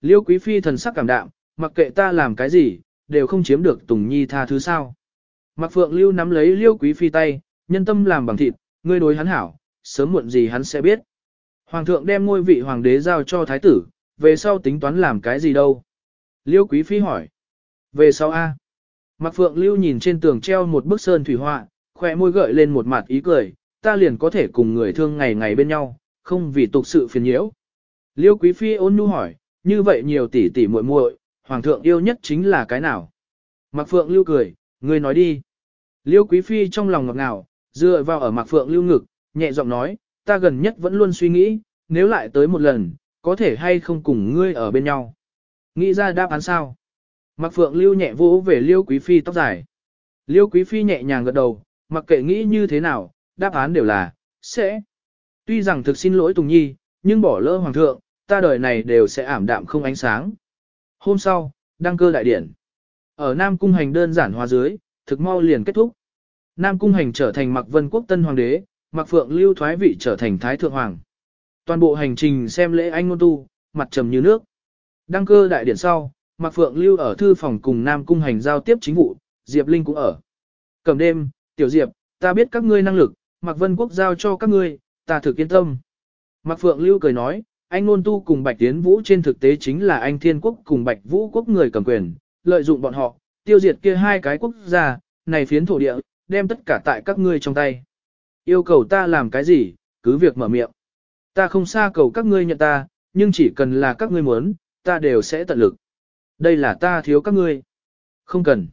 Liêu Quý Phi thần sắc cảm đạm, mặc kệ ta làm cái gì, đều không chiếm được Tùng Nhi tha thứ sao. Mạc Phượng Lưu nắm lấy Liêu Quý Phi tay, nhân tâm làm bằng thịt, ngươi đối hắn hảo, sớm muộn gì hắn sẽ biết. Hoàng thượng đem ngôi vị hoàng đế giao cho thái tử, về sau tính toán làm cái gì đâu. Liêu Quý Phi hỏi. Về sau A. Mạc Phượng Lưu nhìn trên tường treo một bức sơn thủy họa, khỏe môi gợi lên một mặt ý cười, ta liền có thể cùng người thương ngày ngày bên nhau, không vì tục sự phiền nhiễu. Liêu Quý Phi ôn nhu hỏi, như vậy nhiều tỷ tỷ muội muội, hoàng thượng yêu nhất chính là cái nào? Mạc Phượng Lưu cười, ngươi nói đi. Liêu Quý Phi trong lòng ngọt ngào, dựa vào ở Mạc Phượng Lưu ngực, nhẹ giọng nói, ta gần nhất vẫn luôn suy nghĩ, nếu lại tới một lần, có thể hay không cùng ngươi ở bên nhau. Nghĩ ra đáp án sao? Mạc Phượng Lưu nhẹ vỗ về Liêu Quý Phi tóc dài. Liêu Quý Phi nhẹ nhàng gật đầu, mặc kệ nghĩ như thế nào, đáp án đều là, sẽ. Tuy rằng thực xin lỗi Tùng Nhi, nhưng bỏ lỡ Hoàng thượng, ta đời này đều sẽ ảm đạm không ánh sáng. Hôm sau, đăng cơ đại điển. Ở Nam Cung Hành đơn giản hóa dưới, thực mau liền kết thúc. Nam Cung Hành trở thành Mạc Vân Quốc Tân Hoàng đế, Mạc Phượng Lưu thoái vị trở thành Thái Thượng Hoàng. Toàn bộ hành trình xem lễ anh ngôn tu, mặt trầm như nước. Đăng cơ đại điển sau, Mạc Phượng Lưu ở thư phòng cùng Nam Cung Hành giao tiếp chính vụ, Diệp Linh cũng ở. Cầm đêm, Tiểu Diệp, ta biết các ngươi năng lực, Mạc Vân Quốc giao cho các ngươi, ta thực yên tâm. Mạc Phượng Lưu cười nói, anh ngôn tu cùng Bạch Tiến Vũ trên thực tế chính là anh Thiên Quốc cùng Bạch Vũ Quốc người cầm quyền, lợi dụng bọn họ, tiêu diệt kia hai cái quốc gia, này phiến thổ địa, đem tất cả tại các ngươi trong tay. Yêu cầu ta làm cái gì, cứ việc mở miệng. Ta không xa cầu các ngươi nhận ta, nhưng chỉ cần là các ngươi muốn, ta đều sẽ tận lực. Đây là ta thiếu các ngươi. Không cần.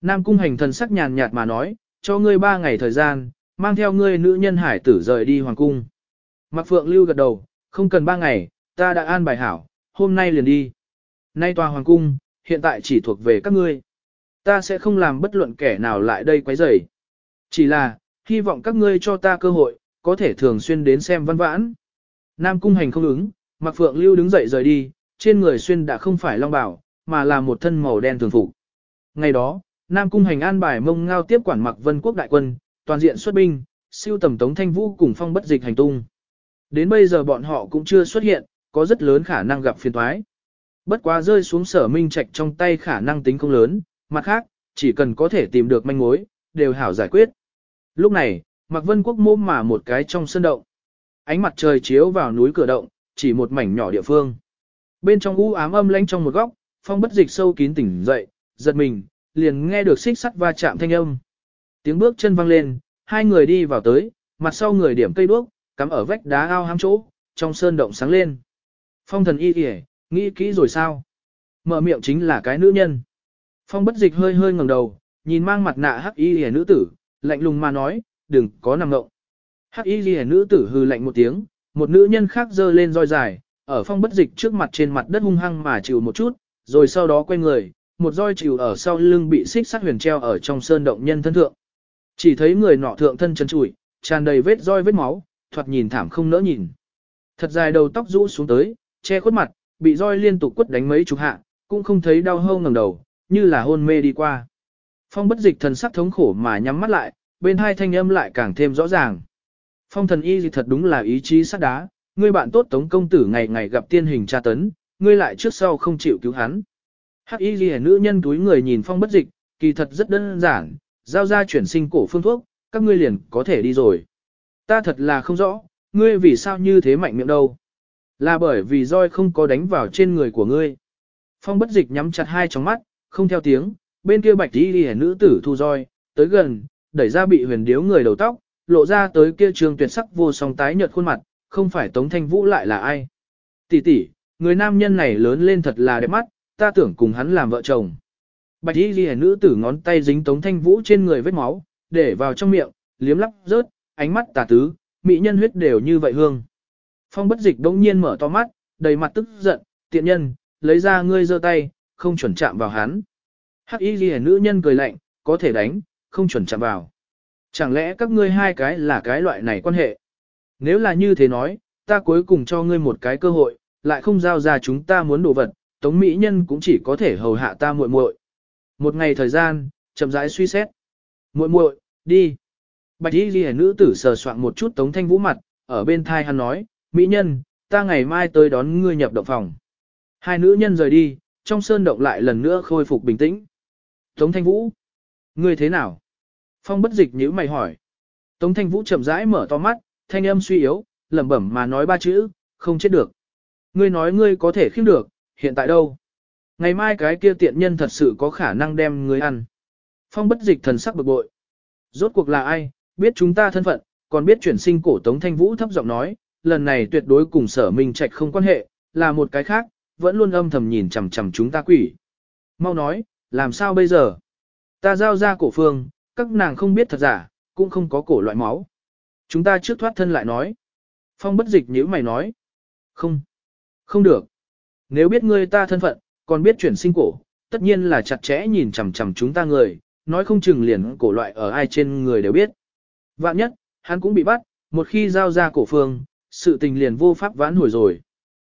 Nam cung hành thần sắc nhàn nhạt mà nói, cho ngươi ba ngày thời gian, mang theo ngươi nữ nhân hải tử rời đi hoàng cung. Mạc Phượng lưu gật đầu, không cần ba ngày, ta đã an bài hảo, hôm nay liền đi. Nay tòa hoàng cung, hiện tại chỉ thuộc về các ngươi. Ta sẽ không làm bất luận kẻ nào lại đây quấy rầy. Chỉ là, hy vọng các ngươi cho ta cơ hội, có thể thường xuyên đến xem văn vãn. Nam cung hành không ứng, Mạc Phượng Lưu đứng dậy rời đi, trên người xuyên đã không phải long bảo, mà là một thân màu đen thường phục. Ngày đó, Nam cung hành an bài mông ngao tiếp quản Mạc Vân Quốc đại quân, toàn diện xuất binh, siêu tầm Tống Thanh Vũ cùng phong bất dịch hành tung. Đến bây giờ bọn họ cũng chưa xuất hiện, có rất lớn khả năng gặp phiền toái. Bất quá rơi xuống sở minh trạch trong tay khả năng tính không lớn, mặt khác, chỉ cần có thể tìm được manh mối, đều hảo giải quyết. Lúc này, Mạc Vân Quốc mô mà một cái trong sân động. Ánh mặt trời chiếu vào núi cửa động, chỉ một mảnh nhỏ địa phương. Bên trong u ám âm lãnh trong một góc, phong bất dịch sâu kín tỉnh dậy, giật mình, liền nghe được xích sắt va chạm thanh âm. Tiếng bước chân vang lên, hai người đi vào tới, mặt sau người điểm cây đuốc, cắm ở vách đá ao hám chỗ, trong sơn động sáng lên. Phong thần y kìa, nghĩ kỹ rồi sao? Mở miệng chính là cái nữ nhân. Phong bất dịch hơi hơi ngẩng đầu, nhìn mang mặt nạ hắc y kìa nữ tử, lạnh lùng mà nói, đừng có nằm ngộng. Hắc y kìa nữ tử hư lạnh một tiếng, một nữ nhân khác giơ lên roi dài, ở phong bất dịch trước mặt trên mặt đất hung hăng mà chịu một chút, rồi sau đó quay người, một roi chịu ở sau lưng bị xích sắt huyền treo ở trong sơn động nhân thân thượng. Chỉ thấy người nọ thượng thân chân trụi, tràn đầy vết roi vết máu, thoạt nhìn thảm không nỡ nhìn. Thật dài đầu tóc rũ xuống tới, che khuất mặt, bị roi liên tục quất đánh mấy chục hạ, cũng không thấy đau hâu ngẩng đầu, như là hôn mê đi qua. Phong bất dịch thần sắc thống khổ mà nhắm mắt lại, bên hai thanh âm lại càng thêm rõ ràng. Phong thần y gì thật đúng là ý chí sắt đá, ngươi bạn tốt tống công tử ngày ngày gặp tiên hình tra tấn, ngươi lại trước sau không chịu cứu hắn. Hắc y gì nữ nhân túi người nhìn phong bất dịch, kỳ thật rất đơn giản, giao ra chuyển sinh cổ phương thuốc, các ngươi liền có thể đi rồi. Ta thật là không rõ, ngươi vì sao như thế mạnh miệng đâu. Là bởi vì roi không có đánh vào trên người của ngươi. Phong bất dịch nhắm chặt hai tròng mắt, không theo tiếng, bên kia bạch đi đi nữ tử thu roi, tới gần, đẩy ra bị huyền điếu người đầu tóc, lộ ra tới kia trường tuyệt sắc vô song tái nhợt khuôn mặt, không phải Tống Thanh Vũ lại là ai. Tỷ tỷ, người nam nhân này lớn lên thật là đẹp mắt, ta tưởng cùng hắn làm vợ chồng. Bạch y ghi nữ tử ngón tay dính Tống Thanh Vũ trên người vết máu, để vào trong miệng, liếm lắp rớt, ánh mắt tà tứ, mỹ nhân huyết đều như vậy hương. Phong bất dịch đống nhiên mở to mắt, đầy mặt tức giận, tiện nhân, lấy ra ngươi giơ tay, không chuẩn chạm vào hắn. Hắc y ghi nữ nhân cười lạnh, có thể đánh, không chuẩn chạm vào. Chẳng lẽ các ngươi hai cái là cái loại này quan hệ? Nếu là như thế nói, ta cuối cùng cho ngươi một cái cơ hội, lại không giao ra chúng ta muốn đồ vật, tống mỹ nhân cũng chỉ có thể hầu hạ ta muội muội. Một ngày thời gian, chậm rãi suy xét. Muội muội, đi. Bạch y ghi nữ tử sờ soạn một chút tống thanh vũ mặt, ở bên thai hắn nói, mỹ nhân, ta ngày mai tới đón ngươi nhập động phòng. Hai nữ nhân rời đi, trong sơn động lại lần nữa khôi phục bình tĩnh. Tống Thanh Vũ, ngươi thế nào? Phong bất dịch nhíu mày hỏi. Tống Thanh Vũ chậm rãi mở to mắt, thanh âm suy yếu, lẩm bẩm mà nói ba chữ, không chết được. Ngươi nói ngươi có thể khiêm được, hiện tại đâu? Ngày mai cái kia tiện nhân thật sự có khả năng đem ngươi ăn. Phong bất dịch thần sắc bực bội. Rốt cuộc là ai, biết chúng ta thân phận, còn biết chuyển sinh cổ Tống Thanh Vũ thấp giọng nói, lần này tuyệt đối cùng sở minh trạch không quan hệ, là một cái khác, vẫn luôn âm thầm nhìn chằm chằm chúng ta quỷ. Mau nói, làm sao bây giờ? Ta giao ra cổ phương, các nàng không biết thật giả, cũng không có cổ loại máu. Chúng ta trước thoát thân lại nói. Phong bất dịch nếu mày nói. Không. Không được. Nếu biết ngươi ta thân phận, còn biết chuyển sinh cổ, tất nhiên là chặt chẽ nhìn chằm chằm chúng ta người, nói không chừng liền cổ loại ở ai trên người đều biết. Vạn nhất, hắn cũng bị bắt, một khi giao ra cổ phương, sự tình liền vô pháp vãn hồi rồi.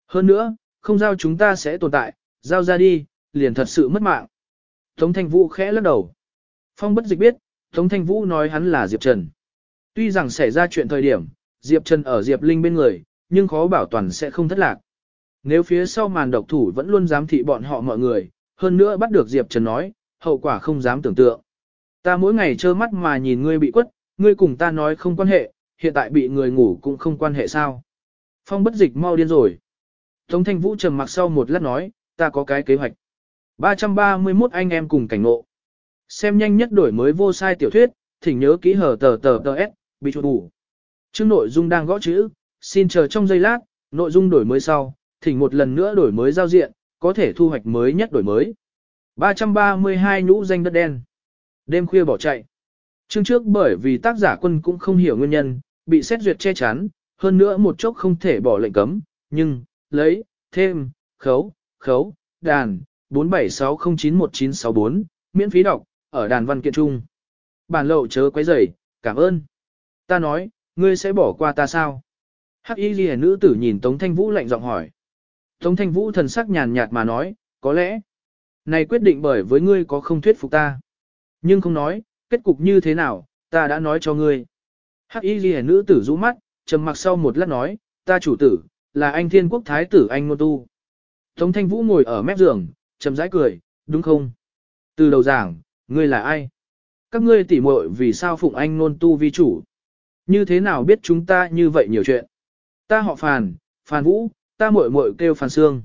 Hơn nữa, không giao chúng ta sẽ tồn tại, giao ra đi, liền thật sự mất mạng. Tống Thanh Vũ khẽ lắc đầu. Phong bất dịch biết, Tống Thanh Vũ nói hắn là Diệp Trần. Tuy rằng xảy ra chuyện thời điểm, Diệp Trần ở Diệp Linh bên người, nhưng khó bảo toàn sẽ không thất lạc. Nếu phía sau màn độc thủ vẫn luôn dám thị bọn họ mọi người, hơn nữa bắt được Diệp Trần nói, hậu quả không dám tưởng tượng. Ta mỗi ngày trơ mắt mà nhìn ngươi bị quất, ngươi cùng ta nói không quan hệ, hiện tại bị người ngủ cũng không quan hệ sao. Phong bất dịch mau điên rồi. Tống thanh vũ trầm mặc sau một lát nói, ta có cái kế hoạch. 331 anh em cùng cảnh ngộ. Xem nhanh nhất đổi mới vô sai tiểu thuyết, thỉnh nhớ kỹ hở tờ tờ tờ S, bị chuột ngủ. Chương nội dung đang gõ chữ, xin chờ trong giây lát, nội dung đổi mới sau, thỉnh một lần nữa đổi mới giao diện, có thể thu hoạch mới nhất đổi mới. 332 nhũ danh đất đen. Đêm khuya bỏ chạy. Chương trước bởi vì tác giả quân cũng không hiểu nguyên nhân, bị xét duyệt che chắn, hơn nữa một chốc không thể bỏ lệnh cấm, nhưng, lấy, thêm, khấu, khấu, đàn, 47609194, miễn phí đọc, ở đàn văn kiện trung. Bản lậu chớ quấy rầy, cảm ơn. Ta nói, ngươi sẽ bỏ qua ta sao? Hắc y ghi nữ tử nhìn Tống Thanh Vũ lạnh giọng hỏi. Tống Thanh Vũ thần sắc nhàn nhạt mà nói, có lẽ, này quyết định bởi với ngươi có không thuyết phục ta. Nhưng không nói, kết cục như thế nào, ta đã nói cho ngươi. Hắc y ghi nữ tử rũ mắt, trầm mặc sau một lát nói, ta chủ tử, là anh thiên quốc thái tử anh Ngô Tu. Tống Thanh Vũ ngồi ở mép giường, trầm rãi cười, đúng không? Từ đầu giảng, ngươi là ai? Các ngươi tỉ muội vì sao phụng anh Nôn Tu vi chủ? Như thế nào biết chúng ta như vậy nhiều chuyện? Ta họ Phàn, Phàn Vũ, ta muội muội kêu Phàn Sương.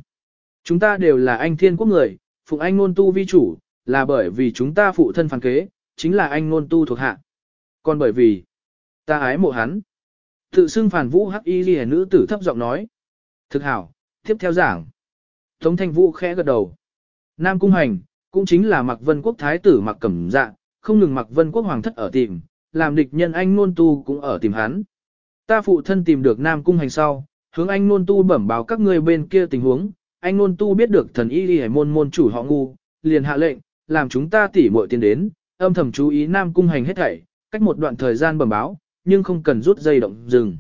Chúng ta đều là anh thiên quốc người, phụng anh Nôn Tu vi chủ, là bởi vì chúng ta phụ thân phản kế, chính là anh Nôn Tu thuộc hạ. Còn bởi vì, ta ái mộ hắn. Tự xưng phản Vũ hắc y ghi nữ tử thấp giọng nói. Thực hảo, tiếp theo giảng. Tống Thanh Vũ khẽ gật đầu. Nam Cung Hành, cũng chính là Mặc Vân Quốc Thái tử mặc Cẩm Dạ, không ngừng Mặc Vân Quốc Hoàng thất ở tìm, làm địch nhân anh Nôn Tu cũng ở tìm hắn. Ta phụ thân tìm được Nam Cung Hành sau, hướng anh Nôn Tu bẩm báo các ngươi bên kia tình huống, anh Nôn Tu biết được thần y ghi môn môn chủ họ ngu, liền hạ lệnh, làm chúng ta tỉ muội tiền đến, âm thầm chú ý Nam Cung Hành hết thảy, cách một đoạn thời gian bẩm báo, nhưng không cần rút dây động dừng.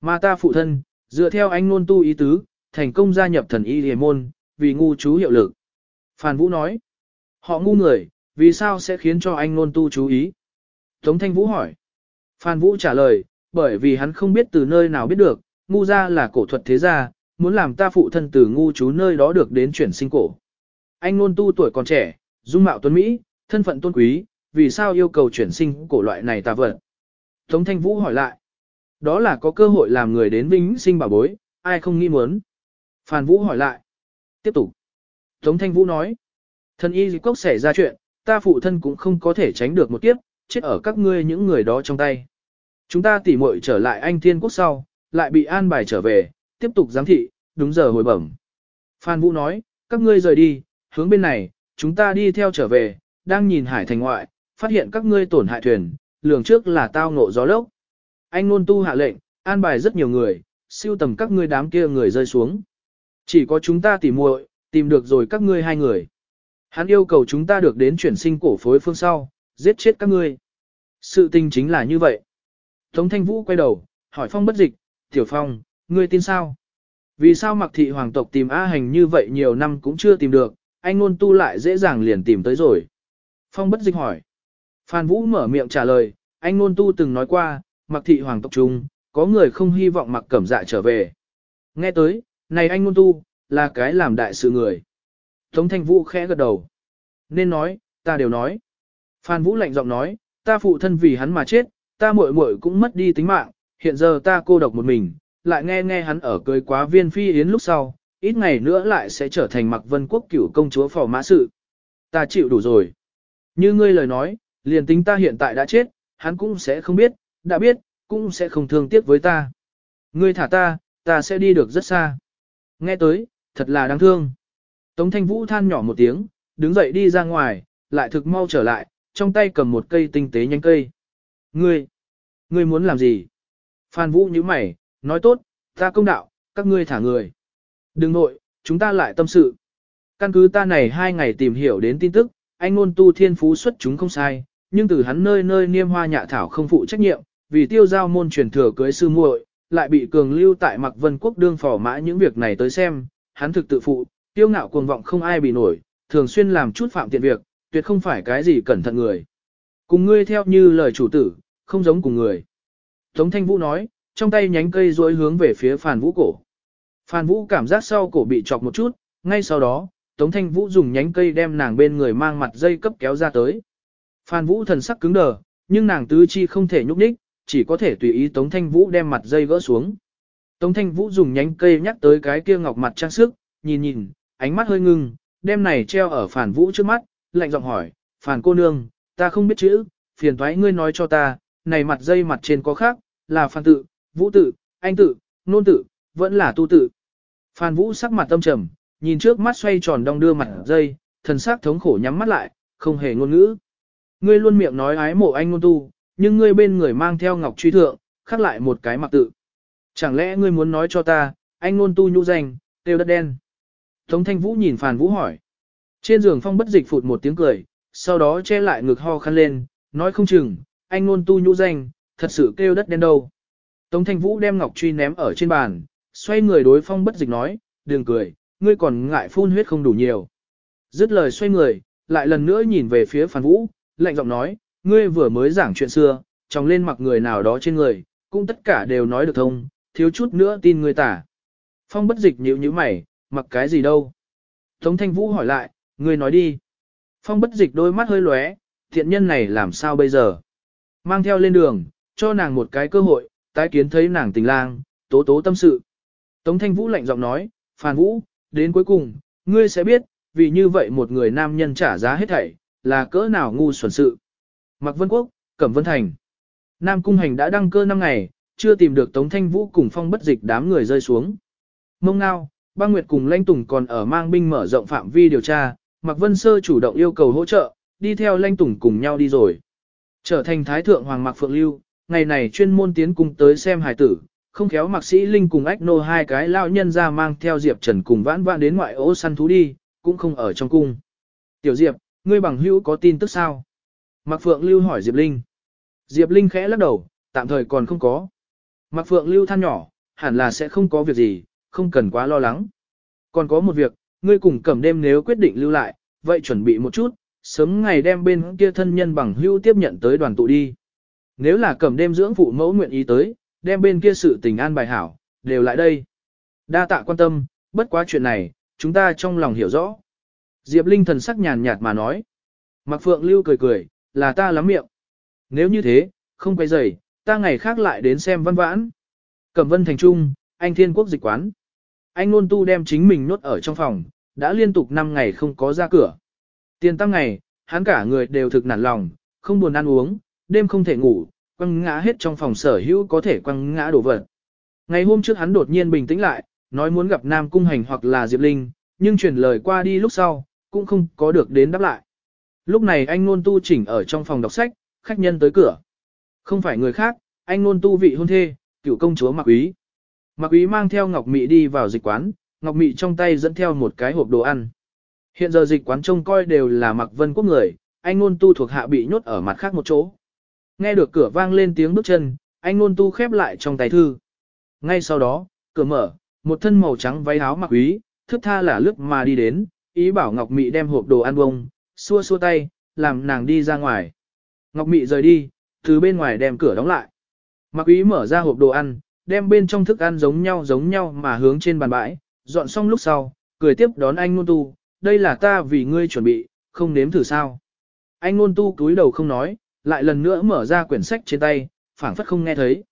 Mà ta phụ thân, dựa theo anh Nôn Tu ý tứ, thành công gia nhập thần y hề môn, vì ngu chú hiệu lực. Phan Vũ nói, họ ngu người, vì sao sẽ khiến cho anh nôn tu chú ý? Tống Thanh Vũ hỏi. Phan Vũ trả lời, bởi vì hắn không biết từ nơi nào biết được, ngu gia là cổ thuật thế gia, muốn làm ta phụ thân từ ngu chú nơi đó được đến chuyển sinh cổ. Anh nôn tu tuổi còn trẻ, dung mạo tuấn Mỹ, thân phận tôn quý, vì sao yêu cầu chuyển sinh cổ loại này tà vật? Tống Thanh Vũ hỏi lại. Đó là có cơ hội làm người đến vinh sinh bảo bối, ai không nghĩ muốn. Phan Vũ hỏi lại. Tiếp tục. Tống Thanh Vũ nói. Thân y dịch cốc xảy ra chuyện, ta phụ thân cũng không có thể tránh được một kiếp, chết ở các ngươi những người đó trong tay. Chúng ta tỉ muội trở lại anh thiên quốc sau, lại bị an bài trở về, tiếp tục giám thị, đúng giờ hồi bẩm. Phan Vũ nói, các ngươi rời đi, hướng bên này, chúng ta đi theo trở về, đang nhìn hải thành ngoại, phát hiện các ngươi tổn hại thuyền, lường trước là tao ngộ gió lốc. Anh nôn tu hạ lệnh, an bài rất nhiều người, siêu tầm các ngươi đám kia người rơi xuống. Chỉ có chúng ta tỉ muội, tìm được rồi các ngươi hai người. Hắn yêu cầu chúng ta được đến chuyển sinh cổ phối phương sau, giết chết các ngươi. Sự tình chính là như vậy. Tống Thanh Vũ quay đầu, hỏi Phong bất dịch, Tiểu Phong, ngươi tin sao? Vì sao mặc thị hoàng tộc tìm A hành như vậy nhiều năm cũng chưa tìm được, anh ngôn tu lại dễ dàng liền tìm tới rồi. Phong bất dịch hỏi. Phan Vũ mở miệng trả lời, anh ngôn tu từng nói qua, mặc thị hoàng tộc Trung có người không hy vọng mặc cẩm dạ trở về. Nghe tới, này anh ngôn tu, là cái làm đại sự người. Tống thanh vũ khẽ gật đầu. Nên nói, ta đều nói. Phan Vũ lạnh giọng nói, ta phụ thân vì hắn mà chết, ta muội muội cũng mất đi tính mạng, hiện giờ ta cô độc một mình, lại nghe nghe hắn ở cưới quá viên phi yến lúc sau, ít ngày nữa lại sẽ trở thành mặc vân quốc cửu công chúa phò mã sự. Ta chịu đủ rồi. Như ngươi lời nói, liền tính ta hiện tại đã chết, hắn cũng sẽ không biết, đã biết, cũng sẽ không thương tiếc với ta. Ngươi thả ta, ta sẽ đi được rất xa. Nghe tới, thật là đáng thương. Tống thanh vũ than nhỏ một tiếng, đứng dậy đi ra ngoài, lại thực mau trở lại, trong tay cầm một cây tinh tế nhánh cây. Ngươi, ngươi muốn làm gì? Phan Vũ như mày, nói tốt, ta công đạo, các ngươi thả người. Đừng nội, chúng ta lại tâm sự. Căn cứ ta này hai ngày tìm hiểu đến tin tức, anh ngôn tu thiên phú xuất chúng không sai, nhưng từ hắn nơi nơi niêm hoa nhạ thảo không phụ trách nhiệm, vì tiêu giao môn truyền thừa cưới sư muội, lại bị cường lưu tại mặc vân quốc đương phò mã những việc này tới xem, hắn thực tự phụ, tiêu ngạo cuồng vọng không ai bị nổi, thường xuyên làm chút phạm tiện việc, tuyệt không phải cái gì cẩn thận người. Cùng ngươi theo như lời chủ tử, không giống cùng người. Tống Thanh Vũ nói, trong tay nhánh cây duỗi hướng về phía Phan Vũ cổ. Phan Vũ cảm giác sau cổ bị chọc một chút, ngay sau đó, Tống Thanh Vũ dùng nhánh cây đem nàng bên người mang mặt dây cấp kéo ra tới. Phan Vũ thần sắc cứng đờ, nhưng nàng tứ chi không thể nhúc nhích, chỉ có thể tùy ý Tống Thanh Vũ đem mặt dây gỡ xuống. Tống Thanh Vũ dùng nhánh cây nhắc tới cái kia ngọc mặt trang sức, nhìn nhìn, ánh mắt hơi ngưng, đem này treo ở Phan Vũ trước mắt, lạnh giọng hỏi, Phan cô nương, ta không biết chữ, phiền thoái ngươi nói cho ta, này mặt dây mặt trên có khác, là Phan tự, Vũ tự, Anh tự, Nôn tự, vẫn là tu tự. Phan Vũ sắc mặt tâm trầm, nhìn trước mắt xoay tròn đong đưa mặt dây, thần sắc thống khổ nhắm mắt lại, không hề ngôn ngữ. Ngươi luôn miệng nói ái mộ anh ngôn tu, nhưng ngươi bên người mang theo ngọc truy thượng, khắc lại một cái mặc tự. Chẳng lẽ ngươi muốn nói cho ta, anh ngôn tu nhũ danh, tiêu đất đen. Tống thanh vũ nhìn Phàn Vũ hỏi. Trên giường phong bất dịch phụt một tiếng cười, sau đó che lại ngực ho khăn lên, nói không chừng, anh ngôn tu nhũ danh, thật sự kêu đất đen đâu. Tống thanh vũ đem ngọc truy ném ở trên bàn, xoay người đối phong bất dịch nói, đừng cười, ngươi còn ngại phun huyết không đủ nhiều. Dứt lời xoay người, lại lần nữa nhìn về phía Phàn Vũ, lạnh giọng nói, ngươi vừa mới giảng chuyện xưa, trong lên mặc người nào đó trên người, cũng tất cả đều nói được thông, thiếu chút nữa tin ngươi tả. Phong bất dịch nhíu nhíu mày, mặc cái gì đâu? Tống Thanh Vũ hỏi lại, ngươi nói đi. Phong bất dịch đôi mắt hơi lóe, thiện nhân này làm sao bây giờ? Mang theo lên đường, cho nàng một cái cơ hội, tái kiến thấy nàng tình lang, tố tố tâm sự. Tống Thanh Vũ lạnh giọng nói, Phan Vũ, đến cuối cùng, ngươi sẽ biết, vì như vậy một người nam nhân trả giá hết thảy, là cỡ nào ngu xuẩn sự. Mạc Vân Quốc, Cẩm Vân Thành. Nam Cung Hành đã đăng cơ 5 ngày, chưa tìm được Tống Thanh Vũ cùng phong bất dịch đám người rơi xuống. Mông Ngao, Bang Nguyệt cùng Lanh Tùng còn ở mang binh mở rộng phạm vi điều tra, Mạc Vân Sơ chủ động yêu cầu hỗ trợ, đi theo Lanh Tùng cùng nhau đi rồi. Trở thành Thái Thượng Hoàng Mạc Phượng Lưu, ngày này chuyên môn tiến cùng tới xem hài tử, không khéo Mạc Sĩ Linh cùng Ách Nô hai cái lao nhân ra mang theo Diệp Trần cùng vãn vãn đến ngoại ô săn thú đi, cũng không ở trong cung. Tiểu Diệp, ngươi bằng hữu có tin tức sao? Mạc Phượng Lưu hỏi Diệp Linh. Diệp Linh khẽ lắc đầu, tạm thời còn không có. Mạc Phượng Lưu than nhỏ, hẳn là sẽ không có việc gì, không cần quá lo lắng. Còn có một việc, ngươi cùng cẩm đêm nếu quyết định lưu lại, vậy chuẩn bị một chút, sớm ngày đem bên kia thân nhân bằng hữu tiếp nhận tới đoàn tụ đi. Nếu là cẩm đêm dưỡng phụ mẫu nguyện ý tới, đem bên kia sự tình an bài hảo, đều lại đây. Đa tạ quan tâm, bất quá chuyện này, chúng ta trong lòng hiểu rõ. Diệp Linh thần sắc nhàn nhạt mà nói. Mạc Phượng Lưu cười cười, là ta lắm miệng. Nếu như thế, không quay rầy, ta ngày khác lại đến xem văn vãn. Cẩm vân thành trung, anh thiên quốc dịch quán. Anh luôn tu đem chính mình nốt ở trong phòng, đã liên tục 5 ngày không có ra cửa. Tiền tăng ngày, hắn cả người đều thực nản lòng, không buồn ăn uống, đêm không thể ngủ, quăng ngã hết trong phòng sở hữu có thể quăng ngã đổ vật. Ngày hôm trước hắn đột nhiên bình tĩnh lại, nói muốn gặp Nam Cung Hành hoặc là Diệp Linh, nhưng truyền lời qua đi lúc sau, cũng không có được đến đáp lại. Lúc này anh nôn tu chỉnh ở trong phòng đọc sách, khách nhân tới cửa. Không phải người khác, anh nôn tu vị hôn thê, cựu công chúa Mạc Quý. Mạc Quý mang theo Ngọc Mị đi vào dịch quán, Ngọc Mị trong tay dẫn theo một cái hộp đồ ăn. Hiện giờ dịch quán trông coi đều là Mạc Vân Quốc người, anh nôn tu thuộc hạ bị nhốt ở mặt khác một chỗ. Nghe được cửa vang lên tiếng bước chân, anh nôn tu khép lại trong tay thư. Ngay sau đó, cửa mở, một thân màu trắng váy áo Mạc Quý, thức tha là lướt mà đi đến, ý bảo Ngọc Mị đem hộp đồ ăn bông, xua xua tay, làm nàng đi ra ngoài. Ngọc Mị rời đi, từ bên ngoài đem cửa đóng lại. Mạc ý mở ra hộp đồ ăn, đem bên trong thức ăn giống nhau giống nhau mà hướng trên bàn bãi, dọn xong lúc sau, cười tiếp đón anh nôn tu, đây là ta vì ngươi chuẩn bị, không nếm thử sao. Anh nôn tu cúi đầu không nói, lại lần nữa mở ra quyển sách trên tay, phảng phất không nghe thấy.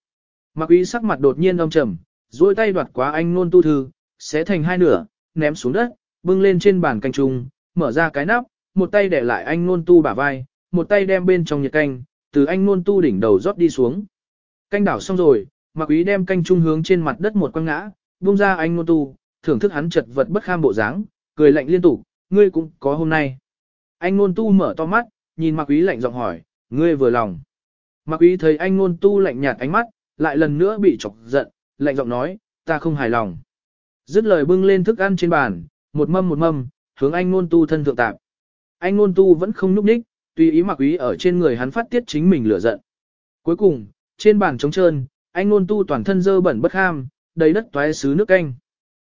Mạc ý sắc mặt đột nhiên âm trầm, duỗi tay đoạt quá anh nôn tu thư, xé thành hai nửa, ném xuống đất, bưng lên trên bàn canh trung, mở ra cái nắp, một tay để lại anh nôn tu bả vai, một tay đem bên trong nhiệt canh, từ anh nôn tu đỉnh đầu rót đi xuống. Canh đảo xong rồi, Mặc Quý đem canh trung hướng trên mặt đất một quăng ngã, buông ra anh nôn tu, thưởng thức hắn chật vật bất kham bộ dáng, cười lạnh liên tục, ngươi cũng có hôm nay. Anh nôn tu mở to mắt, nhìn Mặc Quý lạnh giọng hỏi, ngươi vừa lòng. Mặc Quý thấy anh nôn tu lạnh nhạt ánh mắt, lại lần nữa bị chọc giận, lạnh giọng nói, ta không hài lòng. Dứt lời bưng lên thức ăn trên bàn, một mâm một mâm, hướng anh nôn tu thân thượng tạp. Anh nôn tu vẫn không núp ních, tùy ý mặc ý ở trên người hắn phát tiết chính mình lửa giận. Cuối cùng, trên bàn trống trơn, anh nôn tu toàn thân dơ bẩn bất ham, đầy đất toái xứ nước canh.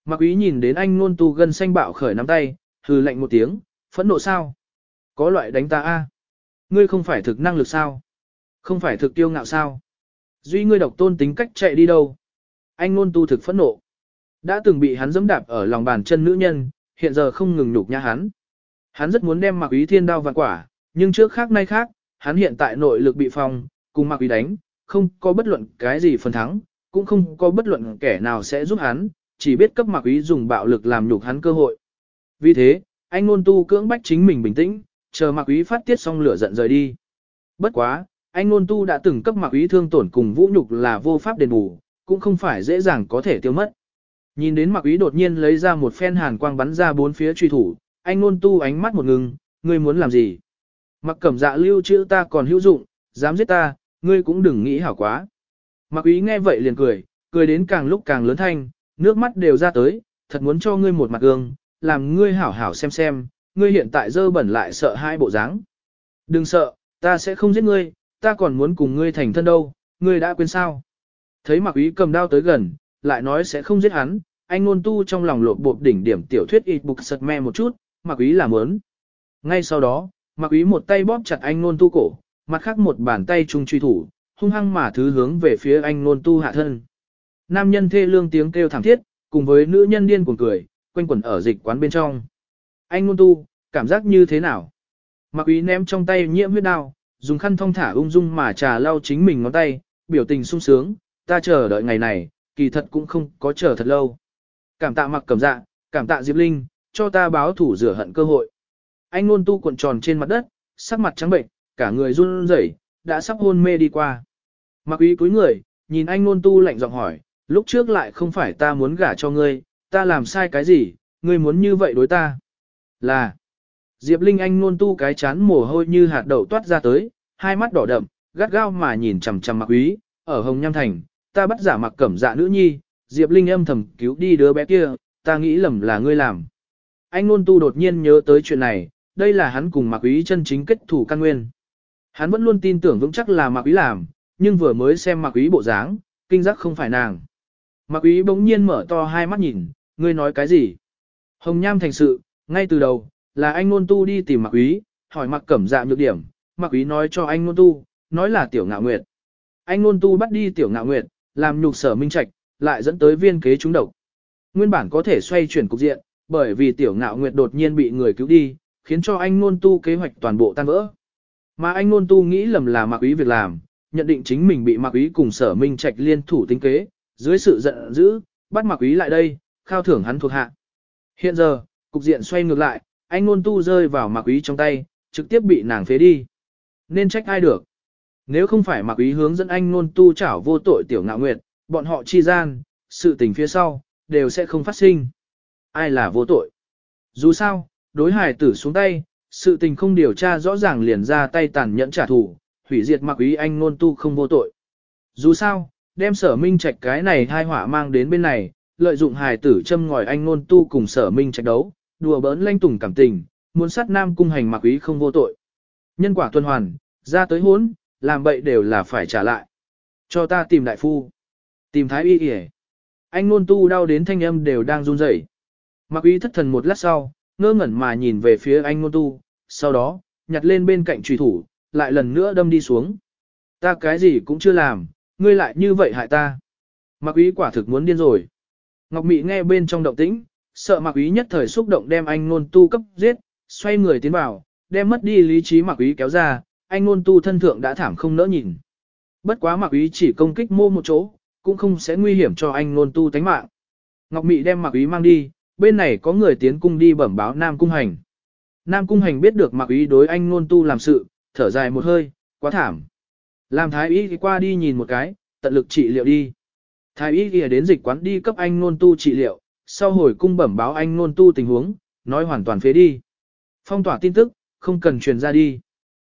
Mặc ý nhìn đến anh nôn tu gần xanh bạo khởi nắm tay, hừ lạnh một tiếng, phẫn nộ sao? Có loại đánh ta a? Ngươi không phải thực năng lực sao? Không phải thực tiêu ngạo sao? Duy ngươi độc tôn tính cách chạy đi đâu? Anh nôn tu thực phẫn nộ. Đã từng bị hắn dẫm đạp ở lòng bàn chân nữ nhân, hiện giờ không ngừng nhục nhã hắn. Hắn rất muốn đem Mạc Úy thiên đao vạn quả, nhưng trước khác nay khác, hắn hiện tại nội lực bị phòng, cùng Mạc Úy đánh, không có bất luận cái gì phần thắng, cũng không có bất luận kẻ nào sẽ giúp hắn, chỉ biết cấp Mạc Úy dùng bạo lực làm nhục hắn cơ hội. Vì thế, anh ngôn tu cưỡng bách chính mình bình tĩnh, chờ Mạc Úy phát tiết xong lửa giận rời đi. Bất quá, anh ngôn tu đã từng cấp Mạc Úy thương tổn cùng vũ nhục là vô pháp đền bù, cũng không phải dễ dàng có thể tiêu mất. Nhìn đến mặc ý đột nhiên lấy ra một phen hàn quang bắn ra bốn phía truy thủ, anh ngôn tu ánh mắt một ngừng, ngươi muốn làm gì? Mặc cẩm dạ lưu chữ ta còn hữu dụng, dám giết ta, ngươi cũng đừng nghĩ hảo quá. Mặc ý nghe vậy liền cười, cười đến càng lúc càng lớn thanh, nước mắt đều ra tới, thật muốn cho ngươi một mặt gương, làm ngươi hảo hảo xem xem, ngươi hiện tại dơ bẩn lại sợ hai bộ dáng. Đừng sợ, ta sẽ không giết ngươi, ta còn muốn cùng ngươi thành thân đâu, ngươi đã quên sao. Thấy mặc ý cầm đao tới gần, lại nói sẽ không giết hắn, anh ngôn tu trong lòng lột bột đỉnh điểm tiểu thuyết y bục sật me một chút, mặc ý làm ớn. Ngay sau đó, mặc ý một tay bóp chặt anh ngôn tu cổ, mặt khác một bàn tay trung truy thủ, hung hăng mà thứ hướng về phía anh ngôn tu hạ thân. Nam nhân thê lương tiếng kêu thảm thiết, cùng với nữ nhân điên cuồng cười, quanh quẩn ở dịch quán bên trong. Anh ngôn tu, cảm giác như thế nào? Mặc ý ném trong tay nhiễm huyết đao, dùng khăn thong thả ung dung mà trà lau chính mình ngón tay, biểu tình sung sướng, ta chờ đợi ngày này, kỳ thật cũng không có chờ thật lâu. Cảm tạ mặc cầm dạ, cảm tạ Diệp Linh, cho ta báo thủ rửa hận cơ hội. Anh ngôn tu cuộn tròn trên mặt đất, sắc mặt trắng bệnh, cả người run rẩy, đã sắp hôn mê đi qua. Mặc ý cúi người, nhìn anh ngôn tu lạnh giọng hỏi, lúc trước lại không phải ta muốn gả cho ngươi, ta làm sai cái gì, ngươi muốn như vậy đối ta. Là, Diệp Linh anh ngôn tu cái chán mồ hôi như hạt đậu toát ra tới, hai mắt đỏ đậm, gắt gao mà nhìn chằm chằm mặc ý, ở Hồng Nham Thành, ta bắt giả mặc cẩm dạ nữ nhi, Diệp Linh âm thầm cứu đi đứa bé kia, ta nghĩ lầm là ngươi làm. Anh nôn tu đột nhiên nhớ tới chuyện này, đây là hắn cùng Mạc Úy chân chính kết thủ căn nguyên. Hắn vẫn luôn tin tưởng vững chắc là Mạc Úy làm, nhưng vừa mới xem Mạc Úy bộ dáng, kinh giác không phải nàng. Mạc Úy bỗng nhiên mở to hai mắt nhìn, ngươi nói cái gì? Hồng Nham thành sự, ngay từ đầu, là anh nôn tu đi tìm Mạc Úy, hỏi Mạc Cẩm Dạ nhược điểm, Mạc Úy nói cho anh nôn tu, nói là tiểu ngạo nguyệt. Anh nôn tu bắt đi tiểu ngạo nguyệt, làm nhục sở minh trạch, lại dẫn tới viên kế trúng độc. Nguyên bản có thể xoay chuyển cục diện, bởi vì tiểu ngạo nguyệt đột nhiên bị người cứu đi, khiến cho anh nôn tu kế hoạch toàn bộ tan vỡ. Mà anh nôn tu nghĩ lầm là mạc ý việc làm, nhận định chính mình bị mạc ý cùng sở minh trạch liên thủ tính kế, dưới sự giận dữ, bắt mạc ý lại đây, khao thưởng hắn thuộc hạ. Hiện giờ, cục diện xoay ngược lại, anh nôn tu rơi vào mạc ý trong tay, trực tiếp bị nàng phế đi. Nên trách ai được? Nếu không phải mặc ý hướng dẫn anh nôn tu chảo vô tội tiểu ngạo nguyệt, bọn họ chi gian, sự tình phía sau, đều sẽ không phát sinh. Ai là vô tội? Dù sao, đối hải tử xuống tay, sự tình không điều tra rõ ràng liền ra tay tàn nhẫn trả thù, hủy diệt mặc ý anh nôn tu không vô tội. Dù sao, đem sở minh trạch cái này hai hỏa mang đến bên này, lợi dụng hài tử châm ngòi anh nôn tu cùng sở minh trạch đấu, đùa bỡn lanh tùng cảm tình, muốn sát nam cung hành mặc ý không vô tội. Nhân quả tuần hoàn, ra tới hốn, làm bậy đều là phải trả lại. Cho ta tìm đại phu. Tìm thái y kìa. Anh nôn tu đau đến thanh âm đều đang run rẩy. Mặc ý thất thần một lát sau, ngơ ngẩn mà nhìn về phía anh nôn tu, sau đó, nhặt lên bên cạnh trùy thủ, lại lần nữa đâm đi xuống. Ta cái gì cũng chưa làm, ngươi lại như vậy hại ta. Mặc ý quả thực muốn điên rồi. Ngọc Mị nghe bên trong động tĩnh, sợ mặc ý nhất thời xúc động đem anh nôn tu cấp giết, xoay người tiến vào, đem mất đi lý trí mặc ý kéo ra, anh nôn tu thân thượng đã thảm không nỡ nhìn. Bất quá mặc ý chỉ công kích mô một chỗ, cũng không sẽ nguy hiểm cho anh nôn tu tánh mạng. Ngọc Mị đem mặc ý mang đi, bên này có người tiến cung đi bẩm báo Nam Cung Hành. Nam Cung Hành biết được mặc ý đối anh nôn tu làm sự, thở dài một hơi, quá thảm. Làm thái y qua đi nhìn một cái, tận lực trị liệu đi. Thái y kia đến dịch quán đi cấp anh nôn tu trị liệu, sau hồi cung bẩm báo anh nôn tu tình huống, nói hoàn toàn phế đi. Phong tỏa tin tức, không cần truyền ra đi.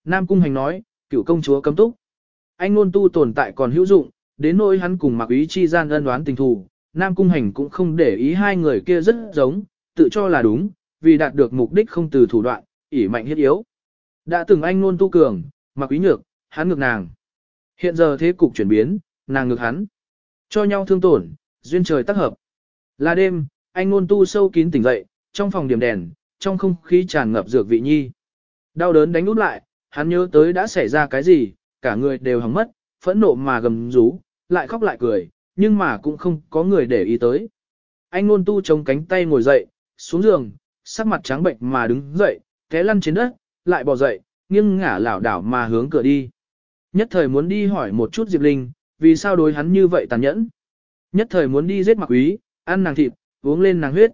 Nam Cung Hành nói, cựu công chúa cấm túc. Anh Ngôn tu tồn tại còn hữu dụng, đến nỗi hắn cùng mặc ý chi gian ân đoán tình thù, Nam Cung Hành cũng không để ý hai người kia rất giống, tự cho là đúng, vì đạt được mục đích không từ thủ đoạn, ỉ mạnh hiết yếu. Đã từng anh Ngôn tu cường, mặc ý nhược, hắn ngược nàng. Hiện giờ thế cục chuyển biến, nàng ngược hắn. Cho nhau thương tổn, duyên trời tác hợp. Là đêm, anh Ngôn tu sâu kín tỉnh dậy, trong phòng điểm đèn, trong không khí tràn ngập dược vị nhi. Đau đớn đánh út lại, hắn nhớ tới đã xảy ra cái gì, cả người đều hỏng mất, phẫn nộ mà gầm rú, lại khóc lại cười, nhưng mà cũng không có người để ý tới. Anh ngôn tu chống cánh tay ngồi dậy, xuống giường, sắc mặt trắng bệnh mà đứng dậy, té lăn trên đất, lại bò dậy, nghiêng ngả lảo đảo mà hướng cửa đi. Nhất thời muốn đi hỏi một chút Diệp Linh, vì sao đối hắn như vậy tàn nhẫn. Nhất thời muốn đi giết mặc quý, ăn nàng thịt, uống lên nàng huyết.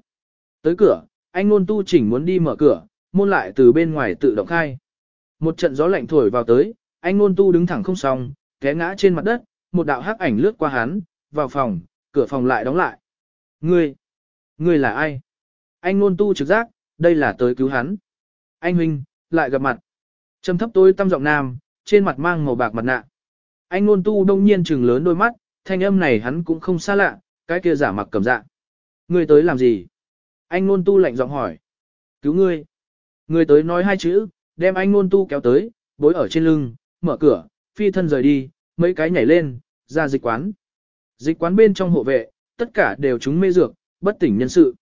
Tới cửa, anh ngôn tu chỉnh muốn đi mở cửa, môn lại từ bên ngoài tự động khai. Một trận gió lạnh thổi vào tới, anh ngôn tu đứng thẳng không xong, té ngã trên mặt đất, một đạo hắc ảnh lướt qua hắn, vào phòng, cửa phòng lại đóng lại. Ngươi, ngươi là ai? Anh ngôn tu trực giác, đây là tới cứu hắn. Anh huynh, lại gặp mặt. Trầm thấp tôi tâm giọng nam, trên mặt mang màu bạc mặt nạ. Anh ngôn tu đông nhiên trừng lớn đôi mắt, thanh âm này hắn cũng không xa lạ, cái kia giả mặc cầm dạ. Ngươi tới làm gì? Anh ngôn tu lạnh giọng hỏi. Cứu ngươi. Ngươi tới nói hai chữ, đem anh ngôn tu kéo tới, bối ở trên lưng, mở cửa, phi thân rời đi, mấy cái nhảy lên, ra dịch quán. Dịch quán bên trong hộ vệ, tất cả đều chúng mê dược, bất tỉnh nhân sự.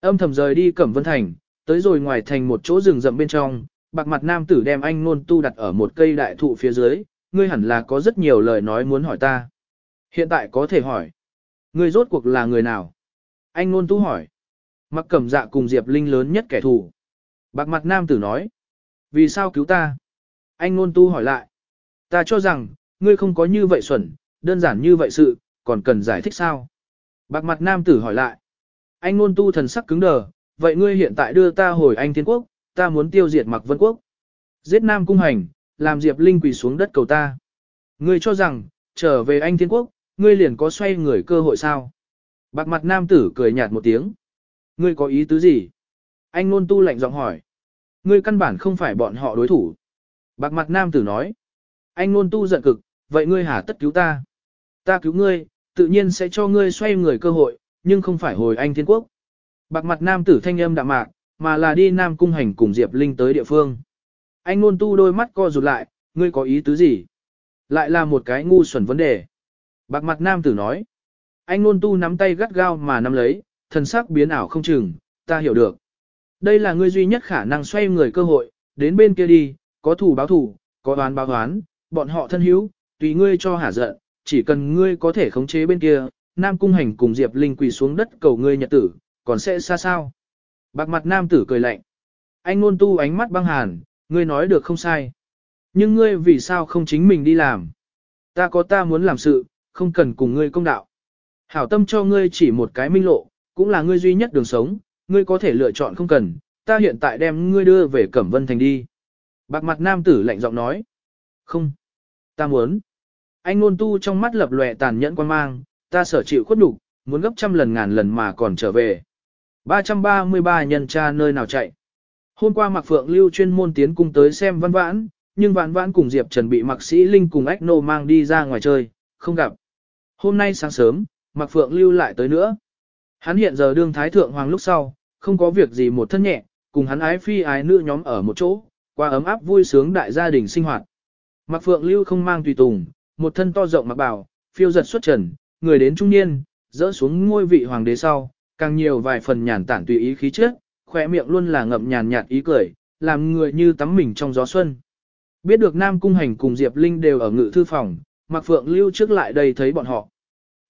Âm thầm rời đi Cẩm Vân Thành, tới rồi ngoài thành một chỗ rừng rậm bên trong, bạc mặt nam tử đem anh ngôn tu đặt ở một cây đại thụ phía dưới, ngươi hẳn là có rất nhiều lời nói muốn hỏi ta. Hiện tại có thể hỏi. Ngươi rốt cuộc là người nào? Anh ngôn tu hỏi. Mặc cẩm dạ cùng Diệp Linh lớn nhất kẻ thù. Bạc mặt nam tử nói. Vì sao cứu ta? Anh ngôn tu hỏi lại. Ta cho rằng, ngươi không có như vậy xuẩn, đơn giản như vậy sự, còn cần giải thích sao? Bạc mặt nam tử hỏi lại. Anh ngôn tu thần sắc cứng đờ, vậy ngươi hiện tại đưa ta hồi anh thiên quốc, ta muốn tiêu diệt mặc vân quốc. Giết nam cung hành, làm Diệp Linh quỳ xuống đất cầu ta. Ngươi cho rằng, trở về anh thiên quốc, ngươi liền có xoay người cơ hội sao? Bạc mặt nam tử cười nhạt một tiếng. Ngươi có ý tứ gì? Anh ngôn tu lạnh giọng hỏi. Ngươi căn bản không phải bọn họ đối thủ. Bạc mặt nam tử nói. Anh luôn tu giận cực, vậy ngươi hả tất cứu ta? Ta cứu ngươi, tự nhiên sẽ cho ngươi xoay người cơ hội, nhưng không phải hồi anh thiên quốc. Bạc mặt nam tử thanh âm đạm mạc, mà là đi nam cung hành cùng Diệp Linh tới địa phương. Anh luôn tu đôi mắt co rụt lại, ngươi có ý tứ gì? Lại là một cái ngu xuẩn vấn đề. Bạc mặt nam tử nói. Anh luôn tu nắm tay gắt gao mà nắm lấy, thần sắc biến ảo không chừng, ta hiểu được. Đây là ngươi duy nhất khả năng xoay người cơ hội, đến bên kia đi, có thủ báo thủ, có đoán báo đoán, bọn họ thân hữu, tùy ngươi cho hả giận, chỉ cần ngươi có thể khống chế bên kia, Nam Cung Hành cùng Diệp Linh quỳ xuống đất cầu ngươi nhật tử, còn sẽ xa sao. Bạc mặt nam tử cười lạnh. Anh ngôn tu ánh mắt băng hàn, ngươi nói được không sai. Nhưng ngươi vì sao không chính mình đi làm? Ta có ta muốn làm sự, không cần cùng ngươi công đạo. Hảo tâm cho ngươi chỉ một cái minh lộ, cũng là ngươi duy nhất đường sống, ngươi có thể lựa chọn không cần, ta hiện tại đem ngươi đưa về Cẩm Vân Thành đi. Bạc mặt nam tử lạnh giọng nói. Không. Ta muốn. Anh ngôn tu trong mắt lập lòe tàn nhẫn quan mang, ta sở chịu khuất đủ, muốn gấp trăm lần ngàn lần mà còn trở về. 333 nhân cha nơi nào chạy. Hôm qua Mạc Phượng Lưu chuyên môn tiến cung tới xem văn vãn, nhưng vãn vãn cùng Diệp Trần bị Mạc Sĩ Linh cùng Ách Nô mang đi ra ngoài chơi, không gặp. Hôm nay sáng sớm, Mạc Phượng Lưu lại tới nữa. Hắn hiện giờ đương Thái Thượng Hoàng lúc sau, không có việc gì một thân nhẹ, cùng hắn ái phi ái nữ nhóm ở một chỗ, qua ấm áp vui sướng đại gia đình sinh hoạt. Mạc Phượng Lưu không mang tùy tùng, một thân to rộng mặc bảo, phiêu giật xuất trần, người đến trung niên, dỡ xuống ngôi vị hoàng đế sau, càng nhiều vài phần nhàn tản tùy ý khí chất, khỏe miệng luôn là ngậm nhàn nhạt ý cười, làm người như tắm mình trong gió xuân. Biết được Nam Cung Hành cùng Diệp Linh đều ở ngự thư phòng, Mạc Phượng Lưu trước lại đây thấy bọn họ.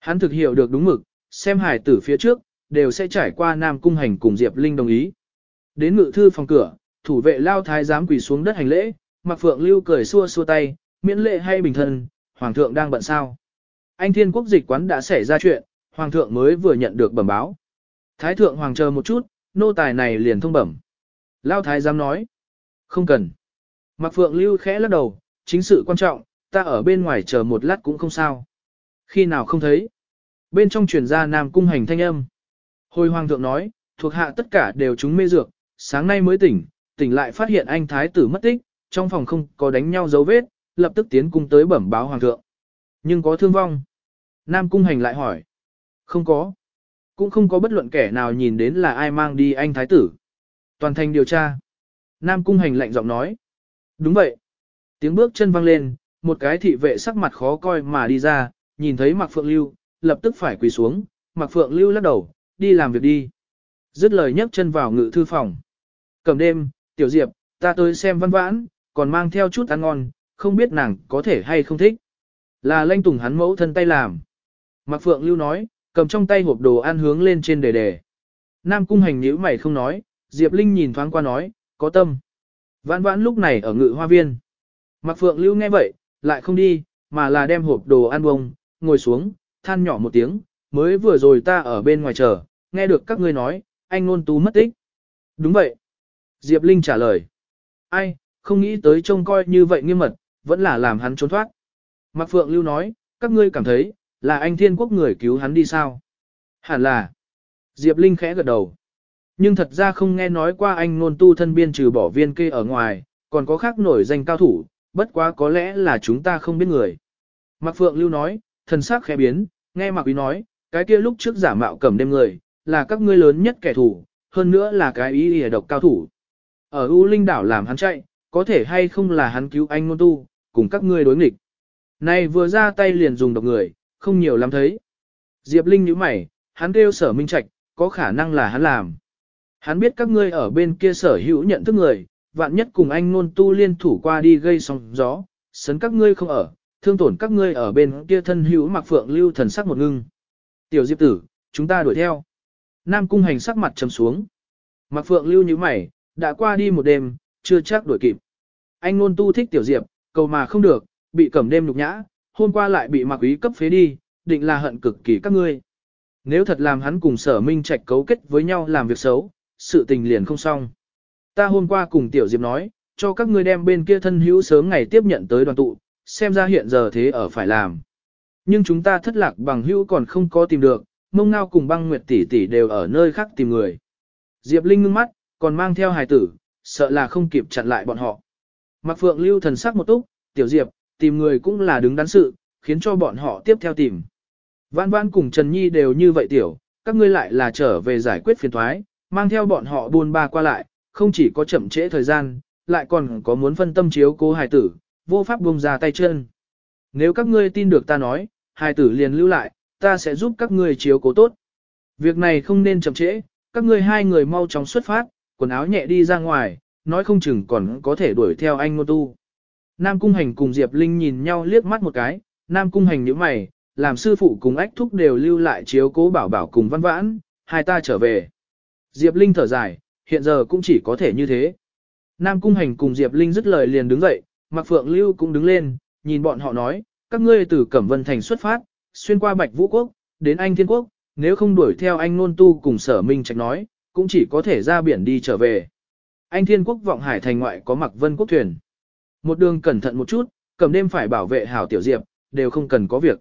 Hắn thực hiểu được đúng mực, xem hải tử phía trước, đều sẽ trải qua Nam Cung Hành cùng Diệp Linh đồng ý. Đến ngự thư phòng cửa, thủ vệ lao thái giám quỳ xuống đất hành lễ, Mạc Phượng Lưu cười xua xua tay, miễn lệ hay bình thân, Hoàng thượng đang bận sao. Anh thiên quốc dịch quán đã xảy ra chuyện, Hoàng thượng mới vừa nhận được bẩm báo. Thái thượng Hoàng chờ một chút, nô tài này liền thông bẩm. Lao thái giám nói, không cần. Mạc Phượng Lưu khẽ lắc đầu, chính sự quan trọng, ta ở bên ngoài chờ một lát cũng không sao. Khi nào không thấy, bên trong truyền ra Nam Cung Hành thanh âm. Hồi Hoàng thượng nói, thuộc hạ tất cả đều chúng mê dược, sáng nay mới tỉnh, tỉnh lại phát hiện anh thái tử mất tích, trong phòng không có đánh nhau dấu vết, lập tức tiến cung tới bẩm báo hoàng thượng. Nhưng có thương vong. Nam cung hành lại hỏi. Không có. Cũng không có bất luận kẻ nào nhìn đến là ai mang đi anh thái tử. Toàn thành điều tra. Nam cung hành lạnh giọng nói. Đúng vậy. Tiếng bước chân vang lên, một cái thị vệ sắc mặt khó coi mà đi ra, nhìn thấy mặc Phượng Lưu, lập tức phải quỳ xuống, Mạc Phượng Lưu lắc đầu, đi làm việc đi. Dứt lời nhấc chân vào ngự thư phòng. Cầm đêm, tiểu diệp, ta tới xem văn vãn, còn mang theo chút ăn ngon, không biết nàng có thể hay không thích. Là lanh tùng hắn mẫu thân tay làm. Mạc Phượng Lưu nói, cầm trong tay hộp đồ ăn hướng lên trên đề đề. Nam cung hành nhíu mày không nói, Diệp Linh nhìn thoáng qua nói, có tâm. Vãn vãn lúc này ở ngự hoa viên. Mạc Phượng Lưu nghe vậy, lại không đi, mà là đem hộp đồ ăn bông, ngồi xuống, than nhỏ một tiếng, mới vừa rồi ta ở bên ngoài chờ, nghe được các ngươi nói, anh ngôn tú mất tích. Đúng vậy. Diệp Linh trả lời. Ai, không nghĩ tới trông coi như vậy nghiêm mật, vẫn là làm hắn trốn thoát. Mạc Phượng Lưu nói, các ngươi cảm thấy, là anh thiên quốc người cứu hắn đi sao? Hẳn là. Diệp Linh khẽ gật đầu. Nhưng thật ra không nghe nói qua anh nôn tu thân biên trừ bỏ viên kê ở ngoài, còn có khác nổi danh cao thủ, bất quá có lẽ là chúng ta không biết người. Mạc Phượng Lưu nói, thần sắc khẽ biến, nghe Mạc Quý nói, cái kia lúc trước giả mạo cầm đêm người, là các ngươi lớn nhất kẻ thù, hơn nữa là cái ý ỉa độc cao thủ. Ở U Linh đảo làm hắn chạy, có thể hay không là hắn cứu anh ngôn tu, cùng các ngươi đối nghịch. Này vừa ra tay liền dùng độc người, không nhiều lắm thấy. Diệp Linh nhíu mày, hắn kêu sở minh trạch, có khả năng là hắn làm. Hắn biết các ngươi ở bên kia sở hữu nhận thức người, vạn nhất cùng anh ngôn tu liên thủ qua đi gây sóng gió, sấn các ngươi không ở, thương tổn các ngươi ở bên kia thân hữu mặc phượng lưu thần sắc một ngưng. Tiểu Diệp tử, chúng ta đuổi theo. Nam cung hành sắc mặt trầm xuống. mặc Phượng lưu như mày, đã qua đi một đêm, chưa chắc đuổi kịp. Anh ngôn tu thích tiểu diệp, cầu mà không được, bị cẩm đêm nhục nhã, hôm qua lại bị mặc ý cấp phế đi, định là hận cực kỳ các ngươi. Nếu thật làm hắn cùng sở minh trạch cấu kết với nhau làm việc xấu, sự tình liền không xong. Ta hôm qua cùng tiểu diệp nói, cho các ngươi đem bên kia thân hữu sớm ngày tiếp nhận tới đoàn tụ, xem ra hiện giờ thế ở phải làm. Nhưng chúng ta thất lạc bằng hữu còn không có tìm được, mông ngao cùng băng nguyệt tỷ tỷ đều ở nơi khác tìm người. Diệp Linh ngưng mắt, còn mang theo hài tử, sợ là không kịp chặn lại bọn họ. Mạc Phượng lưu thần sắc một túc, tiểu Diệp, tìm người cũng là đứng đắn sự, khiến cho bọn họ tiếp theo tìm. Vãn vãn cùng Trần Nhi đều như vậy tiểu, các ngươi lại là trở về giải quyết phiền thoái, mang theo bọn họ buôn ba qua lại, không chỉ có chậm trễ thời gian, lại còn có muốn phân tâm chiếu cố hài tử, vô pháp buông ra tay chân. Nếu các ngươi tin được ta nói, hài tử liền lưu lại, ta sẽ giúp các ngươi chiếu cố tốt. Việc này không nên chậm trễ, các ngươi hai người mau chóng xuất phát, quần áo nhẹ đi ra ngoài, nói không chừng còn có thể đuổi theo anh Ngô Tu. Nam Cung Hành cùng Diệp Linh nhìn nhau liếc mắt một cái, Nam Cung Hành nhíu mày, làm sư phụ cùng ách thúc đều lưu lại chiếu cố bảo bảo cùng văn vãn, hai ta trở về. Diệp Linh thở dài, hiện giờ cũng chỉ có thể như thế. Nam Cung Hành cùng Diệp Linh dứt lời liền đứng dậy, Mạc Phượng Lưu cũng đứng lên, nhìn bọn họ nói, các ngươi từ Cẩm Vân Thành xuất phát, xuyên qua Bạch Vũ Quốc, đến Anh Thiên Quốc, nếu không đuổi theo anh Nôn Tu cùng sở minh trạch nói, cũng chỉ có thể ra biển đi trở về. Anh Thiên Quốc vọng hải thành ngoại có mặc vân quốc thuyền. Một đường cẩn thận một chút, cầm đêm phải bảo vệ hảo tiểu diệp, đều không cần có việc.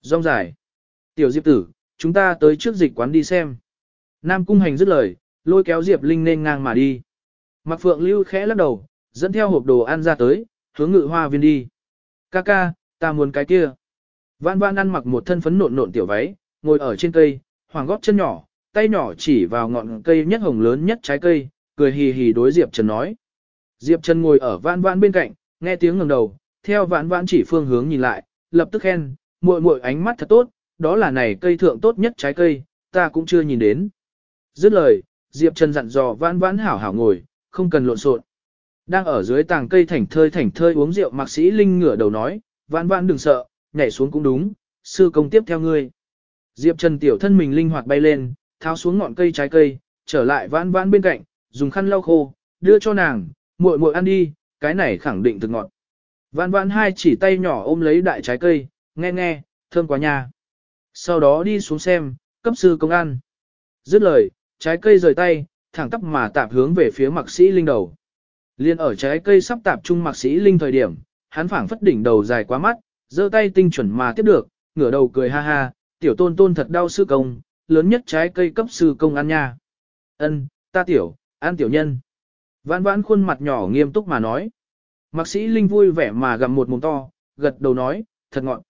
Rong dài. Tiểu diệp tử, chúng ta tới trước dịch quán đi xem. Nam cung hành dứt lời, lôi kéo diệp linh nên ngang mà đi. Mạc phượng lưu khẽ lắc đầu, dẫn theo hộp đồ ăn ra tới, hướng ngự hoa viên đi. Ca ca, ta muốn cái kia. Vãn vãn ăn mặc một thân phấn nộn nộn tiểu váy, ngồi ở trên cây, hoàng góp chân nhỏ, tay nhỏ chỉ vào ngọn cây nhất hồng lớn nhất trái cây, cười hì hì đối Diệp Trần nói. Diệp Trần ngồi ở vãn vãn bên cạnh, nghe tiếng ngẩng đầu, theo vãn vãn chỉ phương hướng nhìn lại, lập tức khen, muội muội ánh mắt thật tốt, đó là này cây thượng tốt nhất trái cây, ta cũng chưa nhìn đến. Dứt lời, Diệp Trần dặn dò vãn vãn hảo hảo ngồi, không cần lộn xộn. Đang ở dưới tàng cây thảnh thơi thảnh thơi uống rượu mạc sĩ Linh ngửa đầu nói, vãn vãn đừng sợ, nhảy xuống cũng đúng, sư công tiếp theo ngươi. Diệp Trần tiểu thân mình linh hoạt bay lên, tháo xuống ngọn cây trái cây, trở lại vãn vãn bên cạnh, dùng khăn lau khô, đưa cho nàng, muội muội ăn đi, cái này khẳng định thực ngọt. Vãn vãn hai chỉ tay nhỏ ôm lấy đại trái cây, nghe nghe, thơm quá nha. Sau đó đi xuống xem, cấp sư công ăn. Dứt lời, trái cây rời tay, thẳng tắp mà tạp hướng về phía mạc sĩ linh đầu. Liên ở trái cây sắp tạp trung mạc sĩ linh thời điểm, hắn phảng phất đỉnh đầu dài quá mắt, giơ tay tinh chuẩn mà tiếp được, ngửa đầu cười ha ha, tiểu tôn tôn thật đau sư công, lớn nhất trái cây cấp sư công ăn nha. Ân, ta tiểu, ăn tiểu nhân. Vãn vãn khuôn mặt nhỏ nghiêm túc mà nói. Mạc sĩ Linh vui vẻ mà gặm một mồm to, gật đầu nói, thật ngọn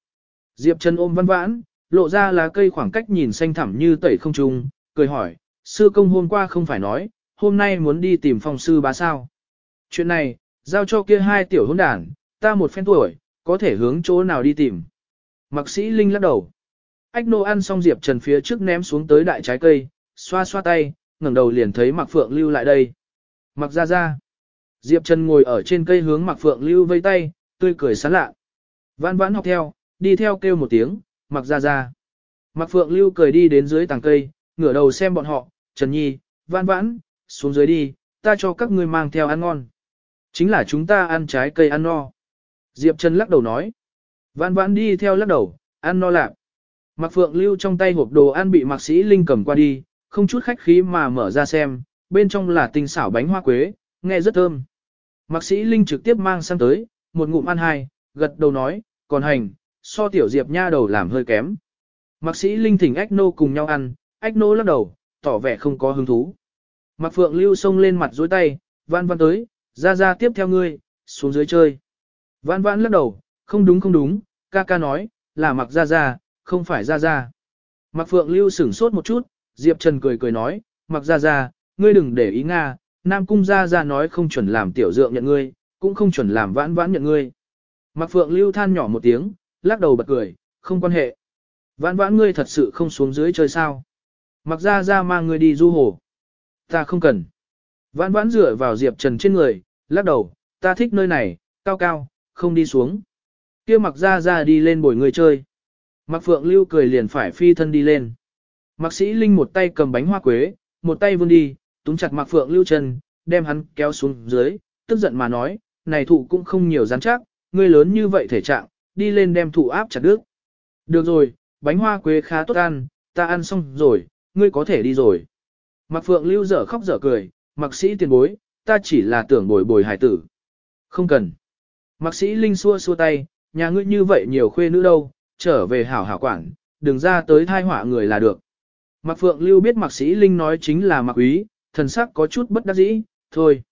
Diệp Trần ôm văn vãn, lộ ra lá cây khoảng cách nhìn xanh thẳm như tẩy không trung, cười hỏi, sư công hôm qua không phải nói, hôm nay muốn đi tìm phòng sư bá sao. Chuyện này, giao cho kia hai tiểu hôn đàn, ta một phen tuổi, có thể hướng chỗ nào đi tìm. Mạc sĩ Linh lắc đầu. Ách nô ăn xong Diệp Trần phía trước ném xuống tới đại trái cây, xoa xoa tay, ngẩng đầu liền thấy Mạc Phượng lưu lại đây. Mạc ra ra. Diệp Trần ngồi ở trên cây hướng Mạc Phượng lưu vây tay, tươi cười sán lạ. Vãn vãn học theo, đi theo kêu một tiếng, Mạc ra ra. Mạc Phượng lưu cười đi đến dưới tàng cây, ngửa đầu xem bọn họ, Trần Nhi, vãn vãn, xuống dưới đi, ta cho các ngươi mang theo ăn ngon. Chính là chúng ta ăn trái cây ăn no. Diệp Trần lắc đầu nói. Vãn vãn đi theo lắc đầu, ăn no lạc. Mạc Phượng lưu trong tay hộp đồ ăn bị Mạc Sĩ Linh cầm qua đi, không chút khách khí mà mở ra xem, bên trong là tinh xảo bánh hoa quế, nghe rất thơm. Mạc Sĩ Linh trực tiếp mang sang tới, một ngụm ăn hai, gật đầu nói, còn hành, so tiểu Diệp nha đầu làm hơi kém. Mạc Sĩ Linh thỉnh Ách Nô cùng nhau ăn, Ách Nô lắc đầu, tỏ vẻ không có hứng thú. Mạc Phượng lưu xông lên mặt dối tay, văn văn tới, ra ra tiếp theo ngươi, xuống dưới chơi. Vãn vãn lắc đầu, không đúng không đúng, ca ca nói, là mặc ra ra, không phải ra ra. Mặc phượng lưu sửng sốt một chút, Diệp Trần cười cười nói, mặc ra ra, ngươi đừng để ý Nga, Nam Cung ra ra nói không chuẩn làm tiểu dượng nhận ngươi, cũng không chuẩn làm vãn vãn nhận ngươi. Mặc phượng lưu than nhỏ một tiếng, lắc đầu bật cười, không quan hệ. Vãn vãn ngươi thật sự không xuống dưới chơi sao. Mặc ra ra mang ngươi đi du hồ. Ta không cần. Vãn vãn dựa vào Diệp Trần trên người, lắc đầu, ta thích nơi này, cao cao, không đi xuống. kia mặc ra ra đi lên bồi người chơi. Mặc phượng lưu cười liền phải phi thân đi lên. Mặc sĩ Linh một tay cầm bánh hoa quế, một tay vươn đi, túm chặt mặc phượng lưu chân, đem hắn kéo xuống dưới, tức giận mà nói, này thụ cũng không nhiều rắn chắc, ngươi lớn như vậy thể trạng, đi lên đem thụ áp chặt đứt. Được rồi, bánh hoa quế khá tốt ăn, ta ăn xong rồi, ngươi có thể đi rồi. Mặc phượng lưu dở khóc dở cười, mặc sĩ tiền bối, ta chỉ là tưởng bồi bồi hải tử. Không cần. Mạc sĩ Linh xua xua tay, nhà ngươi như vậy nhiều khuê nữ đâu, trở về hảo hảo quản, đừng ra tới thai họa người là được. Mạc Phượng Lưu biết Mạc sĩ Linh nói chính là Mạc quý, thần sắc có chút bất đắc dĩ, thôi.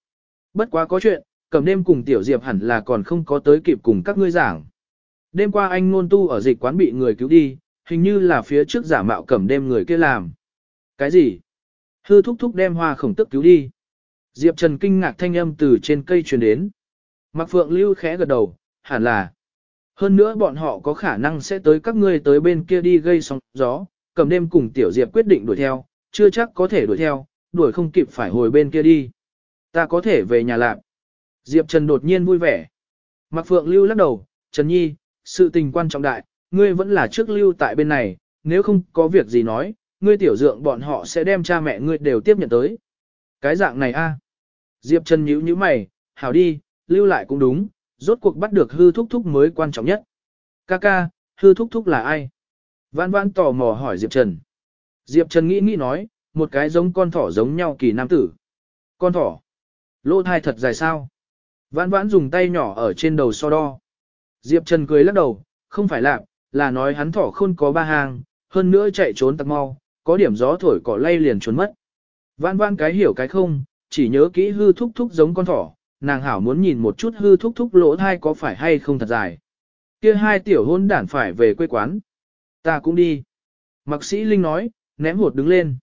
Bất quá có chuyện, cầm đêm cùng Tiểu Diệp hẳn là còn không có tới kịp cùng các ngươi giảng. Đêm qua anh ngôn tu ở dịch quán bị người cứu đi, hình như là phía trước giả mạo cầm đêm người kia làm. Cái gì? Hư thúc thúc đem hoa khổng tức cứu đi. Diệp Trần kinh ngạc thanh âm từ trên cây truyền đến. Mạc Phượng Lưu khẽ gật đầu, hẳn là. Hơn nữa bọn họ có khả năng sẽ tới các ngươi tới bên kia đi gây sóng gió, cầm đêm cùng Tiểu Diệp quyết định đuổi theo, chưa chắc có thể đuổi theo, đuổi không kịp phải hồi bên kia đi. Ta có thể về nhà lạc. Diệp Trần đột nhiên vui vẻ. Mạc Phượng Lưu lắc đầu, Trần Nhi, sự tình quan trọng đại, ngươi vẫn là trước lưu tại bên này, nếu không có việc gì nói, ngươi tiểu dượng bọn họ sẽ đem cha mẹ ngươi đều tiếp nhận tới. Cái dạng này a Diệp Trần nhíu nhíu mày, hảo đi, lưu lại cũng đúng, rốt cuộc bắt được hư thúc thúc mới quan trọng nhất. Ca ca, hư thúc thúc là ai? Vãn vãn tò mò hỏi Diệp Trần. Diệp Trần nghĩ nghĩ nói, một cái giống con thỏ giống nhau kỳ nam tử. Con thỏ. Lô thai thật dài sao? Vãn vãn dùng tay nhỏ ở trên đầu so đo. Diệp Trần cười lắc đầu, không phải lạ, là nói hắn thỏ khôn có ba hàng, hơn nữa chạy trốn tặc mau, có điểm gió thổi cỏ lay liền trốn mất. Vãn vãn cái hiểu cái không, chỉ nhớ kỹ hư thúc thúc giống con thỏ, nàng hảo muốn nhìn một chút hư thúc thúc lỗ thai có phải hay không thật dài. Kia hai tiểu hôn đản phải về quê quán. Ta cũng đi. Mạc sĩ Linh nói, ném hột đứng lên.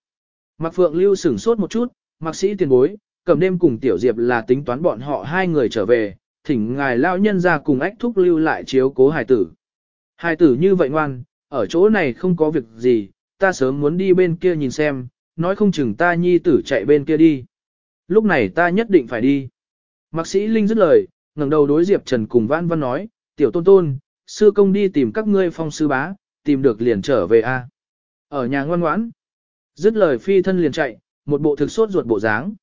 Mạc Phượng Lưu sửng sốt một chút, mạc sĩ tiền bối, cầm đêm cùng tiểu diệp là tính toán bọn họ hai người trở về, thỉnh ngài lao nhân ra cùng ách thúc lưu lại chiếu cố hài tử. Hài tử như vậy ngoan, ở chỗ này không có việc gì, ta sớm muốn đi bên kia nhìn xem, nói không chừng ta nhi tử chạy bên kia đi. Lúc này ta nhất định phải đi. Mạc sĩ Linh dứt lời, ngẩng đầu đối Diệp Trần cùng Vãn Văn nói, tiểu tôn tôn, sư công đi tìm các ngươi phong sư bá, tìm được liền trở về a. Ở nhà ngoan ngoãn. Dứt lời phi thân liền chạy, một bộ thực sốt ruột bộ dáng.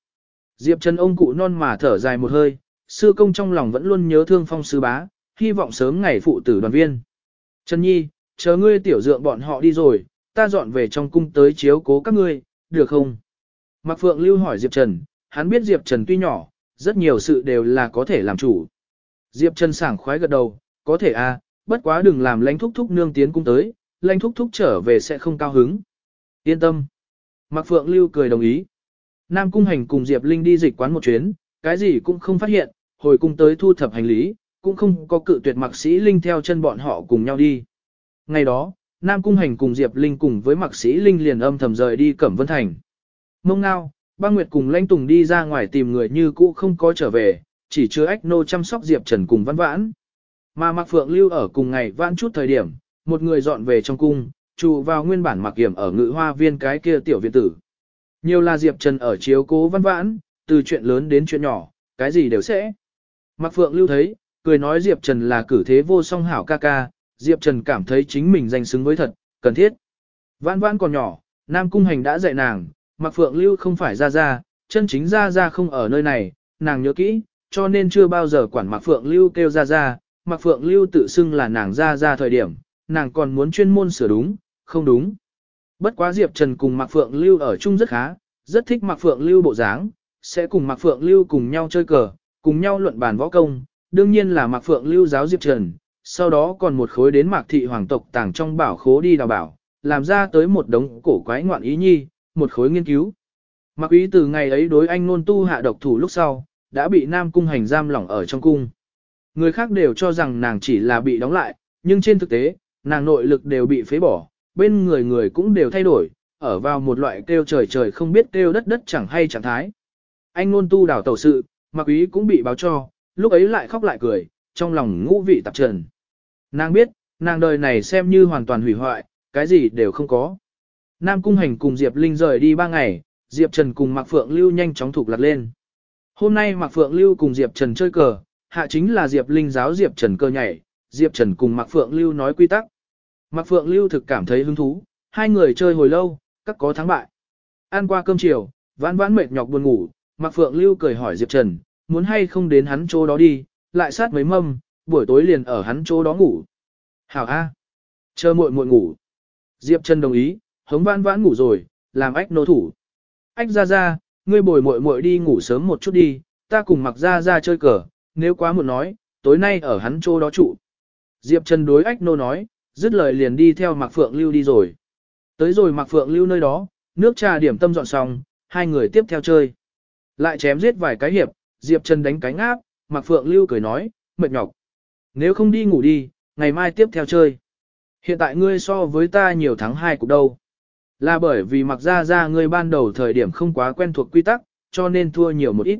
Diệp Trần ông cụ non mà thở dài một hơi, sư công trong lòng vẫn luôn nhớ thương phong sư bá, hy vọng sớm ngày phụ tử đoàn viên. Trần Nhi, chờ ngươi tiểu dượng bọn họ đi rồi, ta dọn về trong cung tới chiếu cố các ngươi, được không? Mạc Phượng Lưu hỏi Diệp Trần, hắn biết Diệp Trần tuy nhỏ, rất nhiều sự đều là có thể làm chủ. Diệp Trần sảng khoái gật đầu, có thể à, bất quá đừng làm lãnh thúc thúc nương tiến cung tới, lãnh thúc thúc trở về sẽ không cao hứng. Yên tâm. Mạc Phượng Lưu cười đồng ý. Nam Cung Hành cùng Diệp Linh đi dịch quán một chuyến, cái gì cũng không phát hiện, hồi cung tới thu thập hành lý, cũng không có cự tuyệt Mạc Sĩ Linh theo chân bọn họ cùng nhau đi. Ngày đó, Nam Cung Hành cùng Diệp Linh cùng với Mạc Sĩ Linh liền âm thầm rời đi Cẩm Vân Thành. Mông Ngao, Băng Nguyệt cùng Lãnh Tùng đi ra ngoài tìm người như cũ không có trở về, chỉ chứa ách nô chăm sóc Diệp Trần cùng Văn Vãn. Mà Mạc Phượng lưu ở cùng ngày vãn chút thời điểm, một người dọn về trong cung, trụ vào nguyên bản Mạc Kiểm ở ngự hoa viên cái kia tiểu viện tử. Nhiều là Diệp Trần ở chiếu cố Văn Vãn, từ chuyện lớn đến chuyện nhỏ, cái gì đều sẽ. Mạc Phượng lưu thấy, cười nói Diệp Trần là cử thế vô song hảo ca ca, Diệp Trần cảm thấy chính mình danh xứng với thật, cần thiết. Vãn Vãn còn nhỏ, Nam Cung Hành đã dạy nàng, Mạc Phượng lưu không phải ra ra, chân chính ra ra không ở nơi này, nàng nhớ kỹ, cho nên chưa bao giờ quản Mạc Phượng Lưu kêu ra ra, Mạc Phượng Lưu tự xưng là nàng ra ra thời điểm, nàng còn muốn chuyên môn sửa đúng, không đúng. Bất quá Diệp Trần cùng Mạc Phượng Lưu ở chung rất khá, rất thích Mạc Phượng Lưu bộ dáng, sẽ cùng Mạc Phượng Lưu cùng nhau chơi cờ, cùng nhau luận bàn võ công, đương nhiên là Mạc Phượng Lưu giáo Diệp Trần, sau đó còn một khối đến Mạc Thị Hoàng tộc tàng trong bảo khố đi đào bảo, làm ra tới một đống cổ quái ngoạn ý nhi, một khối nghiên cứu. Mạc Ý từ ngày ấy đối anh nôn tu hạ độc thủ lúc sau, đã bị Nam Cung hành giam lỏng ở trong cung. Người khác đều cho rằng nàng chỉ là bị đóng lại, nhưng trên thực tế, nàng nội lực đều bị phế bỏ, bên người người cũng đều thay đổi, ở vào một loại kêu trời trời không biết kêu đất đất chẳng hay chẳng thái. Anh nôn tu đảo tẩu sự, mặc ý cũng bị báo cho, lúc ấy lại khóc lại cười, trong lòng ngũ vị tạp trần. Nàng biết, nàng đời này xem như hoàn toàn hủy hoại, cái gì đều không có. Nam Cung Hành cùng Diệp Linh rời đi ba ngày, Diệp Trần cùng Mạc Phượng Lưu nhanh chóng thục lặt lên. Hôm nay Mạc Phượng Lưu cùng Diệp Trần chơi cờ, hạ chính là Diệp Linh giáo Diệp Trần cơ nhảy, Diệp Trần cùng Mạc Phượng Lưu nói quy tắc. Mạc Phượng Lưu thực cảm thấy hứng thú, hai người chơi hồi lâu, các có thắng bại. Ăn qua cơm chiều, vãn vãn mệt nhọc buồn ngủ, Mạc Phượng Lưu cười hỏi Diệp Trần, muốn hay không đến hắn chỗ đó đi, lại sát mấy mâm, buổi tối liền ở hắn chỗ đó ngủ. Hảo A. Chờ muội muội ngủ. Diệp Trần đồng ý, hống vãn vãn ngủ rồi, làm ách nô thủ. Ách ra ra, ngươi bồi muội muội đi ngủ sớm một chút đi, ta cùng mặc ra ra chơi cờ, nếu quá muộn nói, tối nay ở hắn chỗ đó trụ. Diệp Trần đối ách nô nói, dứt lời liền đi theo Mạc Phượng Lưu đi rồi. Tới rồi Mạc Phượng Lưu nơi đó, nước trà điểm tâm dọn xong, hai người tiếp theo chơi. Lại chém giết vài cái hiệp, Diệp Trần đánh cánh áp, Mạc Phượng Lưu cười nói, mệt nhọc. Nếu không đi ngủ đi, ngày mai tiếp theo chơi. Hiện tại ngươi so với ta nhiều tháng hai cục đâu. Là bởi vì mặc ra ra ngươi ban đầu thời điểm không quá quen thuộc quy tắc, cho nên thua nhiều một ít.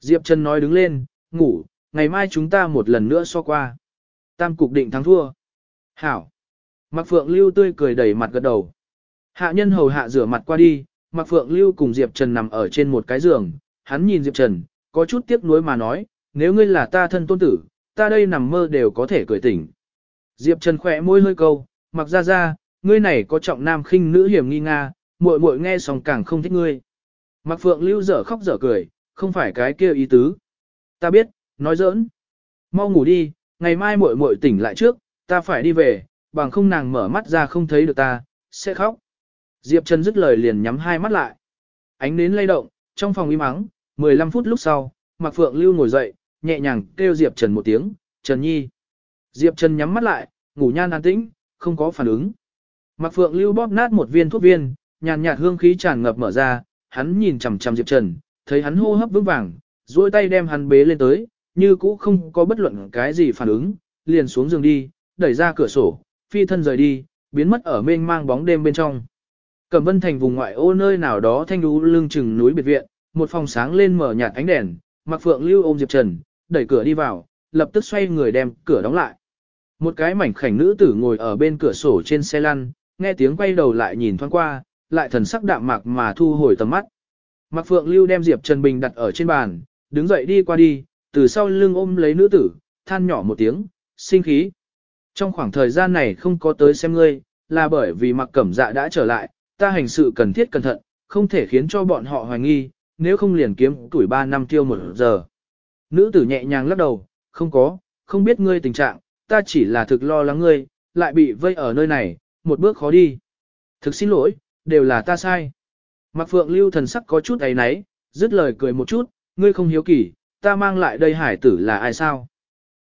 Diệp Trần nói đứng lên, ngủ, ngày mai chúng ta một lần nữa so qua. Tam cục định thắng thua. Hảo. Mạc Phượng Lưu tươi cười đẩy mặt gật đầu. Hạ nhân hầu hạ rửa mặt qua đi, Mạc Phượng Lưu cùng Diệp Trần nằm ở trên một cái giường, hắn nhìn Diệp Trần, có chút tiếc nuối mà nói, nếu ngươi là ta thân tôn tử, ta đây nằm mơ đều có thể cười tỉnh. Diệp Trần khỏe môi hơi câu, mặc ra ra, ngươi này có trọng nam khinh nữ hiểm nghi nga, muội muội nghe xong càng không thích ngươi. Mặc Phượng Lưu dở khóc dở cười, không phải cái kia ý tứ. Ta biết, nói giỡn. Mau ngủ đi, ngày mai muội muội tỉnh lại trước, ta phải đi về, bằng không nàng mở mắt ra không thấy được ta, sẽ khóc. Diệp Trần dứt lời liền nhắm hai mắt lại. Ánh nến lay động, trong phòng im ắng, 15 phút lúc sau, Mạc Phượng Lưu ngồi dậy, nhẹ nhàng kêu Diệp Trần một tiếng, Trần Nhi. Diệp Trần nhắm mắt lại, ngủ nhan an tĩnh, không có phản ứng. Mạc Phượng Lưu bóp nát một viên thuốc viên, nhàn nhạt hương khí tràn ngập mở ra, hắn nhìn chằm chằm Diệp Trần, thấy hắn hô hấp vững vàng, duỗi tay đem hắn bế lên tới, như cũ không có bất luận cái gì phản ứng, liền xuống giường đi, đẩy ra cửa sổ, phi thân rời đi, biến mất ở mênh mang bóng đêm bên trong. Cẩm Vân Thành vùng ngoại ô nơi nào đó thanh đú lưng chừng núi biệt viện, một phòng sáng lên mở nhạt ánh đèn, Mạc Phượng Lưu ôm Diệp Trần, đẩy cửa đi vào, lập tức xoay người đem cửa đóng lại. Một cái mảnh khảnh nữ tử ngồi ở bên cửa sổ trên xe lăn, nghe tiếng quay đầu lại nhìn thoáng qua, lại thần sắc đạm mạc mà thu hồi tầm mắt. Mạc Phượng Lưu đem Diệp Trần Bình đặt ở trên bàn, đứng dậy đi qua đi, từ sau lưng ôm lấy nữ tử, than nhỏ một tiếng, sinh khí. Trong khoảng thời gian này không có tới xem ngươi, là bởi vì Mạc Cẩm Dạ đã trở lại, ta hành sự cần thiết cẩn thận, không thể khiến cho bọn họ hoài nghi, nếu không liền kiếm tuổi 3 năm tiêu một giờ. Nữ tử nhẹ nhàng lắc đầu, không có, không biết ngươi tình trạng, ta chỉ là thực lo lắng ngươi, lại bị vây ở nơi này, một bước khó đi. Thực xin lỗi, đều là ta sai. Mạc Phượng Lưu thần sắc có chút ấy náy, dứt lời cười một chút, ngươi không hiếu kỳ, ta mang lại đây hải tử là ai sao?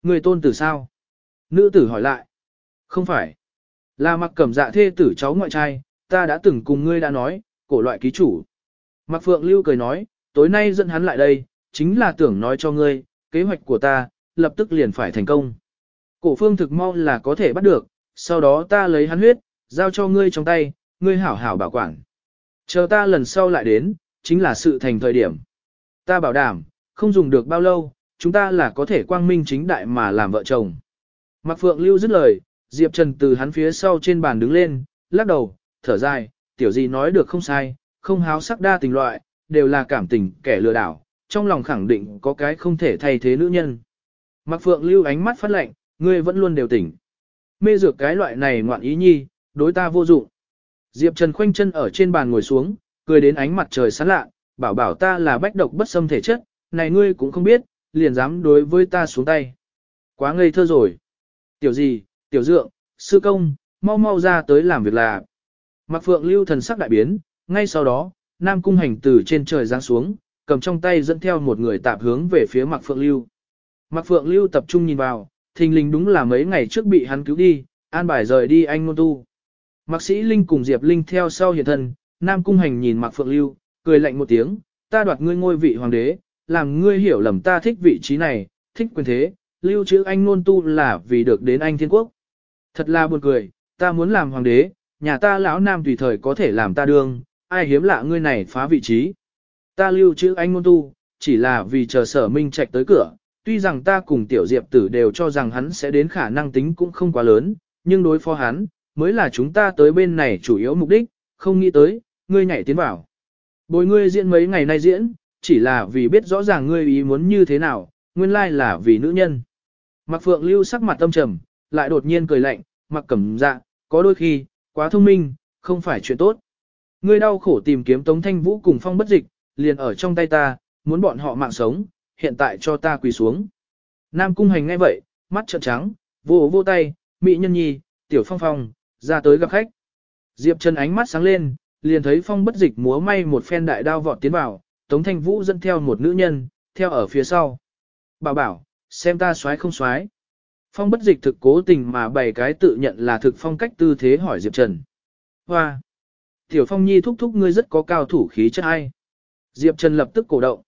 Ngươi tôn tử sao? Nữ tử hỏi lại. Không phải. Là mặc cẩm dạ thê tử cháu ngoại trai, ta đã từng cùng ngươi đã nói, cổ loại ký chủ. Mạc Phượng Lưu cười nói, tối nay dẫn hắn lại đây, chính là tưởng nói cho ngươi, kế hoạch của ta, lập tức liền phải thành công. Cổ phương thực mau là có thể bắt được, sau đó ta lấy hắn huyết, giao cho ngươi trong tay, ngươi hảo hảo bảo quản. Chờ ta lần sau lại đến, chính là sự thành thời điểm. Ta bảo đảm, không dùng được bao lâu, chúng ta là có thể quang minh chính đại mà làm vợ chồng. Mạc Phượng Lưu dứt lời, Diệp Trần từ hắn phía sau trên bàn đứng lên, lắc đầu, thở dài, tiểu gì nói được không sai, không háo sắc đa tình loại, đều là cảm tình kẻ lừa đảo, trong lòng khẳng định có cái không thể thay thế nữ nhân. Mạc Phượng Lưu ánh mắt phát lạnh, ngươi vẫn luôn đều tỉnh. Mê dược cái loại này ngoạn ý nhi, đối ta vô dụng. Diệp Trần khoanh chân ở trên bàn ngồi xuống, cười đến ánh mặt trời sáng lạ, bảo bảo ta là bách độc bất xâm thể chất, này ngươi cũng không biết, liền dám đối với ta xuống tay. Quá ngây thơ rồi. Tiểu gì, tiểu dượng, sư công, mau mau ra tới làm việc là. Mạc Phượng lưu thần sắc đại biến, ngay sau đó, Nam Cung hành từ trên trời giáng xuống, cầm trong tay dẫn theo một người tạp hướng về phía Mạc Phượng lưu. Mạc Phượng lưu tập trung nhìn vào, thình lình đúng là mấy ngày trước bị hắn cứu đi, an bài rời đi anh ngôn tu. Mạc sĩ Linh cùng Diệp Linh theo sau hiện thân, Nam Cung hành nhìn Mạc Phượng lưu, cười lạnh một tiếng, ta đoạt ngươi ngôi vị hoàng đế, làm ngươi hiểu lầm ta thích vị trí này, thích quyền thế, lưu trữ anh ngôn tu là vì được đến anh thiên quốc. Thật là buồn cười, ta muốn làm hoàng đế, nhà ta lão nam tùy thời có thể làm ta đương, ai hiếm lạ ngươi này phá vị trí. Ta lưu trữ anh ngôn tu, chỉ là vì chờ sở minh trạch tới cửa, tuy rằng ta cùng tiểu diệp tử đều cho rằng hắn sẽ đến khả năng tính cũng không quá lớn, nhưng đối phó hắn, mới là chúng ta tới bên này chủ yếu mục đích, không nghĩ tới, ngươi nhảy tiến vào. Bồi ngươi diễn mấy ngày nay diễn, chỉ là vì biết rõ ràng ngươi ý muốn như thế nào, nguyên lai là vì nữ nhân. Mặc Phượng Lưu sắc mặt tâm trầm, lại đột nhiên cười lạnh, mặc cẩm dạ, có đôi khi, quá thông minh, không phải chuyện tốt. Ngươi đau khổ tìm kiếm Tống Thanh Vũ cùng phong bất dịch, liền ở trong tay ta, muốn bọn họ mạng sống, hiện tại cho ta quỳ xuống. Nam Cung Hành ngay vậy, mắt trợn trắng, vô vô tay, mỹ nhân nhi, tiểu phong phong, ra tới gặp khách. Diệp Trần ánh mắt sáng lên, liền thấy phong bất dịch múa may một phen đại đao vọt tiến vào, Tống Thanh Vũ dẫn theo một nữ nhân, theo ở phía sau. Bảo bảo, xem ta xoái không xoái. Phong bất dịch thực cố tình mà bày cái tự nhận là thực phong cách tư thế hỏi Diệp Trần. Hoa! Tiểu Phong Nhi thúc thúc ngươi rất có cao thủ khí chất hay. Diệp Trần lập tức cổ động.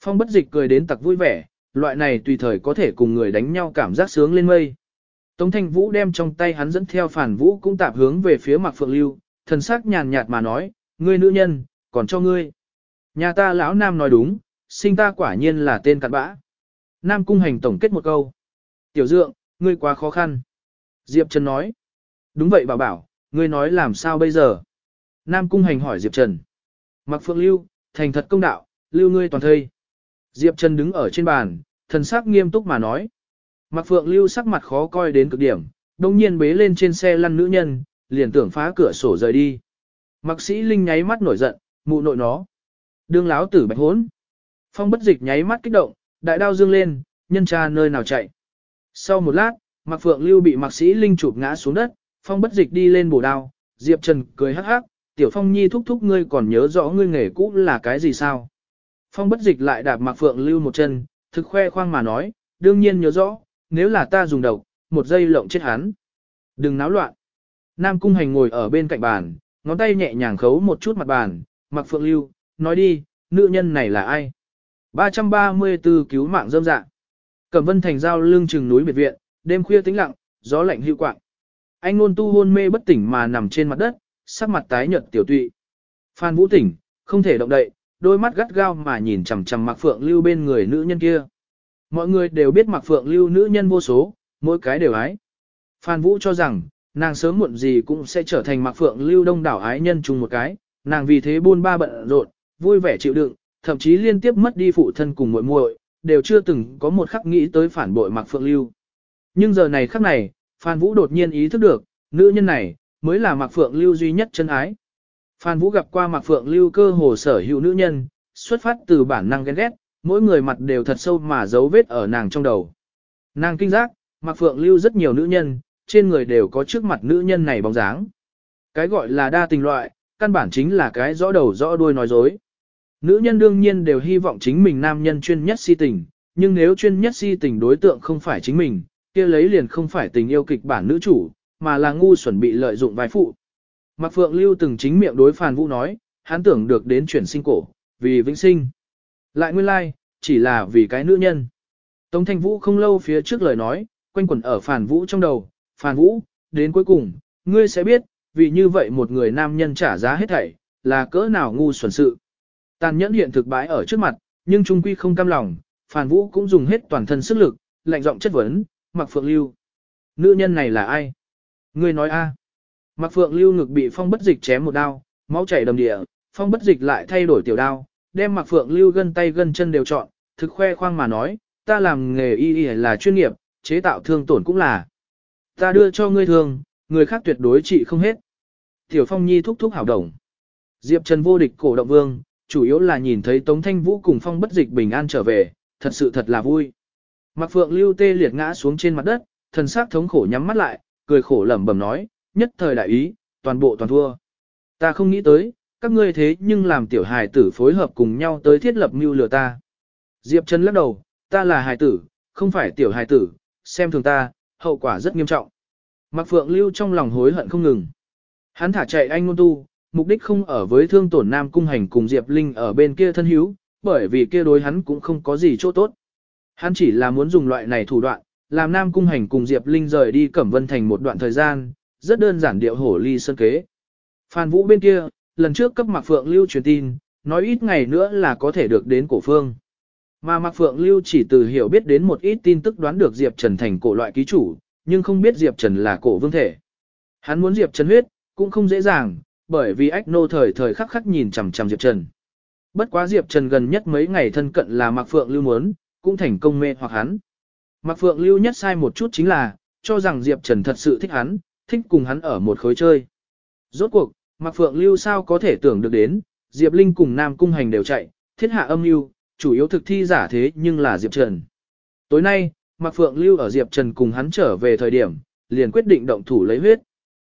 Phong bất dịch cười đến tặc vui vẻ, loại này tùy thời có thể cùng người đánh nhau cảm giác sướng lên mây. Tống Thanh Vũ đem trong tay hắn dẫn theo phản vũ cũng tạp hướng về phía Mạc Phượng Lưu, thần sắc nhàn nhạt mà nói, ngươi nữ nhân, còn cho ngươi. Nhà ta lão nam nói đúng, sinh ta quả nhiên là tên cặn bã. Nam cung hành tổng kết một câu. Tiểu dượng, ngươi quá khó khăn. Diệp Trần nói. Đúng vậy bảo bảo, ngươi nói làm sao bây giờ? Nam cung hành hỏi Diệp Trần. Mặc phượng lưu, thành thật công đạo, lưu ngươi toàn thây. Diệp Trần đứng ở trên bàn, thần sắc nghiêm túc mà nói. Mặc phượng lưu sắc mặt khó coi đến cực điểm, đồng nhiên bế lên trên xe lăn nữ nhân, liền tưởng phá cửa sổ rời đi. Mặc sĩ Linh nháy mắt nổi giận, mụ nội nó. Đương láo tử bạch hốn. Phong bất dịch nháy mắt kích động, đại đao dương lên, nhân tra nơi nào chạy. Sau một lát, Mạc Phượng Lưu bị Mạc Sĩ Linh chụp ngã xuống đất, Phong bất dịch đi lên bổ đao, Diệp Trần cười hắc hắc, Tiểu Phong Nhi thúc thúc ngươi còn nhớ rõ ngươi nghề cũ là cái gì sao? Phong bất dịch lại đạp Mạc Phượng Lưu một chân, thực khoe khoang mà nói, đương nhiên nhớ rõ, nếu là ta dùng độc, một giây lộng chết hắn. Đừng náo loạn. Nam Cung Hành ngồi ở bên cạnh bàn, ngón tay nhẹ nhàng khấu một chút mặt bàn, Mạc Phượng Lưu, nói đi, nữ nhân này là ai? 334 cứu mạng dâm dạ. Cẩm Vân Thành giao lưng chừng núi biệt viện, đêm khuya tĩnh lặng, gió lạnh hữu quạng. Anh ngôn tu hôn mê bất tỉnh mà nằm trên mặt đất, sắc mặt tái nhợt tiểu tụy. Phan Vũ tỉnh, không thể động đậy, đôi mắt gắt gao mà nhìn chằm chằm Mạc Phượng Lưu bên người nữ nhân kia. Mọi người đều biết Mạc Phượng Lưu nữ nhân vô số, mỗi cái đều ái. Phan Vũ cho rằng, nàng sớm muộn gì cũng sẽ trở thành Mạc Phượng Lưu đông đảo ái nhân chung một cái, nàng vì thế buôn ba bận rộn, vui vẻ chịu đựng, thậm chí liên tiếp mất đi phụ thân cùng muội muội, đều chưa từng có một khắc nghĩ tới phản bội Mạc Phượng Lưu. Nhưng giờ này khắc này, Phan Vũ đột nhiên ý thức được, nữ nhân này, mới là Mạc Phượng Lưu duy nhất chân ái. Phan Vũ gặp qua Mạc Phượng Lưu cơ hồ sở hữu nữ nhân, xuất phát từ bản năng ghen ghét, mỗi người mặt đều thật sâu mà dấu vết ở nàng trong đầu. Nàng kinh giác, Mạc Phượng Lưu rất nhiều nữ nhân, trên người đều có trước mặt nữ nhân này bóng dáng. Cái gọi là đa tình loại, căn bản chính là cái rõ đầu rõ đuôi nói dối. Nữ nhân đương nhiên đều hy vọng chính mình nam nhân chuyên nhất si tình, nhưng nếu chuyên nhất si tình đối tượng không phải chính mình, kia lấy liền không phải tình yêu kịch bản nữ chủ, mà là ngu xuẩn bị lợi dụng vai phụ. Mạc Phượng Lưu từng chính miệng đối Phan Vũ nói, hắn tưởng được đến chuyển sinh cổ, vì vĩnh sinh. Lại nguyên lai, like, chỉ là vì cái nữ nhân. Tống Thanh Vũ không lâu phía trước lời nói, quanh quẩn ở Phan Vũ trong đầu, Phan Vũ, đến cuối cùng, ngươi sẽ biết, vì như vậy một người nam nhân trả giá hết thảy, là cỡ nào ngu xuẩn sự. Tàn nhẫn hiện thực bãi ở trước mặt, nhưng trung quy không cam lòng, Phan Vũ cũng dùng hết toàn thân sức lực, lạnh giọng chất vấn, Mạc Phượng Lưu. Nữ nhân này là ai? Ngươi nói a? Mạc Phượng Lưu ngực bị phong bất dịch chém một đao, máu chảy đầm địa, phong bất dịch lại thay đổi tiểu đao, đem Mạc Phượng Lưu gân tay gân chân đều chọn, thực khoe khoang mà nói, ta làm nghề y y là chuyên nghiệp, chế tạo thương tổn cũng là. Ta đưa cho ngươi thương, người khác tuyệt đối trị không hết. Tiểu Phong Nhi thúc thúc hảo đồng. Diệp Trần vô địch cổ động vương, chủ yếu là nhìn thấy Tống Thanh Vũ cùng Phong bất dịch bình an trở về, thật sự thật là vui. Mạc Phượng Lưu tê liệt ngã xuống trên mặt đất, thần sắc thống khổ nhắm mắt lại, cười khổ lẩm bẩm nói, nhất thời đại ý, toàn bộ toàn thua. Ta không nghĩ tới, các ngươi thế nhưng làm tiểu hài tử phối hợp cùng nhau tới thiết lập mưu lừa ta. Diệp Trần lắc đầu, ta là hài tử, không phải tiểu hài tử, xem thường ta, hậu quả rất nghiêm trọng. Mạc Phượng Lưu trong lòng hối hận không ngừng. Hắn thả chạy anh ngôn tu, mục đích không ở với thương tổn Nam Cung Hành cùng Diệp Linh ở bên kia thân hữu, bởi vì kia đối hắn cũng không có gì chỗ tốt. Hắn chỉ là muốn dùng loại này thủ đoạn, làm Nam Cung Hành cùng Diệp Linh rời đi Cẩm Vân Thành một đoạn thời gian, rất đơn giản điệu hổ ly sơn kế. Phan Vũ bên kia, lần trước cấp Mạc Phượng Lưu truyền tin, nói ít ngày nữa là có thể được đến cổ phương. Mà Mạc Phượng Lưu chỉ từ hiểu biết đến một ít tin tức đoán được Diệp Trần thành cổ loại ký chủ, nhưng không biết Diệp Trần là cổ vương thể. Hắn muốn Diệp Trần huyết, cũng không dễ dàng, bởi vì ách nô thời thời khắc khắc nhìn chằm chằm Diệp Trần. Bất quá Diệp Trần gần nhất mấy ngày thân cận là Mạc Phượng Lưu muốn, cũng thành công mê hoặc hắn. Mạc Phượng Lưu nhất sai một chút chính là, cho rằng Diệp Trần thật sự thích hắn, thích cùng hắn ở một khối chơi. Rốt cuộc, Mạc Phượng Lưu sao có thể tưởng được đến, Diệp Linh cùng Nam Cung Hành đều chạy, thiết hạ âm lưu, chủ yếu thực thi giả thế nhưng là Diệp Trần. Tối nay, Mạc Phượng Lưu ở Diệp Trần cùng hắn trở về thời điểm, liền quyết định động thủ lấy huyết.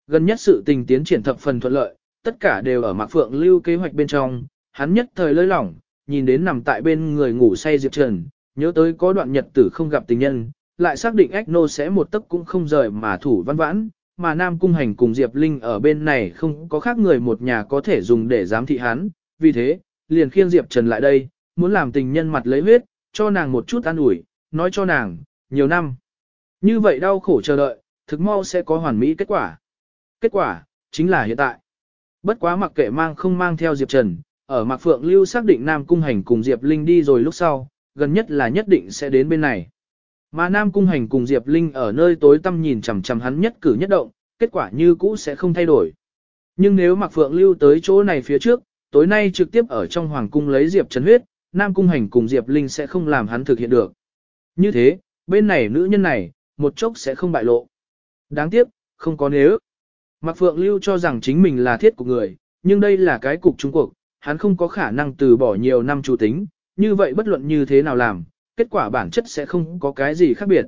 Gần nhất sự tình tiến triển thập phần thuận lợi, tất cả đều ở Mạc Phượng Lưu kế hoạch bên trong, hắn nhất thời lơi lỏng, nhìn đến nằm tại bên người ngủ say Diệp Trần, nhớ tới có đoạn nhật tử không gặp tình nhân, lại xác định Ách Nô sẽ một tấc cũng không rời mà thủ văn vãn, mà Nam Cung Hành cùng Diệp Linh ở bên này không có khác người một nhà có thể dùng để giám thị hắn, vì thế, liền khiêng Diệp Trần lại đây, muốn làm tình nhân mặt lấy huyết, cho nàng một chút an ủi, nói cho nàng, nhiều năm. Như vậy đau khổ chờ đợi, thực mau sẽ có hoàn mỹ kết quả. Kết quả, chính là hiện tại. Bất quá mặc kệ mang không mang theo Diệp Trần, ở Mạc Phượng Lưu xác định Nam Cung Hành cùng Diệp Linh đi rồi lúc sau, gần nhất là nhất định sẽ đến bên này. Mà Nam Cung Hành cùng Diệp Linh ở nơi tối tăm nhìn chằm chằm hắn nhất cử nhất động, kết quả như cũ sẽ không thay đổi. Nhưng nếu Mạc Phượng Lưu tới chỗ này phía trước, tối nay trực tiếp ở trong Hoàng Cung lấy Diệp Trần huyết, Nam Cung Hành cùng Diệp Linh sẽ không làm hắn thực hiện được. Như thế, bên này nữ nhân này, một chốc sẽ không bại lộ. Đáng tiếc, không có nếu. Mạc Phượng Lưu cho rằng chính mình là thiết của người, nhưng đây là cái cục trung cuộc, hắn không có khả năng từ bỏ nhiều năm chủ tính, như vậy bất luận như thế nào làm, kết quả bản chất sẽ không có cái gì khác biệt.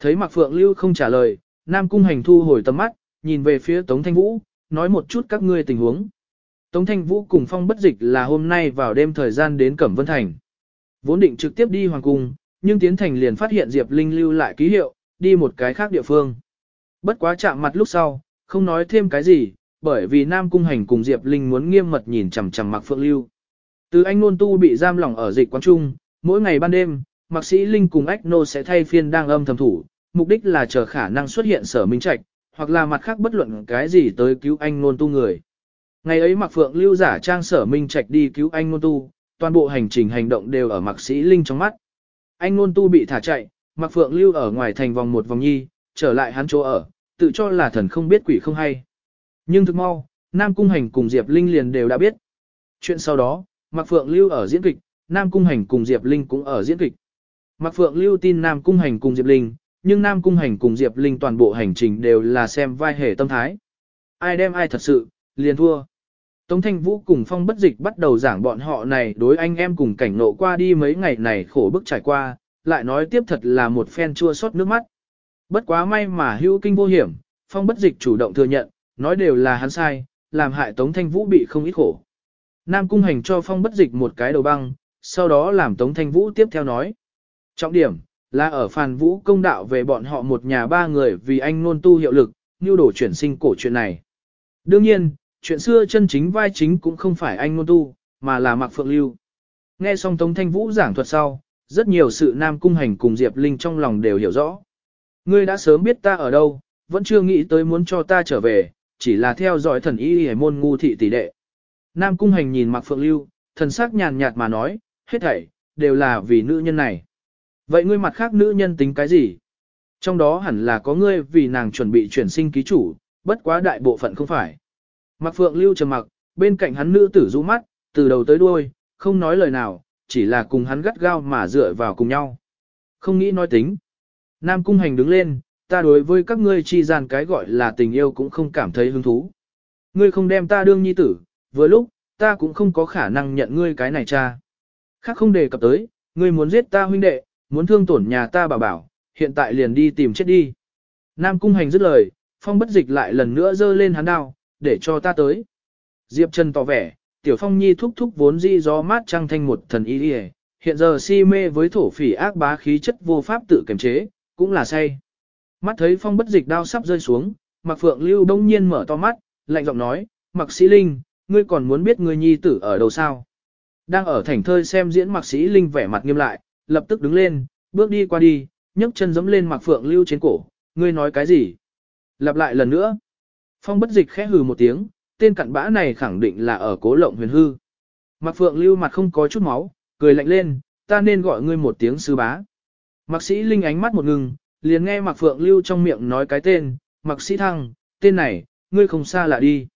Thấy Mạc Phượng Lưu không trả lời, Nam Cung Hành thu hồi tầm mắt, nhìn về phía Tống Thanh Vũ, nói một chút các ngươi tình huống. Tống Thanh Vũ cùng Phong bất dịch là hôm nay vào đêm thời gian đến Cẩm Vân Thành. Vốn định trực tiếp đi Hoàng Cung, nhưng Tiến Thành liền phát hiện Diệp Linh lưu lại ký hiệu, đi một cái khác địa phương. Bất quá chạm mặt lúc sau, không nói thêm cái gì, bởi vì Nam Cung Hành cùng Diệp Linh muốn nghiêm mật nhìn chằm chằm Mạc Phượng Lưu. Từ anh nôn tu bị giam lỏng ở dịch quán trung, mỗi ngày ban đêm, Mạc Sĩ Linh cùng Ách Nô sẽ thay phiên đang âm thầm thủ, mục đích là chờ khả năng xuất hiện sở minh trạch, hoặc là mặt khác bất luận cái gì tới cứu anh nôn tu người. Ngày ấy Mạc Phượng Lưu giả trang sở minh trạch đi cứu anh nôn tu, toàn bộ hành trình hành động đều ở Mạc Sĩ Linh trong mắt. Anh nôn tu bị thả chạy, Mạc Phượng Lưu ở ngoài thành vòng một vòng nhi, trở lại hắn chỗ ở, tự cho là thần không biết quỷ không hay. Nhưng thực mau, Nam Cung Hành cùng Diệp Linh liền đều đã biết. Chuyện sau đó, Mạc Phượng Lưu ở diễn kịch, Nam Cung Hành cùng Diệp Linh cũng ở diễn kịch. Mạc Phượng Lưu tin Nam Cung Hành cùng Diệp Linh, nhưng Nam Cung Hành cùng Diệp Linh toàn bộ hành trình đều là xem vai hề tâm thái. Ai đem ai thật sự, liền thua. Tống Thanh Vũ cùng Phong Bất Dịch bắt đầu giảng bọn họ này đối anh em cùng cảnh nộ qua đi mấy ngày này khổ bức trải qua, lại nói tiếp thật là một phen chua xót nước mắt. Bất quá may mà hữu kinh vô hiểm, Phong Bất Dịch chủ động thừa nhận, nói đều là hắn sai, làm hại Tống Thanh Vũ bị không ít khổ. Nam Cung Hành cho Phong Bất Dịch một cái đầu băng, sau đó làm Tống Thanh Vũ tiếp theo nói. Trọng điểm, là ở phàn vũ công đạo về bọn họ một nhà ba người vì anh nôn tu hiệu lực, như đổ chuyển sinh cổ chuyện này. Đương nhiên, chuyện xưa chân chính vai chính cũng không phải anh nôn tu, mà là Mạc Phượng Lưu. Nghe xong Tống Thanh Vũ giảng thuật sau, rất nhiều sự Nam Cung Hành cùng Diệp Linh trong lòng đều hiểu rõ. Ngươi đã sớm biết ta ở đâu, vẫn chưa nghĩ tới muốn cho ta trở về, chỉ là theo dõi thần y hề môn ngu thị tỷ đệ. Nam Cung Hành nhìn Mạc Phượng Lưu, thần sắc nhàn nhạt mà nói, hết thảy, đều là vì nữ nhân này. Vậy ngươi mặt khác nữ nhân tính cái gì? Trong đó hẳn là có ngươi vì nàng chuẩn bị chuyển sinh ký chủ, bất quá đại bộ phận không phải. Mạc Phượng Lưu trầm mặc, bên cạnh hắn nữ tử rũ mắt, từ đầu tới đuôi, không nói lời nào, chỉ là cùng hắn gắt gao mà dựa vào cùng nhau. Không nghĩ nói tính. Nam Cung Hành đứng lên, ta đối với các ngươi chi gian cái gọi là tình yêu cũng không cảm thấy hứng thú. Ngươi không đem ta đương nhi tử, vừa lúc, ta cũng không có khả năng nhận ngươi cái này cha. Khác không đề cập tới, ngươi muốn giết ta huynh đệ, muốn thương tổn nhà ta bảo bảo, hiện tại liền đi tìm chết đi. Nam Cung Hành dứt lời, phong bất dịch lại lần nữa giơ lên hắn đao, để cho ta tới. Diệp Trần tỏ vẻ, Tiểu Phong Nhi thúc thúc vốn di gió mát trăng thanh một thần y đi hiện giờ si mê với thổ phỉ ác bá khí chất vô pháp tự kiềm chế, cũng là say. Mắt thấy Phong bất dịch đao sắp rơi xuống, Mạc Phượng Lưu đông nhiên mở to mắt, lạnh giọng nói, Mạc Sĩ Linh, ngươi còn muốn biết ngươi nhi tử ở đâu sao? Đang ở thành thơi xem diễn Mạc Sĩ Linh vẻ mặt nghiêm lại, lập tức đứng lên, bước đi qua đi, nhấc chân giẫm lên Mạc Phượng Lưu trên cổ, ngươi nói cái gì? Lặp lại lần nữa. Phong bất dịch khẽ hừ một tiếng, tên cặn bã này khẳng định là ở cố lộng huyền hư. Mạc Phượng Lưu mặt không có chút máu, cười lạnh lên, ta nên gọi ngươi một tiếng sư bá. Mạc sĩ Linh ánh mắt một ngừng, liền nghe Mạc Phượng Lưu trong miệng nói cái tên, Mạc sĩ Thăng, tên này, ngươi không xa lạ đi.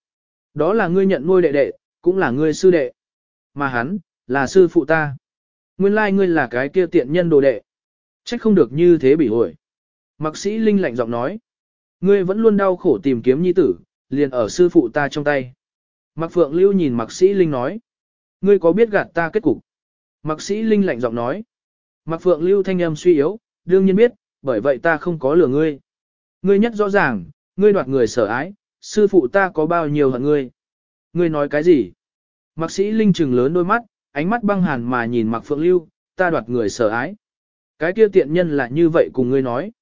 Đó là ngươi nhận nuôi đệ đệ, cũng là ngươi sư đệ. Mà hắn, là sư phụ ta. Nguyên lai like ngươi là cái kia tiện nhân đồ đệ. Trách không được như thế bị hội. Mạc sĩ Linh lạnh giọng nói. Ngươi vẫn luôn đau khổ tìm kiếm nhi tử, liền ở sư phụ ta trong tay. Mạc Phượng Lưu nhìn Mạc sĩ Linh nói. Ngươi có biết gạt ta kết cục? Mạc sĩ Linh lạnh giọng nói. Mạc Phượng Lưu thanh âm suy yếu, đương nhiên biết, bởi vậy ta không có lừa ngươi. Ngươi nhất rõ ràng, ngươi đoạt người sở ái, sư phụ ta có bao nhiêu hận ngươi. Ngươi nói cái gì? Mạc sĩ Linh trừng lớn đôi mắt, ánh mắt băng hàn mà nhìn Mạc Phượng Lưu, ta đoạt người sở ái. Cái kia tiện nhân là như vậy cùng ngươi nói.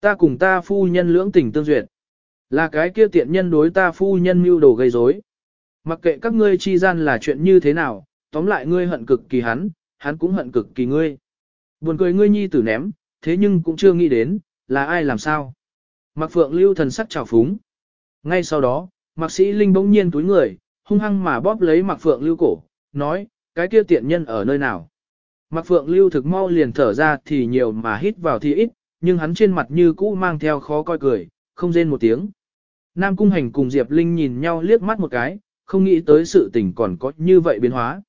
Ta cùng ta phu nhân lưỡng tình tương duyệt. Là cái kia tiện nhân đối ta phu nhân mưu đồ gây rối. Mặc kệ các ngươi chi gian là chuyện như thế nào, tóm lại ngươi hận cực kỳ hắn, hắn cũng hận cực kỳ ngươi. Buồn cười ngươi nhi tử ném, thế nhưng cũng chưa nghĩ đến, là ai làm sao. Mạc Phượng lưu thần sắc trào phúng. Ngay sau đó, Mạc Sĩ Linh bỗng nhiên túi người, hung hăng mà bóp lấy Mạc Phượng lưu cổ, nói, cái kia tiện nhân ở nơi nào. Mạc Phượng lưu thực mau liền thở ra thì nhiều mà hít vào thì ít, nhưng hắn trên mặt như cũ mang theo khó coi cười, không rên một tiếng. Nam Cung Hành cùng Diệp Linh nhìn nhau liếc mắt một cái, không nghĩ tới sự tình còn có như vậy biến hóa.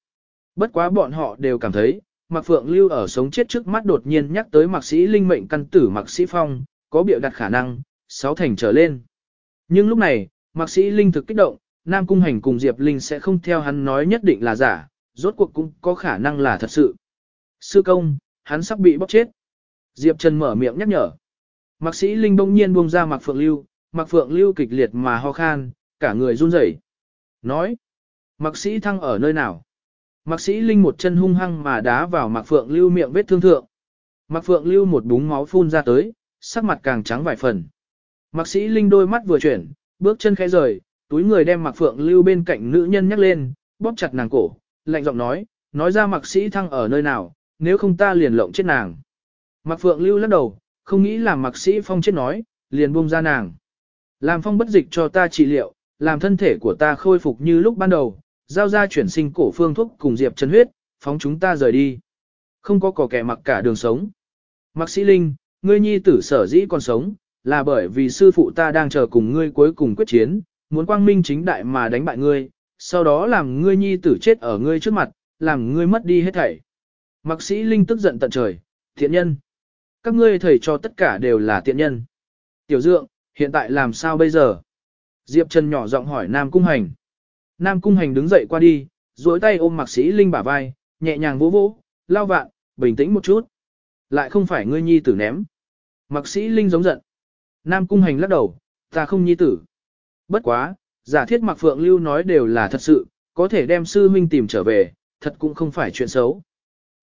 Bất quá bọn họ đều cảm thấy, Mạc Phượng Lưu ở sống chết trước mắt đột nhiên nhắc tới Mạc Sĩ Linh mệnh căn tử Mạc Sĩ Phong, có biểu đặt khả năng, sáu thành trở lên. Nhưng lúc này, Mạc Sĩ Linh thực kích động, Nam Cung Hành cùng Diệp Linh sẽ không theo hắn nói nhất định là giả, rốt cuộc cũng có khả năng là thật sự. Sư công, hắn sắp bị bóc chết. Diệp Trần mở miệng nhắc nhở. Mạc Sĩ Linh bỗng nhiên buông ra Mạc Phượng Lưu, Mạc Phượng Lưu kịch liệt mà ho khan, cả người run rẩy. Nói, Mạc Sĩ Thăng ở nơi nào? Mạc Sĩ Linh một chân hung hăng mà đá vào Mạc Phượng Lưu miệng vết thương thượng. Mạc Phượng Lưu một búng máu phun ra tới, sắc mặt càng trắng vài phần. Mạc Sĩ Linh đôi mắt vừa chuyển, bước chân khẽ rời, túi người đem Mạc Phượng Lưu bên cạnh nữ nhân nhắc lên, bóp chặt nàng cổ, lạnh giọng nói, nói ra Mạc Sĩ Thăng ở nơi nào, nếu không ta liền lộng chết nàng. Mạc Phượng Lưu lắc đầu, không nghĩ là Mạc Sĩ Phong chết nói, liền buông ra nàng. Làm phong bất dịch cho ta trị liệu, làm thân thể của ta khôi phục như lúc ban đầu, giao ra chuyển sinh cổ phương thuốc cùng Diệp chân huyết, phóng chúng ta rời đi. Không có cỏ kẻ mặc cả đường sống. Mạc sĩ Linh, ngươi nhi tử sở dĩ còn sống, là bởi vì sư phụ ta đang chờ cùng ngươi cuối cùng quyết chiến, muốn quang minh chính đại mà đánh bại ngươi, sau đó làm ngươi nhi tử chết ở ngươi trước mặt, làm ngươi mất đi hết thảy. Mạc sĩ Linh tức giận tận trời, thiện nhân. Các ngươi thầy cho tất cả đều là thiện nhân. Tiểu dượng, hiện tại làm sao bây giờ? Diệp Trần nhỏ giọng hỏi Nam Cung Hành. Nam Cung Hành đứng dậy qua đi, duỗi tay ôm Mạc Sĩ Linh bả vai, nhẹ nhàng vỗ vỗ, lao vạn, bình tĩnh một chút. Lại không phải ngươi nhi tử ném. Mạc Sĩ Linh giống giận. Nam Cung Hành lắc đầu, ta không nhi tử. Bất quá, giả thiết Mạc Phượng Lưu nói đều là thật sự, có thể đem sư huynh tìm trở về, thật cũng không phải chuyện xấu.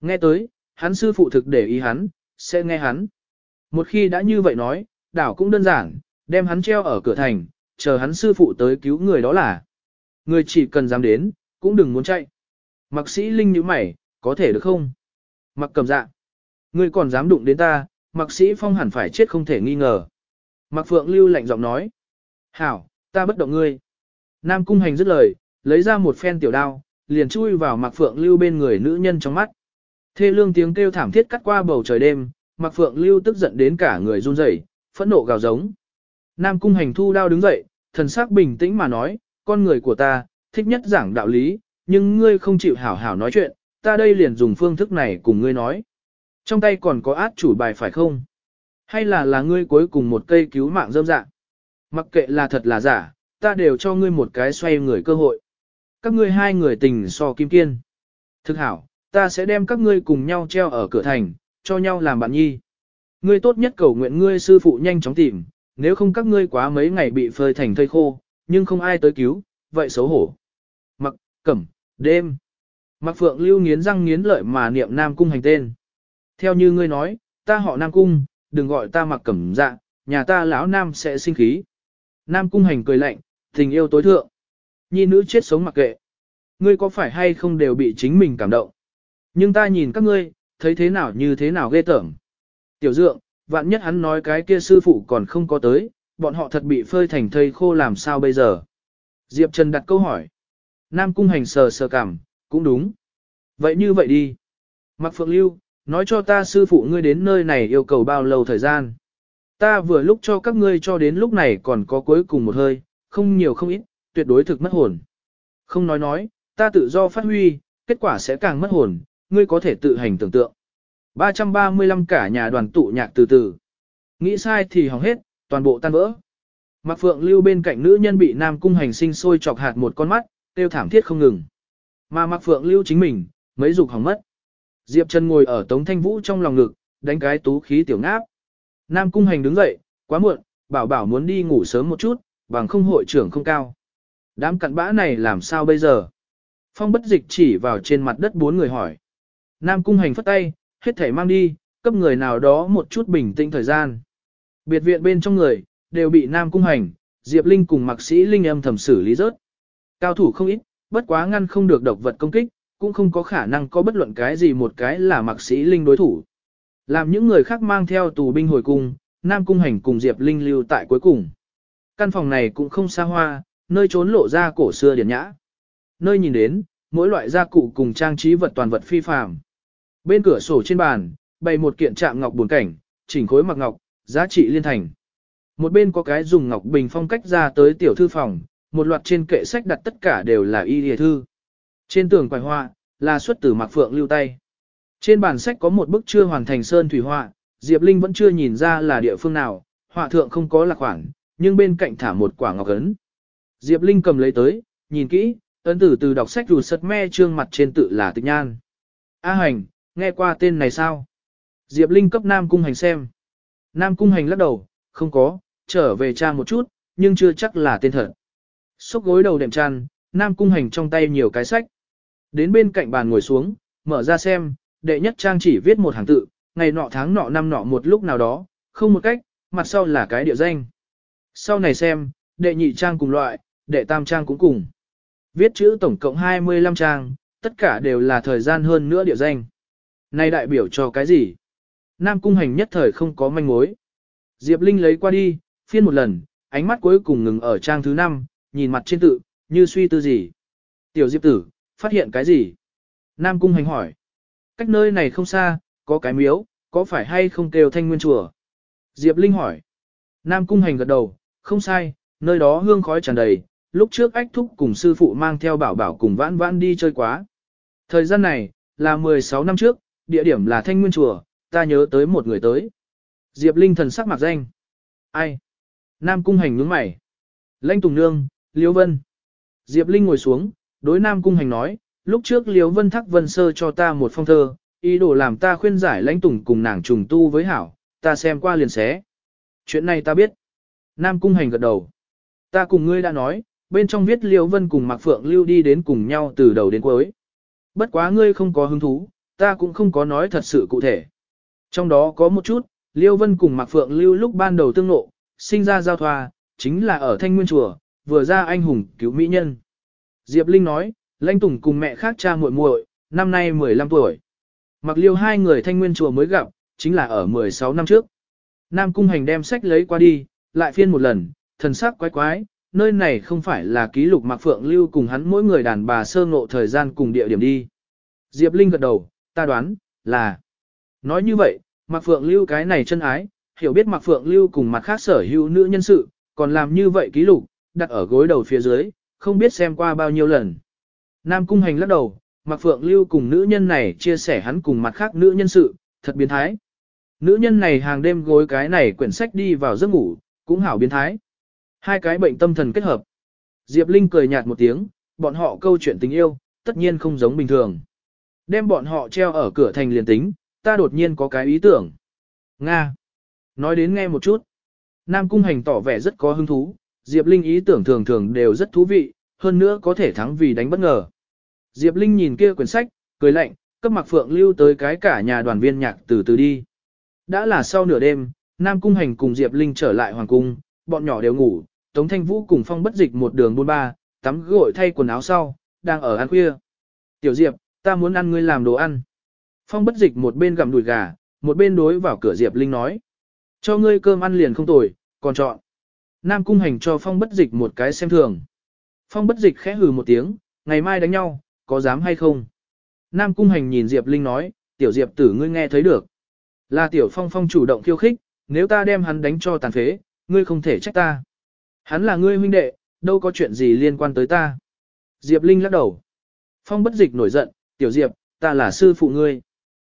Nghe tới, hắn sư phụ thực để ý hắn, sẽ nghe hắn. Một khi đã như vậy nói, đảo cũng đơn giản, đem hắn treo ở cửa thành, chờ hắn sư phụ tới cứu người đó là. Người chỉ cần dám đến, cũng đừng muốn chạy. Mặc sĩ Linh như mày, có thể được không? Mặc cầm dạ. Người còn dám đụng đến ta, mặc sĩ phong hẳn phải chết không thể nghi ngờ. Mạc phượng lưu lạnh giọng nói. Hảo, ta bất động ngươi. Nam cung hành dứt lời, lấy ra một phen tiểu đao, liền chui vào Mạc phượng lưu bên người nữ nhân trong mắt. Thê lương tiếng kêu thảm thiết cắt qua bầu trời đêm, Mạc phượng lưu tức giận đến cả người run rẩy, phẫn nộ gào giống. Nam cung hành thu đao đứng dậy, thần sắc bình tĩnh mà nói, con người của ta, thích nhất giảng đạo lý, nhưng ngươi không chịu hảo hảo nói chuyện, ta đây liền dùng phương thức này cùng ngươi nói. Trong tay còn có át chủ bài phải không? Hay là là ngươi cuối cùng một cây cứu mạng dâm dạ? Mặc kệ là thật là giả, ta đều cho ngươi một cái xoay người cơ hội. Các ngươi hai người tình so kim kiên. Thực hảo, ta sẽ đem các ngươi cùng nhau treo ở cửa thành, cho nhau làm bạn nhi. Ngươi tốt nhất cầu nguyện ngươi sư phụ nhanh chóng tìm, nếu không các ngươi quá mấy ngày bị phơi thành thây khô, nhưng không ai tới cứu, vậy xấu hổ. Mặc, cẩm, đêm. Mặc phượng lưu nghiến răng nghiến lợi mà niệm Nam Cung hành tên. Theo như ngươi nói, ta họ Nam Cung, đừng gọi ta mặc cẩm dạ, nhà ta lão Nam sẽ sinh khí. Nam Cung hành cười lạnh, tình yêu tối thượng. Nhi nữ chết sống mặc kệ. Ngươi có phải hay không đều bị chính mình cảm động. Nhưng ta nhìn các ngươi, thấy thế nào như thế nào ghê tởm. Tiểu dượng, vạn nhất hắn nói cái kia sư phụ còn không có tới, bọn họ thật bị phơi thành thây khô làm sao bây giờ? Diệp Trần đặt câu hỏi. Nam Cung Hành sờ sờ cảm, cũng đúng. Vậy như vậy đi. Mặc Phượng Lưu, nói cho ta sư phụ ngươi đến nơi này yêu cầu bao lâu thời gian. Ta vừa lúc cho các ngươi cho đến lúc này còn có cuối cùng một hơi, không nhiều không ít, tuyệt đối thực mất hồn. Không nói nói, ta tự do phát huy, kết quả sẽ càng mất hồn, ngươi có thể tự hành tưởng tượng. 335 cả nhà đoàn tụ nhạc từ từ. Nghĩ sai thì hỏng hết, toàn bộ tan vỡ. Mạc Phượng Lưu bên cạnh nữ nhân bị Nam Cung hành sinh sôi chọc hạt một con mắt, tiêu thảm thiết không ngừng. Mà Mạc Phượng Lưu chính mình, mấy dục hỏng mất. Diệp Trần ngồi ở Tống Thanh Vũ trong lòng ngực, đánh cái tú khí tiểu ngáp. Nam Cung hành đứng dậy, quá muộn, bảo bảo muốn đi ngủ sớm một chút, bằng không hội trưởng không cao. Đám cặn bã này làm sao bây giờ? Phong bất dịch chỉ vào trên mặt đất bốn người hỏi. Nam Cung hành phất tay, hết thể mang đi, cấp người nào đó một chút bình tĩnh thời gian. Biệt viện bên trong người, đều bị Nam Cung Hành, Diệp Linh cùng Mạc Sĩ Linh âm thầm xử lý rớt. Cao thủ không ít, bất quá ngăn không được độc vật công kích, cũng không có khả năng có bất luận cái gì một cái là Mạc Sĩ Linh đối thủ. Làm những người khác mang theo tù binh hồi cung, Nam Cung Hành cùng Diệp Linh lưu tại cuối cùng. Căn phòng này cũng không xa hoa, nơi trốn lộ ra cổ xưa điển nhã. Nơi nhìn đến, mỗi loại gia cụ cùng trang trí vật toàn vật phi phàm. Bên cửa sổ trên bàn, bày một kiện trạng ngọc buồn cảnh, chỉnh khối mặc ngọc, giá trị liên thành. Một bên có cái dùng ngọc bình phong cách ra tới tiểu thư phòng, một loạt trên kệ sách đặt tất cả đều là y địa thư. Trên tường quài họa, là xuất từ Mạc Phượng lưu tay. Trên bản sách có một bức chưa hoàn thành sơn thủy họa, Diệp Linh vẫn chưa nhìn ra là địa phương nào, họa thượng không có lạc khoản, nhưng bên cạnh thả một quả ngọc ấn. Diệp Linh cầm lấy tới, nhìn kỹ, ấn tử từ đọc sách rụt sật me trương mặt trên tự là tịch nhan. A hành, nghe qua tên này sao? Diệp Linh cấp Nam Cung Hành xem. Nam Cung Hành lắc đầu, không có, trở về cha một chút, nhưng chưa chắc là tên thật. Xúc gối đầu đệm tràn Nam Cung Hành trong tay nhiều cái sách. Đến bên cạnh bàn ngồi xuống, mở ra xem, đệ nhất trang chỉ viết một hàng tự, ngày nọ tháng nọ năm nọ một lúc nào đó, không một cách, mặt sau là cái địa danh. Sau này xem, đệ nhị trang cùng loại, đệ tam trang cũng cùng. Viết chữ tổng cộng 25 trang, tất cả đều là thời gian hơn nữa địa danh. Này đại biểu cho cái gì? Nam cung hành nhất thời không có manh mối. Diệp Linh lấy qua đi, phiên một lần, ánh mắt cuối cùng ngừng ở trang thứ 5, nhìn mặt trên tự, như suy tư gì. Tiểu Diệp tử, phát hiện cái gì? Nam cung hành hỏi. Cách nơi này không xa, có cái miếu, có phải hay không kêu thanh nguyên chùa? Diệp Linh hỏi. Nam cung hành gật đầu, không sai, nơi đó hương khói tràn đầy, lúc trước ách thúc cùng sư phụ mang theo bảo bảo cùng vãn vãn đi chơi quá. Thời gian này, là 16 năm trước, địa điểm là thanh nguyên chùa, ta nhớ tới một người tới. Diệp Linh thần sắc mặt danh. Ai? Nam cung hành nhướng mày. Lanh Tùng Nương, Liêu Vân. Diệp Linh ngồi xuống, đối Nam Cung Hành nói, lúc trước Liễu Vân Thắc Vân Sơ cho ta một phong thơ, ý đồ làm ta khuyên giải lãnh tùng cùng nàng trùng tu với hảo, ta xem qua liền xé. Chuyện này ta biết. Nam Cung Hành gật đầu. Ta cùng ngươi đã nói, bên trong viết Liễu Vân cùng Mạc Phượng Lưu đi đến cùng nhau từ đầu đến cuối. Bất quá ngươi không có hứng thú, ta cũng không có nói thật sự cụ thể. Trong đó có một chút, Liêu Vân cùng Mạc Phượng Lưu lúc ban đầu tương nộ, sinh ra giao thoa, chính là ở Thanh Nguyên Chùa, vừa ra anh hùng cứu mỹ nhân. Diệp Linh nói, Lanh Tùng cùng mẹ khác cha muội muội, năm nay 15 tuổi. Mặc liêu hai người Thanh Nguyên Chùa mới gặp, chính là ở 16 năm trước. Nam Cung Hành đem sách lấy qua đi, lại phiên một lần, thần sắc quái quái, nơi này không phải là ký lục Mạc Phượng Lưu cùng hắn mỗi người đàn bà sơ ngộ thời gian cùng địa điểm đi. Diệp Linh gật đầu, ta đoán, là. Nói như vậy, Mạc Phượng Lưu cái này chân ái, hiểu biết Mạc Phượng Lưu cùng mặt khác sở hữu nữ nhân sự, còn làm như vậy ký lục, đặt ở gối đầu phía dưới, không biết xem qua bao nhiêu lần. Nam Cung Hành lắc đầu, Mạc Phượng Lưu cùng nữ nhân này chia sẻ hắn cùng mặt khác nữ nhân sự, thật biến thái. Nữ nhân này hàng đêm gối cái này quyển sách đi vào giấc ngủ, cũng hảo biến thái. Hai cái bệnh tâm thần kết hợp. Diệp Linh cười nhạt một tiếng, bọn họ câu chuyện tình yêu, tất nhiên không giống bình thường. Đem bọn họ treo ở cửa thành liền tính, ta đột nhiên có cái ý tưởng. Nga. Nói đến nghe một chút. Nam Cung Hành tỏ vẻ rất có hứng thú, Diệp Linh ý tưởng thường thường đều rất thú vị, hơn nữa có thể thắng vì đánh bất ngờ. Diệp Linh nhìn kia quyển sách, cười lạnh, cấp mặc phượng lưu tới cái cả nhà đoàn viên nhạc từ từ đi. Đã là sau nửa đêm, Nam Cung Hành cùng Diệp Linh trở lại Hoàng Cung, bọn nhỏ đều ngủ, Tống Thanh Vũ cùng Phong bất dịch một đường buôn ba, tắm gội thay quần áo sau, đang ở ăn khuya. Tiểu Diệp, ta muốn ăn ngươi làm đồ ăn. Phong bất dịch một bên gặm đùi gà, một bên đối vào cửa Diệp Linh nói. Cho ngươi cơm ăn liền không tồi, còn chọn. Nam cung hành cho phong bất dịch một cái xem thường. Phong bất dịch khẽ hừ một tiếng, ngày mai đánh nhau, có dám hay không? Nam cung hành nhìn Diệp Linh nói, tiểu Diệp tử ngươi nghe thấy được. Là tiểu phong phong chủ động khiêu khích, nếu ta đem hắn đánh cho tàn phế, ngươi không thể trách ta. Hắn là ngươi huynh đệ, đâu có chuyện gì liên quan tới ta. Diệp Linh lắc đầu. Phong bất dịch nổi giận, tiểu Diệp, ta là sư phụ ngươi.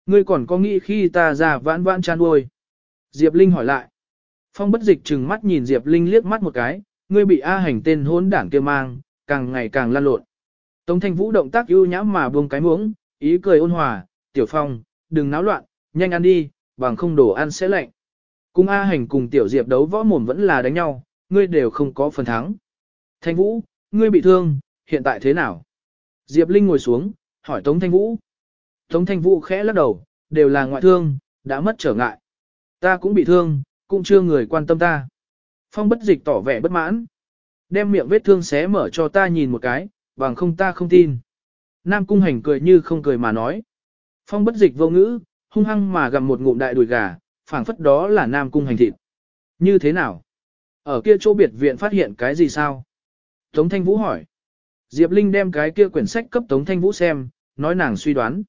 Ngươi còn có nghĩ khi ta già vãn vãn chan uôi. Diệp Linh hỏi lại. Phong bất dịch trừng mắt nhìn Diệp Linh liếc mắt một cái, ngươi bị A hành tên hốn đảng kia mang, càng ngày càng lan lộn. Tống thanh vũ động tác ưu nhã mà buông cái muỗng, ý cười ôn hòa, tiểu phong, đừng náo loạn, nhanh ăn đi, bằng không đổ ăn sẽ lạnh. Cùng A hành cùng tiểu Diệp đấu võ mồm vẫn là đánh nhau, ngươi đều không có phần thắng. Thanh vũ, ngươi bị thương, hiện tại thế nào? Diệp Linh ngồi xuống, hỏi Tống Thanh Vũ. Tống Thanh Vũ khẽ lắc đầu, đều là ngoại thương, đã mất trở ngại. Ta cũng bị thương, cũng chưa người quan tâm ta. Phong bất dịch tỏ vẻ bất mãn. Đem miệng vết thương xé mở cho ta nhìn một cái, bằng không ta không tin. Nam cung hành cười như không cười mà nói. Phong bất dịch vô ngữ, hung hăng mà gặm một ngụm đại đùi gà, phảng phất đó là Nam cung hành thịt. Như thế nào? Ở kia chỗ biệt viện phát hiện cái gì sao? Tống Thanh Vũ hỏi. Diệp Linh đem cái kia quyển sách cấp Tống Thanh Vũ xem, nói nàng suy đoán.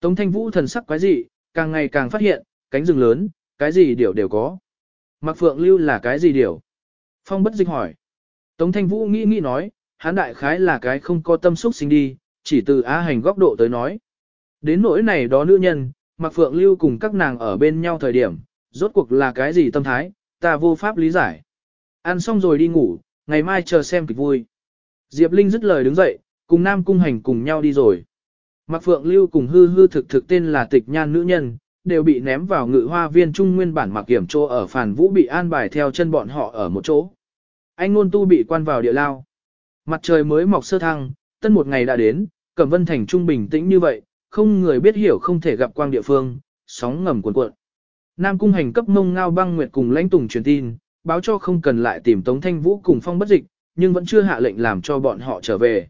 Tống Thanh Vũ thần sắc quái dị, càng ngày càng phát hiện, cánh rừng lớn, cái gì điều đều có. Mạc Phượng Lưu là cái gì điều? Phong bất dịch hỏi. Tống Thanh Vũ nghĩ nghĩ nói, hán đại khái là cái không có tâm xúc sinh đi, chỉ từ á hành góc độ tới nói. Đến nỗi này đó nữ nhân, Mạc Phượng Lưu cùng các nàng ở bên nhau thời điểm, rốt cuộc là cái gì tâm thái, ta vô pháp lý giải. Ăn xong rồi đi ngủ, ngày mai chờ xem kịch vui. Diệp Linh dứt lời đứng dậy, cùng Nam Cung Hành cùng nhau đi rồi. Mạc Phượng Lưu cùng hư hư thực thực tên là tịch nhan nữ nhân, đều bị ném vào ngự hoa viên trung nguyên bản mặc kiểm chỗ ở phản vũ bị an bài theo chân bọn họ ở một chỗ. Anh ngôn tu bị quan vào địa lao. Mặt trời mới mọc sơ thăng, tân một ngày đã đến, Cẩm Vân Thành trung bình tĩnh như vậy, không người biết hiểu không thể gặp quang địa phương, sóng ngầm cuộn cuộn. Nam cung hành cấp mông ngao băng nguyệt cùng lãnh tùng truyền tin, báo cho không cần lại tìm Tống Thanh Vũ cùng phong bất dịch, nhưng vẫn chưa hạ lệnh làm cho bọn họ trở về.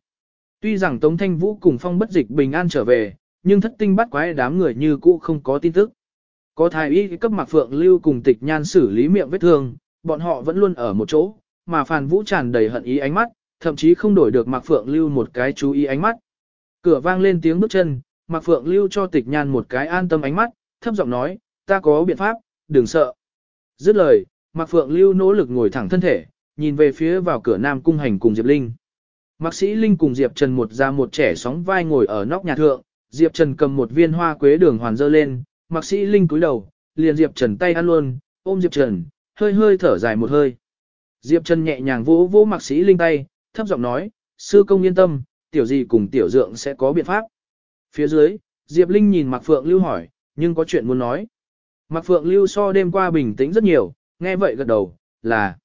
Tuy rằng Tống Thanh Vũ cùng phong bất dịch bình an trở về, nhưng thất tinh bắt quái đám người như cũ không có tin tức. Có thái y cấp mạc phượng lưu cùng tịch nhan xử lý miệng vết thương, bọn họ vẫn luôn ở một chỗ, mà phàn vũ tràn đầy hận ý ánh mắt, thậm chí không đổi được mạc phượng lưu một cái chú ý ánh mắt. Cửa vang lên tiếng bước chân, mạc phượng lưu cho tịch nhan một cái an tâm ánh mắt, thấp giọng nói, ta có biện pháp, đừng sợ. Dứt lời, mạc phượng lưu nỗ lực ngồi thẳng thân thể, nhìn về phía vào cửa nam cung hành cùng Diệp Linh. Mạc sĩ Linh cùng Diệp Trần một ra một trẻ sóng vai ngồi ở nóc nhà thượng, Diệp Trần cầm một viên hoa quế đường hoàn dơ lên, Mạc sĩ Linh cúi đầu, liền Diệp Trần tay ăn luôn, ôm Diệp Trần, hơi hơi thở dài một hơi. Diệp Trần nhẹ nhàng vỗ vỗ Mạc sĩ Linh tay, thấp giọng nói, sư công yên tâm, tiểu gì cùng tiểu dượng sẽ có biện pháp. Phía dưới, Diệp Linh nhìn Mạc Phượng Lưu hỏi, nhưng có chuyện muốn nói. Mạc Phượng Lưu so đêm qua bình tĩnh rất nhiều, nghe vậy gật đầu, là.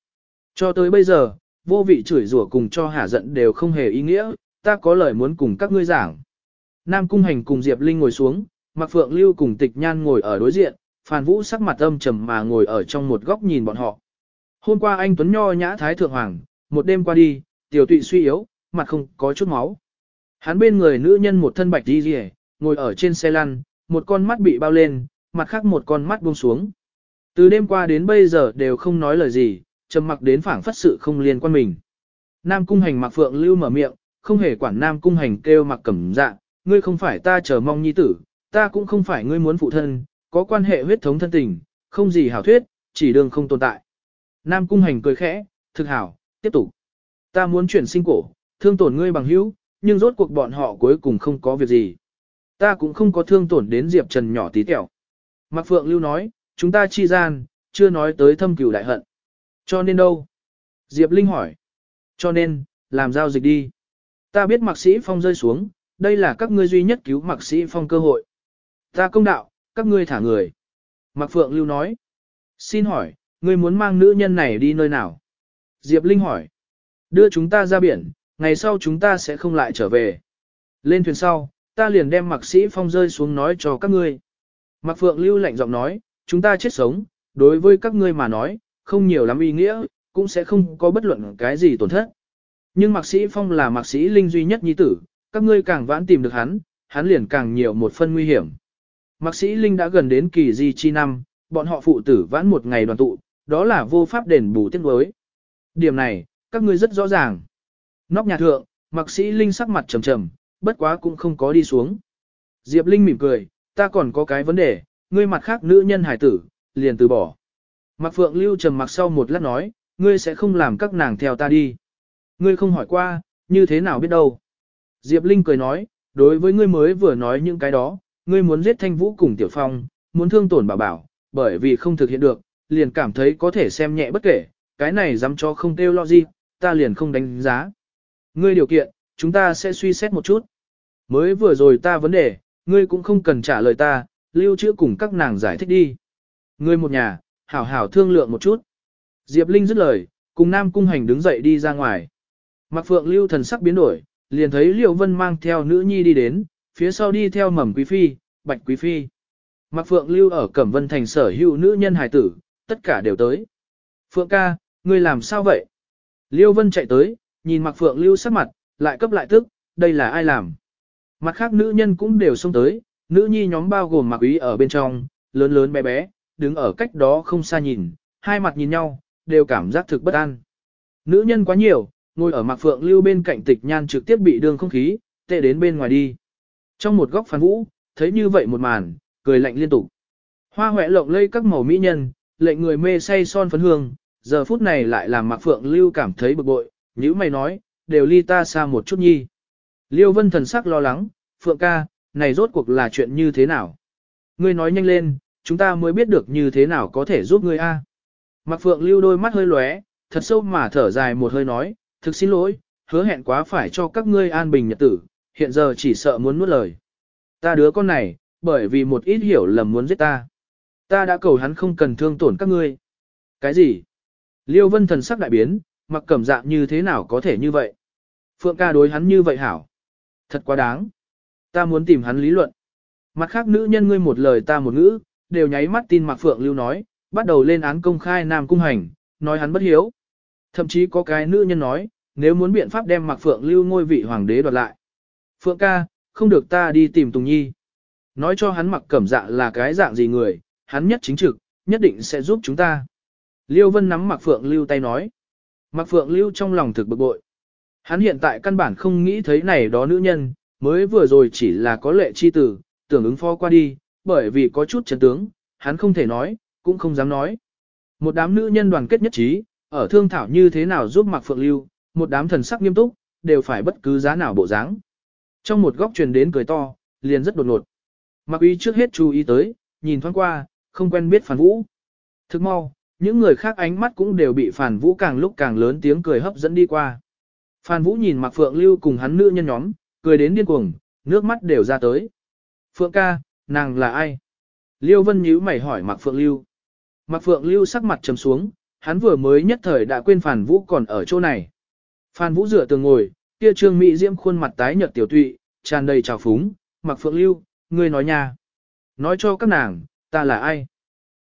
Cho tới bây giờ, vô vị chửi rủa cùng cho hả giận đều không hề ý nghĩa, ta có lời muốn cùng các ngươi giảng. Nam Cung Hành cùng Diệp Linh ngồi xuống, Mạc Phượng Lưu cùng Tịch Nhan ngồi ở đối diện, Phan Vũ sắc mặt âm trầm mà ngồi ở trong một góc nhìn bọn họ. Hôm qua anh Tuấn Nho nhã Thái Thượng Hoàng, một đêm qua đi, tiểu tụy suy yếu, mặt không có chút máu. Hắn bên người nữ nhân một thân bạch đi rỉ, ngồi ở trên xe lăn, một con mắt bị bao lên, mặt khác một con mắt buông xuống. Từ đêm qua đến bây giờ đều không nói lời gì, trầm mặc đến phảng phất sự không liên quan mình. Nam cung hành mặc phượng lưu mở miệng, không hề quản nam cung hành kêu mặc cẩm dạ, ngươi không phải ta chờ mong nhi tử, ta cũng không phải ngươi muốn phụ thân, có quan hệ huyết thống thân tình, không gì hảo thuyết, chỉ đường không tồn tại. Nam cung hành cười khẽ, thực hảo, tiếp tục. Ta muốn chuyển sinh cổ, thương tổn ngươi bằng hữu, nhưng rốt cuộc bọn họ cuối cùng không có việc gì. Ta cũng không có thương tổn đến Diệp Trần nhỏ tí tẹo. Mạc Phượng Lưu nói, chúng ta chi gian, chưa nói tới thâm cửu đại hận. Cho nên đâu? Diệp Linh hỏi. Cho nên, làm giao dịch đi. Ta biết Mạc Sĩ Phong rơi xuống, đây là các ngươi duy nhất cứu Mạc Sĩ Phong cơ hội. Ta công đạo, các ngươi thả người. Mạc Phượng Lưu nói. Xin hỏi, ngươi muốn mang nữ nhân này đi nơi nào? Diệp Linh hỏi. Đưa chúng ta ra biển, ngày sau chúng ta sẽ không lại trở về. Lên thuyền sau, ta liền đem Mạc Sĩ Phong rơi xuống nói cho các ngươi. Mạc Phượng Lưu lạnh giọng nói, chúng ta chết sống, đối với các ngươi mà nói, không nhiều lắm ý nghĩa, cũng sẽ không có bất luận cái gì tổn thất. Nhưng Mạc Sĩ Phong là Mạc Sĩ Linh duy nhất nhi tử, các ngươi càng vãn tìm được hắn, hắn liền càng nhiều một phân nguy hiểm. Mạc Sĩ Linh đã gần đến kỳ di chi năm, bọn họ phụ tử vãn một ngày đoàn tụ, đó là vô pháp đền bù tiết đối. Điểm này, các ngươi rất rõ ràng. Nóc nhà thượng, Mạc Sĩ Linh sắc mặt trầm trầm, bất quá cũng không có đi xuống. Diệp Linh mỉm cười, ta còn có cái vấn đề, ngươi mặt khác nữ nhân hải tử, liền từ bỏ. Mạc Phượng Lưu trầm mặc sau một lát nói, ngươi sẽ không làm các nàng theo ta đi. Ngươi không hỏi qua, như thế nào biết đâu. Diệp Linh cười nói, đối với ngươi mới vừa nói những cái đó, ngươi muốn giết Thanh Vũ cùng Tiểu Phong, muốn thương tổn bảo bảo, bởi vì không thực hiện được, liền cảm thấy có thể xem nhẹ bất kể, cái này dám cho không tiêu lo gì, ta liền không đánh giá. Ngươi điều kiện, chúng ta sẽ suy xét một chút. Mới vừa rồi ta vấn đề, ngươi cũng không cần trả lời ta, lưu trữ cùng các nàng giải thích đi. Ngươi một nhà, hảo hảo thương lượng một chút. Diệp Linh dứt lời, cùng Nam Cung Hành đứng dậy đi ra ngoài. Mạc Phượng lưu thần sắc biến đổi, liền thấy Liễu Vân mang theo nữ nhi đi đến, phía sau đi theo Mầm Quý Phi, Bạch Quý Phi. Mạc Phượng lưu ở Cẩm Vân Thành sở hữu nữ nhân hài tử, tất cả đều tới. Phượng ca, ngươi làm sao vậy? Liêu Vân chạy tới, nhìn Mạc Phượng lưu sắc mặt, lại cấp lại tức, đây là ai làm? Mặt khác nữ nhân cũng đều xông tới, nữ nhi nhóm bao gồm Mạc Ý ở bên trong, lớn lớn bé bé, đứng ở cách đó không xa nhìn, hai mặt nhìn nhau, đều cảm giác thực bất an. Nữ nhân quá nhiều, ngồi ở Mạc Phượng lưu bên cạnh tịch nhan trực tiếp bị đường không khí, tệ đến bên ngoài đi. Trong một góc phán vũ, thấy như vậy một màn, cười lạnh liên tục. Hoa hoẹ lộng lây các màu mỹ nhân, lệnh người mê say son phấn hương, giờ phút này lại làm Mạc Phượng lưu cảm thấy bực bội, như mày nói, đều ly ta xa một chút nhi. Liêu vân thần sắc lo lắng, Phượng ca, này rốt cuộc là chuyện như thế nào? Ngươi nói nhanh lên, chúng ta mới biết được như thế nào có thể giúp ngươi a. Mạc Phượng lưu đôi mắt hơi lóe, thật sâu mà thở dài một hơi nói, thực xin lỗi, hứa hẹn quá phải cho các ngươi an bình nhật tử, hiện giờ chỉ sợ muốn nuốt lời. Ta đứa con này, bởi vì một ít hiểu lầm muốn giết ta. Ta đã cầu hắn không cần thương tổn các ngươi. Cái gì? Liêu vân thần sắc đại biến, mặc cẩm dạng như thế nào có thể như vậy? Phượng ca đối hắn như vậy hảo. Thật quá đáng. Ta muốn tìm hắn lý luận. Mặt khác nữ nhân ngươi một lời ta một ngữ, đều nháy mắt tin Mạc Phượng Lưu nói, bắt đầu lên án công khai Nam Cung Hành, nói hắn bất hiếu. Thậm chí có cái nữ nhân nói, nếu muốn biện pháp đem Mạc Phượng Lưu ngôi vị hoàng đế đoạt lại. Phượng ca, không được ta đi tìm Tùng Nhi. Nói cho hắn mặc cẩm dạ là cái dạng gì người, hắn nhất chính trực, nhất định sẽ giúp chúng ta. Liêu Vân nắm Mạc Phượng Lưu tay nói. Mạc Phượng Lưu trong lòng thực bực bội. Hắn hiện tại căn bản không nghĩ thấy này đó nữ nhân, mới vừa rồi chỉ là có lệ chi tử, tưởng ứng phó qua đi, bởi vì có chút chấn tướng, hắn không thể nói, cũng không dám nói. Một đám nữ nhân đoàn kết nhất trí, ở thương thảo như thế nào giúp Mạc Phượng Lưu, một đám thần sắc nghiêm túc, đều phải bất cứ giá nào bộ dáng. Trong một góc truyền đến cười to, liền rất đột ngột. Mạc Uy trước hết chú ý tới, nhìn thoáng qua, không quen biết Phản Vũ. Thức mau, những người khác ánh mắt cũng đều bị Phản Vũ càng lúc càng lớn tiếng cười hấp dẫn đi qua. Phản Vũ nhìn Mạc Phượng Lưu cùng hắn nữ nhân nhóm, cười đến điên cuồng, nước mắt đều ra tới. Phượng ca, nàng là ai? Liêu Vân nhíu mày hỏi Mạc Phượng Lưu. Mạc Phượng Lưu sắc mặt trầm xuống, hắn vừa mới nhất thời đã quên Phản Vũ còn ở chỗ này. Phan Vũ rửa tường ngồi, kia trương mỹ diễm khuôn mặt tái nhợt tiểu tụy, tràn đầy trào phúng, Mạc Phượng Lưu, ngươi nói nha. Nói cho các nàng, ta là ai?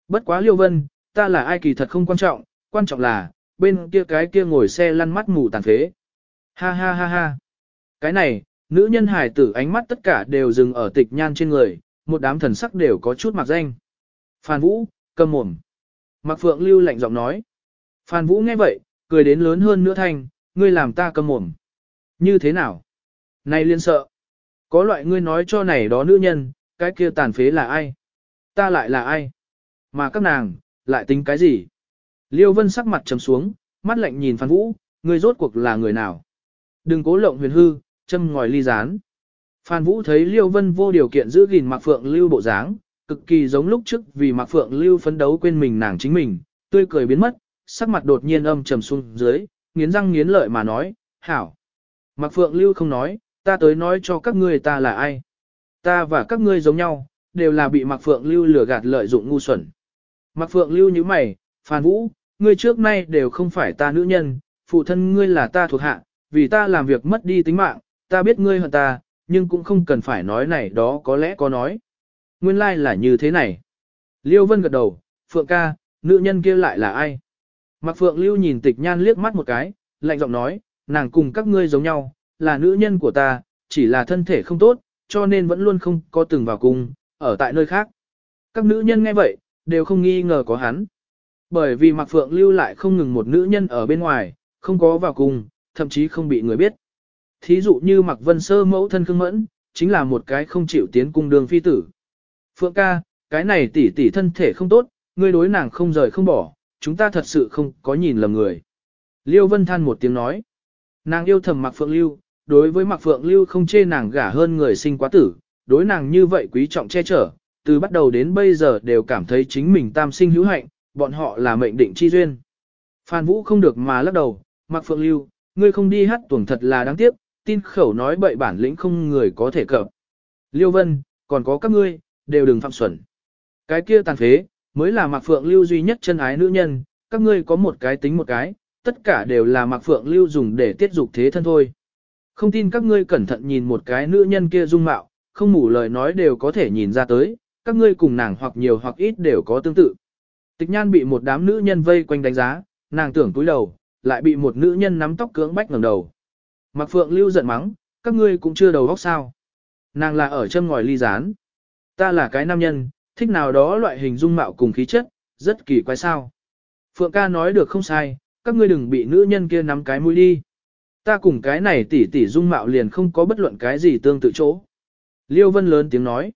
Bất quá Liêu Vân, ta là ai kỳ thật không quan trọng, quan trọng là, bên kia cái kia ngồi xe lăn mắt mù tàn phế. Ha ha ha ha. Cái này, nữ nhân hải tử ánh mắt tất cả đều dừng ở tịch nhan trên người, một đám thần sắc đều có chút mặc danh. Phan Vũ, cầm mồm. Mạc Phượng Lưu lạnh giọng nói. Phan Vũ nghe vậy, cười đến lớn hơn nữa thành ngươi làm ta cầm mồm. Như thế nào? Này liên sợ. Có loại ngươi nói cho này đó nữ nhân, cái kia tàn phế là ai? Ta lại là ai? Mà các nàng, lại tính cái gì? Liêu Vân sắc mặt trầm xuống, mắt lạnh nhìn Phan Vũ, ngươi rốt cuộc là người nào? Đừng cố lộng huyền hư, châm ngòi ly gián. Phan Vũ thấy Liêu Vân vô điều kiện giữ gìn Mạc Phượng Lưu bộ dáng, cực kỳ giống lúc trước vì Mạc Phượng Lưu phấn đấu quên mình nàng chính mình, tươi cười biến mất, sắc mặt đột nhiên âm trầm xuống dưới, nghiến răng nghiến lợi mà nói, hảo. Mạc Phượng Lưu không nói, ta tới nói cho các ngươi ta là ai. Ta và các ngươi giống nhau, đều là bị Mạc Phượng Lưu lừa gạt lợi dụng ngu xuẩn. Mạc Phượng Lưu như mày, Phan Vũ, ngươi trước nay đều không phải ta nữ nhân, phụ thân ngươi là ta thuộc hạ, vì ta làm việc mất đi tính mạng, ta biết ngươi hận ta, nhưng cũng không cần phải nói này đó có lẽ có nói. Nguyên lai like là như thế này. Liêu Vân gật đầu, Phượng ca, nữ nhân kia lại là ai? Mạc Phượng Lưu nhìn tịch nhan liếc mắt một cái, lạnh giọng nói, nàng cùng các ngươi giống nhau, là nữ nhân của ta, chỉ là thân thể không tốt, cho nên vẫn luôn không có từng vào cung, ở tại nơi khác. Các nữ nhân nghe vậy, đều không nghi ngờ có hắn. Bởi vì Mạc Phượng Lưu lại không ngừng một nữ nhân ở bên ngoài, không có vào cung, thậm chí không bị người biết. Thí dụ như Mạc Vân Sơ mẫu thân cưng Mẫn, chính là một cái không chịu tiến cung đường phi tử. Phượng ca, cái này tỷ tỷ thân thể không tốt, ngươi đối nàng không rời không bỏ, chúng ta thật sự không có nhìn lầm người. Liêu Vân than một tiếng nói. Nàng yêu thầm Mạc Phượng Lưu, đối với Mạc Phượng Lưu không chê nàng gả hơn người sinh quá tử, đối nàng như vậy quý trọng che chở, từ bắt đầu đến bây giờ đều cảm thấy chính mình tam sinh hữu hạnh, bọn họ là mệnh định chi duyên. Phan Vũ không được mà lắc đầu, Mạc Phượng Lưu, ngươi không đi hát tuồng thật là đáng tiếc, tin khẩu nói bậy bản lĩnh không người có thể cập. Liêu Vân, còn có các ngươi, đều đừng phạm xuẩn. Cái kia tàn phế, mới là Mạc Phượng Lưu duy nhất chân ái nữ nhân, các ngươi có một cái tính một cái, tất cả đều là Mạc Phượng Lưu dùng để tiết dục thế thân thôi. Không tin các ngươi cẩn thận nhìn một cái nữ nhân kia dung mạo, không mủ lời nói đều có thể nhìn ra tới, các ngươi cùng nàng hoặc nhiều hoặc ít đều có tương tự. Tịch nhan bị một đám nữ nhân vây quanh đánh giá, nàng tưởng túi đầu, lại bị một nữ nhân nắm tóc cưỡng bách ngẩng đầu. Mạc Phượng Lưu giận mắng, các ngươi cũng chưa đầu óc sao. Nàng là ở châm ngòi ly gián. Ta là cái nam nhân, thích nào đó loại hình dung mạo cùng khí chất, rất kỳ quái sao. Phượng ca nói được không sai, các ngươi đừng bị nữ nhân kia nắm cái mũi đi. Ta cùng cái này tỷ tỷ dung mạo liền không có bất luận cái gì tương tự chỗ. Liêu Vân lớn tiếng nói.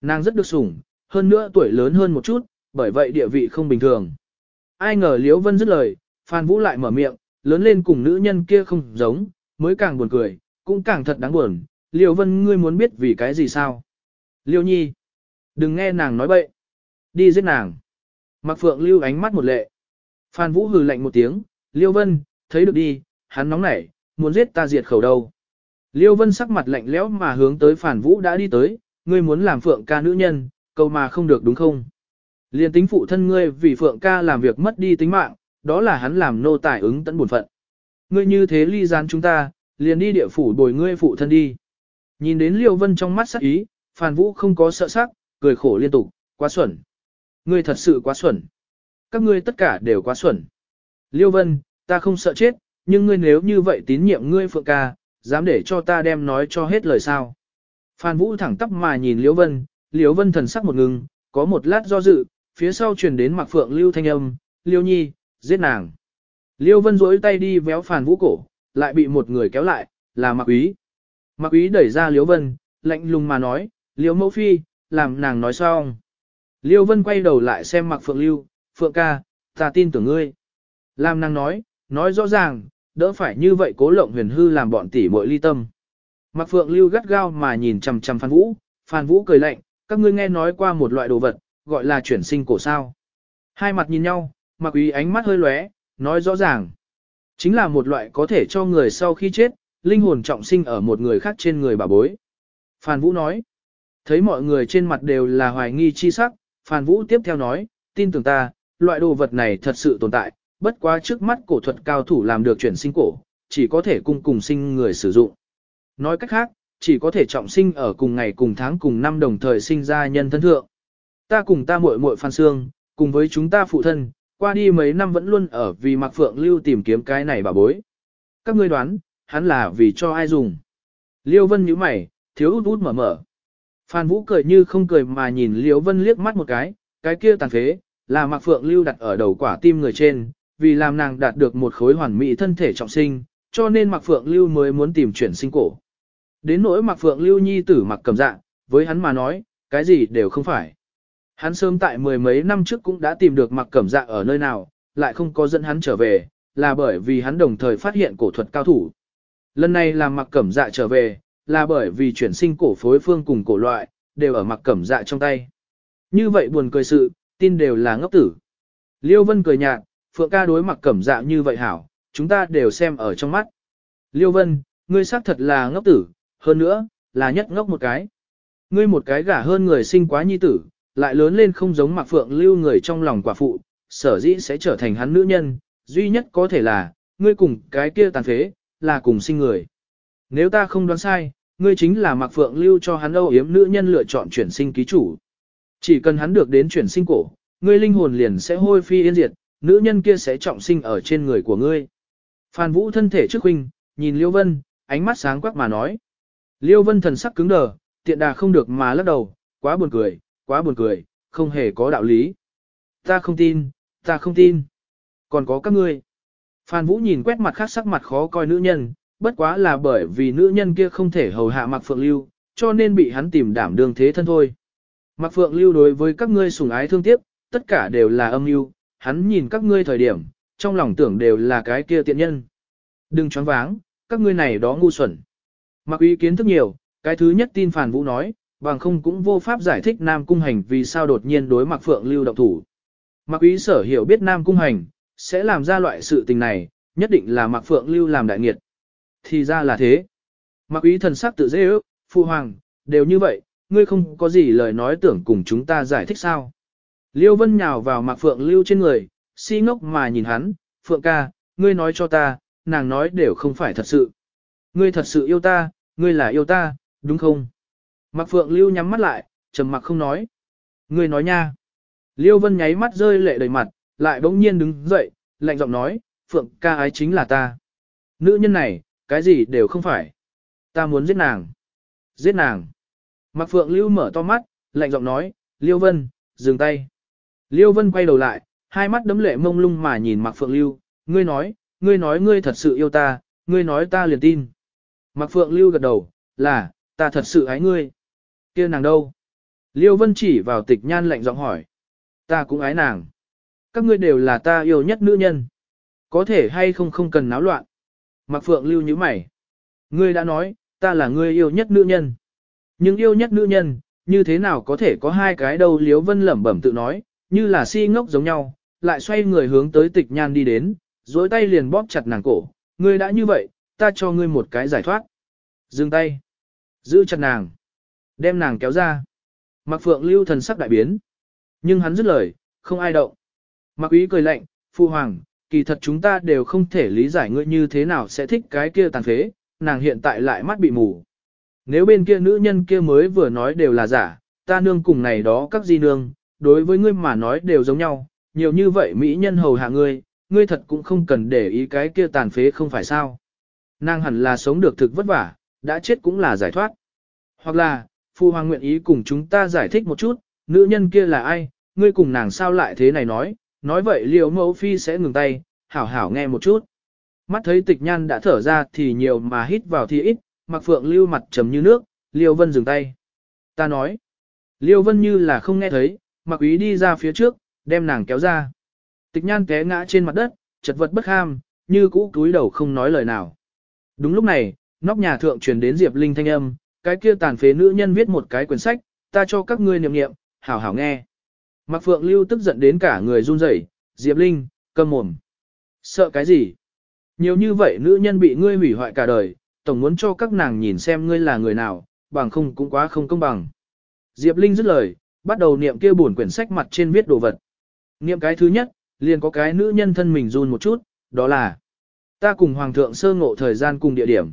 Nàng rất được sủng, hơn nữa tuổi lớn hơn một chút, bởi vậy địa vị không bình thường. Ai ngờ Liêu Vân dứt lời, Phan Vũ lại mở miệng, lớn lên cùng nữ nhân kia không giống, mới càng buồn cười, cũng càng thật đáng buồn. Liêu Vân ngươi muốn biết vì cái gì sao? Liêu Nhi, đừng nghe nàng nói bậy. Đi giết nàng. Mạc Phượng lưu ánh mắt một lệ. Phan Vũ hừ lạnh một tiếng, Liêu Vân, thấy được đi, hắn nóng nảy, muốn giết ta diệt khẩu đâu. Liêu Vân sắc mặt lạnh lẽo mà hướng tới Phan Vũ đã đi tới, ngươi muốn làm Phượng ca nữ nhân, câu mà không được đúng không? Liên tính phụ thân ngươi vì Phượng ca làm việc mất đi tính mạng, đó là hắn làm nô tài ứng tận buồn phận. Ngươi như thế ly gián chúng ta, liền đi địa phủ bồi ngươi phụ thân đi. Nhìn đến Liêu Vân trong mắt sắc ý, Phan Vũ không có sợ sắc, cười khổ liên tục, quá xuẩn. Ngươi thật sự quá xuẩn. Các ngươi tất cả đều quá xuẩn. Liêu Vân, ta không sợ chết, nhưng ngươi nếu như vậy tín nhiệm ngươi Phượng ca, dám để cho ta đem nói cho hết lời sao. Phan Vũ thẳng tắp mà nhìn Liêu Vân, Liêu Vân thần sắc một ngừng, có một lát do dự, phía sau truyền đến Mạc Phượng Lưu thanh âm, Liêu Nhi, giết nàng. Liêu Vân rỗi tay đi véo Phan Vũ cổ, lại bị một người kéo lại, là Mạc Úy. Mạc Úy đẩy ra Liêu Vân, lạnh lùng mà nói, Liêu Mẫu Phi, làm nàng nói xong. Liêu Vân quay đầu lại xem Mạc Phượng Lưu, Phượng ca, ta tin tưởng ngươi. Làm nàng nói, nói rõ ràng, đỡ phải như vậy cố lộng huyền hư làm bọn tỷ muội ly tâm. Mạc Phượng Lưu gắt gao mà nhìn chằm chằm Phan Vũ, Phan Vũ cười lạnh, các ngươi nghe nói qua một loại đồ vật, gọi là chuyển sinh cổ sao. Hai mặt nhìn nhau, Mạc quý ánh mắt hơi lóe, nói rõ ràng. Chính là một loại có thể cho người sau khi chết, linh hồn trọng sinh ở một người khác trên người bà bối. Phan Vũ nói, thấy mọi người trên mặt đều là hoài nghi chi sắc, Phan Vũ tiếp theo nói, tin tưởng ta, loại đồ vật này thật sự tồn tại, bất quá trước mắt cổ thuật cao thủ làm được chuyển sinh cổ, chỉ có thể cùng cùng sinh người sử dụng. Nói cách khác, chỉ có thể trọng sinh ở cùng ngày cùng tháng cùng năm đồng thời sinh ra nhân thân thượng. Ta cùng ta muội muội Phan Sương, cùng với chúng ta phụ thân, qua đi mấy năm vẫn luôn ở vì Mạc Phượng Lưu tìm kiếm cái này bà bối. Các ngươi đoán, hắn là vì cho ai dùng. Liêu Vân nhíu mày, thiếu út út mở mở. Phan Vũ cười như không cười mà nhìn Liễu Vân liếc mắt một cái, cái kia tàn phế, là Mạc Phượng Lưu đặt ở đầu quả tim người trên, vì làm nàng đạt được một khối hoàn mỹ thân thể trọng sinh, cho nên Mạc Phượng Lưu mới muốn tìm chuyển sinh cổ. Đến nỗi Mạc Phượng Lưu nhi tử Mạc Cầm Dạ, với hắn mà nói, cái gì đều không phải. Hắn sớm tại mười mấy năm trước cũng đã tìm được Mạc Cẩm Dạ ở nơi nào, lại không có dẫn hắn trở về, là bởi vì hắn đồng thời phát hiện cổ thuật cao thủ. Lần này làm Mạc Cẩm Dạ trở về, là bởi vì chuyển sinh cổ phối phương cùng cổ loại, đều ở mặc Cẩm Dạ trong tay. Như vậy buồn cười sự, tin đều là ngốc tử. Liêu Vân cười nhạt, Phượng ca đối mặc Cẩm Dạ như vậy hảo, chúng ta đều xem ở trong mắt. Liêu Vân, ngươi xác thật là ngốc tử, hơn nữa, là nhất ngốc một cái. Ngươi một cái gả hơn người sinh quá nhi tử, lại lớn lên không giống mặc Phượng lưu người trong lòng quả phụ, sở dĩ sẽ trở thành hắn nữ nhân, duy nhất có thể là, ngươi cùng cái kia tàn phế, là cùng sinh người. Nếu ta không đoán sai, ngươi chính là Mạc Phượng lưu cho hắn âu yếm nữ nhân lựa chọn chuyển sinh ký chủ. Chỉ cần hắn được đến chuyển sinh cổ, ngươi linh hồn liền sẽ hôi phi yên diệt, nữ nhân kia sẽ trọng sinh ở trên người của ngươi. Phan Vũ thân thể trước huynh, nhìn Liêu Vân, ánh mắt sáng quắc mà nói. Liêu Vân thần sắc cứng đờ, tiện đà không được mà lắc đầu, quá buồn cười, quá buồn cười, không hề có đạo lý. Ta không tin, ta không tin. Còn có các ngươi. Phan Vũ nhìn quét mặt khác sắc mặt khó coi nữ nhân, bất quá là bởi vì nữ nhân kia không thể hầu hạ Mạc Phượng Lưu, cho nên bị hắn tìm đảm đương thế thân thôi. Mạc Phượng Lưu đối với các ngươi sủng ái thương tiếc, tất cả đều là âm mưu, hắn nhìn các ngươi thời điểm, trong lòng tưởng đều là cái kia tiện nhân. Đừng choáng váng, các ngươi này đó ngu xuẩn. Mạc ý kiến thức nhiều, cái thứ nhất tin phản Vũ nói, bằng không cũng vô pháp giải thích Nam Cung Hành vì sao đột nhiên đối Mạc Phượng Lưu động thủ. Mạc Uy sở hiểu biết Nam Cung Hành, sẽ làm ra loại sự tình này, nhất định là Mạc Phượng Lưu làm đại nghiệt. Thì ra là thế. Mặc Quý thần sắc tự dễ ước, Phu Hoàng, đều như vậy, ngươi không có gì lời nói tưởng cùng chúng ta giải thích sao. Liêu Vân nhào vào Mạc Phượng Lưu trên người, si ngốc mà nhìn hắn, Phượng ca, ngươi nói cho ta, nàng nói đều không phải thật sự. Ngươi thật sự yêu ta, ngươi là yêu ta, đúng không? Mạc Phượng Lưu nhắm mắt lại, trầm mặc không nói. Ngươi nói nha. Liêu Vân nháy mắt rơi lệ đầy mặt, lại bỗng nhiên đứng dậy, lạnh giọng nói, Phượng ca ái chính là ta. Nữ nhân này, cái gì đều không phải. Ta muốn giết nàng. Giết nàng. Mạc Phượng Lưu mở to mắt, lạnh giọng nói, Liêu Vân, dừng tay. Liêu Vân quay đầu lại, hai mắt đấm lệ mông lung mà nhìn Mạc Phượng Lưu, ngươi nói, ngươi nói ngươi thật sự yêu ta, ngươi nói ta liền tin. Mạc Phượng Lưu gật đầu, là, ta thật sự ái ngươi kia nàng đâu? Liêu Vân chỉ vào tịch nhan lạnh giọng hỏi. Ta cũng ái nàng. Các ngươi đều là ta yêu nhất nữ nhân. Có thể hay không không cần náo loạn. Mạc Phượng lưu như mày. Ngươi đã nói, ta là ngươi yêu nhất nữ nhân. Nhưng yêu nhất nữ nhân, như thế nào có thể có hai cái đâu Liếu Vân lẩm bẩm tự nói, như là si ngốc giống nhau, lại xoay người hướng tới tịch nhan đi đến, dối tay liền bóp chặt nàng cổ. Ngươi đã như vậy, ta cho ngươi một cái giải thoát. Dừng tay. Giữ chặt nàng. Đem nàng kéo ra. Mạc Phượng lưu thần sắc đại biến. Nhưng hắn dứt lời, không ai động. Mạc Quý cười lạnh, Phu Hoàng, kỳ thật chúng ta đều không thể lý giải ngươi như thế nào sẽ thích cái kia tàn phế, nàng hiện tại lại mắt bị mù. Nếu bên kia nữ nhân kia mới vừa nói đều là giả, ta nương cùng này đó các di nương, đối với ngươi mà nói đều giống nhau, nhiều như vậy mỹ nhân hầu hạ ngươi, ngươi thật cũng không cần để ý cái kia tàn phế không phải sao. Nàng hẳn là sống được thực vất vả, đã chết cũng là giải thoát. Hoặc là, Phu Hoàng nguyện ý cùng chúng ta giải thích một chút, nữ nhân kia là ai, ngươi cùng nàng sao lại thế này nói, nói vậy liều mẫu phi sẽ ngừng tay, hảo hảo nghe một chút. Mắt thấy tịch nhan đã thở ra thì nhiều mà hít vào thì ít, mặc phượng lưu mặt trầm như nước, liêu vân dừng tay. Ta nói, liêu vân như là không nghe thấy, mặc ý đi ra phía trước, đem nàng kéo ra. Tịch nhan té ngã trên mặt đất, chật vật bất ham, như cũ túi đầu không nói lời nào. Đúng lúc này, nóc nhà thượng truyền đến Diệp Linh thanh âm, cái kia tàn phế nữ nhân viết một cái quyển sách, ta cho các ngươi niệm niệm, hảo hảo nghe. Mạc Phượng Lưu tức giận đến cả người run rẩy, Diệp Linh, câm mồm. Sợ cái gì? Nhiều như vậy nữ nhân bị ngươi hủy hoại cả đời, tổng muốn cho các nàng nhìn xem ngươi là người nào, bằng không cũng quá không công bằng. Diệp Linh dứt lời, bắt đầu niệm kia buồn quyển sách mặt trên viết đồ vật. Niệm cái thứ nhất, liền có cái nữ nhân thân mình run một chút, đó là ta cùng Hoàng thượng sơ ngộ thời gian cùng địa điểm.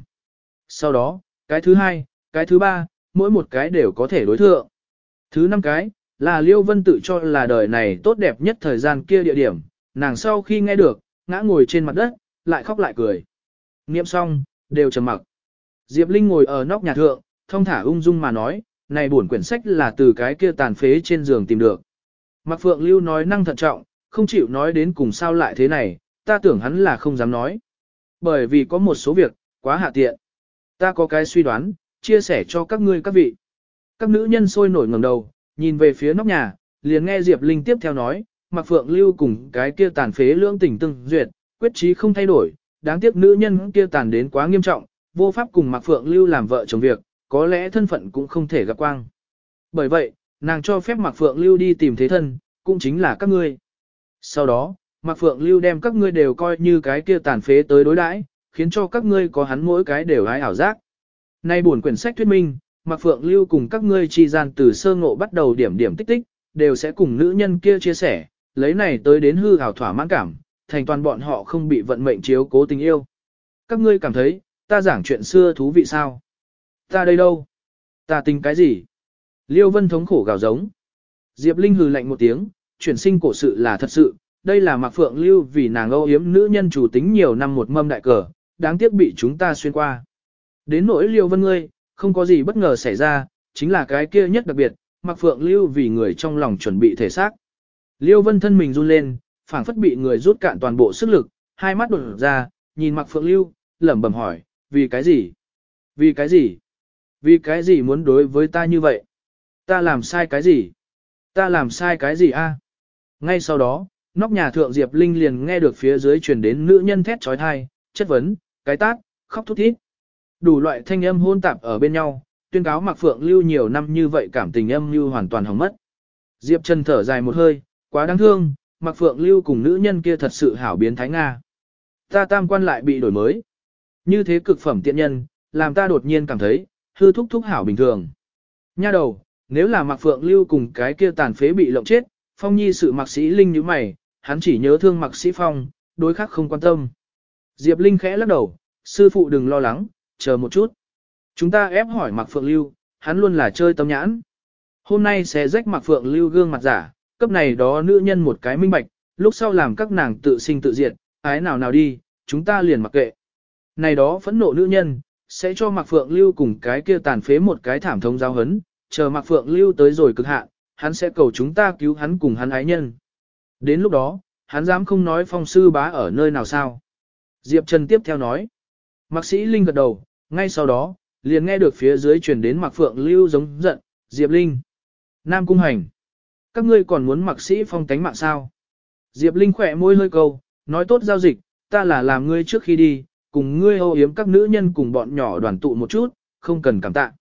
Sau đó, cái thứ hai, cái thứ ba, mỗi một cái đều có thể đối thượng. Thứ năm cái, là Liêu Vân tự cho là đời này tốt đẹp nhất thời gian kia địa điểm, nàng sau khi nghe được, ngã ngồi trên mặt đất, lại khóc lại cười. Niệm xong, đều trầm mặc. Diệp Linh ngồi ở nóc nhà thượng, thông thả ung dung mà nói, này buồn quyển sách là từ cái kia tàn phế trên giường tìm được. Mạc Phượng Lưu nói năng thận trọng, không chịu nói đến cùng sao lại thế này, ta tưởng hắn là không dám nói. Bởi vì có một số việc, quá hạ tiện. Ta có cái suy đoán, chia sẻ cho các ngươi các vị. Các nữ nhân sôi nổi ngẩng đầu, nhìn về phía nóc nhà, liền nghe Diệp Linh tiếp theo nói, Mạc Phượng Lưu cùng cái kia tàn phế lưỡng tình từng duyệt, quyết chí không thay đổi, đáng tiếc nữ nhân kia tàn đến quá nghiêm trọng, vô pháp cùng Mạc Phượng Lưu làm vợ chồng việc, có lẽ thân phận cũng không thể gặp quang. Bởi vậy, nàng cho phép Mạc Phượng Lưu đi tìm thế thân, cũng chính là các ngươi. Sau đó, Mạc Phượng Lưu đem các ngươi đều coi như cái kia tàn phế tới đối đãi, khiến cho các ngươi có hắn mỗi cái đều hái ảo giác. Nay buồn quyển sách thuyết minh, Mạc Phượng Lưu cùng các ngươi chi gian từ sơ ngộ bắt đầu điểm điểm tích tích, đều sẽ cùng nữ nhân kia chia sẻ, lấy này tới đến hư hào thỏa mãn cảm, thành toàn bọn họ không bị vận mệnh chiếu cố tình yêu. Các ngươi cảm thấy, ta giảng chuyện xưa thú vị sao? Ta đây đâu? Ta tính cái gì? Liêu Vân thống khổ gào giống. Diệp Linh hừ lạnh một tiếng, chuyển sinh cổ sự là thật sự, đây là Mạc Phượng Lưu vì nàng âu yếm nữ nhân chủ tính nhiều năm một mâm đại cờ, đáng tiếc bị chúng ta xuyên qua. Đến nỗi Liêu Vân ngươi, không có gì bất ngờ xảy ra, chính là cái kia nhất đặc biệt, Mạc Phượng Lưu vì người trong lòng chuẩn bị thể xác. Liêu Vân thân mình run lên, phảng phất bị người rút cạn toàn bộ sức lực, hai mắt đột ra, nhìn Mạc Phượng Lưu, lẩm bẩm hỏi, vì cái gì? Vì cái gì? Vì cái gì muốn đối với ta như vậy? Ta làm sai cái gì? Ta làm sai cái gì a? Ngay sau đó, nóc nhà thượng Diệp Linh liền nghe được phía dưới truyền đến nữ nhân thét trói thai, chất vấn, cái tát, khóc thút thít. Đủ loại thanh âm hôn tạp ở bên nhau, tuyên cáo Mạc Phượng Lưu nhiều năm như vậy cảm tình âm như hoàn toàn hỏng mất. Diệp Trần thở dài một hơi, quá đáng thương, Mạc Phượng Lưu cùng nữ nhân kia thật sự hảo biến thái Nga. Ta tam quan lại bị đổi mới. Như thế cực phẩm tiện nhân, làm ta đột nhiên cảm thấy, hư thúc thúc hảo bình thường. Nha đầu, nếu là Mạc Phượng Lưu cùng cái kia tàn phế bị lộng chết, Phong Nhi sự Mạc Sĩ Linh như mày, hắn chỉ nhớ thương Mạc Sĩ Phong, đối khác không quan tâm. Diệp Linh khẽ lắc đầu, sư phụ đừng lo lắng, chờ một chút. Chúng ta ép hỏi Mạc Phượng Lưu, hắn luôn là chơi tâm nhãn. Hôm nay sẽ rách Mạc Phượng Lưu gương mặt giả, cấp này đó nữ nhân một cái minh bạch, lúc sau làm các nàng tự sinh tự diệt, ái nào nào đi, chúng ta liền mặc kệ. Này đó phẫn nộ nữ nhân, sẽ cho Mạc Phượng Lưu cùng cái kia tàn phế một cái thảm thống giáo hấn, chờ Mạc Phượng Lưu tới rồi cực hạn, hắn sẽ cầu chúng ta cứu hắn cùng hắn ái nhân. Đến lúc đó, hắn dám không nói phong sư bá ở nơi nào sao. Diệp Trần tiếp theo nói. Mạc sĩ Linh gật đầu, ngay sau đó, liền nghe được phía dưới truyền đến Mạc Phượng Lưu giống giận, Diệp Linh. Nam Cung Hành. Các ngươi còn muốn Mạc sĩ phong tánh mạng sao? Diệp Linh khỏe môi hơi câu, nói tốt giao dịch, ta là làm ngươi trước khi đi, cùng ngươi ô yếm các nữ nhân cùng bọn nhỏ đoàn tụ một chút, không cần cảm tạ.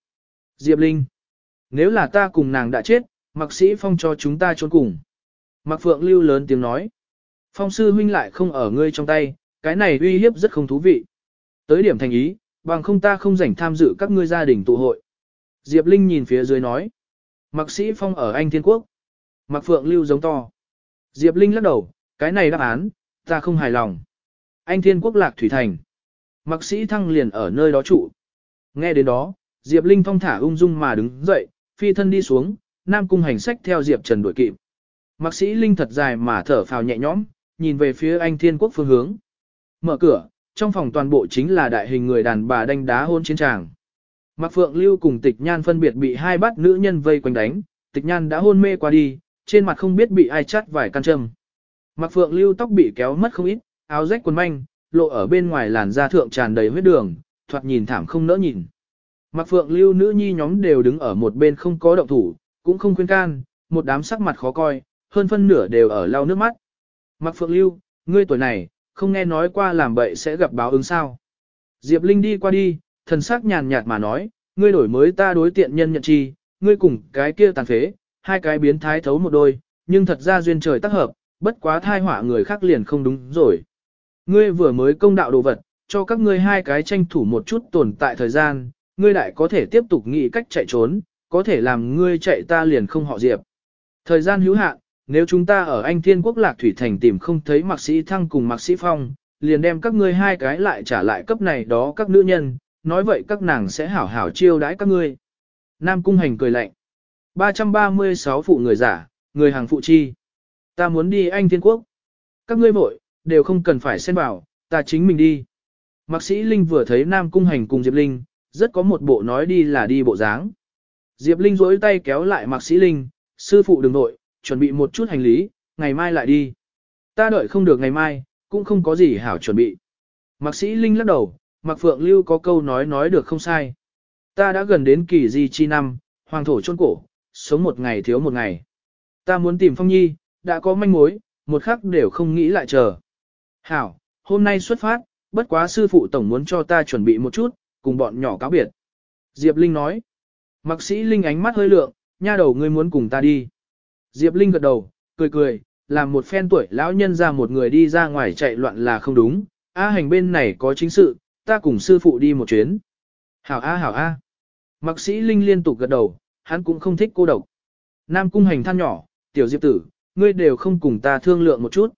Diệp Linh. Nếu là ta cùng nàng đã chết, Mạc sĩ phong cho chúng ta trốn cùng. Mạc Phượng Lưu lớn tiếng nói. Phong sư huynh lại không ở ngươi trong tay, cái này uy hiếp rất không thú vị. Tới điểm thành ý, bằng không ta không rảnh tham dự các ngươi gia đình tụ hội. Diệp Linh nhìn phía dưới nói. Mạc sĩ phong ở Anh Thiên Quốc. Mạc Phượng Lưu giống to. Diệp Linh lắc đầu, cái này đáp án, ta không hài lòng. Anh Thiên Quốc lạc Thủy Thành. Mạc sĩ thăng liền ở nơi đó trụ. Nghe đến đó, Diệp Linh thong thả ung dung mà đứng dậy, phi thân đi xuống, Nam Cung hành sách theo Diệp Trần đuổi kịp. Mạc sĩ Linh thật dài mà thở phào nhẹ nhõm, nhìn về phía anh Thiên Quốc phương hướng. Mở cửa, trong phòng toàn bộ chính là đại hình người đàn bà đánh đá hôn chiến tràng. Mạc Phượng Lưu cùng Tịch Nhan phân biệt bị hai bát nữ nhân vây quanh đánh, Tịch Nhan đã hôn mê qua đi, trên mặt không biết bị ai chắt vài căn châm. Mạc Phượng Lưu tóc bị kéo mất không ít, áo rách quần manh, lộ ở bên ngoài làn da thượng tràn đầy huyết đường, thoạt nhìn thảm không nỡ nhìn. Mạc Phượng Lưu nữ nhi nhóm đều đứng ở một bên không có động thủ, cũng không khuyên can, một đám sắc mặt khó coi, hơn phân nửa đều ở lau nước mắt. Mạc Phượng Lưu, ngươi tuổi này, không nghe nói qua làm bậy sẽ gặp báo ứng sao. Diệp Linh đi qua đi, thần sắc nhàn nhạt mà nói, ngươi đổi mới ta đối tiện nhân nhận chi, ngươi cùng cái kia tàn phế, hai cái biến thái thấu một đôi, nhưng thật ra duyên trời tác hợp, bất quá thai họa người khác liền không đúng rồi. ngươi vừa mới công đạo đồ vật, cho các ngươi hai cái tranh thủ một chút tồn tại thời gian, ngươi đại có thể tiếp tục nghĩ cách chạy trốn, có thể làm ngươi chạy ta liền không họ Diệp. Thời gian hữu hạn, nếu chúng ta ở Anh Thiên Quốc Lạc Thủy Thành tìm không thấy Mạc Sĩ Thăng cùng Mạc Sĩ Phong, liền đem các ngươi hai cái lại trả lại cấp này đó các nữ nhân, nói vậy các nàng sẽ hảo hảo chiêu đãi các ngươi. Nam Cung Hành cười lạnh. 336 phụ người giả, người hàng phụ chi. Ta muốn đi Anh Thiên Quốc. Các ngươi vội, đều không cần phải xen vào, ta chính mình đi. Mạc sĩ Linh vừa thấy Nam Cung Hành cùng Diệp Linh, rất có một bộ nói đi là đi bộ dáng. Diệp Linh rỗi tay kéo lại Mạc sĩ Linh, sư phụ đừng nội, chuẩn bị một chút hành lý, ngày mai lại đi. Ta đợi không được ngày mai, cũng không có gì hảo chuẩn bị. Mạc sĩ Linh lắc đầu, Mạc Phượng Lưu có câu nói nói được không sai. Ta đã gần đến kỳ di chi năm, hoàng thổ chôn cổ, sống một ngày thiếu một ngày. Ta muốn tìm Phong Nhi, đã có manh mối, một khắc đều không nghĩ lại chờ. Hảo, hôm nay xuất phát, bất quá sư phụ tổng muốn cho ta chuẩn bị một chút, cùng bọn nhỏ cáo biệt. Diệp Linh nói. Mạc sĩ Linh ánh mắt hơi lượng, nha đầu ngươi muốn cùng ta đi. Diệp Linh gật đầu, cười cười, làm một phen tuổi lão nhân ra một người đi ra ngoài chạy loạn là không đúng. A hành bên này có chính sự, ta cùng sư phụ đi một chuyến. Hảo A hảo A. Mạc sĩ Linh liên tục gật đầu, hắn cũng không thích cô độc. Nam cung hành than nhỏ, tiểu Diệp tử, ngươi đều không cùng ta thương lượng một chút.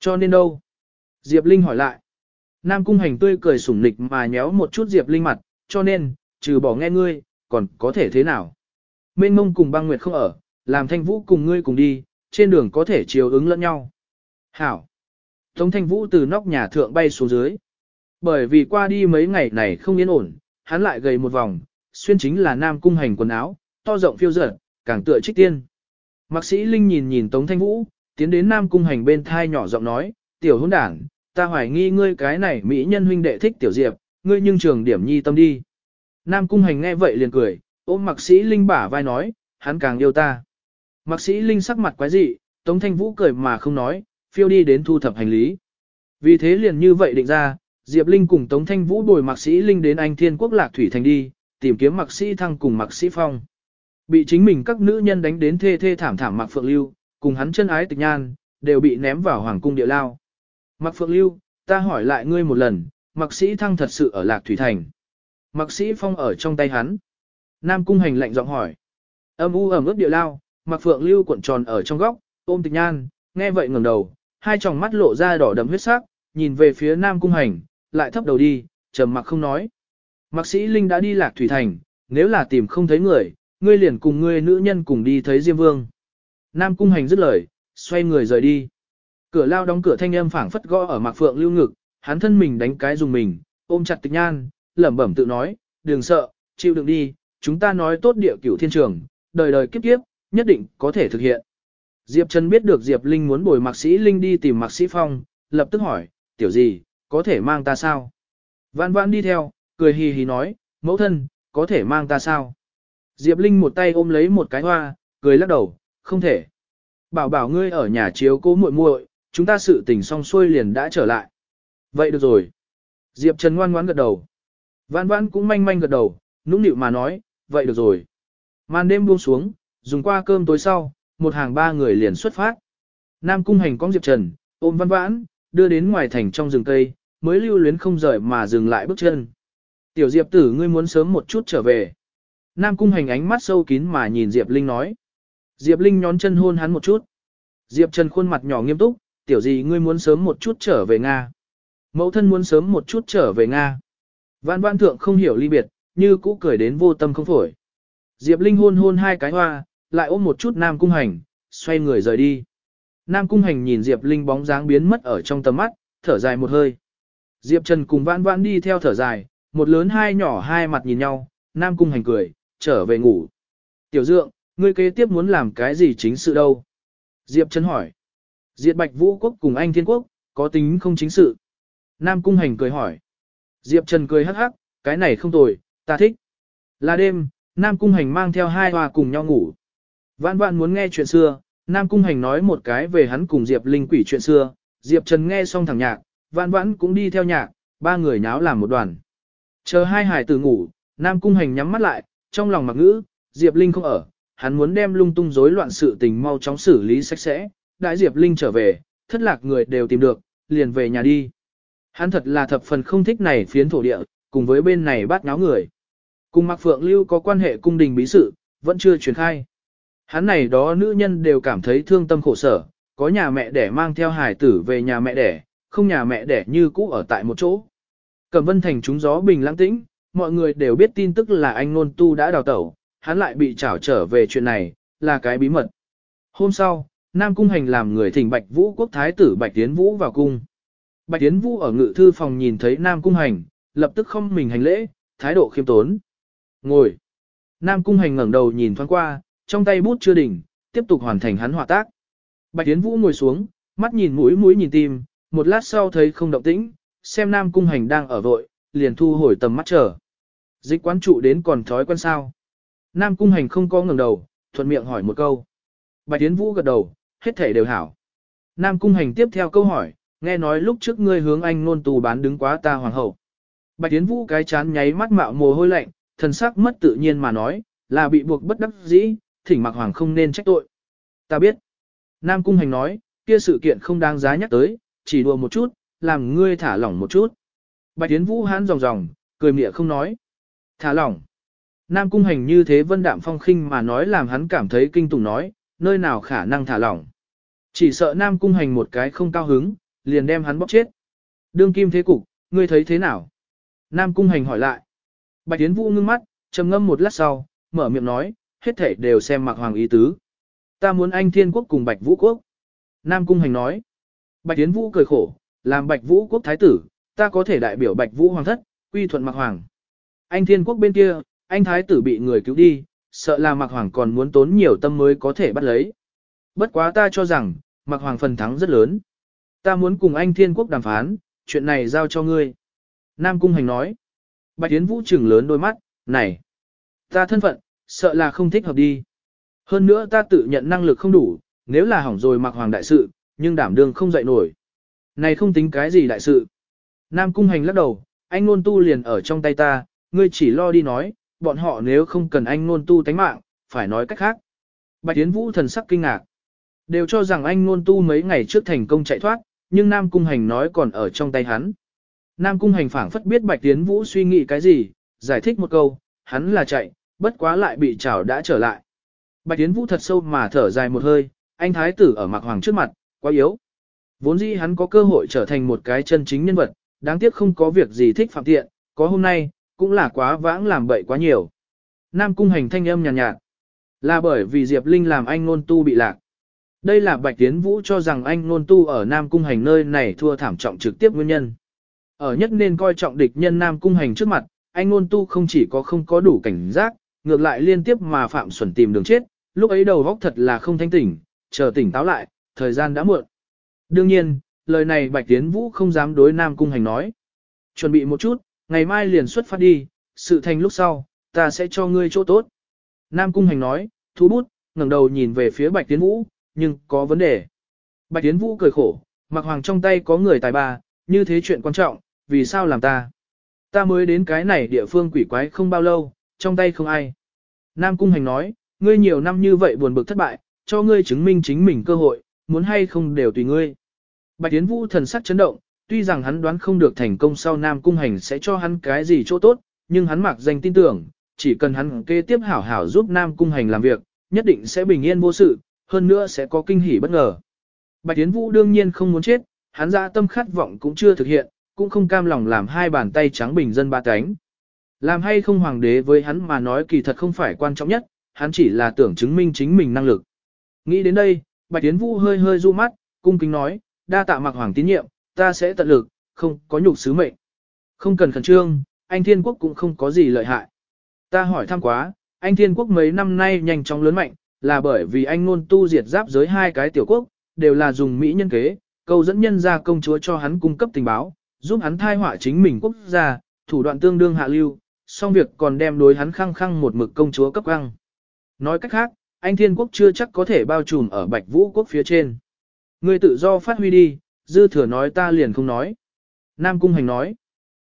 Cho nên đâu? Diệp Linh hỏi lại. Nam cung hành tươi cười sủng nịch mà nhéo một chút Diệp Linh mặt, cho nên, trừ bỏ nghe ngươi, còn có thể thế nào? Mênh mông cùng băng nguyệt không ở, làm thanh vũ cùng ngươi cùng đi, trên đường có thể chiều ứng lẫn nhau. Hảo. Tống thanh vũ từ nóc nhà thượng bay xuống dưới. Bởi vì qua đi mấy ngày này không yên ổn, hắn lại gầy một vòng, xuyên chính là nam cung hành quần áo, to rộng phiêu dở, càng tựa trích tiên. Mạc sĩ Linh nhìn nhìn Tống Thanh Vũ, tiến đến nam cung hành bên thai nhỏ giọng nói, tiểu hôn đảng, ta hoài nghi ngươi cái này mỹ nhân huynh đệ thích tiểu diệp, ngươi nhưng trường điểm nhi tâm đi. Nam cung hành nghe vậy liền cười, ôm Mạc sĩ Linh bả vai nói, hắn càng yêu ta. Mạc sĩ Linh sắc mặt quái dị, Tống Thanh Vũ cười mà không nói, phiêu đi đến thu thập hành lý. Vì thế liền như vậy định ra, Diệp Linh cùng Tống Thanh Vũ bồi Mạc sĩ Linh đến Anh Thiên Quốc Lạc Thủy Thành đi, tìm kiếm Mạc sĩ Thăng cùng Mạc sĩ Phong. Bị chính mình các nữ nhân đánh đến thê thê thảm thảm Mạc Phượng Lưu, cùng hắn chân ái tịch nhan, đều bị ném vào hoàng cung địa lao. Mạc Phượng Lưu, ta hỏi lại ngươi một lần, Mạc sĩ Thăng thật sự ở Lạc Thủy Thành. Mạc sĩ Phong ở trong tay hắn. Nam Cung Hành lạnh giọng hỏi. Âm u ẩm ướt địa lao, Mạc Phượng Lưu cuộn tròn ở trong góc, ôm tịch nhan, nghe vậy ngẩng đầu, hai tròng mắt lộ ra đỏ đậm huyết sắc, nhìn về phía Nam Cung Hành, lại thấp đầu đi, trầm mặc không nói. Mạc sĩ Linh đã đi lạc thủy thành, nếu là tìm không thấy người, ngươi liền cùng ngươi nữ nhân cùng đi thấy Diêm Vương. Nam Cung Hành dứt lời, xoay người rời đi. Cửa lao đóng cửa thanh âm phảng phất gõ ở Mạc Phượng Lưu ngực, hắn thân mình đánh cái dùng mình, ôm chặt tịch nhan, lẩm bẩm tự nói, đừng sợ, chịu đựng đi, chúng ta nói tốt địa cửu thiên trường, đời đời kiếp kiếp, nhất định có thể thực hiện. Diệp Trần biết được Diệp Linh muốn bồi Mạc Sĩ Linh đi tìm Mạc Sĩ Phong, lập tức hỏi, tiểu gì, có thể mang ta sao? Vãn vãn đi theo, cười hì hì nói, mẫu thân, có thể mang ta sao? Diệp Linh một tay ôm lấy một cái hoa, cười lắc đầu, không thể. Bảo bảo ngươi ở nhà chiếu cố muội muội, chúng ta sự tình xong xuôi liền đã trở lại. Vậy được rồi. Diệp Trần ngoan ngoãn gật đầu. Vãn vãn cũng manh manh gật đầu, nũng nịu mà nói, vậy được rồi. Màn đêm buông xuống, dùng qua cơm tối sau, một hàng ba người liền xuất phát. Nam cung hành cong Diệp Trần, ôm văn vãn, đưa đến ngoài thành trong rừng cây, mới lưu luyến không rời mà dừng lại bước chân. Tiểu Diệp tử ngươi muốn sớm một chút trở về. Nam cung hành ánh mắt sâu kín mà nhìn Diệp Linh nói. Diệp Linh nhón chân hôn hắn một chút. Diệp Trần khuôn mặt nhỏ nghiêm túc, tiểu gì ngươi muốn sớm một chút trở về Nga. Mẫu thân muốn sớm một chút trở về Nga. Vạn vạn thượng không hiểu ly biệt, như cũ cười đến vô tâm không phổi. Diệp Linh hôn hôn hai cái hoa, lại ôm một chút Nam Cung Hành, xoay người rời đi. Nam Cung Hành nhìn Diệp Linh bóng dáng biến mất ở trong tầm mắt, thở dài một hơi. Diệp Trần cùng vãn vãn đi theo thở dài, một lớn hai nhỏ hai mặt nhìn nhau, Nam Cung Hành cười, trở về ngủ. Tiểu Dượng, ngươi kế tiếp muốn làm cái gì chính sự đâu? Diệp Trần hỏi. Diệt Bạch Vũ Quốc cùng Anh Thiên Quốc, có tính không chính sự? Nam Cung Hành cười hỏi. Diệp Trần cười hắc hắc, cái này không tồi, ta thích. Là đêm, Nam Cung Hành mang theo hai hoa cùng nhau ngủ. Vãn vãn muốn nghe chuyện xưa, Nam Cung Hành nói một cái về hắn cùng Diệp Linh quỷ chuyện xưa, Diệp Trần nghe xong thẳng nhạc, vãn vãn cũng đi theo nhạc, ba người nháo làm một đoàn. Chờ hai hải tử ngủ, Nam Cung Hành nhắm mắt lại, trong lòng mặc ngữ, Diệp Linh không ở, hắn muốn đem lung tung rối loạn sự tình mau chóng xử lý sạch sẽ, đại Diệp Linh trở về, thất lạc người đều tìm được, liền về nhà đi. Hắn thật là thập phần không thích này phiến thổ địa, cùng với bên này bắt náo người. Cùng Mạc Phượng Lưu có quan hệ cung đình bí sự, vẫn chưa truyền khai. Hắn này đó nữ nhân đều cảm thấy thương tâm khổ sở, có nhà mẹ đẻ mang theo hải tử về nhà mẹ đẻ, không nhà mẹ đẻ như cũ ở tại một chỗ. Cẩm vân thành trúng gió bình lãng tĩnh, mọi người đều biết tin tức là anh nôn tu đã đào tẩu, hắn lại bị trảo trở về chuyện này, là cái bí mật. Hôm sau, Nam Cung Hành làm người thỉnh Bạch Vũ quốc thái tử Bạch Tiến Vũ vào cung. Bạch Tiến Vũ ở ngự thư phòng nhìn thấy Nam Cung Hành, lập tức không mình hành lễ, thái độ khiêm tốn. Ngồi. Nam Cung Hành ngẩng đầu nhìn thoáng qua, trong tay bút chưa đỉnh, tiếp tục hoàn thành hắn họa tác. Bạch Tiến Vũ ngồi xuống, mắt nhìn mũi mũi nhìn tim, một lát sau thấy không động tĩnh, xem Nam Cung Hành đang ở vội, liền thu hồi tầm mắt chờ. Dịch quán trụ đến còn thói quen sao. Nam Cung Hành không có ngẩng đầu, thuận miệng hỏi một câu. Bạch Tiến Vũ gật đầu, hết thể đều hảo. Nam Cung Hành tiếp theo câu hỏi, nghe nói lúc trước ngươi hướng anh nôn tù bán đứng quá ta hoàng hậu. Bạch Tiến Vũ cái chán nháy mắt mạo mồ hôi lạnh, thần sắc mất tự nhiên mà nói, là bị buộc bất đắc dĩ, thỉnh mặc hoàng không nên trách tội. Ta biết. Nam Cung Hành nói, kia sự kiện không đáng giá nhắc tới, chỉ đùa một chút, làm ngươi thả lỏng một chút. Bạch Tiến Vũ hán ròng ròng, cười mỉa không nói. Thả lỏng. Nam Cung Hành như thế vân đạm phong khinh mà nói làm hắn cảm thấy kinh tủng nói, nơi nào khả năng thả lỏng. Chỉ sợ Nam Cung Hành một cái không cao hứng, liền đem hắn bóp chết. Đương kim thế cục, ngươi thấy thế nào? Nam Cung Hành hỏi lại. Bạch Tiến Vũ ngưng mắt, trầm ngâm một lát sau, mở miệng nói, hết thể đều xem mặc hoàng ý tứ. Ta muốn anh thiên quốc cùng Bạch Vũ quốc. Nam Cung Hành nói. Bạch Tiến Vũ cười khổ, làm Bạch Vũ quốc thái tử, ta có thể đại biểu Bạch Vũ hoàng thất, quy thuận mặc hoàng. Anh thiên quốc bên kia, anh thái tử bị người cứu đi, sợ là mặc hoàng còn muốn tốn nhiều tâm mới có thể bắt lấy. Bất quá ta cho rằng, mặc hoàng phần thắng rất lớn. Ta muốn cùng anh thiên quốc đàm phán, chuyện này giao cho ngươi. Nam Cung Hành nói. Bạch Tiến Vũ trừng lớn đôi mắt, này. Ta thân phận, sợ là không thích hợp đi. Hơn nữa ta tự nhận năng lực không đủ, nếu là hỏng rồi mặc hoàng đại sự, nhưng đảm đương không dậy nổi. Này không tính cái gì đại sự. Nam Cung Hành lắc đầu, anh ngôn tu liền ở trong tay ta, ngươi chỉ lo đi nói, bọn họ nếu không cần anh ngôn tu tánh mạng, phải nói cách khác. Bạch Tiến Vũ thần sắc kinh ngạc. Đều cho rằng anh ngôn tu mấy ngày trước thành công chạy thoát, nhưng Nam Cung Hành nói còn ở trong tay hắn. Nam Cung Hành phảng phất biết Bạch Tiến Vũ suy nghĩ cái gì, giải thích một câu, hắn là chạy, bất quá lại bị chảo đã trở lại. Bạch Tiến Vũ thật sâu mà thở dài một hơi, anh thái tử ở mặt Hoàng trước mặt, quá yếu. Vốn dĩ hắn có cơ hội trở thành một cái chân chính nhân vật, đáng tiếc không có việc gì thích phạm tiện, có hôm nay, cũng là quá vãng làm bậy quá nhiều. Nam Cung Hành thanh âm nhàn nhạt, nhạt, là bởi vì Diệp Linh làm anh nôn tu bị lạc. Đây là Bạch Tiến Vũ cho rằng anh nôn tu ở Nam Cung Hành nơi này thua thảm trọng trực tiếp nguyên nhân. Ở nhất nên coi trọng địch nhân Nam Cung Hành trước mặt, anh nôn tu không chỉ có không có đủ cảnh giác, ngược lại liên tiếp mà Phạm Xuẩn tìm đường chết, lúc ấy đầu góc thật là không thanh tỉnh, chờ tỉnh táo lại, thời gian đã muộn. Đương nhiên, lời này Bạch Tiến Vũ không dám đối Nam Cung Hành nói. Chuẩn bị một chút, ngày mai liền xuất phát đi, sự thành lúc sau, ta sẽ cho ngươi chỗ tốt. Nam Cung Hành nói, thú bút, ngẩng đầu nhìn về phía Bạch Tiến Vũ, nhưng có vấn đề. Bạch Tiến Vũ cười khổ, mặc hoàng trong tay có người tài ba, như thế chuyện quan trọng, vì sao làm ta? Ta mới đến cái này địa phương quỷ quái không bao lâu, trong tay không ai. Nam Cung Hành nói, ngươi nhiều năm như vậy buồn bực thất bại, cho ngươi chứng minh chính mình cơ hội, muốn hay không đều tùy ngươi. Bạch Tiến Vũ thần sắc chấn động, tuy rằng hắn đoán không được thành công sau Nam Cung Hành sẽ cho hắn cái gì chỗ tốt, nhưng hắn mặc danh tin tưởng, chỉ cần hắn kế tiếp hảo hảo giúp Nam Cung Hành làm việc, nhất định sẽ bình yên vô sự, hơn nữa sẽ có kinh hỉ bất ngờ. Bạch Tiến Vũ đương nhiên không muốn chết, hắn ra tâm khát vọng cũng chưa thực hiện, cũng không cam lòng làm hai bàn tay trắng bình dân ba cánh. Làm hay không hoàng đế với hắn mà nói kỳ thật không phải quan trọng nhất, hắn chỉ là tưởng chứng minh chính mình năng lực. Nghĩ đến đây, Bạch Tiến Vũ hơi hơi du mắt, cung kính nói, đa tạ mặc hoàng tín nhiệm, ta sẽ tận lực, không có nhục sứ mệnh. Không cần khẩn trương, anh Thiên Quốc cũng không có gì lợi hại. Ta hỏi thăm quá, anh Thiên Quốc mấy năm nay nhanh chóng lớn mạnh, là bởi vì anh ngôn tu diệt giáp giới hai cái tiểu quốc, đều là dùng Mỹ nhân kế, câu dẫn nhân ra công chúa cho hắn cung cấp tình báo, giúp hắn thai họa chính mình quốc gia, thủ đoạn tương đương hạ lưu, xong việc còn đem đối hắn khăng khăng một mực công chúa cấp găng. Nói cách khác, anh thiên quốc chưa chắc có thể bao trùm ở bạch vũ quốc phía trên. Ngươi tự do phát huy đi, dư thừa nói ta liền không nói. Nam Cung Hành nói.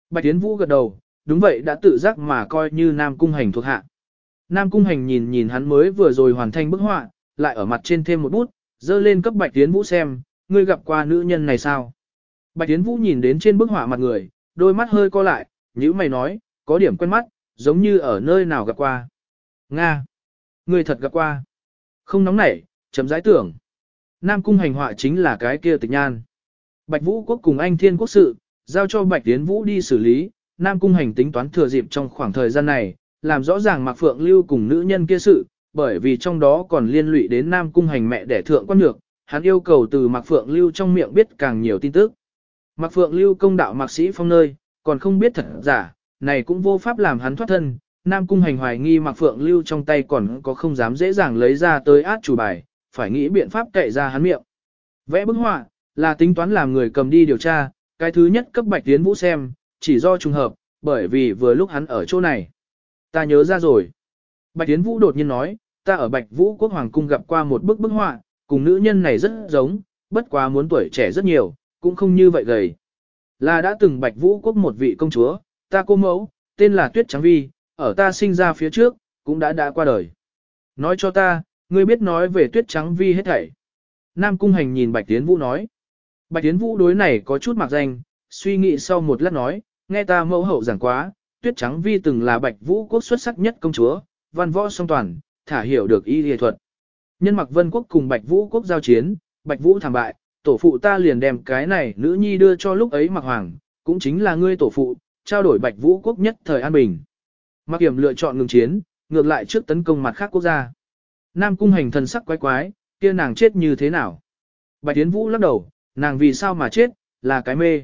Bạch Tiến Vũ gật đầu, đúng vậy đã tự giác mà coi như Nam Cung Hành thuộc hạ. Nam Cung Hành nhìn nhìn hắn mới vừa rồi hoàn thành bức họa, lại ở mặt trên thêm một bút, dơ lên cấp Bạch Tiến Vũ xem, ngươi gặp qua nữ nhân này sao? Bạch Tiến Vũ nhìn đến trên bức họa mặt người, đôi mắt hơi co lại, nhíu mày nói, có điểm quen mắt, giống như ở nơi nào gặp qua. Nga! Người thật gặp qua. Không nóng nảy, chấm giải tưởng. Nam cung hành họa chính là cái kia tịch nhan. Bạch Vũ quốc cùng anh thiên quốc sự, giao cho Bạch Tiến Vũ đi xử lý, Nam cung hành tính toán thừa dịp trong khoảng thời gian này, làm rõ ràng Mạc Phượng Lưu cùng nữ nhân kia sự, bởi vì trong đó còn liên lụy đến Nam cung hành mẹ đẻ thượng quan nhược, hắn yêu cầu từ Mạc Phượng Lưu trong miệng biết càng nhiều tin tức. Mạc Phượng Lưu công đạo mạc sĩ phong nơi, còn không biết thật giả, này cũng vô pháp làm hắn thoát thân. Nam cung hành hoài nghi Mạc Phượng Lưu trong tay còn có không dám dễ dàng lấy ra tới át chủ bài, phải nghĩ biện pháp cậy ra hắn miệng. Vẽ bức họa, là tính toán làm người cầm đi điều tra, cái thứ nhất cấp Bạch Tiến Vũ xem, chỉ do trùng hợp, bởi vì vừa lúc hắn ở chỗ này. Ta nhớ ra rồi. Bạch Tiến Vũ đột nhiên nói, ta ở Bạch Vũ Quốc Hoàng Cung gặp qua một bức bức họa, cùng nữ nhân này rất giống, bất quá muốn tuổi trẻ rất nhiều, cũng không như vậy gầy. Là đã từng Bạch Vũ Quốc một vị công chúa, ta cô mẫu, tên là Tuyết Trắng Vi, ở ta sinh ra phía trước, cũng đã đã qua đời. Nói cho ta, ngươi biết nói về Tuyết Trắng Vi hết thảy. Nam Cung Hành nhìn Bạch Tiến Vũ nói. Bạch Tiến Vũ đối này có chút mặc danh, suy nghĩ sau một lát nói, nghe ta mẫu hậu giảng quá, Tuyết Trắng Vi từng là Bạch Vũ Quốc xuất sắc nhất công chúa, văn võ song toàn, thả hiểu được y y thuật. Nhân mặc vân quốc cùng Bạch Vũ Quốc giao chiến, Bạch Vũ thảm bại, tổ phụ ta liền đem cái này nữ nhi đưa cho lúc ấy mặc hoàng, cũng chính là ngươi tổ phụ, trao đổi Bạch Vũ Quốc nhất thời an bình. Mặc Kiểm lựa chọn ngừng chiến, ngược lại trước tấn công mặt khác quốc gia. Nam cung hành thần sắc quái quái, kia nàng chết như thế nào? Bạch Tiến Vũ lắc đầu, nàng vì sao mà chết, là cái mê.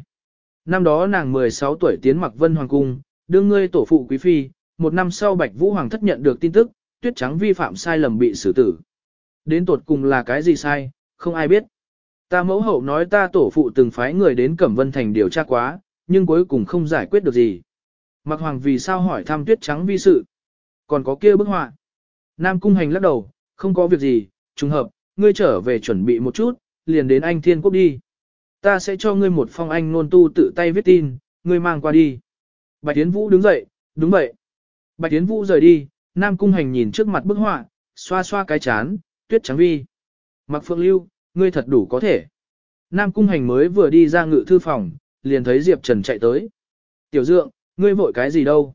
Năm đó nàng 16 tuổi tiến mặc vân hoàng cung, đương ngươi tổ phụ quý phi, một năm sau Bạch Vũ Hoàng thất nhận được tin tức, tuyết trắng vi phạm sai lầm bị xử tử. Đến tột cùng là cái gì sai, không ai biết. Ta mẫu hậu nói ta tổ phụ từng phái người đến Cẩm Vân Thành điều tra quá, nhưng cuối cùng không giải quyết được gì. Mặc hoàng vì sao hỏi thăm tuyết trắng vi sự. Còn có kia bức họa. Nam cung hành lắc đầu, không có việc gì, trùng hợp, ngươi trở về chuẩn bị một chút, liền đến anh thiên quốc đi. Ta sẽ cho ngươi một phong anh nôn tu tự tay viết tin, ngươi mang qua đi. Bạch Tiến Vũ đứng dậy, đúng vậy. Bạch Tiến Vũ rời đi, Nam cung hành nhìn trước mặt bức họa, xoa xoa cái chán, tuyết trắng vi. Mặc phượng lưu, ngươi thật đủ có thể. Nam cung hành mới vừa đi ra ngự thư phòng, liền thấy Diệp Trần chạy tới. Tiểu dượng, ngươi vội cái gì đâu?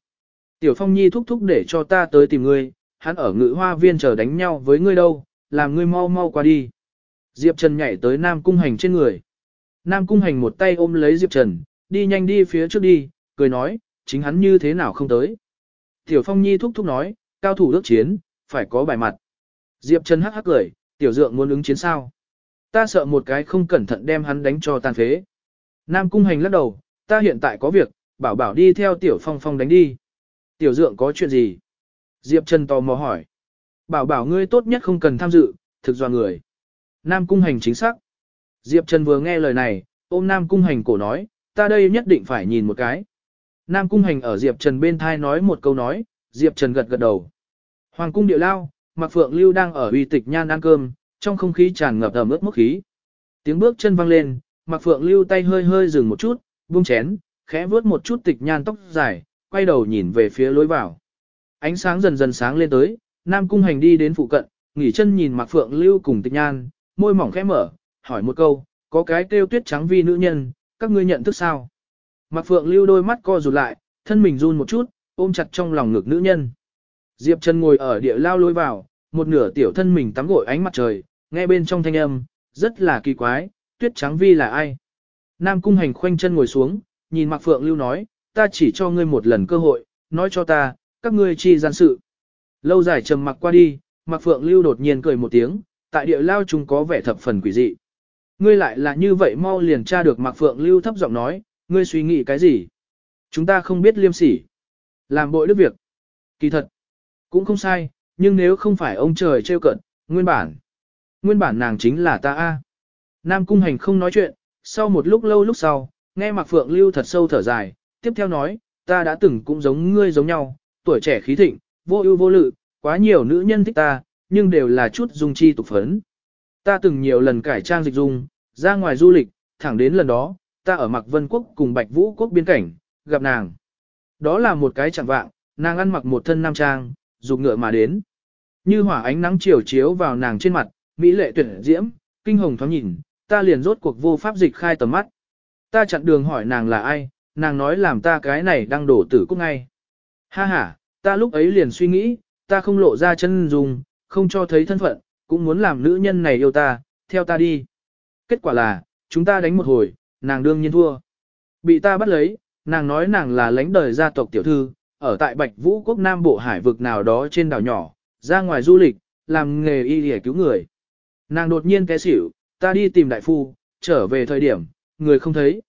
Tiểu Phong Nhi thúc thúc để cho ta tới tìm ngươi, hắn ở ngự hoa viên chờ đánh nhau với ngươi đâu, làm ngươi mau mau qua đi. Diệp Trần nhảy tới Nam cung hành trên người. Nam cung hành một tay ôm lấy Diệp Trần, đi nhanh đi phía trước đi, cười nói, chính hắn như thế nào không tới. Tiểu Phong Nhi thúc thúc nói, cao thủ đức chiến, phải có bài mặt. Diệp Trần hắc hắc cười, tiểu dượng muốn ứng chiến sao? Ta sợ một cái không cẩn thận đem hắn đánh cho tàn phế. Nam cung hành lắc đầu, ta hiện tại có việc, bảo bảo đi theo tiểu phong phong đánh đi. Tiểu dượng có chuyện gì? Diệp Trần tò mò hỏi. Bảo bảo ngươi tốt nhất không cần tham dự, thực do người. Nam cung hành chính xác. Diệp Trần vừa nghe lời này, ôm Nam cung hành cổ nói, ta đây nhất định phải nhìn một cái. Nam cung hành ở Diệp Trần bên thai nói một câu nói, Diệp Trần gật gật đầu. Hoàng cung điệu lao, Mạc Phượng Lưu đang ở uy tịch nhan ăn cơm, trong không khí tràn ngập ẩm ướt mức khí. Tiếng bước chân vang lên, Mạc Phượng Lưu tay hơi hơi dừng một chút, buông chén, khẽ vướt một chút tịch nhan tóc dài, quay đầu nhìn về phía lối vào. Ánh sáng dần dần sáng lên tới, Nam Cung Hành đi đến phụ cận, nghỉ chân nhìn Mạc Phượng Lưu cùng tịch nhan, môi mỏng khẽ mở, hỏi một câu, có cái kêu tuyết trắng vi nữ nhân, các ngươi nhận thức sao? Mạc Phượng Lưu đôi mắt co rụt lại, thân mình run một chút, ôm chặt trong lòng ngực nữ nhân. Diệp Trần ngồi ở địa lao lối vào, một nửa tiểu thân mình tắm gội ánh mặt trời, nghe bên trong thanh âm, rất là kỳ quái, tuyết trắng vi là ai? Nam cung hành khoanh chân ngồi xuống, nhìn Mạc Phượng Lưu nói, ta chỉ cho ngươi một lần cơ hội, nói cho ta, các ngươi chi gian sự. Lâu dài trầm mặc qua đi, Mạc Phượng Lưu đột nhiên cười một tiếng, tại địa lao chúng có vẻ thập phần quỷ dị. Ngươi lại là như vậy mau liền tra được Mạc Phượng Lưu thấp giọng nói, ngươi suy nghĩ cái gì? Chúng ta không biết liêm sỉ. Làm bội đức việc. Kỳ thật. Cũng không sai, nhưng nếu không phải ông trời trêu cận, nguyên bản. Nguyên bản nàng chính là ta a. Nam Cung Hành không nói chuyện, sau một lúc lâu lúc sau, nghe Mạc Phượng Lưu thật sâu thở dài, tiếp theo nói, ta đã từng cũng giống ngươi giống nhau, tuổi trẻ khí thịnh, vô ưu vô lự, quá nhiều nữ nhân thích ta, nhưng đều là chút dung chi tục phấn. Ta từng nhiều lần cải trang dịch dung, ra ngoài du lịch, thẳng đến lần đó, ta ở Mạc Vân Quốc cùng Bạch Vũ Quốc biên cảnh, gặp nàng. Đó là một cái chẳng vạng, nàng ăn mặc một thân nam trang, dục ngựa mà đến. Như hỏa ánh nắng chiều chiếu vào nàng trên mặt, mỹ lệ tuyệt diễm, kinh hồng thoáng nhìn, ta liền rốt cuộc vô pháp dịch khai tầm mắt. Ta chặn đường hỏi nàng là ai, nàng nói làm ta cái này đang đổ tử cúc ngay. Ha ha, ta lúc ấy liền suy nghĩ, ta không lộ ra chân dùng, không cho thấy thân phận, cũng muốn làm nữ nhân này yêu ta, theo ta đi. Kết quả là, chúng ta đánh một hồi, nàng đương nhiên thua. Bị ta bắt lấy, nàng nói nàng là lãnh đời gia tộc tiểu thư, ở tại Bạch Vũ quốc Nam Bộ Hải vực nào đó trên đảo nhỏ, ra ngoài du lịch, làm nghề y để cứu người. Nàng đột nhiên té xỉu, ta đi tìm đại phu, trở về thời điểm, người không thấy.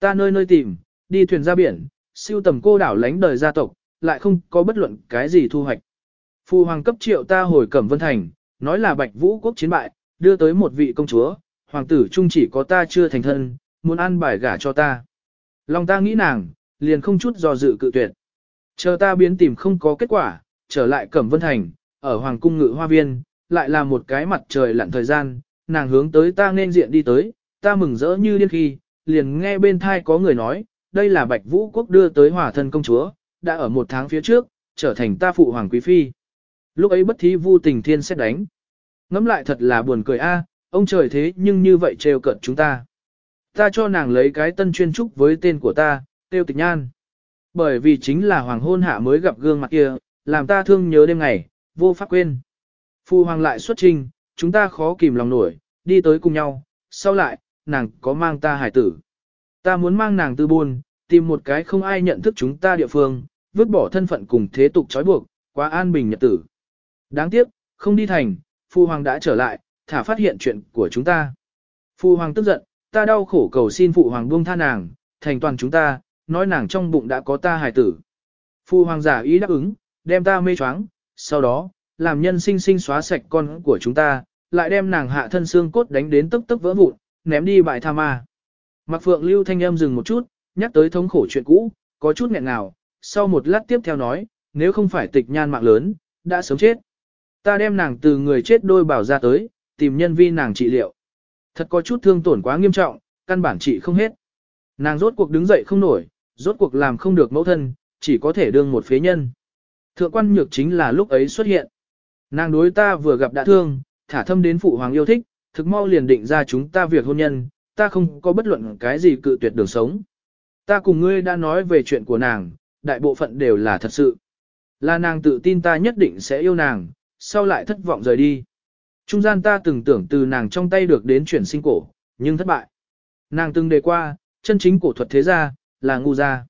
Ta nơi nơi tìm, đi thuyền ra biển, siêu tầm cô đảo lánh đời gia tộc, lại không có bất luận cái gì thu hoạch. Phu hoàng cấp triệu ta hồi Cẩm Vân Thành, nói là Bạch Vũ quốc chiến bại, đưa tới một vị công chúa, hoàng tử trung chỉ có ta chưa thành thân, muốn ăn bài gả cho ta. Lòng ta nghĩ nàng, liền không chút do dự cự tuyệt. Chờ ta biến tìm không có kết quả, trở lại Cẩm Vân Thành, ở Hoàng cung ngự hoa viên, lại là một cái mặt trời lặn thời gian, nàng hướng tới ta nên diện đi tới, ta mừng rỡ như điên khi, liền nghe bên thai có người nói, đây là Bạch Vũ Quốc đưa tới hỏa thân công chúa, đã ở một tháng phía trước, trở thành ta phụ hoàng quý phi. Lúc ấy bất thí vu tình thiên xét đánh. Ngắm lại thật là buồn cười a, ông trời thế nhưng như vậy trêu cận chúng ta. Ta cho nàng lấy cái tân chuyên trúc với tên của ta, tiêu tịch nhan. Bởi vì chính là hoàng hôn hạ mới gặp gương mặt kia, làm ta thương nhớ đêm ngày, vô pháp quên. Phu hoàng lại xuất trình, chúng ta khó kìm lòng nổi, đi tới cùng nhau, sau lại, nàng có mang ta hải tử. Ta muốn mang nàng tư buôn, tìm một cái không ai nhận thức chúng ta địa phương, vứt bỏ thân phận cùng thế tục trói buộc, quá an bình nhật tử. Đáng tiếc, không đi thành, Phu Hoàng đã trở lại, thả phát hiện chuyện của chúng ta. Phu Hoàng tức giận, ta đau khổ cầu xin Phụ Hoàng buông tha nàng, thành toàn chúng ta, nói nàng trong bụng đã có ta hài tử. Phu Hoàng giả ý đáp ứng, đem ta mê choáng, sau đó, làm nhân sinh sinh xóa sạch con của chúng ta, lại đem nàng hạ thân xương cốt đánh đến tức tức vỡ vụn, ném đi bại tha ma. Mạc Phượng lưu thanh âm dừng một chút, nhắc tới thống khổ chuyện cũ, có chút nghẹn ngào, sau một lát tiếp theo nói, nếu không phải tịch nhan mạng lớn, đã sớm chết. Ta đem nàng từ người chết đôi bảo ra tới, tìm nhân vi nàng trị liệu. Thật có chút thương tổn quá nghiêm trọng, căn bản trị không hết. Nàng rốt cuộc đứng dậy không nổi, rốt cuộc làm không được mẫu thân, chỉ có thể đương một phế nhân. Thượng quan nhược chính là lúc ấy xuất hiện. Nàng đối ta vừa gặp đã thương, thả thâm đến phụ hoàng yêu thích, thực mau liền định ra chúng ta việc hôn nhân, ta không có bất luận cái gì cự tuyệt đường sống. Ta cùng ngươi đã nói về chuyện của nàng, đại bộ phận đều là thật sự. Là nàng tự tin ta nhất định sẽ yêu nàng, sau lại thất vọng rời đi. Trung gian ta từng tưởng từ nàng trong tay được đến chuyển sinh cổ, nhưng thất bại. Nàng từng đề qua, chân chính cổ thuật thế gia, là ngu gia.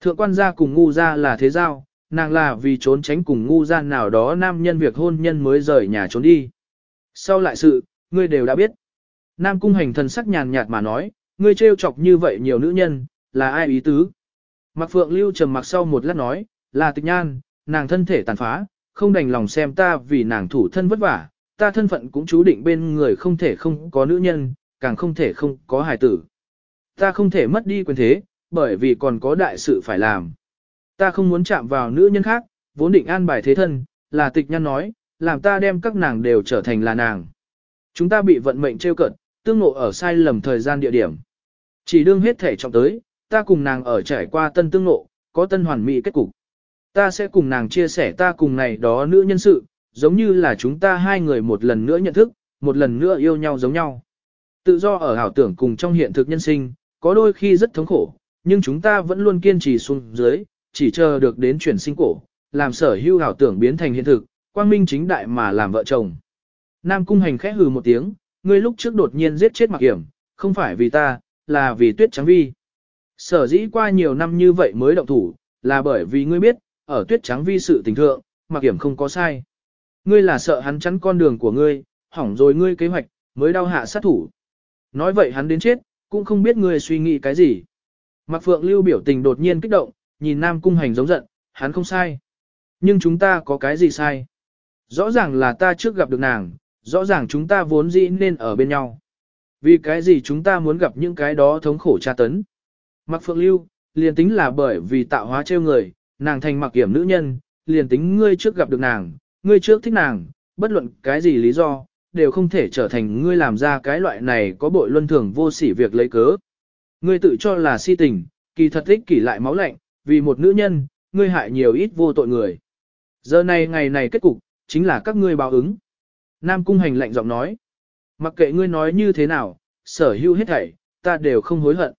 Thượng quan gia cùng ngu gia là thế giao, nàng là vì trốn tránh cùng ngu gian nào đó nam nhân việc hôn nhân mới rời nhà trốn đi. Sau lại sự, ngươi đều đã biết. Nam cung hành thần sắc nhàn nhạt mà nói, ngươi trêu chọc như vậy nhiều nữ nhân, là ai ý tứ? Mạc Phượng Lưu trầm mặc sau một lát nói, là tịch nhan, nàng thân thể tàn phá, không đành lòng xem ta vì nàng thủ thân vất vả, ta thân phận cũng chú định bên người không thể không có nữ nhân, càng không thể không có hài tử. Ta không thể mất đi quyền thế, bởi vì còn có đại sự phải làm. Ta không muốn chạm vào nữ nhân khác, vốn định an bài thế thân, là tịch nhan nói, làm ta đem các nàng đều trở thành là nàng. Chúng ta bị vận mệnh trêu cận, tương ngộ ở sai lầm thời gian địa điểm. Chỉ đương hết thể trọng tới, ta cùng nàng ở trải qua tân tương ngộ, có tân hoàn mỹ kết cục. Ta sẽ cùng nàng chia sẻ ta cùng này đó nữ nhân sự, giống như là chúng ta hai người một lần nữa nhận thức, một lần nữa yêu nhau giống nhau. Tự do ở ảo tưởng cùng trong hiện thực nhân sinh, có đôi khi rất thống khổ, nhưng chúng ta vẫn luôn kiên trì xuống dưới, chỉ chờ được đến chuyển sinh cổ, làm sở hưu ảo tưởng biến thành hiện thực, quang minh chính đại mà làm vợ chồng. Nam cung hành khẽ hừ một tiếng, ngươi lúc trước đột nhiên giết chết mặc hiểm, không phải vì ta, là vì tuyết trắng vi. Sở dĩ qua nhiều năm như vậy mới động thủ, là bởi vì ngươi biết, ở tuyết trắng vi sự tình thượng, mặc hiểm không có sai. Ngươi là sợ hắn chắn con đường của ngươi, hỏng rồi ngươi kế hoạch, mới đau hạ sát thủ. Nói vậy hắn đến chết, cũng không biết ngươi suy nghĩ cái gì. Mạc Phượng Lưu biểu tình đột nhiên kích động, nhìn Nam Cung Hành giống giận, hắn không sai. Nhưng chúng ta có cái gì sai? Rõ ràng là ta trước gặp được nàng, rõ ràng chúng ta vốn dĩ nên ở bên nhau. Vì cái gì chúng ta muốn gặp những cái đó thống khổ tra tấn? mặc Phượng Lưu, liền tính là bởi vì tạo hóa trêu người, nàng thành mặc kiểm nữ nhân, liền tính ngươi trước gặp được nàng, ngươi trước thích nàng, bất luận cái gì lý do, đều không thể trở thành ngươi làm ra cái loại này có bội luân thường vô sỉ việc lấy cớ. Ngươi tự cho là si tình, kỳ thật ích kỷ lại máu lạnh, vì một nữ nhân, ngươi hại nhiều ít vô tội người. Giờ này ngày này kết cục, chính là các ngươi báo ứng. Nam Cung Hành lạnh giọng nói. Mặc kệ ngươi nói như thế nào, sở hữu hết thảy, ta đều không hối hận.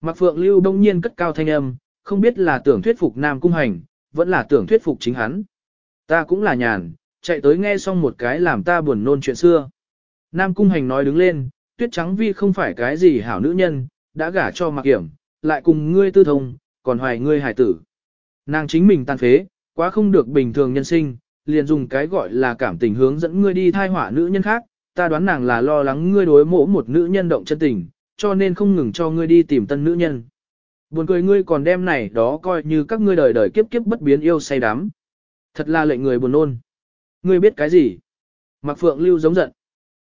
Mạc Phượng Lưu đông nhiên cất cao thanh âm, không biết là tưởng thuyết phục Nam Cung Hành, vẫn là tưởng thuyết phục chính hắn. Ta cũng là nhàn, chạy tới nghe xong một cái làm ta buồn nôn chuyện xưa. Nam Cung Hành nói đứng lên, tuyết trắng vi không phải cái gì hảo nữ nhân, đã gả cho Mạc Kiểm, lại cùng ngươi tư thông, còn hoài ngươi hải tử. Nàng chính mình tan phế, quá không được bình thường nhân sinh, liền dùng cái gọi là cảm tình hướng dẫn ngươi đi thai hỏa nữ nhân khác, ta đoán nàng là lo lắng ngươi đối mỗ một nữ nhân động chân tình, cho nên không ngừng cho ngươi đi tìm tân nữ nhân. Buồn cười ngươi còn đem này đó coi như các ngươi đời đời kiếp kiếp bất biến yêu say đắm. Thật là lệnh người buồn nôn. Ngươi biết cái gì? Mạc Phượng Lưu giống giận.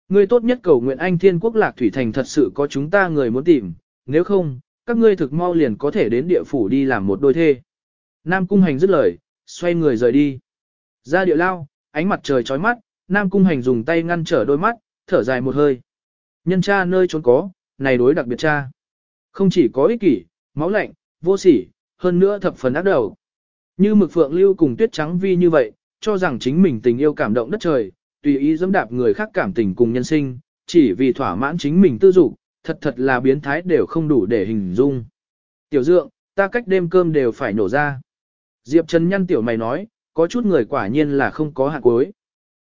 Ngươi tốt nhất cầu nguyện anh thiên quốc lạc thủy thành thật sự có chúng ta người muốn tìm, nếu không, các ngươi thực mau liền có thể đến địa phủ đi làm một đôi thê. Nam Cung Hành dứt lời, xoay người rời đi. Ra địa lao, ánh mặt trời chói mắt, Nam Cung Hành dùng tay ngăn trở đôi mắt, thở dài một hơi. Nhân cha nơi trốn có, này đối đặc biệt cha. Không chỉ có ích kỷ, máu lạnh, vô sỉ, hơn nữa thập phần ác đầu. Như mực phượng lưu cùng tuyết trắng vi như vậy, cho rằng chính mình tình yêu cảm động đất trời, tùy ý dẫm đạp người khác cảm tình cùng nhân sinh, chỉ vì thỏa mãn chính mình tư dục, thật thật là biến thái đều không đủ để hình dung. Tiểu dượng, ta cách đêm cơm đều phải nổ ra. Diệp Trần nhăn tiểu mày nói, có chút người quả nhiên là không có hạ cuối.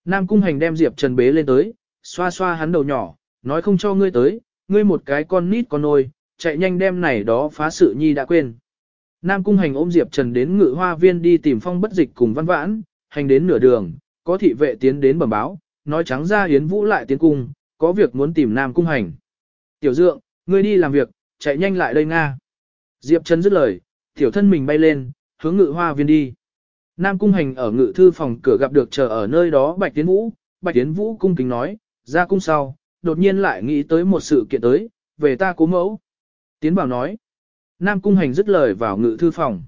Nam Cung Hành đem Diệp Trần bế lên tới, xoa xoa hắn đầu nhỏ, nói không cho ngươi tới, ngươi một cái con nít con nôi, chạy nhanh đem này đó phá sự nhi đã quên. Nam Cung Hành ôm Diệp Trần đến ngự hoa viên đi tìm phong bất dịch cùng văn vãn, hành đến nửa đường, có thị vệ tiến đến bẩm báo, nói trắng ra Yến Vũ lại tiến cung, có việc muốn tìm Nam Cung Hành. Tiểu Dượng, ngươi đi làm việc, chạy nhanh lại đây Nga. Diệp Trần dứt lời, tiểu thân mình bay lên, hướng ngự hoa viên đi. Nam Cung Hành ở ngự thư phòng cửa gặp được chờ ở nơi đó Bạch Tiến Vũ, Bạch Tiến Vũ cung kính nói, ra cung sau, đột nhiên lại nghĩ tới một sự kiện tới, về ta cố mẫu. Tiến bảo nói, Nam Cung Hành dứt lời vào ngự thư phòng.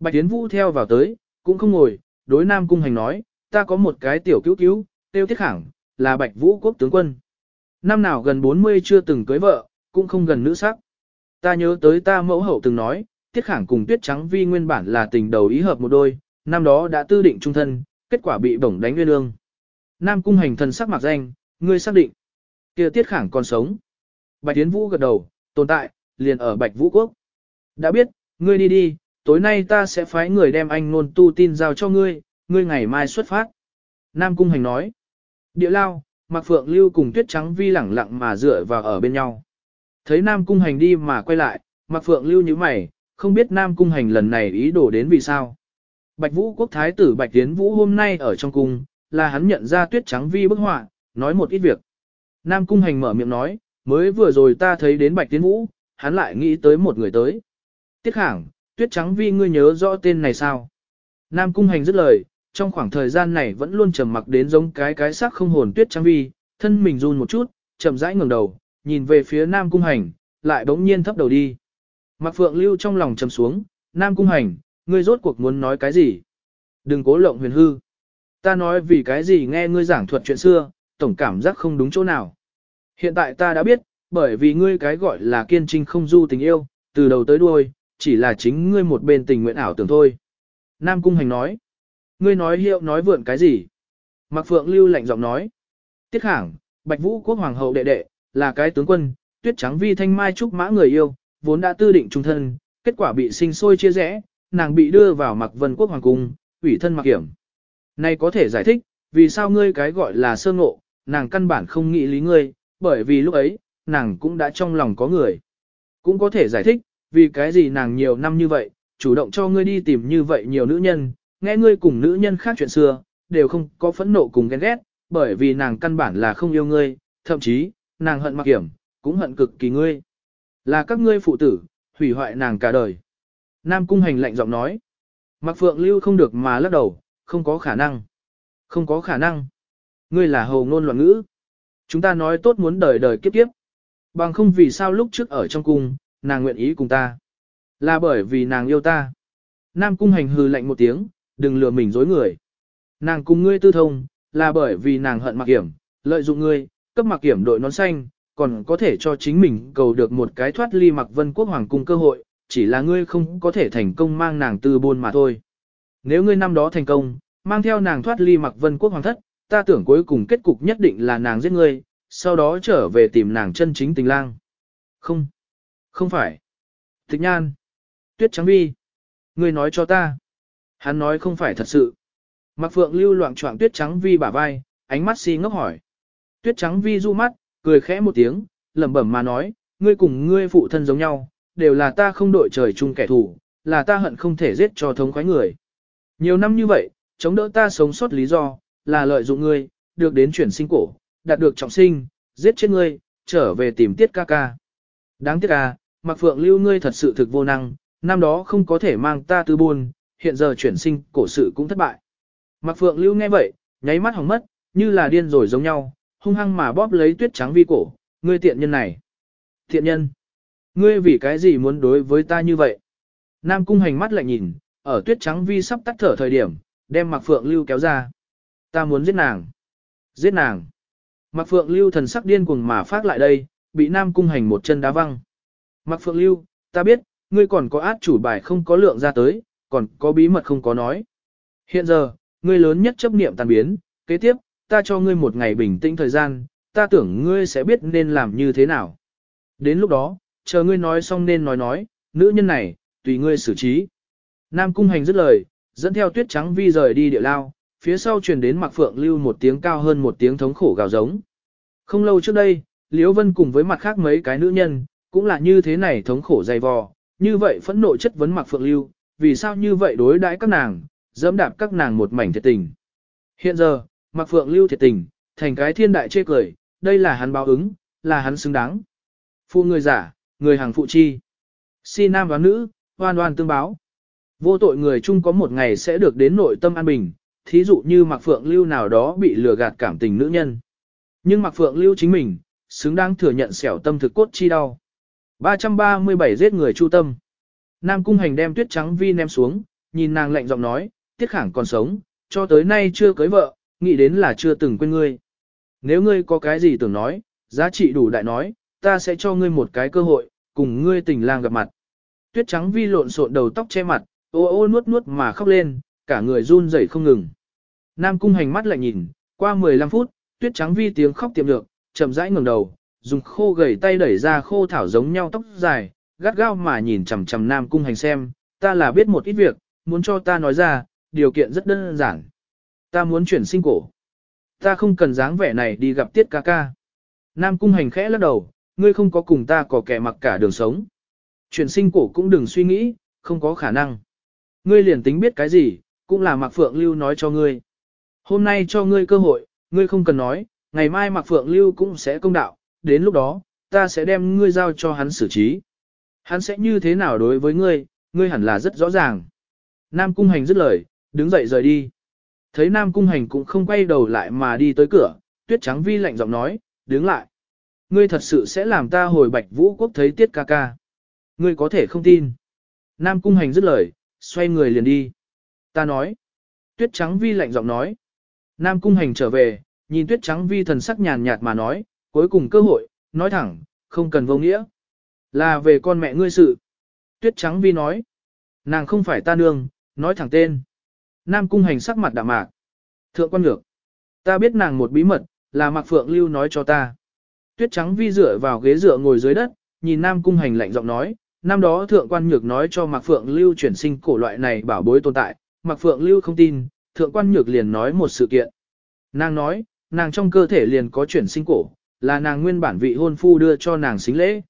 Bạch Tiến Vũ theo vào tới, cũng không ngồi, đối Nam Cung Hành nói, ta có một cái tiểu cứu cứu, tiêu tiết khẳng, là Bạch Vũ quốc tướng quân. Năm nào gần 40 chưa từng cưới vợ, cũng không gần nữ sắc. Ta nhớ tới ta mẫu hậu từng nói, tiết Khảng cùng tuyết trắng vi nguyên bản là tình đầu ý hợp một đôi, năm đó đã tư định trung thân, kết quả bị bổng đánh nguyên lương. Nam cung hành thần sắc mặc danh, ngươi xác định. kia tiết Khảng còn sống. Bạch Tiến Vũ gật đầu, tồn tại, liền ở Bạch Vũ Quốc. Đã biết, ngươi đi đi, tối nay ta sẽ phái người đem anh nôn tu tin giao cho ngươi, ngươi ngày mai xuất phát. Nam cung hành nói. Địa lao, Mạc Phượng Lưu cùng Tuyết Trắng Vi lẳng lặng mà dựa vào ở bên nhau. Thấy Nam cung hành đi mà quay lại, Mạc Phượng Lưu như mày, không biết Nam cung hành lần này ý đồ đến vì sao. Bạch Vũ quốc thái tử Bạch Tiến Vũ hôm nay ở trong cung, là hắn nhận ra tuyết trắng vi bức họa, nói một ít việc. Nam cung hành mở miệng nói, mới vừa rồi ta thấy đến Bạch Tiến Vũ, hắn lại nghĩ tới một người tới. Tiết khảng, tuyết trắng vi ngươi nhớ rõ tên này sao? Nam cung hành dứt lời, trong khoảng thời gian này vẫn luôn trầm mặc đến giống cái cái xác không hồn tuyết trắng vi, thân mình run một chút, chậm rãi ngẩng đầu, nhìn về phía Nam cung hành, lại bỗng nhiên thấp đầu đi. Mạc Phượng Lưu trong lòng trầm xuống, Nam cung hành, ngươi rốt cuộc muốn nói cái gì? Đừng cố lộng huyền hư. Ta nói vì cái gì nghe ngươi giảng thuật chuyện xưa, tổng cảm giác không đúng chỗ nào. Hiện tại ta đã biết, bởi vì ngươi cái gọi là kiên trinh không du tình yêu, từ đầu tới đuôi, chỉ là chính ngươi một bên tình nguyện ảo tưởng thôi. Nam Cung Hành nói, ngươi nói hiệu nói vượn cái gì? Mạc Phượng Lưu lạnh giọng nói, Tiết Khảng, Bạch Vũ Quốc Hoàng hậu đệ đệ, là cái tướng quân, tuyết trắng vi thanh mai trúc mã người yêu, vốn đã tư định trung thân, kết quả bị sinh sôi chia rẽ, nàng bị đưa vào Mạc Vân Quốc Hoàng cung, ủy thân Mạc Kiểm. Này có thể giải thích, vì sao ngươi cái gọi là sơ ngộ, nàng căn bản không nghĩ lý ngươi, bởi vì lúc ấy, nàng cũng đã trong lòng có người. Cũng có thể giải thích, vì cái gì nàng nhiều năm như vậy, chủ động cho ngươi đi tìm như vậy nhiều nữ nhân, nghe ngươi cùng nữ nhân khác chuyện xưa, đều không có phẫn nộ cùng ghen ghét, bởi vì nàng căn bản là không yêu ngươi, thậm chí, nàng hận mặc hiểm, cũng hận cực kỳ ngươi. Là các ngươi phụ tử, hủy hoại nàng cả đời. Nam Cung Hành lạnh giọng nói. Mạc Phượng Lưu không được mà lắc đầu, không có khả năng. Không có khả năng. Ngươi là hầu ngôn loạn ngữ. Chúng ta nói tốt muốn đời đời kiếp kiếp. Bằng không vì sao lúc trước ở trong cung, nàng nguyện ý cùng ta. Là bởi vì nàng yêu ta. Nam Cung Hành hừ lạnh một tiếng, đừng lừa mình dối người. Nàng cùng ngươi tư thông, là bởi vì nàng hận mặc Kiểm, lợi dụng ngươi, cấp mặc Kiểm đội nón xanh, còn có thể cho chính mình cầu được một cái thoát ly mặc Vân Quốc Hoàng cung cơ hội, chỉ là ngươi không có thể thành công mang nàng từ buôn mà thôi. Nếu ngươi năm đó thành công, mang theo nàng thoát ly mặc vân quốc hoàng thất, ta tưởng cuối cùng kết cục nhất định là nàng giết ngươi, sau đó trở về tìm nàng chân chính tình lang. Không, không phải. Thích nhan. Tuyết trắng vi. Ngươi nói cho ta. Hắn nói không phải thật sự. Mạc Phượng lưu loạn trọng tuyết trắng vi bả vai, ánh mắt si ngốc hỏi. Tuyết trắng vi du mắt, cười khẽ một tiếng, lẩm bẩm mà nói, ngươi cùng ngươi phụ thân giống nhau, đều là ta không đội trời chung kẻ thù, là ta hận không thể giết cho thống khoái người. Nhiều năm như vậy, chống đỡ ta sống sót lý do, là lợi dụng ngươi, được đến chuyển sinh cổ, đạt được trọng sinh, giết chết ngươi, trở về tìm tiết ca ca. Đáng tiếc à, Mạc Phượng lưu ngươi thật sự thực vô năng, năm đó không có thể mang ta tư buồn, hiện giờ chuyển sinh, cổ sự cũng thất bại. Mạc Phượng lưu nghe vậy, nháy mắt hỏng mất, như là điên rồi giống nhau, hung hăng mà bóp lấy tuyết trắng vi cổ, ngươi tiện nhân này. Thiện nhân, ngươi vì cái gì muốn đối với ta như vậy? Nam cung hành mắt lại nhìn, ở tuyết trắng vi sắp tắt thở thời điểm, đem Mạc Phượng lưu kéo ra. Ta muốn giết nàng. Giết nàng. Mạc Phượng lưu thần sắc điên cuồng mà phát lại đây, bị Nam cung hành một chân đá văng. Mạc Phượng lưu, ta biết, ngươi còn có át chủ bài không có lượng ra tới, còn có bí mật không có nói. Hiện giờ, ngươi lớn nhất chấp niệm tan biến, kế tiếp, ta cho ngươi một ngày bình tĩnh thời gian, ta tưởng ngươi sẽ biết nên làm như thế nào. Đến lúc đó, chờ ngươi nói xong nên nói nói, nữ nhân này, tùy ngươi xử trí. Nam cung hành dứt lời, dẫn theo tuyết trắng vi rời đi địa lao, phía sau truyền đến Mạc Phượng Lưu một tiếng cao hơn một tiếng thống khổ gào giống. Không lâu trước đây, Liễu Vân cùng với mặt khác mấy cái nữ nhân, cũng là như thế này thống khổ dày vò, như vậy phẫn nộ chất vấn Mạc Phượng Lưu, vì sao như vậy đối đãi các nàng, dẫm đạp các nàng một mảnh thiệt tình. Hiện giờ, Mạc Phượng Lưu thiệt tình, thành cái thiên đại chê cười, đây là hắn báo ứng, là hắn xứng đáng. Phụ người giả, người hàng phụ chi. Si nam và nữ, hoan hoan tương báo. Vô tội người chung có một ngày sẽ được đến nội tâm an bình, thí dụ như Mạc Phượng Lưu nào đó bị lừa gạt cảm tình nữ nhân. Nhưng Mạc Phượng Lưu chính mình, xứng đáng thừa nhận xẻo tâm thực cốt chi đau. 337 giết người chu tâm. Nam Cung Hành đem tuyết trắng vi ném xuống, nhìn nàng lạnh giọng nói, Tiết Khảng còn sống, cho tới nay chưa cưới vợ, nghĩ đến là chưa từng quên ngươi. Nếu ngươi có cái gì tưởng nói, giá trị đủ đại nói, ta sẽ cho ngươi một cái cơ hội, cùng ngươi tình lang gặp mặt. Tuyết trắng vi lộn xộn đầu tóc che mặt, ô ô nuốt nuốt mà khóc lên, cả người run rẩy không ngừng. Nam cung hành mắt lại nhìn, qua 15 phút, tuyết trắng vi tiếng khóc tiệm được, chậm rãi ngẩng đầu, dùng khô gầy tay đẩy ra khô thảo giống nhau tóc dài, gắt gao mà nhìn chằm chằm Nam cung hành xem, ta là biết một ít việc, muốn cho ta nói ra, điều kiện rất đơn giản. Ta muốn chuyển sinh cổ. Ta không cần dáng vẻ này đi gặp tiết ca ca. Nam cung hành khẽ lắc đầu, ngươi không có cùng ta có kẻ mặc cả đường sống. Chuyển sinh cổ cũng đừng suy nghĩ, không có khả năng. Ngươi liền tính biết cái gì, cũng là Mạc Phượng Lưu nói cho ngươi. Hôm nay cho ngươi cơ hội, ngươi không cần nói, ngày mai Mạc Phượng Lưu cũng sẽ công đạo, đến lúc đó, ta sẽ đem ngươi giao cho hắn xử trí. Hắn sẽ như thế nào đối với ngươi, ngươi hẳn là rất rõ ràng. Nam Cung Hành dứt lời, đứng dậy rời đi. Thấy Nam Cung Hành cũng không quay đầu lại mà đi tới cửa, Tuyết Trắng Vi lạnh giọng nói, đứng lại. Ngươi thật sự sẽ làm ta hồi bạch vũ quốc thấy tiết ca ca. Ngươi có thể không tin. Nam Cung Hành dứt lời, xoay người liền đi. Ta nói. Tuyết Trắng Vi lạnh giọng nói. Nam Cung Hành trở về, nhìn Tuyết Trắng Vi thần sắc nhàn nhạt mà nói, cuối cùng cơ hội, nói thẳng, không cần vô nghĩa. Là về con mẹ ngươi sự. Tuyết Trắng Vi nói. Nàng không phải ta nương, nói thẳng tên. Nam Cung Hành sắc mặt đạm mạc. Thượng quan ngược. Ta biết nàng một bí mật, là Mạc Phượng Lưu nói cho ta. Tuyết Trắng Vi dựa vào ghế dựa ngồi dưới đất, nhìn Nam Cung Hành lạnh giọng nói, năm đó Thượng quan Nhược nói cho Mạc Phượng Lưu chuyển sinh cổ loại này bảo bối tồn tại, Mạc Phượng Lưu không tin, Thượng quan Nhược liền nói một sự kiện. Nàng nói, nàng trong cơ thể liền có chuyển sinh cổ, là nàng nguyên bản vị hôn phu đưa cho nàng xính lễ.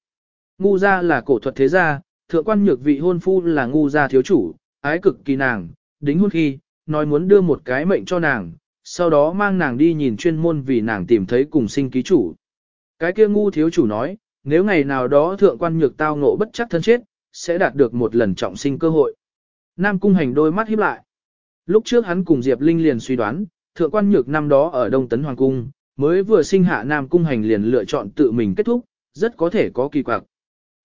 Ngu gia là cổ thuật thế gia, Thượng quan Nhược vị hôn phu là ngu gia thiếu chủ, ái cực kỳ nàng, đính hôn khi, nói muốn đưa một cái mệnh cho nàng, sau đó mang nàng đi nhìn chuyên môn vì nàng tìm thấy cùng sinh ký chủ. Cái kia ngu thiếu chủ nói, nếu ngày nào đó thượng quan nhược tao ngộ bất chắc thân chết, sẽ đạt được một lần trọng sinh cơ hội. Nam cung hành đôi mắt híp lại. Lúc trước hắn cùng Diệp Linh liền suy đoán, thượng quan nhược năm đó ở Đông Tấn Hoàng Cung, mới vừa sinh hạ Nam cung hành liền lựa chọn tự mình kết thúc, rất có thể có kỳ quặc.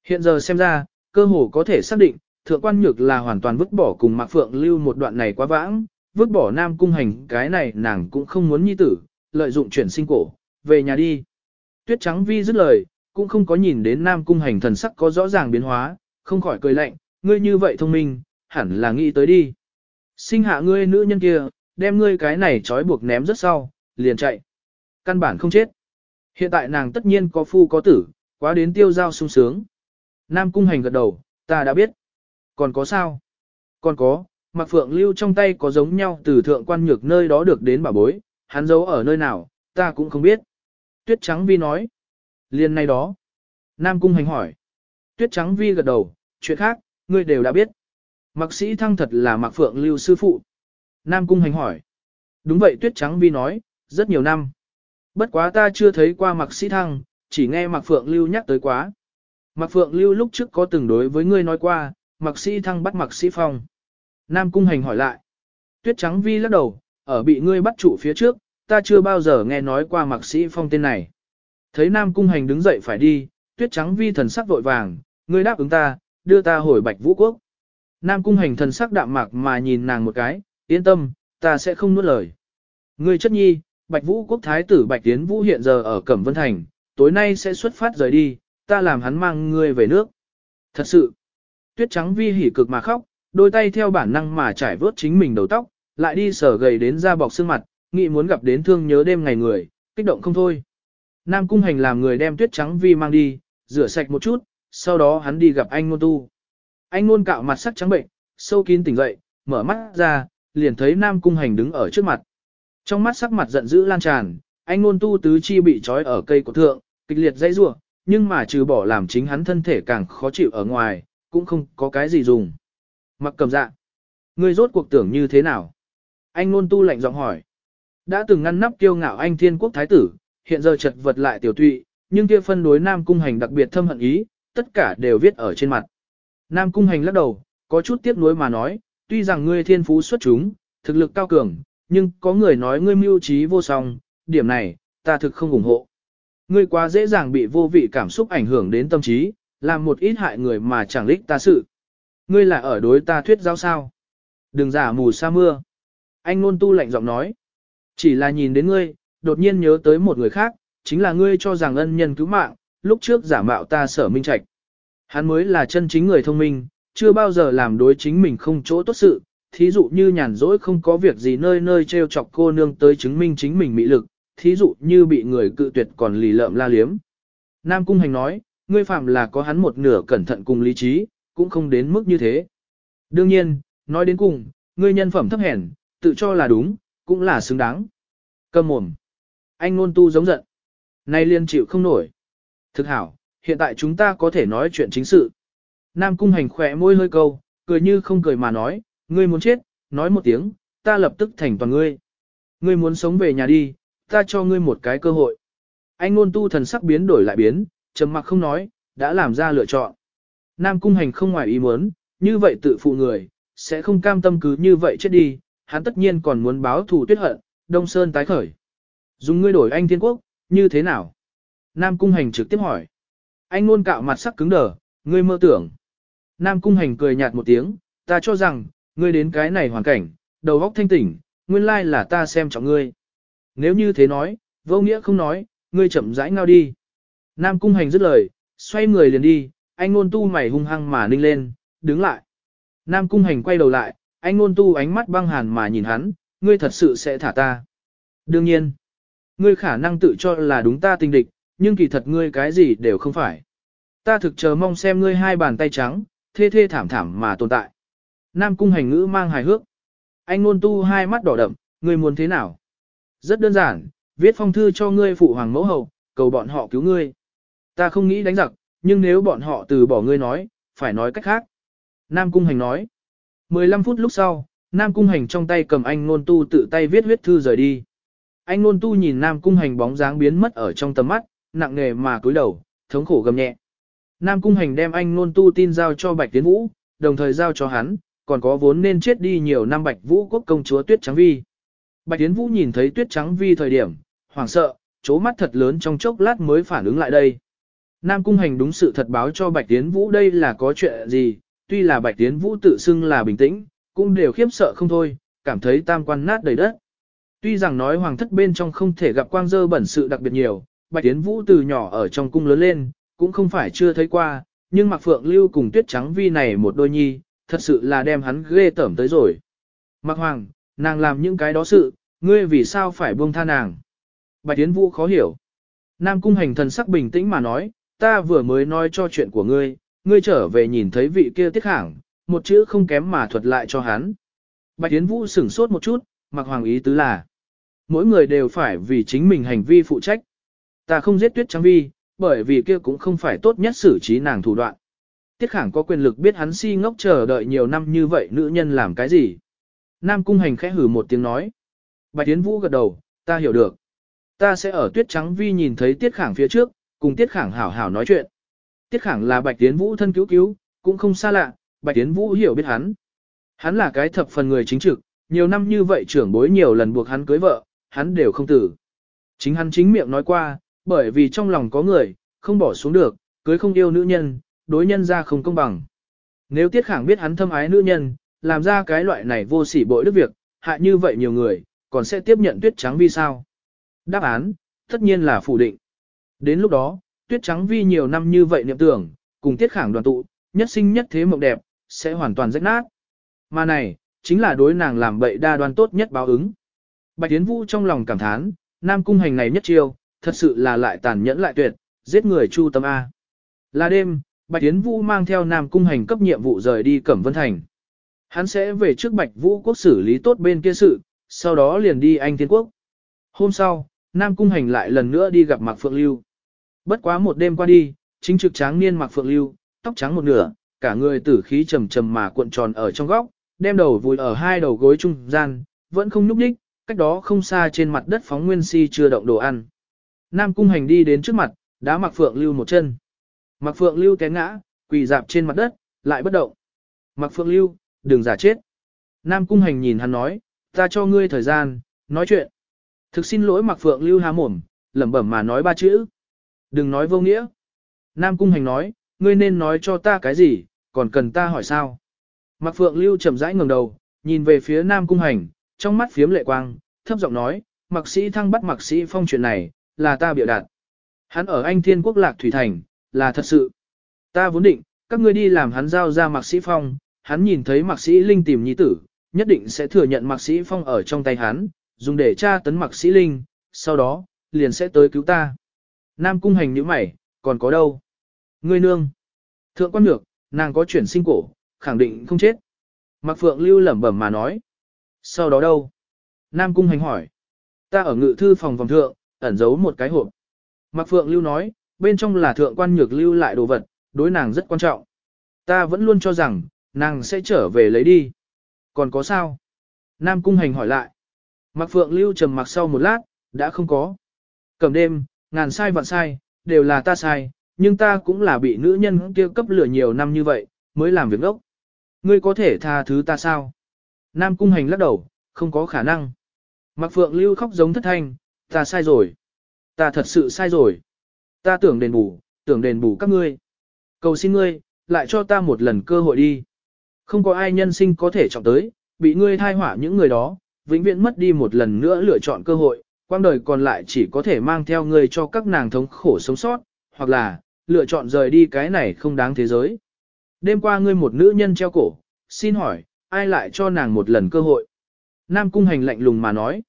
Hiện giờ xem ra, cơ hồ có thể xác định, thượng quan nhược là hoàn toàn vứt bỏ cùng Mạc Phượng lưu một đoạn này quá vãng, vứt bỏ Nam cung hành cái này nàng cũng không muốn nhi tử, lợi dụng chuyển sinh cổ, về nhà đi. Tuyết trắng vi dứt lời, cũng không có nhìn đến Nam Cung Hành thần sắc có rõ ràng biến hóa, không khỏi cười lạnh, ngươi như vậy thông minh, hẳn là nghĩ tới đi. Sinh hạ ngươi nữ nhân kia, đem ngươi cái này trói buộc ném rất sau, liền chạy. Căn bản không chết. Hiện tại nàng tất nhiên có phu có tử, quá đến tiêu giao sung sướng. Nam Cung Hành gật đầu, ta đã biết. Còn có sao? Còn có, Mạc Phượng Lưu trong tay có giống nhau từ thượng quan nhược nơi đó được đến bảo bối, hắn giấu ở nơi nào, ta cũng không biết. Tuyết Trắng Vi nói. Liên này đó. Nam Cung Hành hỏi. Tuyết Trắng Vi gật đầu, chuyện khác, ngươi đều đã biết. Mạc sĩ thăng thật là Mạc Phượng Lưu sư phụ. Nam Cung Hành hỏi. Đúng vậy Tuyết Trắng Vi nói, rất nhiều năm. Bất quá ta chưa thấy qua Mạc sĩ thăng, chỉ nghe Mạc Phượng Lưu nhắc tới quá. Mạc Phượng Lưu lúc trước có từng đối với ngươi nói qua, Mạc sĩ thăng bắt Mạc sĩ phong. Nam Cung Hành hỏi lại. Tuyết Trắng Vi lắc đầu, ở bị ngươi bắt trụ phía trước, ta chưa bao giờ nghe nói qua Mạc sĩ phong tên này. Thấy Nam Cung Hành đứng dậy phải đi, Tuyết Trắng Vi thần sắc vội vàng, ngươi đáp ứng ta, đưa ta hồi Bạch Vũ Quốc. Nam Cung Hành thần sắc đạm mạc mà nhìn nàng một cái, yên tâm, ta sẽ không nuốt lời. Ngươi chất nhi, Bạch Vũ Quốc Thái tử Bạch Tiến Vũ hiện giờ ở Cẩm Vân Thành, tối nay sẽ xuất phát rời đi, ta làm hắn mang ngươi về nước. Thật sự, Tuyết Trắng Vi hỉ cực mà khóc, đôi tay theo bản năng mà trải vớt chính mình đầu tóc, lại đi sở gầy đến da bọc xương mặt, nghĩ muốn gặp đến thương nhớ đêm ngày người, kích động không thôi. Nam Cung Hành làm người đem tuyết trắng vi mang đi, rửa sạch một chút, sau đó hắn đi gặp anh ngôn Tu. Anh ngôn cạo mặt sắc trắng bệnh, sâu kín tỉnh dậy, mở mắt ra, liền thấy Nam Cung Hành đứng ở trước mặt. Trong mắt sắc mặt giận dữ lan tràn, anh ngôn Tu tứ chi bị trói ở cây của thượng, kịch liệt dãy rủa, nhưng mà trừ bỏ làm chính hắn thân thể càng khó chịu ở ngoài, cũng không có cái gì dùng. Mặc cầm dạ. Ngươi rốt cuộc tưởng như thế nào? Anh Nôn Tu lạnh giọng hỏi. Đã từng ngăn nắp kiêu ngạo anh thiên quốc thái tử, hiện giờ chật vật lại tiểu tụy, nhưng kia phân đối Nam Cung Hành đặc biệt thâm hận ý, tất cả đều viết ở trên mặt. Nam Cung Hành lắc đầu, có chút tiếc nuối mà nói, tuy rằng ngươi thiên phú xuất chúng, thực lực cao cường, nhưng có người nói ngươi mưu trí vô song, điểm này, ta thực không ủng hộ. Ngươi quá dễ dàng bị vô vị cảm xúc ảnh hưởng đến tâm trí, làm một ít hại người mà chẳng lích ta sự. Ngươi là ở đối ta thuyết giáo sao? Đừng giả mù sa mưa. Anh ngôn tu lạnh giọng nói. Chỉ là nhìn đến ngươi, đột nhiên nhớ tới một người khác, chính là ngươi cho rằng ân nhân cứu mạng, lúc trước giả mạo ta sở minh trạch. Hắn mới là chân chính người thông minh, chưa bao giờ làm đối chính mình không chỗ tốt sự, thí dụ như nhàn rỗi không có việc gì nơi nơi treo chọc cô nương tới chứng minh chính mình mỹ lực, thí dụ như bị người cự tuyệt còn lì lợm la liếm. Nam Cung Hành nói, ngươi phạm là có hắn một nửa cẩn thận cùng lý trí, cũng không đến mức như thế. Đương nhiên, nói đến cùng, ngươi nhân phẩm thấp hèn, tự cho là đúng, cũng là xứng đáng. Cầm mồm. Anh ngôn tu giống giận. Nay liên chịu không nổi. Thực hảo, hiện tại chúng ta có thể nói chuyện chính sự. Nam cung hành khỏe môi hơi câu, cười như không cười mà nói, ngươi muốn chết, nói một tiếng, ta lập tức thành toàn ngươi. Ngươi muốn sống về nhà đi, ta cho ngươi một cái cơ hội. Anh ngôn tu thần sắc biến đổi lại biến, trầm mặc không nói, đã làm ra lựa chọn. Nam cung hành không ngoài ý muốn, như vậy tự phụ người, sẽ không cam tâm cứ như vậy chết đi, hắn tất nhiên còn muốn báo thù tuyết hận, Đông Sơn tái khởi. Dùng ngươi đổi anh thiên quốc, như thế nào? Nam cung hành trực tiếp hỏi. Anh ngôn cạo mặt sắc cứng đờ, ngươi mơ tưởng. Nam cung hành cười nhạt một tiếng, ta cho rằng, ngươi đến cái này hoàn cảnh, đầu óc thanh tỉnh, nguyên lai là ta xem trọng ngươi. Nếu như thế nói, vô nghĩa không nói, ngươi chậm rãi ngao đi. Nam cung hành dứt lời, xoay người liền đi, anh ngôn tu mày hung hăng mà ninh lên, đứng lại. Nam cung hành quay đầu lại, anh ngôn tu ánh mắt băng hàn mà nhìn hắn, ngươi thật sự sẽ thả ta. Đương nhiên, ngươi khả năng tự cho là đúng ta tình địch, nhưng kỳ thật ngươi cái gì đều không phải. Ta thực chờ mong xem ngươi hai bàn tay trắng, thê thê thảm thảm mà tồn tại. Nam cung hành ngữ mang hài hước. Anh ngôn tu hai mắt đỏ đậm, ngươi muốn thế nào? Rất đơn giản, viết phong thư cho ngươi phụ hoàng mẫu hậu, cầu bọn họ cứu ngươi. Ta không nghĩ đánh giặc, nhưng nếu bọn họ từ bỏ ngươi nói, phải nói cách khác. Nam cung hành nói. 15 phút lúc sau, Nam Cung Hành trong tay cầm anh nôn tu tự tay viết huyết thư rời đi. Anh nôn tu nhìn Nam Cung Hành bóng dáng biến mất ở trong tầm mắt, nặng nề mà cúi đầu, thống khổ gầm nhẹ. Nam Cung Hành đem anh nôn tu tin giao cho Bạch Tiến Vũ, đồng thời giao cho hắn, còn có vốn nên chết đi nhiều năm Bạch Vũ quốc công chúa Tuyết Trắng Vi. Bạch Tiến Vũ nhìn thấy Tuyết Trắng Vi thời điểm, hoảng sợ, chố mắt thật lớn trong chốc lát mới phản ứng lại đây. Nam Cung Hành đúng sự thật báo cho Bạch Tiến Vũ đây là có chuyện gì, tuy là Bạch Tiến Vũ tự xưng là bình tĩnh, cũng đều khiếp sợ không thôi, cảm thấy tam quan nát đầy đất. Tuy rằng nói hoàng thất bên trong không thể gặp quang dơ bẩn sự đặc biệt nhiều, Bạch Tiến Vũ từ nhỏ ở trong cung lớn lên, cũng không phải chưa thấy qua, nhưng Mạc Phượng Lưu cùng Tuyết Trắng Vi này một đôi nhi, thật sự là đem hắn ghê tởm tới rồi. Mạc Hoàng, nàng làm những cái đó sự, ngươi vì sao phải buông tha nàng? Bạch Tiến Vũ khó hiểu. Nam Cung hành thần sắc bình tĩnh mà nói, ta vừa mới nói cho chuyện của ngươi, ngươi trở về nhìn thấy vị kia tiết khảng, một chữ không kém mà thuật lại cho hắn. Bạch Tiến Vũ sửng sốt một chút, mặc hoàng ý tứ là. Mỗi người đều phải vì chính mình hành vi phụ trách. Ta không giết tuyết trắng vi, bởi vì kia cũng không phải tốt nhất xử trí nàng thủ đoạn. Tiết khẳng có quyền lực biết hắn si ngốc chờ đợi nhiều năm như vậy nữ nhân làm cái gì. Nam cung hành khẽ hử một tiếng nói. Bạch Tiến Vũ gật đầu, ta hiểu được. Ta sẽ ở tuyết trắng vi nhìn thấy tiết khảng phía trước, cùng tiết khảng hảo hảo nói chuyện. Tiết khảng là Bạch Tiến Vũ thân cứu cứu, cũng không xa lạ, Bạch Tiến Vũ hiểu biết hắn. Hắn là cái thập phần người chính trực, nhiều năm như vậy trưởng bối nhiều lần buộc hắn cưới vợ, hắn đều không tử. Chính hắn chính miệng nói qua, bởi vì trong lòng có người, không bỏ xuống được, cưới không yêu nữ nhân, đối nhân ra không công bằng. Nếu Tiết Khảng biết hắn thâm ái nữ nhân, làm ra cái loại này vô sỉ bội đức việc, hại như vậy nhiều người, còn sẽ tiếp nhận tuyết trắng vi sao? Đáp án, tất nhiên là phủ định. Đến lúc đó, tuyết trắng vi nhiều năm như vậy niệm tưởng, cùng Tiết Khảng đoàn tụ, nhất sinh nhất thế mộng đẹp, sẽ hoàn toàn rách nát. Mà này, chính là đối nàng làm bậy đa đoan tốt nhất báo ứng. Bạch Tiến Vũ trong lòng cảm thán, Nam Cung hành này nhất chiêu, thật sự là lại tàn nhẫn lại tuyệt, giết người chu tâm A. Là đêm, Bạch Tiến Vũ mang theo Nam Cung hành cấp nhiệm vụ rời đi Cẩm Vân Thành. Hắn sẽ về trước Bạch Vũ quốc xử lý tốt bên kia sự, sau đó liền đi Anh Thiên Quốc. Hôm sau, Nam Cung hành lại lần nữa đi gặp Mạc Phượng Lưu. Bất quá một đêm qua đi, chính trực tráng niên Mạc Phượng Lưu, tóc trắng một nửa, cả người tử khí trầm trầm mà cuộn tròn ở trong góc, đem đầu vùi ở hai đầu gối trung gian, vẫn không nhúc nhích, cách đó không xa trên mặt đất phóng nguyên si chưa động đồ ăn. Nam cung hành đi đến trước mặt, đá mặc phượng lưu một chân. Mặc phượng lưu té ngã, quỳ dạp trên mặt đất, lại bất động. Mặc phượng lưu, đừng giả chết. Nam cung hành nhìn hắn nói, ta cho ngươi thời gian, nói chuyện. Thực xin lỗi mặc phượng lưu há mồm, lẩm bẩm mà nói ba chữ. Đừng nói vô nghĩa. Nam cung hành nói, ngươi nên nói cho ta cái gì, còn cần ta hỏi sao. Mạc Phượng Lưu chậm rãi ngẩng đầu, nhìn về phía Nam Cung Hành, trong mắt phiếm lệ quang, thấp giọng nói, Mạc Sĩ Thăng bắt Mạc Sĩ Phong chuyện này, là ta biểu đạt. Hắn ở Anh Thiên Quốc Lạc Thủy Thành, là thật sự. Ta vốn định, các ngươi đi làm hắn giao ra Mạc Sĩ Phong, hắn nhìn thấy Mạc Sĩ Linh tìm nhi tử, nhất định sẽ thừa nhận Mạc Sĩ Phong ở trong tay hắn, dùng để tra tấn Mạc Sĩ Linh, sau đó, liền sẽ tới cứu ta. Nam Cung Hành như mày, còn có đâu? Ngươi nương. Thượng quan nhược, nàng có chuyển sinh cổ, khẳng định không chết. Mạc Phượng Lưu lẩm bẩm mà nói. Sau đó đâu? Nam Cung Hành hỏi. Ta ở ngự thư phòng vòng thượng, ẩn giấu một cái hộp. Mạc Phượng Lưu nói, bên trong là thượng quan nhược lưu lại đồ vật, đối nàng rất quan trọng. Ta vẫn luôn cho rằng, nàng sẽ trở về lấy đi. Còn có sao? Nam Cung Hành hỏi lại. Mạc Phượng Lưu trầm mặc sau một lát, đã không có. Cầm đêm, ngàn sai vạn sai, đều là ta sai, nhưng ta cũng là bị nữ nhân kia cấp lửa nhiều năm như vậy, mới làm việc ốc. Ngươi có thể tha thứ ta sao? Nam Cung Hành lắc đầu, không có khả năng. Mạc Phượng Lưu khóc giống thất thanh, ta sai rồi. Ta thật sự sai rồi. Ta tưởng đền bù, tưởng đền bù các ngươi. Cầu xin ngươi, lại cho ta một lần cơ hội đi. Không có ai nhân sinh có thể chọn tới, bị ngươi thai hỏa những người đó, vĩnh viễn mất đi một lần nữa lựa chọn cơ hội, quang đời còn lại chỉ có thể mang theo ngươi cho các nàng thống khổ sống sót, hoặc là, lựa chọn rời đi cái này không đáng thế giới. Đêm qua ngươi một nữ nhân treo cổ, xin hỏi, ai lại cho nàng một lần cơ hội? Nam cung hành lạnh lùng mà nói.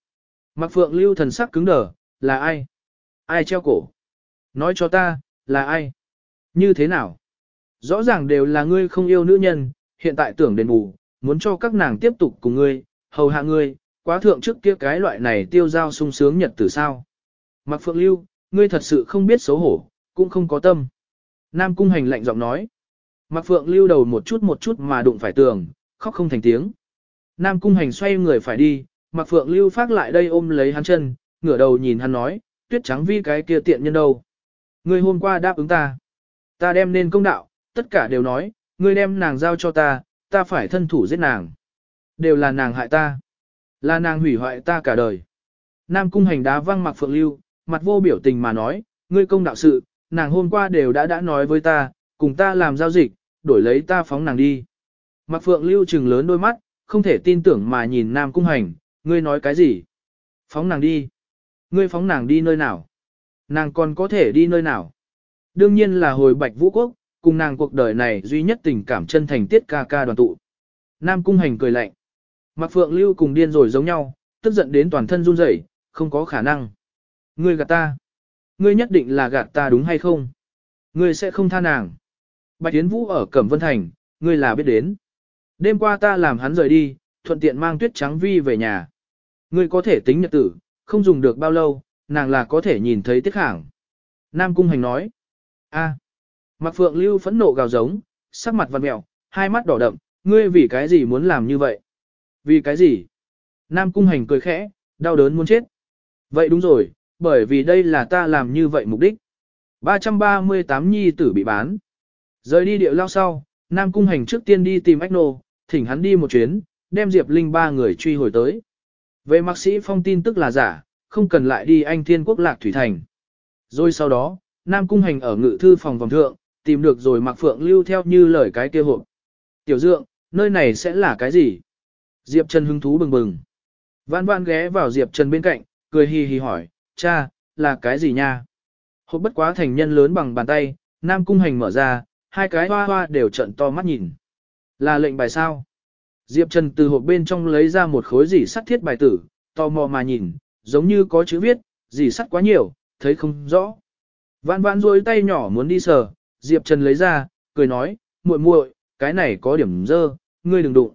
Mạc Phượng lưu thần sắc cứng đờ, là ai? Ai treo cổ? Nói cho ta, là ai? Như thế nào? Rõ ràng đều là ngươi không yêu nữ nhân, hiện tại tưởng đền bù, muốn cho các nàng tiếp tục cùng ngươi, hầu hạ ngươi, quá thượng trước kia cái loại này tiêu giao sung sướng nhật tử sao. Mặc Phượng Lưu, ngươi thật sự không biết xấu hổ, cũng không có tâm. Nam Cung Hành lạnh giọng nói. Mặc Phượng lưu đầu một chút một chút mà đụng phải tường, khóc không thành tiếng. Nam Cung Hành xoay người phải đi, Mặc Phượng lưu phát lại đây ôm lấy hắn chân, ngửa đầu nhìn hắn nói, tuyết trắng vi cái kia tiện nhân đâu. Ngươi hôm qua đáp ứng ta. Ta đem nên công đạo, tất cả đều nói, ngươi đem nàng giao cho ta, ta phải thân thủ giết nàng. Đều là nàng hại ta. Là nàng hủy hoại ta cả đời. Nam Cung Hành đá văng mặc Phượng lưu, mặt vô biểu tình mà nói, ngươi công đạo sự, nàng hôm qua đều đã đã nói với ta, cùng ta làm giao dịch, đổi lấy ta phóng nàng đi. Mặc Phượng lưu trừng lớn đôi mắt, không thể tin tưởng mà nhìn Nam Cung Hành, ngươi nói cái gì? Phóng nàng đi. Ngươi phóng nàng đi nơi nào? Nàng còn có thể đi nơi nào? Đương nhiên là hồi bạch vũ quốc, cùng nàng cuộc đời này duy nhất tình cảm chân thành tiết ca ca đoàn tụ. Nam Cung Hành cười lạnh. Mạc Phượng lưu cùng điên rồi giống nhau, tức giận đến toàn thân run rẩy, không có khả năng. Ngươi gạt ta. Ngươi nhất định là gạt ta đúng hay không? Ngươi sẽ không tha nàng. Bạch yến Vũ ở Cẩm Vân Thành, ngươi là biết đến. Đêm qua ta làm hắn rời đi, thuận tiện mang tuyết trắng vi về nhà. Ngươi có thể tính nhật tử, không dùng được bao lâu, nàng là có thể nhìn thấy tiết khảng. Nam Cung Hành nói. a à. Mạc Phượng Lưu phẫn nộ gào giống, sắc mặt vằn mẹo, hai mắt đỏ đậm, ngươi vì cái gì muốn làm như vậy? Vì cái gì? Nam Cung Hành cười khẽ, đau đớn muốn chết. Vậy đúng rồi, bởi vì đây là ta làm như vậy mục đích. 338 nhi tử bị bán. Rời đi điệu lao sau, Nam Cung Hành trước tiên đi tìm Ách Nô, thỉnh hắn đi một chuyến, đem Diệp Linh ba người truy hồi tới. Về mạc sĩ phong tin tức là giả, không cần lại đi anh thiên quốc lạc thủy thành. Rồi sau đó, Nam Cung Hành ở ngự thư phòng vòng thượng, tìm được rồi Mạc Phượng lưu theo như lời cái kia hộp. Tiểu dượng, nơi này sẽ là cái gì? Diệp Trần hứng thú bừng bừng. Vãn vãn ghé vào Diệp Trần bên cạnh, cười hì hì hỏi, cha, là cái gì nha? Hộp bất quá thành nhân lớn bằng bàn tay, Nam Cung Hành mở ra, hai cái hoa hoa đều trận to mắt nhìn. Là lệnh bài sao? Diệp Trần từ hộp bên trong lấy ra một khối dỉ sắt thiết bài tử, tò mò mà nhìn, giống như có chữ viết, dỉ sắt quá nhiều, thấy không rõ. Vãn vãn rôi tay nhỏ muốn đi sờ, Diệp Trần lấy ra, cười nói, muội muội, cái này có điểm dơ, ngươi đừng đụng.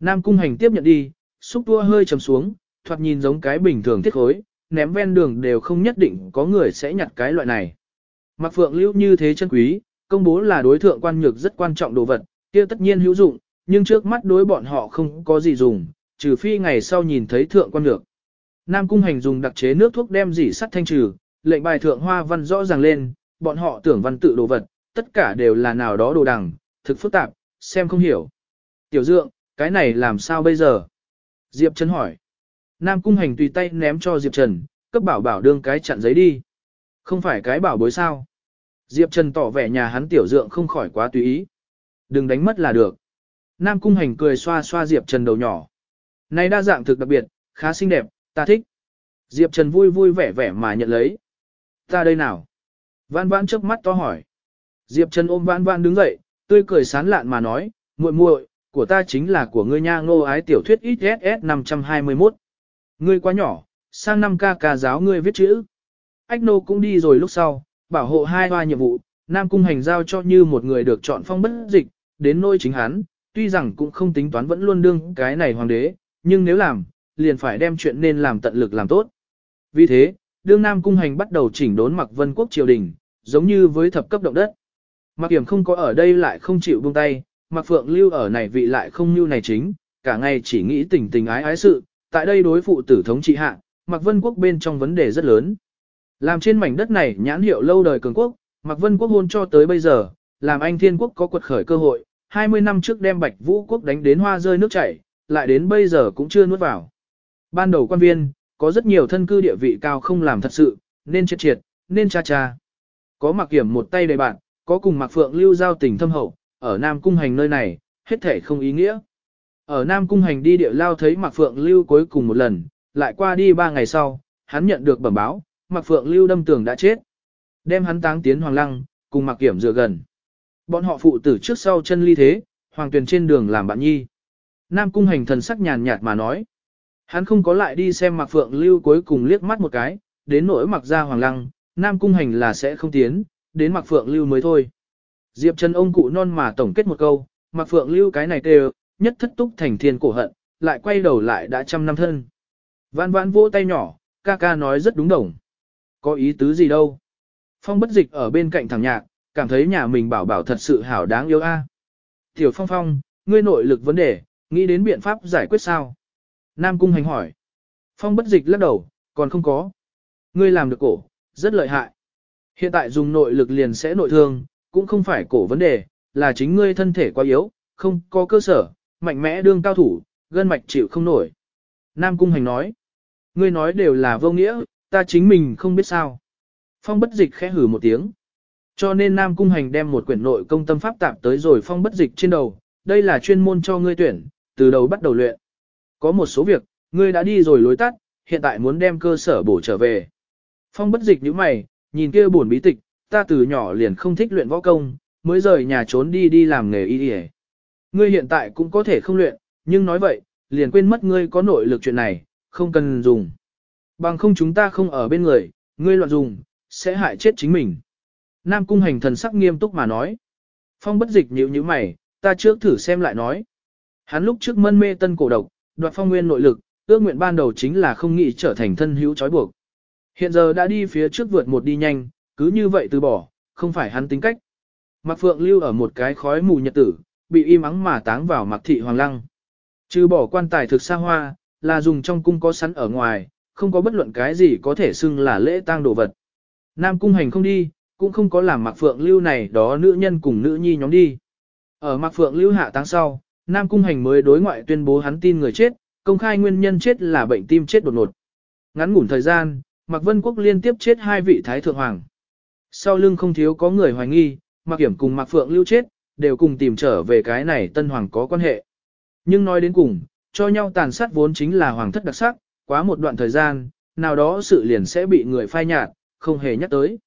Nam Cung Hành tiếp nhận đi, xúc tua hơi trầm xuống, thoạt nhìn giống cái bình thường thiết khối, ném ven đường đều không nhất định có người sẽ nhặt cái loại này. Mạc Phượng lưu như thế chân quý, công bố là đối thượng quan nhược rất quan trọng đồ vật, kia tất nhiên hữu dụng, nhưng trước mắt đối bọn họ không có gì dùng, trừ phi ngày sau nhìn thấy thượng quan nhược. Nam Cung Hành dùng đặc chế nước thuốc đem dỉ sắt thanh trừ, lệnh bài thượng hoa văn rõ ràng lên, bọn họ tưởng văn tự đồ vật, tất cả đều là nào đó đồ đằng, thực phức tạp, xem không hiểu. Tiểu dượng, cái này làm sao bây giờ? Diệp Trần hỏi. Nam Cung Hành tùy tay ném cho Diệp Trần, cấp bảo bảo đương cái chặn giấy đi. Không phải cái bảo bối sao? Diệp Trần tỏ vẻ nhà hắn tiểu dượng không khỏi quá tùy ý. Đừng đánh mất là được. Nam Cung Hành cười xoa xoa Diệp Trần đầu nhỏ. Này đa dạng thực đặc biệt, khá xinh đẹp, ta thích. Diệp Trần vui vui vẻ vẻ mà nhận lấy. Ta đây nào? Vãn vãn trước mắt to hỏi. Diệp Trần ôm vãn vãn đứng dậy, tươi cười sán lạn mà nói, muội muội, của ta chính là của ngươi nha ngô ái tiểu thuyết XSS 521. Ngươi quá nhỏ, sang năm ca ca giáo ngươi viết chữ. Ách nô cũng đi rồi lúc sau, bảo hộ hai hoa nhiệm vụ, Nam Cung hành giao cho như một người được chọn phong bất dịch, đến nôi chính hắn, tuy rằng cũng không tính toán vẫn luôn đương cái này hoàng đế, nhưng nếu làm, liền phải đem chuyện nên làm tận lực làm tốt. Vì thế, đương Nam Cung hành bắt đầu chỉnh đốn mặc vân quốc triều đình, giống như với thập cấp động đất. Mạc kiểm không có ở đây lại không chịu buông tay, Mạc phượng lưu ở này vị lại không như này chính, cả ngày chỉ nghĩ tình tình ái ái sự, tại đây đối phụ tử thống trị hạ, Mạc vân quốc bên trong vấn đề rất lớn. Làm trên mảnh đất này nhãn hiệu lâu đời cường quốc, Mạc vân quốc hôn cho tới bây giờ, làm anh thiên quốc có quật khởi cơ hội, 20 năm trước đem bạch vũ quốc đánh đến hoa rơi nước chảy, lại đến bây giờ cũng chưa nuốt vào. Ban đầu quan viên, có rất nhiều thân cư địa vị cao không làm thật sự, nên chết triệt, nên cha cha. Có Mạc kiểm một tay đầy bạn, có cùng mặc phượng lưu giao tình thâm hậu, ở Nam Cung Hành nơi này, hết thể không ý nghĩa. Ở Nam Cung Hành đi địa lao thấy mặc phượng lưu cuối cùng một lần, lại qua đi ba ngày sau, hắn nhận được bẩm báo, mặc phượng lưu đâm tường đã chết. Đem hắn táng tiến hoàng lăng, cùng mặc kiểm dựa gần. Bọn họ phụ tử trước sau chân ly thế, hoàng tuyền trên đường làm bạn nhi. Nam Cung Hành thần sắc nhàn nhạt mà nói. Hắn không có lại đi xem mặc phượng lưu cuối cùng liếc mắt một cái, đến nỗi mặc ra hoàng lăng, Nam Cung Hành là sẽ không tiến, đến mặc phượng lưu mới thôi. Diệp Trần ông cụ non mà tổng kết một câu, mặc phượng lưu cái này đều, nhất thất túc thành thiên cổ hận, lại quay đầu lại đã trăm năm thân. Vãn vãn vỗ tay nhỏ, ca ca nói rất đúng đồng. Có ý tứ gì đâu. Phong bất dịch ở bên cạnh thằng nhạc, cảm thấy nhà mình bảo bảo thật sự hảo đáng yêu a. Tiểu phong phong, ngươi nội lực vấn đề, nghĩ đến biện pháp giải quyết sao? Nam cung hành hỏi. Phong bất dịch lắc đầu, còn không có. Ngươi làm được cổ, rất lợi hại. Hiện tại dùng nội lực liền sẽ nội thương, cũng không phải cổ vấn đề, là chính ngươi thân thể quá yếu, không có cơ sở, mạnh mẽ đương cao thủ, gân mạch chịu không nổi. Nam cung hành nói. Ngươi nói đều là vô nghĩa, ta chính mình không biết sao. Phong bất dịch khẽ hử một tiếng. Cho nên Nam Cung Hành đem một quyển nội công tâm pháp tạp tới rồi phong bất dịch trên đầu, đây là chuyên môn cho ngươi tuyển, từ đầu bắt đầu luyện. Có một số việc, ngươi đã đi rồi lối tắt, hiện tại muốn đem cơ sở bổ trở về. Phong bất dịch như mày, nhìn kia buồn bí tịch, ta từ nhỏ liền không thích luyện võ công, mới rời nhà trốn đi đi làm nghề y y. Ngươi hiện tại cũng có thể không luyện, nhưng nói vậy, liền quên mất ngươi có nội lực chuyện này, không cần dùng. Bằng không chúng ta không ở bên người, ngươi loạn dùng, sẽ hại chết chính mình. Nam cung hành thần sắc nghiêm túc mà nói. Phong bất dịch nhíu nhíu mày, ta trước thử xem lại nói. Hắn lúc trước mân mê tân cổ độc, đoạt phong nguyên nội lực, ước nguyện ban đầu chính là không nghĩ trở thành thân hữu trói buộc. Hiện giờ đã đi phía trước vượt một đi nhanh, cứ như vậy từ bỏ, không phải hắn tính cách. Mạc Phượng lưu ở một cái khói mù nhật tử, bị im ắng mà táng vào Mạc Thị Hoàng Lăng. Trừ bỏ quan tài thực xa hoa, là dùng trong cung có sẵn ở ngoài, không có bất luận cái gì có thể xưng là lễ tang đồ vật. Nam cung hành không đi, cũng không có làm Mạc Phượng lưu này đó nữ nhân cùng nữ nhi nhóm đi. Ở Mạc Phượng lưu hạ táng sau, Nam cung hành mới đối ngoại tuyên bố hắn tin người chết, công khai nguyên nhân chết là bệnh tim chết đột ngột. Ngắn ngủn thời gian, Mạc Vân Quốc liên tiếp chết hai vị thái thượng hoàng. Sau lưng không thiếu có người hoài nghi, Mạc Kiểm cùng Mạc Phượng lưu chết, đều cùng tìm trở về cái này tân hoàng có quan hệ. Nhưng nói đến cùng, cho nhau tàn sát vốn chính là hoàng thất đặc sắc, quá một đoạn thời gian, nào đó sự liền sẽ bị người phai nhạt, không hề nhắc tới.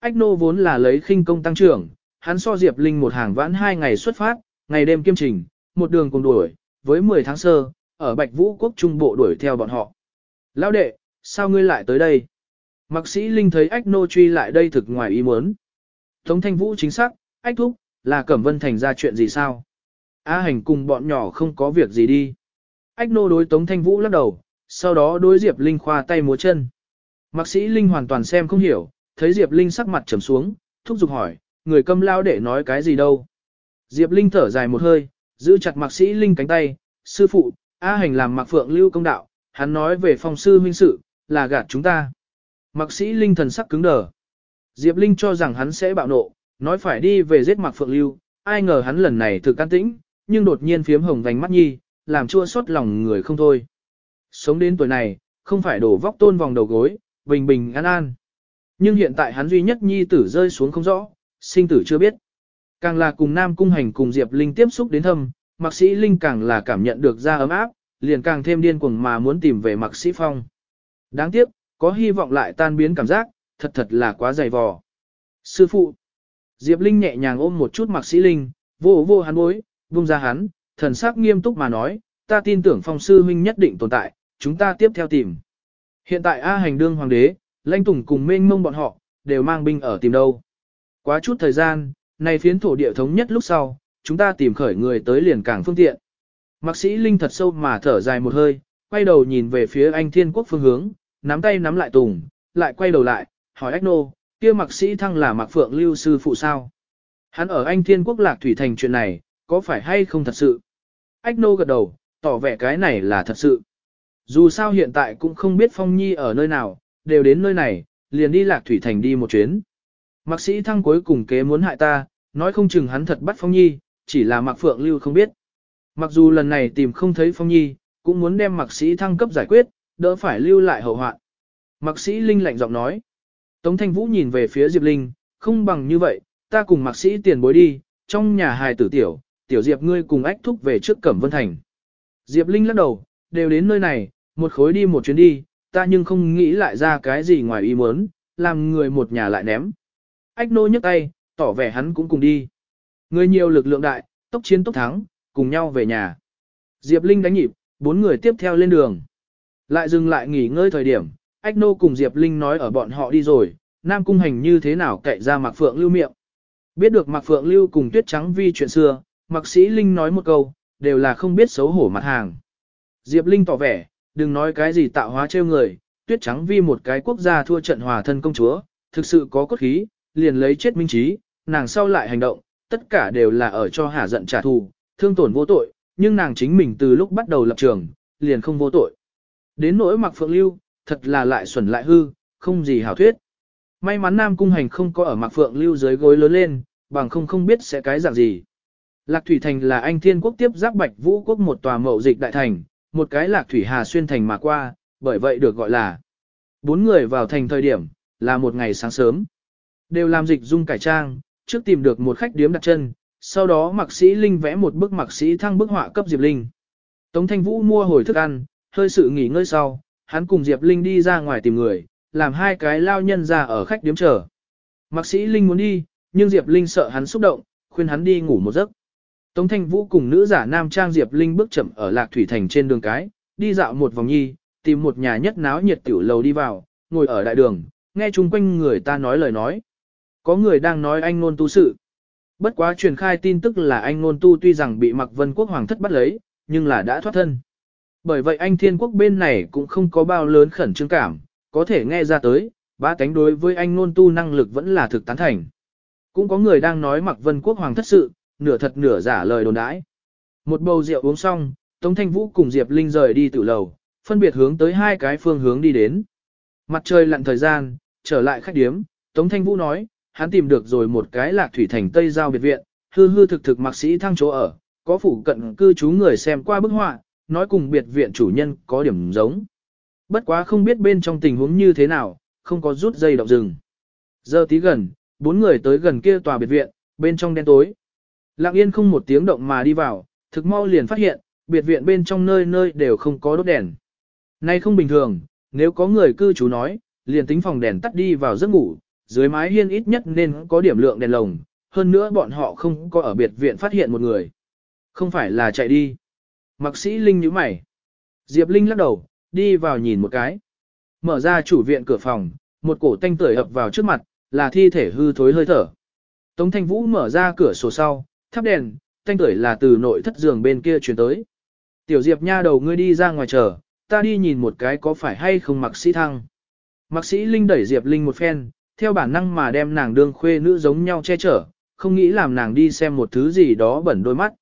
Ách nô vốn là lấy khinh công tăng trưởng, hắn so Diệp Linh một hàng vãn hai ngày xuất phát, ngày đêm kiêm trình, một đường cùng đuổi, với 10 tháng sơ, ở Bạch Vũ quốc trung bộ đuổi theo bọn họ. Lão đệ, sao ngươi lại tới đây? Mạc sĩ Linh thấy ách nô truy lại đây thực ngoài ý muốn. Tống thanh vũ chính xác, ách thúc, là Cẩm Vân Thành ra chuyện gì sao? A hành cùng bọn nhỏ không có việc gì đi. Ách nô đối Tống thanh vũ lắc đầu, sau đó đối Diệp Linh khoa tay múa chân. Mạc sĩ Linh hoàn toàn xem không hiểu, thấy Diệp Linh sắc mặt trầm xuống, thúc giục hỏi, người câm lao để nói cái gì đâu. Diệp Linh thở dài một hơi, giữ chặt Mạc sĩ Linh cánh tay, sư phụ, A hành làm Mạc Phượng lưu công đạo, hắn nói về phong sư huynh sự, là gạt chúng ta. Mạc sĩ Linh thần sắc cứng đờ. Diệp Linh cho rằng hắn sẽ bạo nộ, nói phải đi về giết Mạc Phượng lưu, ai ngờ hắn lần này thực can tĩnh, nhưng đột nhiên phiếm hồng vành mắt nhi, làm chua xót lòng người không thôi. Sống đến tuổi này, không phải đổ vóc tôn vòng đầu gối, bình bình an an. Nhưng hiện tại hắn duy nhất nhi tử rơi xuống không rõ, sinh tử chưa biết. Càng là cùng Nam Cung Hành cùng Diệp Linh tiếp xúc đến thâm, Mạc Sĩ Linh càng là cảm nhận được ra ấm áp, liền càng thêm điên cuồng mà muốn tìm về Mạc Sĩ Phong. Đáng tiếc, có hy vọng lại tan biến cảm giác, thật thật là quá dày vò. Sư phụ, Diệp Linh nhẹ nhàng ôm một chút Mạc Sĩ Linh, vô vô hắn bối, buông ra hắn, thần sắc nghiêm túc mà nói, ta tin tưởng phong sư huynh nhất định tồn tại, chúng ta tiếp theo tìm. Hiện tại A hành đương hoàng đế, lãnh tùng cùng mênh mông bọn họ, đều mang binh ở tìm đâu. Quá chút thời gian, này phiến thổ địa thống nhất lúc sau, chúng ta tìm khởi người tới liền càng phương tiện. Mạc sĩ Linh thật sâu mà thở dài một hơi, quay đầu nhìn về phía anh thiên quốc phương hướng, nắm tay nắm lại tùng, lại quay đầu lại, hỏi ách nô, kia mạc sĩ thăng là mạc phượng lưu sư phụ sao? Hắn ở anh thiên quốc lạc thủy thành chuyện này, có phải hay không thật sự? Ách nô gật đầu, tỏ vẻ cái này là thật sự. Dù sao hiện tại cũng không biết Phong Nhi ở nơi nào, đều đến nơi này, liền đi lạc thủy thành đi một chuyến. Mạc sĩ thăng cuối cùng kế muốn hại ta, nói không chừng hắn thật bắt Phong Nhi, chỉ là Mạc Phượng Lưu không biết. Mặc dù lần này tìm không thấy Phong Nhi, cũng muốn đem Mạc sĩ thăng cấp giải quyết, đỡ phải lưu lại hậu hoạn. Mạc sĩ Linh lạnh giọng nói. Tống Thanh Vũ nhìn về phía Diệp Linh, không bằng như vậy, ta cùng Mạc sĩ tiền bối đi, trong nhà hài tử tiểu, tiểu Diệp ngươi cùng ách thúc về trước Cẩm Vân Thành. Diệp Linh lắc đầu, đều đến nơi này, một khối đi một chuyến đi, ta nhưng không nghĩ lại ra cái gì ngoài ý muốn, làm người một nhà lại ném. Ách nô nhấc tay, tỏ vẻ hắn cũng cùng đi. Người nhiều lực lượng đại, tốc chiến tốc thắng, cùng nhau về nhà. Diệp Linh đánh nhịp, bốn người tiếp theo lên đường. Lại dừng lại nghỉ ngơi thời điểm, Ách nô cùng Diệp Linh nói ở bọn họ đi rồi, Nam Cung Hành như thế nào cậy ra Mạc Phượng Lưu miệng. Biết được Mạc Phượng Lưu cùng Tuyết Trắng Vi chuyện xưa, Mạc Sĩ Linh nói một câu, đều là không biết xấu hổ mặt hàng. Diệp Linh tỏ vẻ, đừng nói cái gì tạo hóa trêu người, tuyết trắng vi một cái quốc gia thua trận hòa thân công chúa, thực sự có cốt khí, liền lấy chết minh trí, nàng sau lại hành động, tất cả đều là ở cho hạ giận trả thù, thương tổn vô tội, nhưng nàng chính mình từ lúc bắt đầu lập trường, liền không vô tội. Đến nỗi mặc phượng lưu, thật là lại xuẩn lại hư, không gì hảo thuyết. May mắn Nam Cung Hành không có ở mặc phượng lưu dưới gối lớn lên, bằng không không biết sẽ cái dạng gì. Lạc Thủy Thành là anh thiên quốc tiếp giáp Bạch Vũ quốc một tòa mậu dịch đại thành, một cái Lạc Thủy Hà xuyên thành mà qua, bởi vậy được gọi là. Bốn người vào thành thời điểm, là một ngày sáng sớm. Đều làm dịch dung cải trang, trước tìm được một khách điếm đặt chân, sau đó mạc sĩ Linh vẽ một bức mạc sĩ thăng bức họa cấp Diệp Linh. Tống Thanh Vũ mua hồi thức ăn, hơi sự nghỉ ngơi sau, hắn cùng Diệp Linh đi ra ngoài tìm người, làm hai cái lao nhân ra ở khách điếm chờ. Mạc sĩ Linh muốn đi, nhưng Diệp Linh sợ hắn xúc động, khuyên hắn đi ngủ một giấc. Tống Thanh Vũ cùng nữ giả nam trang Diệp Linh bước chậm ở Lạc Thủy Thành trên đường cái, đi dạo một vòng nhi, tìm một nhà nhất náo nhiệt tiểu lầu đi vào, ngồi ở đại đường, nghe chung quanh người ta nói lời nói. Có người đang nói anh nôn tu sự. bất quá truyền khai tin tức là anh ngôn tu tuy rằng bị Mạc Vân Quốc Hoàng thất bắt lấy, nhưng là đã thoát thân. Bởi vậy anh thiên quốc bên này cũng không có bao lớn khẩn trương cảm, có thể nghe ra tới, ba cánh đối với anh Nôn tu năng lực vẫn là thực tán thành. Cũng có người đang nói Mặc Vân Quốc Hoàng thất sự, nửa thật nửa giả lời đồn đãi. Một bầu rượu uống xong, Tống Thanh Vũ cùng Diệp Linh rời đi tự lầu, phân biệt hướng tới hai cái phương hướng đi đến. Mặt trời lặn thời gian, trở lại khách điếm, Tống Thanh Vũ nói, hắn tìm được rồi một cái lạc thủy thành Tây Giao biệt viện, hư hư thực thực mạc sĩ thăng chỗ ở, có phủ cận cư trú người xem qua bức họa, nói cùng biệt viện chủ nhân có điểm giống. Bất quá không biết bên trong tình huống như thế nào, không có rút dây động rừng. Giờ tí gần, bốn người tới gần kia tòa biệt viện, bên trong đen tối. Lặng yên không một tiếng động mà đi vào, thực mau liền phát hiện, biệt viện bên trong nơi nơi đều không có đốt đèn. Nay không bình thường, nếu có người cư trú nói, liền tính phòng đèn tắt đi vào giấc ngủ, dưới mái hiên ít nhất nên có điểm lượng đèn lồng, hơn nữa bọn họ không có ở biệt viện phát hiện một người. Không phải là chạy đi. Mặc sĩ Linh nhíu mày. Diệp Linh lắc đầu, đi vào nhìn một cái. Mở ra chủ viện cửa phòng, một cổ tanh tưởi ập vào trước mặt, là thi thể hư thối hơi thở. Tống Thanh Vũ mở ra cửa sổ sau, thắp đèn, tanh tưởi là từ nội thất giường bên kia truyền tới. Tiểu Diệp nha đầu ngươi đi ra ngoài chờ, ta đi nhìn một cái có phải hay không mặc sĩ thăng. Mặc sĩ Linh đẩy Diệp Linh một phen, theo bản năng mà đem nàng đương khuê nữ giống nhau che chở, không nghĩ làm nàng đi xem một thứ gì đó bẩn đôi mắt.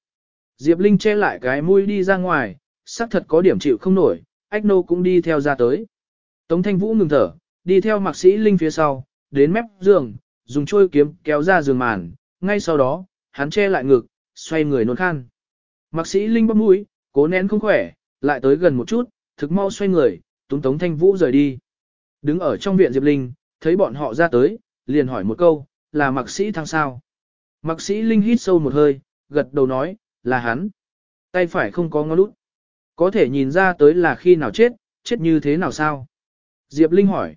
Diệp Linh che lại cái mũi đi ra ngoài, xác thật có điểm chịu không nổi, Ách Nô cũng đi theo ra tới. Tống Thanh Vũ ngừng thở, đi theo mạc sĩ Linh phía sau, đến mép giường, dùng trôi kiếm kéo ra giường màn, ngay sau đó, hắn che lại ngực, xoay người nôn khan. Mạc sĩ Linh bắp mũi, cố nén không khỏe, lại tới gần một chút, thực mau xoay người, túng Tống Thanh Vũ rời đi. Đứng ở trong viện Diệp Linh, thấy bọn họ ra tới, liền hỏi một câu, là mạc sĩ thăng sao? Mạc sĩ Linh hít sâu một hơi, gật đầu nói, là hắn. Tay phải không có ngó lút. Có thể nhìn ra tới là khi nào chết, chết như thế nào sao? Diệp Linh hỏi.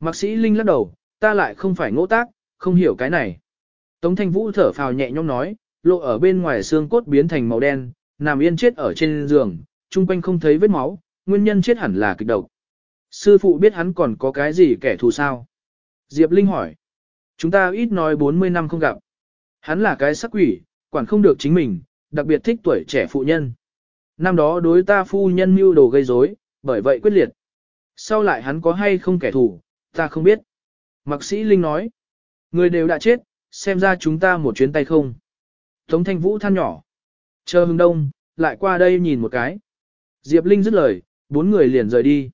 Mạc sĩ Linh lắc đầu, ta lại không phải ngỗ tác, không hiểu cái này. Tống Thanh Vũ thở phào nhẹ nhõm nói, lộ ở bên ngoài xương cốt biến thành màu đen, nằm yên chết ở trên giường, chung quanh không thấy vết máu, nguyên nhân chết hẳn là kịch độc. Sư phụ biết hắn còn có cái gì kẻ thù sao? Diệp Linh hỏi. Chúng ta ít nói 40 năm không gặp. Hắn là cái sắc quỷ, quản không được chính mình, đặc biệt thích tuổi trẻ phụ nhân. Năm đó đối ta phu nhân mưu đồ gây rối, bởi vậy quyết liệt. Sau lại hắn có hay không kẻ thù, ta không biết. Mạc sĩ Linh nói. Người đều đã chết, xem ra chúng ta một chuyến tay không. Tống thanh vũ than nhỏ. Chờ hưng đông, lại qua đây nhìn một cái. Diệp Linh dứt lời, bốn người liền rời đi.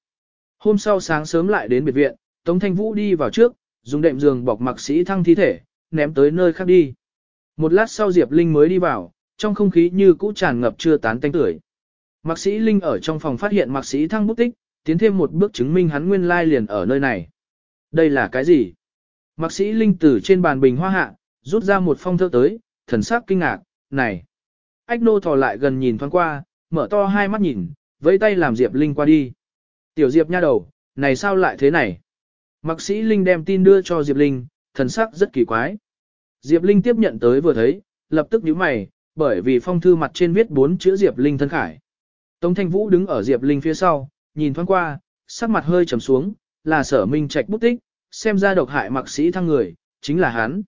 Hôm sau sáng sớm lại đến biệt viện, Tống Thanh Vũ đi vào trước, dùng đệm giường bọc mặc sĩ thăng thi thể, ném tới nơi khác đi. Một lát sau Diệp Linh mới đi vào, trong không khí như cũ tràn ngập chưa tán tanh tưởi. Mạc sĩ Linh ở trong phòng phát hiện mạc sĩ thăng bút tích, tiến thêm một bước chứng minh hắn nguyên lai liền ở nơi này. Đây là cái gì? Mạc sĩ Linh từ trên bàn bình hoa hạ, rút ra một phong thơ tới, thần sắc kinh ngạc, này. Ách nô thò lại gần nhìn thoáng qua, mở to hai mắt nhìn, vẫy tay làm Diệp Linh qua đi. Tiểu Diệp nha đầu, này sao lại thế này? Mạc sĩ Linh đem tin đưa cho Diệp Linh, thần sắc rất kỳ quái. Diệp Linh tiếp nhận tới vừa thấy, lập tức nhíu mày, bởi vì phong thư mặt trên viết bốn chữ Diệp Linh thân khải. Tống Thanh Vũ đứng ở Diệp Linh phía sau, nhìn thoáng qua, sắc mặt hơi trầm xuống, là sở minh trạch bút tích, xem ra độc hại mạc sĩ thăng người, chính là hắn.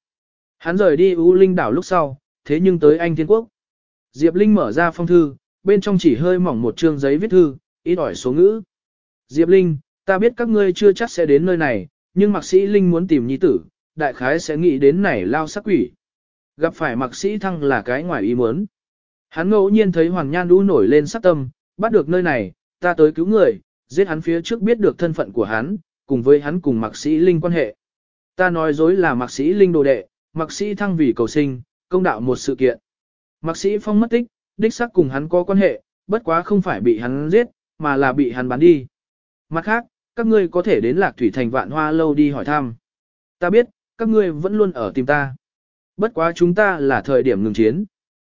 Hắn rời đi U Linh đảo lúc sau, thế nhưng tới Anh Thiên Quốc. Diệp Linh mở ra phong thư, bên trong chỉ hơi mỏng một chương giấy viết thư, ít ỏi số ngữ. Diệp Linh, ta biết các ngươi chưa chắc sẽ đến nơi này, nhưng mạc sĩ Linh muốn tìm nhi tử, đại khái sẽ nghĩ đến này lao sắc quỷ. Gặp phải mạc sĩ thăng là cái ngoài ý muốn. Hắn ngẫu nhiên thấy Hoàng Nhan đu nổi lên sát tâm, bắt được nơi này, ta tới cứu người, giết hắn phía trước biết được thân phận của hắn, cùng với hắn cùng mạc sĩ Linh quan hệ. Ta nói dối là mạc sĩ Linh đồ đệ, mạc sĩ thăng vì cầu sinh, công đạo một sự kiện. Mạc sĩ Phong mất tích, đích xác cùng hắn có quan hệ, bất quá không phải bị hắn giết, mà là bị hắn bán đi. Mặt khác, các ngươi có thể đến lạc thủy thành vạn hoa lâu đi hỏi thăm. Ta biết, các ngươi vẫn luôn ở tìm ta. Bất quá chúng ta là thời điểm ngừng chiến.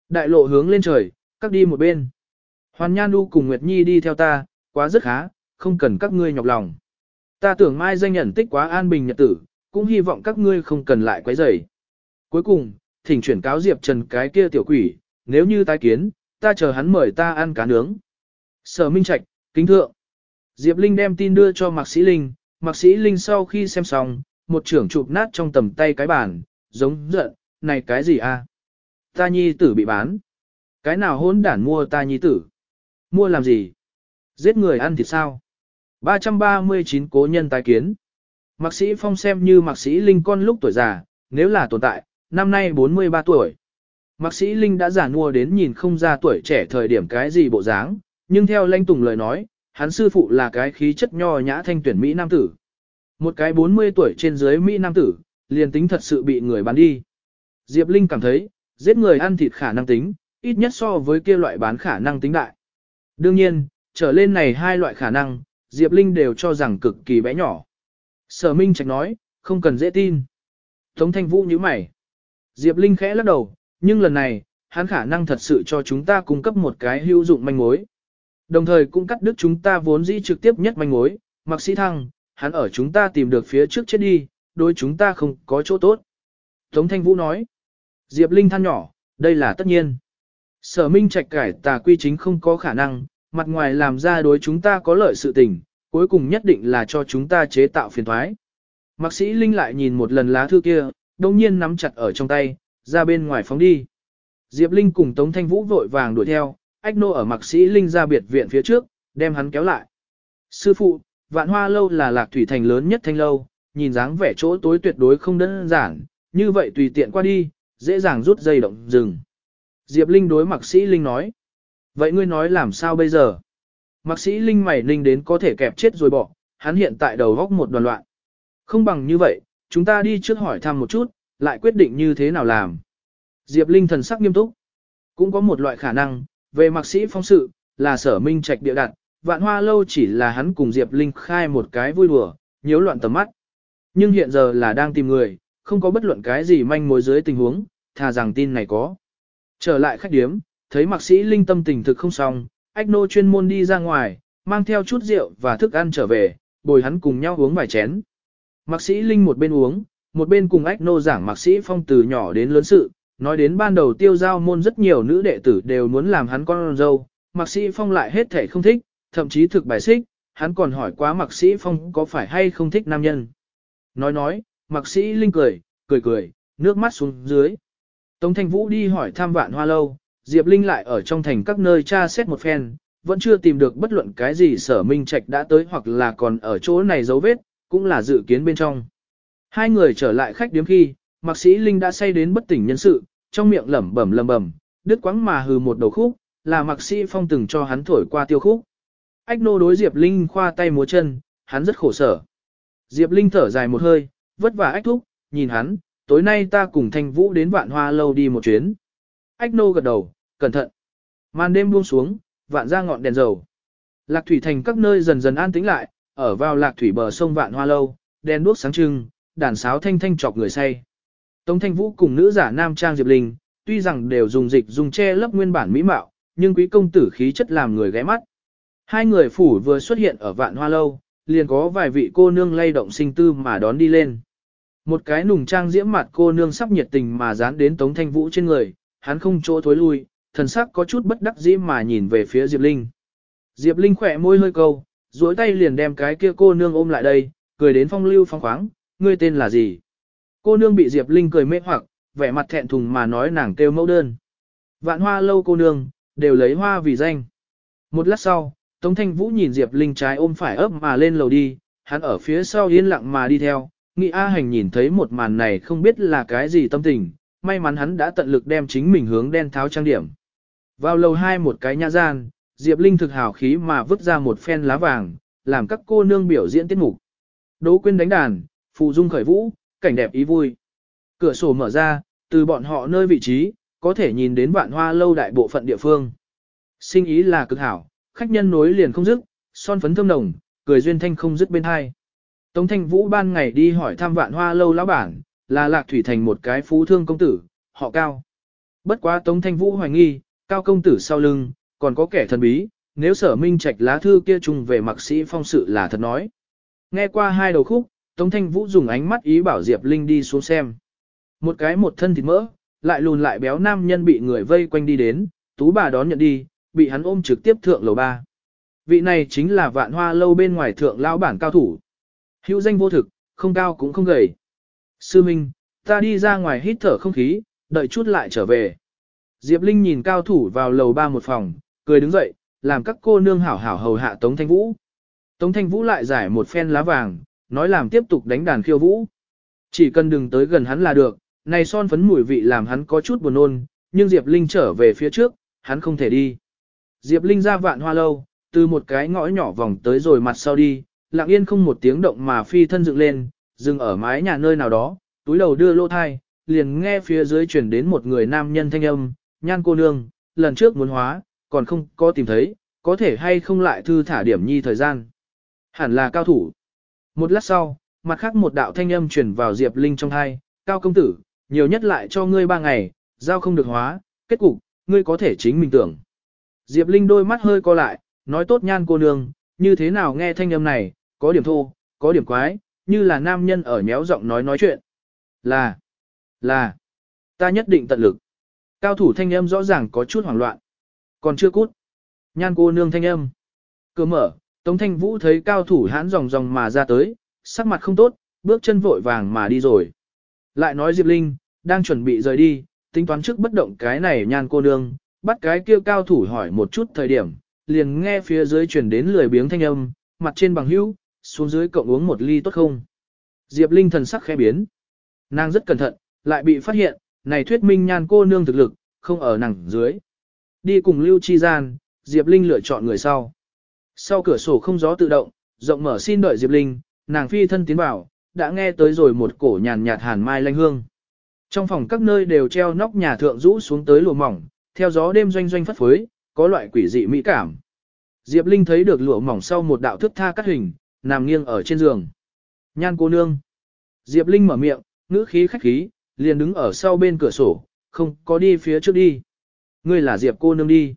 Đại lộ hướng lên trời, các đi một bên. Hoàn Nhan Du cùng Nguyệt Nhi đi theo ta, quá rất khá, không cần các ngươi nhọc lòng. Ta tưởng mai danh nhận tích quá an bình nhật tử, cũng hy vọng các ngươi không cần lại quấy rầy. Cuối cùng, thỉnh chuyển cáo Diệp Trần cái kia tiểu quỷ, nếu như tái kiến, ta chờ hắn mời ta ăn cá nướng. Sở Minh Trạch, kính thượng. Diệp Linh đem tin đưa cho Mạc Sĩ Linh, Mạc Sĩ Linh sau khi xem xong, một trưởng chụp nát trong tầm tay cái bàn, giống giận, này cái gì a? Ta nhi tử bị bán. Cái nào hỗn đản mua ta nhi tử? Mua làm gì? Giết người ăn thịt sao? 339 cố nhân tái kiến. Mạc sĩ Phong xem như mạc sĩ Linh con lúc tuổi già, nếu là tồn tại, năm nay 43 tuổi. Mạc sĩ Linh đã giả mua đến nhìn không ra tuổi trẻ thời điểm cái gì bộ dáng, nhưng theo Lanh Tùng lời nói, hắn sư phụ là cái khí chất nho nhã thanh tuyển Mỹ Nam tử. Một cái 40 tuổi trên dưới Mỹ Nam tử, liền tính thật sự bị người bán đi. Diệp Linh cảm thấy, giết người ăn thịt khả năng tính, ít nhất so với kia loại bán khả năng tính đại. Đương nhiên, trở lên này hai loại khả năng, Diệp Linh đều cho rằng cực kỳ bé nhỏ. Sở Minh Trạch nói, không cần dễ tin. Tống Thanh Vũ nhíu mày. Diệp Linh khẽ lắc đầu, nhưng lần này, hắn khả năng thật sự cho chúng ta cung cấp một cái hữu dụng manh mối. Đồng thời cũng cắt đứt chúng ta vốn dĩ trực tiếp nhất manh mối, Mặc Sĩ Thăng, hắn ở chúng ta tìm được phía trước chết đi, đối chúng ta không có chỗ tốt. Tống Thanh Vũ nói, Diệp Linh than nhỏ, đây là tất nhiên. Sở Minh Trạch cải tà quy chính không có khả năng, mặt ngoài làm ra đối chúng ta có lợi sự tình, cuối cùng nhất định là cho chúng ta chế tạo phiền thoái. Mạc sĩ Linh lại nhìn một lần lá thư kia, đồng nhiên nắm chặt ở trong tay, ra bên ngoài phóng đi. Diệp Linh cùng Tống Thanh Vũ vội vàng đuổi theo, ách nô ở Mạc sĩ Linh ra biệt viện phía trước, đem hắn kéo lại. Sư phụ, vạn hoa lâu là lạc thủy thành lớn nhất thanh lâu, nhìn dáng vẻ chỗ tối tuyệt đối không đơn giản, như vậy tùy tiện qua đi, dễ dàng rút dây động dừng. Diệp Linh đối Mạc sĩ Linh nói. Vậy ngươi nói làm sao bây giờ? Mạc sĩ Linh mày ninh đến có thể kẹp chết rồi bỏ, hắn hiện tại đầu góc một đoàn loạn. Không bằng như vậy, chúng ta đi trước hỏi thăm một chút, lại quyết định như thế nào làm. Diệp Linh thần sắc nghiêm túc. Cũng có một loại khả năng, về mạc sĩ phong sự, là sở minh trạch địa đặt, vạn hoa lâu chỉ là hắn cùng Diệp Linh khai một cái vui đùa, nhiễu loạn tầm mắt. Nhưng hiện giờ là đang tìm người, không có bất luận cái gì manh mối dưới tình huống, thà rằng tin này có. Trở lại khách điếm, thấy mạc sĩ Linh tâm tình thực không xong, ách nô chuyên môn đi ra ngoài, mang theo chút rượu và thức ăn trở về, bồi hắn cùng nhau uống vài chén. Mạc sĩ Linh một bên uống, một bên cùng ách nô giảng mạc sĩ Phong từ nhỏ đến lớn sự, nói đến ban đầu tiêu giao môn rất nhiều nữ đệ tử đều muốn làm hắn con dâu, mạc sĩ Phong lại hết thể không thích, thậm chí thực bài xích, hắn còn hỏi quá mạc sĩ Phong có phải hay không thích nam nhân. Nói nói, mạc sĩ Linh cười, cười cười, nước mắt xuống dưới. Tống Thanh Vũ đi hỏi thăm vạn hoa lâu, Diệp Linh lại ở trong thành các nơi tra xét một phen, vẫn chưa tìm được bất luận cái gì sở minh trạch đã tới hoặc là còn ở chỗ này dấu vết, cũng là dự kiến bên trong. Hai người trở lại khách điếm khi, mạc sĩ Linh đã say đến bất tỉnh nhân sự, trong miệng lẩm bẩm lẩm bẩm, đứt quãng mà hừ một đầu khúc, là mạc sĩ phong từng cho hắn thổi qua tiêu khúc. Ách nô đối Diệp Linh khoa tay múa chân, hắn rất khổ sở. Diệp Linh thở dài một hơi, vất vả ách thúc, nhìn hắn, tối nay ta cùng Thanh Vũ đến vạn hoa lâu đi một chuyến. Ách nô gật đầu, cẩn thận. Màn đêm buông xuống, vạn ra ngọn đèn dầu. Lạc thủy thành các nơi dần dần an tĩnh lại, ở vào lạc thủy bờ sông vạn hoa lâu, đèn đuốc sáng trưng, đàn sáo thanh thanh chọc người say. Tống Thanh Vũ cùng nữ giả nam trang Diệp Linh, tuy rằng đều dùng dịch dùng che lấp nguyên bản mỹ mạo, nhưng quý công tử khí chất làm người ghé mắt. Hai người phủ vừa xuất hiện ở vạn hoa lâu, liền có vài vị cô nương lay động sinh tư mà đón đi lên. Một cái nùng trang diễm mặt cô nương sắp nhiệt tình mà dán đến Tống Thanh Vũ trên người, hắn không chỗ thối lui, thần sắc có chút bất đắc dĩ mà nhìn về phía Diệp Linh. Diệp Linh khỏe môi hơi câu, duỗi tay liền đem cái kia cô nương ôm lại đây, cười đến phong lưu phong khoáng, ngươi tên là gì? Cô nương bị Diệp Linh cười mê hoặc, vẻ mặt thẹn thùng mà nói nàng kêu mẫu đơn. Vạn hoa lâu cô nương, đều lấy hoa vì danh. Một lát sau, Tống Thanh Vũ nhìn Diệp Linh trái ôm phải ấp mà lên lầu đi, hắn ở phía sau yên lặng mà đi theo, Nghị A Hành nhìn thấy một màn này không biết là cái gì tâm tình, may mắn hắn đã tận lực đem chính mình hướng đen tháo trang điểm. Vào lầu hai một cái nhã gian, Diệp Linh thực hào khí mà vứt ra một phen lá vàng, làm các cô nương biểu diễn tiết mục. Đỗ Quyên đánh đàn, Phù Dung khởi vũ, cảnh đẹp ý vui. Cửa sổ mở ra, từ bọn họ nơi vị trí, có thể nhìn đến vạn hoa lâu đại bộ phận địa phương. Sinh ý là cực hảo, khách nhân nối liền không dứt, son phấn thơm nồng, cười duyên thanh không dứt bên hai. Tống Thanh Vũ ban ngày đi hỏi thăm vạn hoa lâu lão bản, là lạc thủy thành một cái phú thương công tử, họ cao. Bất quá Tống Thanh Vũ hoài nghi, cao công tử sau lưng, còn có kẻ thần bí, nếu sở minh trạch lá thư kia chung về mạc sĩ phong sự là thật nói. Nghe qua hai đầu khúc, Tống Thanh Vũ dùng ánh mắt ý bảo Diệp Linh đi xuống xem. Một cái một thân thịt mỡ, lại lùn lại béo nam nhân bị người vây quanh đi đến, tú bà đón nhận đi, bị hắn ôm trực tiếp thượng lầu ba. Vị này chính là vạn hoa lâu bên ngoài thượng lão bản cao thủ. Hữu danh vô thực, không cao cũng không gầy. Sư Minh, ta đi ra ngoài hít thở không khí, đợi chút lại trở về. Diệp Linh nhìn cao thủ vào lầu ba một phòng, cười đứng dậy, làm các cô nương hảo hảo hầu hạ Tống Thanh Vũ. Tống Thanh Vũ lại giải một phen lá vàng, nói làm tiếp tục đánh đàn khiêu vũ. Chỉ cần đừng tới gần hắn là được, này son phấn mùi vị làm hắn có chút buồn nôn, nhưng Diệp Linh trở về phía trước, hắn không thể đi. Diệp Linh ra vạn hoa lâu, từ một cái ngõ nhỏ vòng tới rồi mặt sau đi, lặng yên không một tiếng động mà phi thân dựng lên, dừng ở mái nhà nơi nào đó, túi đầu đưa lô thai, liền nghe phía dưới chuyển đến một người nam nhân thanh âm, nhan cô nương, lần trước muốn hóa, còn không có tìm thấy, có thể hay không lại thư thả điểm nhi thời gian. Hẳn là cao thủ. Một lát sau, mặt khác một đạo thanh âm truyền vào Diệp Linh trong thai, cao công tử, nhiều nhất lại cho ngươi ba ngày, giao không được hóa, kết cục, ngươi có thể chính mình tưởng. Diệp Linh đôi mắt hơi co lại, nói tốt nhan cô nương, như thế nào nghe thanh âm này, có điểm thô, có điểm quái, như là nam nhân ở nhéo giọng nói nói chuyện. Là, là, ta nhất định tận lực. Cao thủ thanh âm rõ ràng có chút hoảng loạn. Còn chưa cút. Nhan cô nương thanh âm. Cửa mở, Tống Thanh Vũ thấy cao thủ hãn ròng ròng mà ra tới, sắc mặt không tốt, bước chân vội vàng mà đi rồi. Lại nói Diệp Linh, đang chuẩn bị rời đi, tính toán trước bất động cái này nhan cô nương, bắt cái kia cao thủ hỏi một chút thời điểm, liền nghe phía dưới truyền đến lười biếng thanh âm, mặt trên bằng hữu, xuống dưới cộng uống một ly tốt không. Diệp Linh thần sắc khẽ biến. Nàng rất cẩn thận, lại bị phát hiện, này thuyết minh nhan cô nương thực lực, không ở nàng dưới. Đi cùng Lưu Chi Gian, Diệp Linh lựa chọn người sau. Sau cửa sổ không gió tự động, rộng mở xin đợi Diệp Linh, nàng phi thân tiến vào, đã nghe tới rồi một cổ nhàn nhạt hàn mai lanh hương. Trong phòng các nơi đều treo nóc nhà thượng rũ xuống tới lụa mỏng, theo gió đêm doanh doanh phất phới, có loại quỷ dị mỹ cảm. Diệp Linh thấy được lụa mỏng sau một đạo thức tha cắt hình, nằm nghiêng ở trên giường. Nhan cô nương. Diệp Linh mở miệng, ngữ khí khách khí, liền đứng ở sau bên cửa sổ, không có đi phía trước đi. Ngươi là Diệp cô nương đi.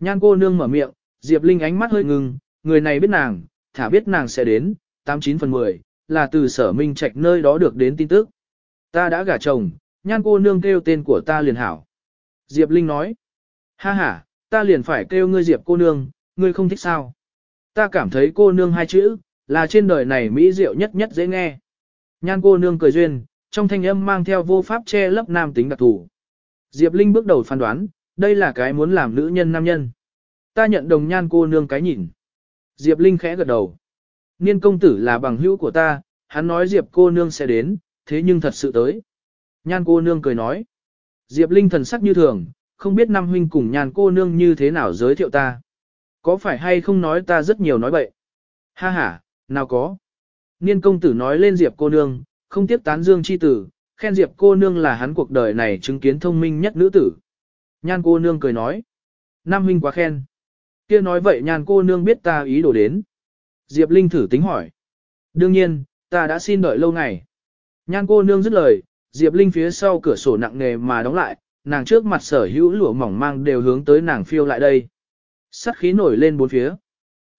Nhan cô nương mở miệng, Diệp Linh ánh mắt hơi ngừng, người này biết nàng, thả biết nàng sẽ đến, 89 phần 10, là từ sở minh trạch nơi đó được đến tin tức. Ta đã gả chồng, nhan cô nương kêu tên của ta liền hảo. Diệp Linh nói, ha ha, ta liền phải kêu ngươi Diệp cô nương, ngươi không thích sao. Ta cảm thấy cô nương hai chữ, là trên đời này mỹ diệu nhất nhất dễ nghe. Nhan cô nương cười duyên, trong thanh âm mang theo vô pháp che lấp nam tính đặc thù. Diệp Linh bước đầu phán đoán, đây là cái muốn làm nữ nhân nam nhân. Ta nhận đồng nhan cô nương cái nhìn. Diệp Linh khẽ gật đầu. Niên công tử là bằng hữu của ta, hắn nói Diệp cô nương sẽ đến, thế nhưng thật sự tới. Nhan cô nương cười nói. Diệp Linh thần sắc như thường, không biết Nam huynh cùng nhan cô nương như thế nào giới thiệu ta. Có phải hay không nói ta rất nhiều nói bậy? Ha ha, nào có. Niên công tử nói lên Diệp cô nương, không tiếp tán dương chi tử, khen Diệp cô nương là hắn cuộc đời này chứng kiến thông minh nhất nữ tử. Nhan cô nương cười nói. Nam huynh quá khen. kia nói vậy nhan cô nương biết ta ý đồ đến. Diệp Linh thử tính hỏi. Đương nhiên, ta đã xin đợi lâu ngày. Nhan cô nương dứt lời, Diệp Linh phía sau cửa sổ nặng nề mà đóng lại, nàng trước mặt sở hữu lụa mỏng mang đều hướng tới nàng phiêu lại đây. Sắt khí nổi lên bốn phía.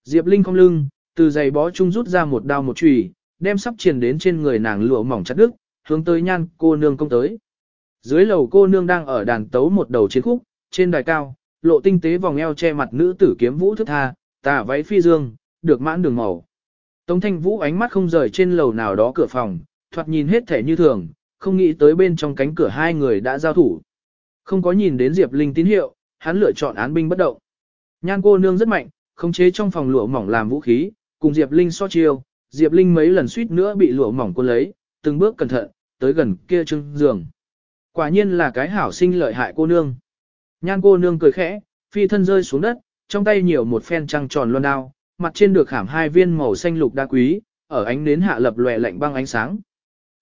Diệp Linh không lưng, từ giày bó chung rút ra một đao một chùy, đem sắp triển đến trên người nàng lụa mỏng chặt đứt, hướng tới nhan cô nương công tới. Dưới lầu cô nương đang ở đàn tấu một đầu chiến khúc, trên đài cao, lộ tinh tế vòng eo che mặt nữ tử kiếm vũ thức tha, tà váy phi dương, được mãn đường màu. Tống thanh vũ ánh mắt không rời trên lầu nào đó cửa phòng, thoạt nhìn hết thể như thường, không nghĩ tới bên trong cánh cửa hai người đã giao thủ. Không có nhìn đến Diệp Linh tín hiệu, hắn lựa chọn án binh bất động. Nhan cô nương rất mạnh, khống chế trong phòng lụa mỏng làm vũ khí, cùng Diệp Linh so chiêu, Diệp Linh mấy lần suýt nữa bị lụa mỏng cuốn lấy, từng bước cẩn thận, tới gần kia trưng giường. Quả nhiên là cái hảo sinh lợi hại cô nương. Nhan cô nương cười khẽ, phi thân rơi xuống đất, trong tay nhiều một phen trăng tròn loan đao, mặt trên được khảm hai viên màu xanh lục đá quý, ở ánh nến hạ lập lòe lạnh băng ánh sáng.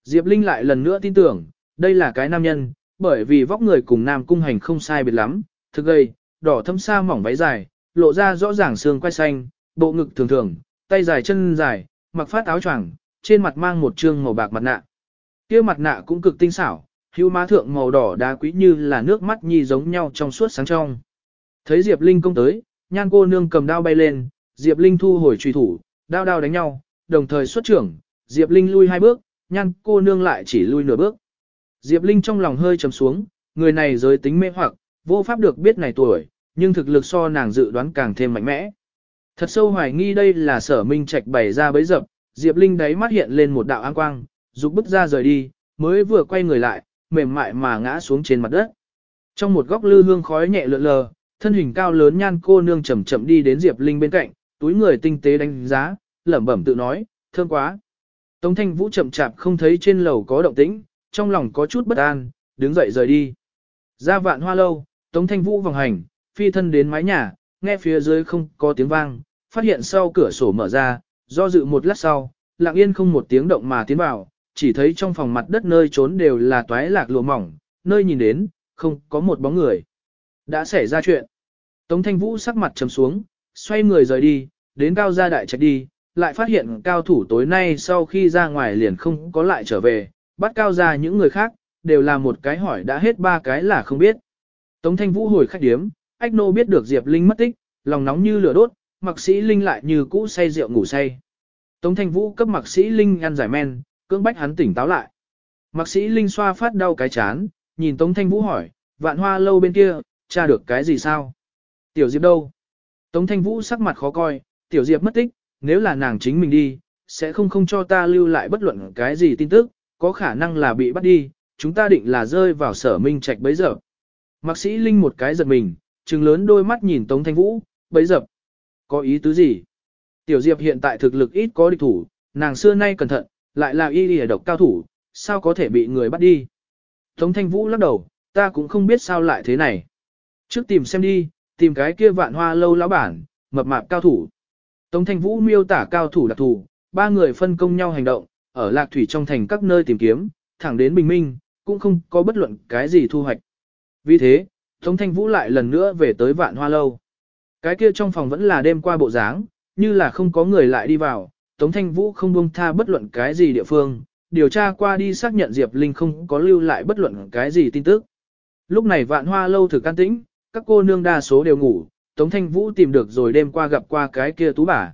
Diệp Linh lại lần nữa tin tưởng, đây là cái nam nhân, bởi vì vóc người cùng nam cung hành không sai biệt lắm, thực gầy, đỏ thâm sa mỏng váy dài, lộ ra rõ ràng xương quai xanh, bộ ngực thường thường, tay dài chân dài, mặc phát áo choàng, trên mặt mang một trương màu bạc mặt nạ. Kia mặt nạ cũng cực tinh xảo, hưu má thượng màu đỏ đá quý như là nước mắt nhi giống nhau trong suốt sáng trong. Thấy Diệp Linh công tới, nhan cô nương cầm đao bay lên, Diệp Linh thu hồi truy thủ, đao đao đánh nhau, đồng thời xuất trưởng, Diệp Linh lui hai bước, nhan cô nương lại chỉ lui nửa bước. Diệp Linh trong lòng hơi trầm xuống, người này giới tính mê hoặc, vô pháp được biết này tuổi, nhưng thực lực so nàng dự đoán càng thêm mạnh mẽ. Thật sâu hoài nghi đây là sở minh trạch bày ra bấy dập, Diệp Linh đáy mắt hiện lên một đạo an quang, dục bức ra rời đi, mới vừa quay người lại, mềm mại mà ngã xuống trên mặt đất. Trong một góc lư hương khói nhẹ lượn lờ, thân hình cao lớn nhan cô nương chậm chậm đi đến Diệp Linh bên cạnh, túi người tinh tế đánh giá, lẩm bẩm tự nói, thương quá. Tống Thanh Vũ chậm chạp không thấy trên lầu có động tĩnh, trong lòng có chút bất an, đứng dậy rời đi. Ra vạn hoa lâu, Tống Thanh Vũ vòng hành, phi thân đến mái nhà, nghe phía dưới không có tiếng vang, phát hiện sau cửa sổ mở ra, do dự một lát sau, lặng yên không một tiếng động mà tiến vào, chỉ thấy trong phòng mặt đất nơi trốn đều là toái lạc lụa mỏng, nơi nhìn đến, không có một bóng người. Đã xảy ra chuyện. Tống Thanh Vũ sắc mặt trầm xuống, xoay người rời đi, đến cao gia đại trạch đi, lại phát hiện cao thủ tối nay sau khi ra ngoài liền không có lại trở về, bắt cao gia những người khác, đều là một cái hỏi đã hết ba cái là không biết. Tống Thanh Vũ hồi khách điếm, Ách Nô biết được Diệp Linh mất tích, lòng nóng như lửa đốt, Mặc Sĩ Linh lại như cũ say rượu ngủ say. Tống Thanh Vũ cấp Mặc Sĩ Linh ăn giải men, cưỡng bách hắn tỉnh táo lại. Mặc Sĩ Linh xoa phát đau cái chán, nhìn Tống Thanh Vũ hỏi, vạn hoa lâu bên kia, tra được cái gì sao? Tiểu Diệp đâu? Tống Thanh Vũ sắc mặt khó coi, Tiểu Diệp mất tích, nếu là nàng chính mình đi, sẽ không không cho ta lưu lại bất luận cái gì tin tức, có khả năng là bị bắt đi, chúng ta định là rơi vào sở minh trạch bấy giờ. Mạc sĩ Linh một cái giật mình, trừng lớn đôi mắt nhìn Tống Thanh Vũ, bấy dập Có ý tứ gì? Tiểu Diệp hiện tại thực lực ít có địch thủ, nàng xưa nay cẩn thận, lại là y lìa độc cao thủ, sao có thể bị người bắt đi? Tống Thanh Vũ lắc đầu, ta cũng không biết sao lại thế này. Trước tìm xem đi, tìm cái kia vạn hoa lâu lão bản, mập mạp cao thủ. Tống Thanh Vũ miêu tả cao thủ đặc thù, ba người phân công nhau hành động, ở lạc thủy trong thành các nơi tìm kiếm, thẳng đến bình minh, cũng không có bất luận cái gì thu hoạch. Vì thế, Tống Thanh Vũ lại lần nữa về tới vạn hoa lâu. Cái kia trong phòng vẫn là đêm qua bộ dáng, như là không có người lại đi vào, Tống Thanh Vũ không buông tha bất luận cái gì địa phương, điều tra qua đi xác nhận Diệp Linh không có lưu lại bất luận cái gì tin tức. Lúc này vạn hoa lâu thực an tĩnh, các cô nương đa số đều ngủ, Tống Thanh Vũ tìm được rồi đêm qua gặp qua cái kia tú bà.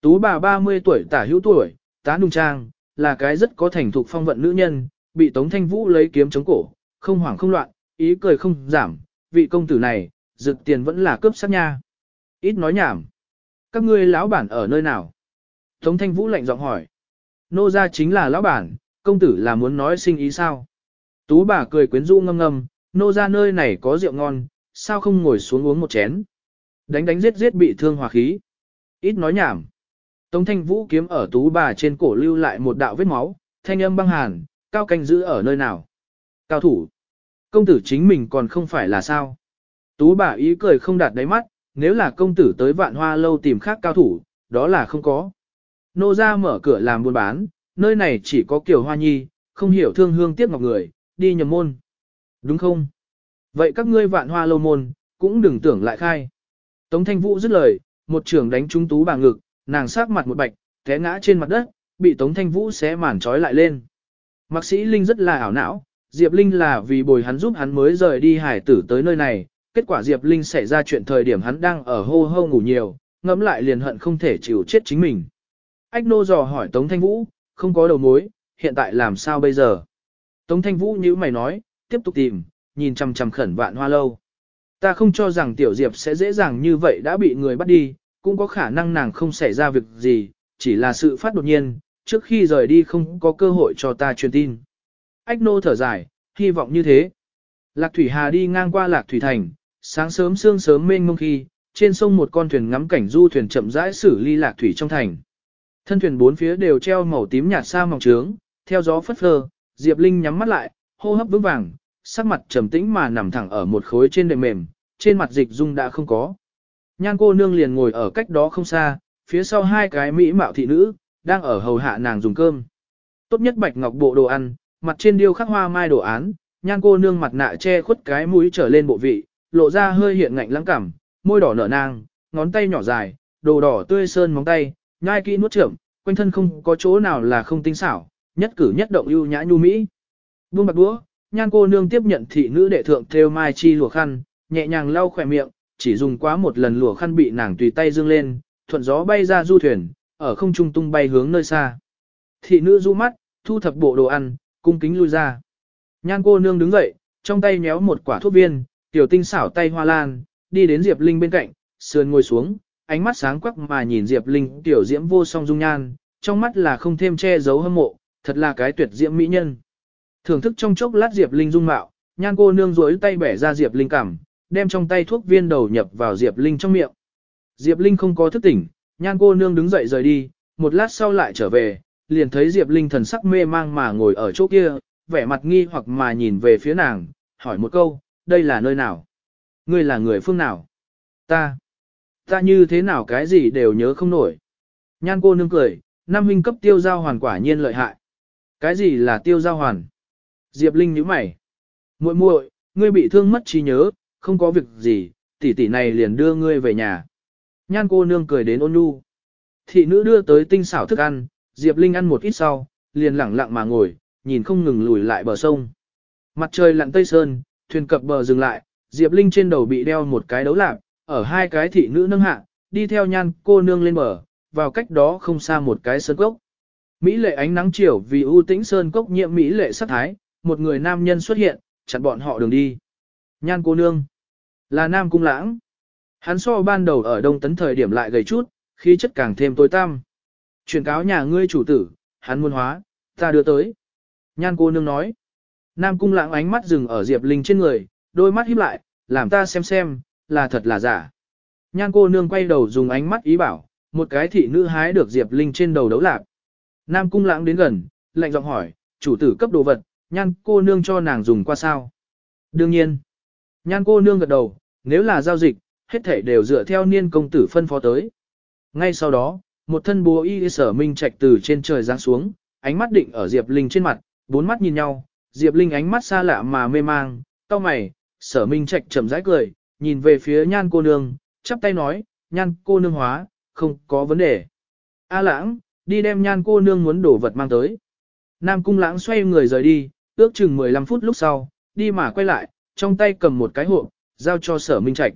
Tú bà 30 tuổi tả hữu tuổi, tá nung trang, là cái rất có thành thục phong vận nữ nhân, bị Tống Thanh Vũ lấy kiếm chống cổ, không hoảng không loạn, ý cười không giảm, vị công tử này, rực tiền vẫn là cướp sát nha. Ít nói nhảm. Các ngươi lão bản ở nơi nào? Tống Thanh Vũ lạnh giọng hỏi. Nô gia chính là lão bản, công tử là muốn nói sinh ý sao? Tú bà cười quyến rũ ngâm ngâm, nô gia nơi này có rượu ngon, sao không ngồi xuống uống một chén? Đánh đánh giết giết bị thương hòa khí. Ít nói nhảm. Tống thanh vũ kiếm ở tú bà trên cổ lưu lại một đạo vết máu, thanh âm băng hàn, cao canh giữ ở nơi nào. Cao thủ. Công tử chính mình còn không phải là sao. Tú bà ý cười không đạt đáy mắt, nếu là công tử tới vạn hoa lâu tìm khác cao thủ, đó là không có. Nô ra mở cửa làm buôn bán, nơi này chỉ có kiểu hoa nhi, không hiểu thương hương tiếc ngọc người, đi nhầm môn. Đúng không? Vậy các ngươi vạn hoa lâu môn, cũng đừng tưởng lại khai. Tống thanh vũ dứt lời, một trường đánh trúng tú bà ngực, nàng sát mặt một bạch, té ngã trên mặt đất, bị Tống Thanh Vũ xé màn trói lại lên. Mạc sĩ Linh rất là ảo não, Diệp Linh là vì bồi hắn giúp hắn mới rời đi hải tử tới nơi này, kết quả Diệp Linh xảy ra chuyện thời điểm hắn đang ở hô hô ngủ nhiều, ngẫm lại liền hận không thể chịu chết chính mình. Ách nô dò hỏi Tống Thanh Vũ, không có đầu mối, hiện tại làm sao bây giờ? Tống Thanh Vũ như mày nói, tiếp tục tìm, nhìn chằm chằm khẩn vạn hoa lâu. Ta không cho rằng Tiểu Diệp sẽ dễ dàng như vậy đã bị người bắt đi, cũng có khả năng nàng không xảy ra việc gì, chỉ là sự phát đột nhiên, trước khi rời đi không có cơ hội cho ta truyền tin. Ách nô thở dài, hy vọng như thế. Lạc Thủy Hà đi ngang qua Lạc Thủy Thành, sáng sớm sương sớm mênh mông khi, trên sông một con thuyền ngắm cảnh du thuyền chậm rãi xử ly Lạc Thủy trong thành. Thân thuyền bốn phía đều treo màu tím nhạt sa mỏng trướng, theo gió phất phơ, Diệp Linh nhắm mắt lại, hô hấp vững vàng, sắc mặt trầm tĩnh mà nằm thẳng ở một khối trên đệm mềm, trên mặt dịch dung đã không có. Nhan cô nương liền ngồi ở cách đó không xa, phía sau hai cái mỹ mạo thị nữ, đang ở hầu hạ nàng dùng cơm. Tốt nhất bạch ngọc bộ đồ ăn, mặt trên điêu khắc hoa mai đồ án, nhan cô nương mặt nạ che khuất cái mũi trở lên bộ vị, lộ ra hơi hiện ngạnh lãng cảm, môi đỏ nở nang, ngón tay nhỏ dài, đồ đỏ tươi sơn móng tay, nhai kỹ nuốt trưởng, quanh thân không có chỗ nào là không tinh xảo, nhất cử nhất động ưu nhã nhu mỹ. Buông bạc đũa, nhan cô nương tiếp nhận thị nữ đệ thượng theo mai chi lùa khăn, nhẹ nhàng lau khỏe miệng, chỉ dùng quá một lần lùa khăn bị nàng tùy tay dương lên, thuận gió bay ra du thuyền, ở không trung tung bay hướng nơi xa. Thị nữ du mắt, thu thập bộ đồ ăn, cung kính lui ra. Nhan cô nương đứng dậy, trong tay nhéo một quả thuốc viên, tiểu tinh xảo tay hoa lan, đi đến Diệp Linh bên cạnh, sườn ngồi xuống, ánh mắt sáng quắc mà nhìn Diệp Linh tiểu diễm vô song dung nhan, trong mắt là không thêm che giấu hâm mộ, thật là cái tuyệt diễm mỹ nhân. Thưởng thức trong chốc lát Diệp Linh dung mạo, Nhan cô nương rối tay bẻ ra Diệp Linh cảm, đem trong tay thuốc viên đầu nhập vào Diệp Linh trong miệng. Diệp Linh không có thức tỉnh, nhan cô nương đứng dậy rời đi, một lát sau lại trở về, liền thấy Diệp Linh thần sắc mê mang mà ngồi ở chỗ kia, vẻ mặt nghi hoặc mà nhìn về phía nàng, hỏi một câu, đây là nơi nào? Ngươi là người phương nào? Ta. Ta như thế nào cái gì đều nhớ không nổi. Nhan cô nương cười, Nam huynh cấp tiêu giao hoàn quả nhiên lợi hại. Cái gì là tiêu giao hoàn? Diệp Linh nhíu mày. muội muội, ngươi bị thương mất trí nhớ, không có việc gì, tỷ tỷ này liền đưa ngươi về nhà. Nhan cô nương cười đến ôn nhu. Thị nữ đưa tới tinh xảo thức ăn, Diệp Linh ăn một ít sau, liền lẳng lặng mà ngồi, nhìn không ngừng lùi lại bờ sông. Mặt trời lặn tây sơn, thuyền cập bờ dừng lại, Diệp Linh trên đầu bị đeo một cái đấu lạc, ở hai cái thị nữ nâng hạ, đi theo nhan cô nương lên bờ, vào cách đó không xa một cái sơn cốc. Mỹ lệ ánh nắng chiều vì ưu tĩnh sơn cốc nhiệm Mỹ lệ sắc thái, một người nam nhân xuất hiện, chặn bọn họ đường đi. Nhan cô nương, là nam cung lãng. Hắn so ban đầu ở đông tấn thời điểm lại gầy chút, khí chất càng thêm tối tăm. Truyền cáo nhà ngươi chủ tử, hắn muôn hóa, ta đưa tới. Nhan cô nương nói. Nam cung lãng ánh mắt dừng ở Diệp Linh trên người, đôi mắt híp lại, làm ta xem xem, là thật là giả. Nhan cô nương quay đầu dùng ánh mắt ý bảo, một cái thị nữ hái được Diệp Linh trên đầu đấu lạc. Nam cung lãng đến gần, lạnh giọng hỏi, chủ tử cấp đồ vật, nhan cô nương cho nàng dùng qua sao? Đương nhiên. Nhan cô nương gật đầu, nếu là giao dịch, hết thể đều dựa theo niên công tử phân phó tới. Ngay sau đó, một thân bố y sở minh trạch từ trên trời giáng xuống, ánh mắt định ở Diệp Linh trên mặt, bốn mắt nhìn nhau, Diệp Linh ánh mắt xa lạ mà mê mang, cau mày, sở minh trạch chậm rãi cười, nhìn về phía nhan cô nương, chắp tay nói, nhan cô nương hóa, không có vấn đề. A lãng, đi đem nhan cô nương muốn đổ vật mang tới. Nam cung lãng xoay người rời đi, ước chừng 15 phút lúc sau, đi mà quay lại, trong tay cầm một cái hộp, giao cho sở minh trạch.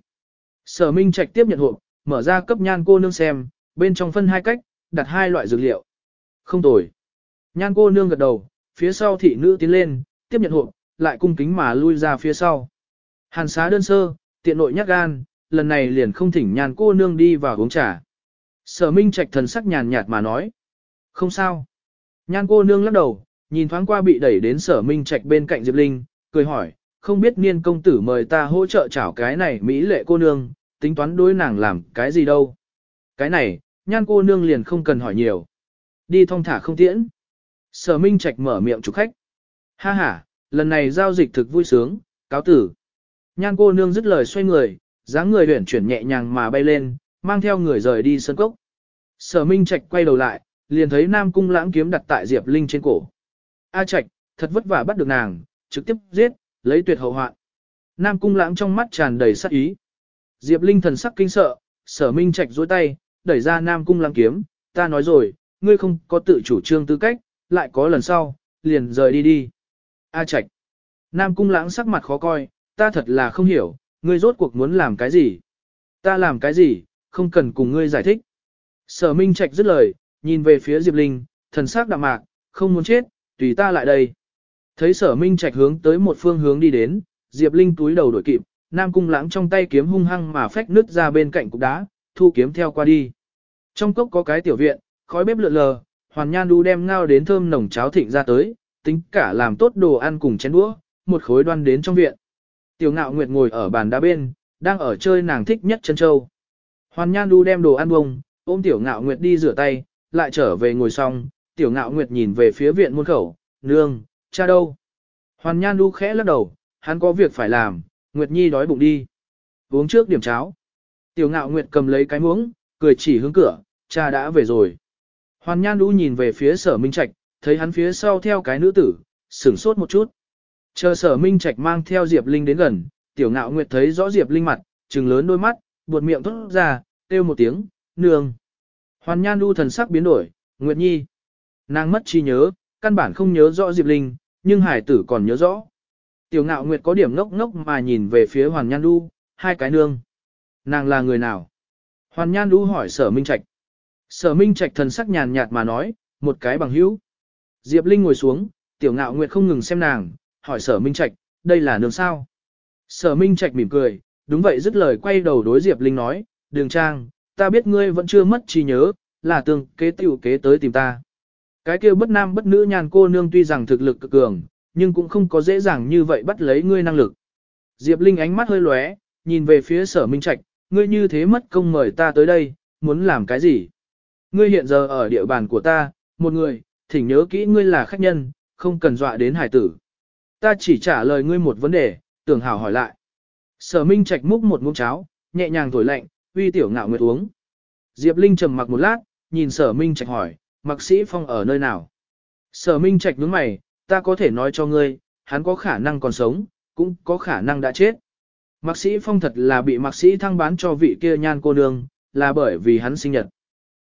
Sở minh trạch tiếp nhận hộp, mở ra cấp nhan cô nương xem, bên trong phân hai cách, đặt hai loại dược liệu. Không tồi. Nhan cô nương gật đầu, phía sau thị nữ tiến lên, tiếp nhận hộp, lại cung kính mà lui ra phía sau. Hàn xá đơn sơ, tiện nội nhắc gan, lần này liền không thỉnh nhan cô nương đi vào uống trà. Sở minh trạch thần sắc nhàn nhạt mà nói. Không sao. Nhan cô nương lắc đầu, nhìn thoáng qua bị đẩy đến sở minh trạch bên cạnh Diệp Linh, cười hỏi, không biết niên công tử mời ta hỗ trợ chảo cái này Mỹ lệ cô nương, tính toán đối nàng làm cái gì đâu. Cái này, nhan cô nương liền không cần hỏi nhiều. Đi thong thả không tiễn. Sở Minh Trạch mở miệng chủ khách. Ha ha, lần này giao dịch thực vui sướng, cáo tử. Nhan cô nương dứt lời xoay người, dáng người huyển chuyển nhẹ nhàng mà bay lên, mang theo người rời đi sân cốc. Sở Minh Trạch quay đầu lại, liền thấy Nam Cung Lãng kiếm đặt tại Diệp Linh trên cổ. A Trạch, thật vất vả bắt được nàng, trực tiếp giết, lấy tuyệt hậu hoạn. Nam Cung Lãng trong mắt tràn đầy sát ý. Diệp Linh thần sắc kinh sợ, Sở Minh Trạch duỗi tay, đẩy ra Nam Cung lăng kiếm, ta nói rồi, ngươi không có tự chủ trương tư cách, lại có lần sau, liền rời đi đi. A Trạch. Nam Cung Lãng sắc mặt khó coi, ta thật là không hiểu, ngươi rốt cuộc muốn làm cái gì? Ta làm cái gì, không cần cùng ngươi giải thích. Sở Minh Trạch dứt lời, nhìn về phía Diệp Linh, thần sắc đạm mạc, không muốn chết, tùy ta lại đây. Thấy sở Minh Trạch hướng tới một phương hướng đi đến, Diệp Linh túi đầu đổi kịp, Nam Cung Lãng trong tay kiếm hung hăng mà phách nứt ra bên cạnh cục đá, thu kiếm theo qua đi. Trong cốc có cái tiểu viện, khói bếp lượn lờ, Hoàn Nhan đu đem ngao đến thơm nồng cháo thịnh ra tới, tính cả làm tốt đồ ăn cùng chén đũa, một khối đoan đến trong viện. Tiểu Ngạo Nguyệt ngồi ở bàn đá bên, đang ở chơi nàng thích nhất chân châu. Hoàn Nhan đu đem đồ ăn bông, ôm Tiểu Ngạo Nguyệt đi rửa tay, lại trở về ngồi xong, Tiểu Ngạo Nguyệt nhìn về phía viện môn khẩu, nương, cha đâu? Hoàn Nhan đu khẽ lắc đầu, hắn có việc phải làm, Nguyệt Nhi đói bụng đi. Uống trước điểm cháo. Tiểu Ngạo Nguyệt cầm lấy cái muỗng, cười chỉ hướng cửa, cha đã về rồi. Hoàn Nhan đu nhìn về phía sở Minh Trạch, thấy hắn phía sau theo cái nữ tử, sửng sốt một chút. Chờ sở Minh Trạch mang theo Diệp Linh đến gần, Tiểu Ngạo Nguyệt thấy rõ Diệp Linh mặt, trừng lớn đôi mắt, buột miệng thốt ra, kêu một tiếng, nương. Hoàn Nhan đu thần sắc biến đổi, Nguyệt Nhi. Nàng mất trí nhớ, căn bản không nhớ rõ Diệp Linh, nhưng hải tử còn nhớ rõ. Tiểu ngạo nguyệt có điểm ngốc ngốc mà nhìn về phía Hoàn Nhan Đu, hai cái nương. Nàng là người nào? Hoàn Nhan Đu hỏi sở minh trạch. Sở minh trạch thần sắc nhàn nhạt mà nói, một cái bằng hữu. Diệp Linh ngồi xuống, tiểu ngạo nguyệt không ngừng xem nàng, hỏi sở minh trạch, đây là nương sao? Sở minh trạch mỉm cười, đúng vậy dứt lời quay đầu đối Diệp Linh nói, đường trang, ta biết ngươi vẫn chưa mất trí nhớ, là tương kế tiểu kế tới tìm ta. Cái kia bất nam bất nữ nhàn cô nương tuy rằng thực lực cực cường, nhưng cũng không có dễ dàng như vậy bắt lấy ngươi năng lực. Diệp Linh ánh mắt hơi lóe, nhìn về phía sở minh trạch, ngươi như thế mất công mời ta tới đây, muốn làm cái gì? Ngươi hiện giờ ở địa bàn của ta, một người, thỉnh nhớ kỹ ngươi là khách nhân, không cần dọa đến hải tử. Ta chỉ trả lời ngươi một vấn đề, tưởng hảo hỏi lại. Sở Minh Trạch múc một muỗng cháo, nhẹ nhàng thổi lạnh, uy tiểu ngạo nguyệt uống. Diệp Linh trầm mặc một lát, nhìn Sở Minh Trạch hỏi, Mặc Sĩ Phong ở nơi nào? Sở Minh Trạch nhướng mày, ta có thể nói cho ngươi, hắn có khả năng còn sống, cũng có khả năng đã chết. Mạc sĩ Phong thật là bị mạc sĩ thăng bán cho vị kia nhan cô nương, là bởi vì hắn sinh nhật.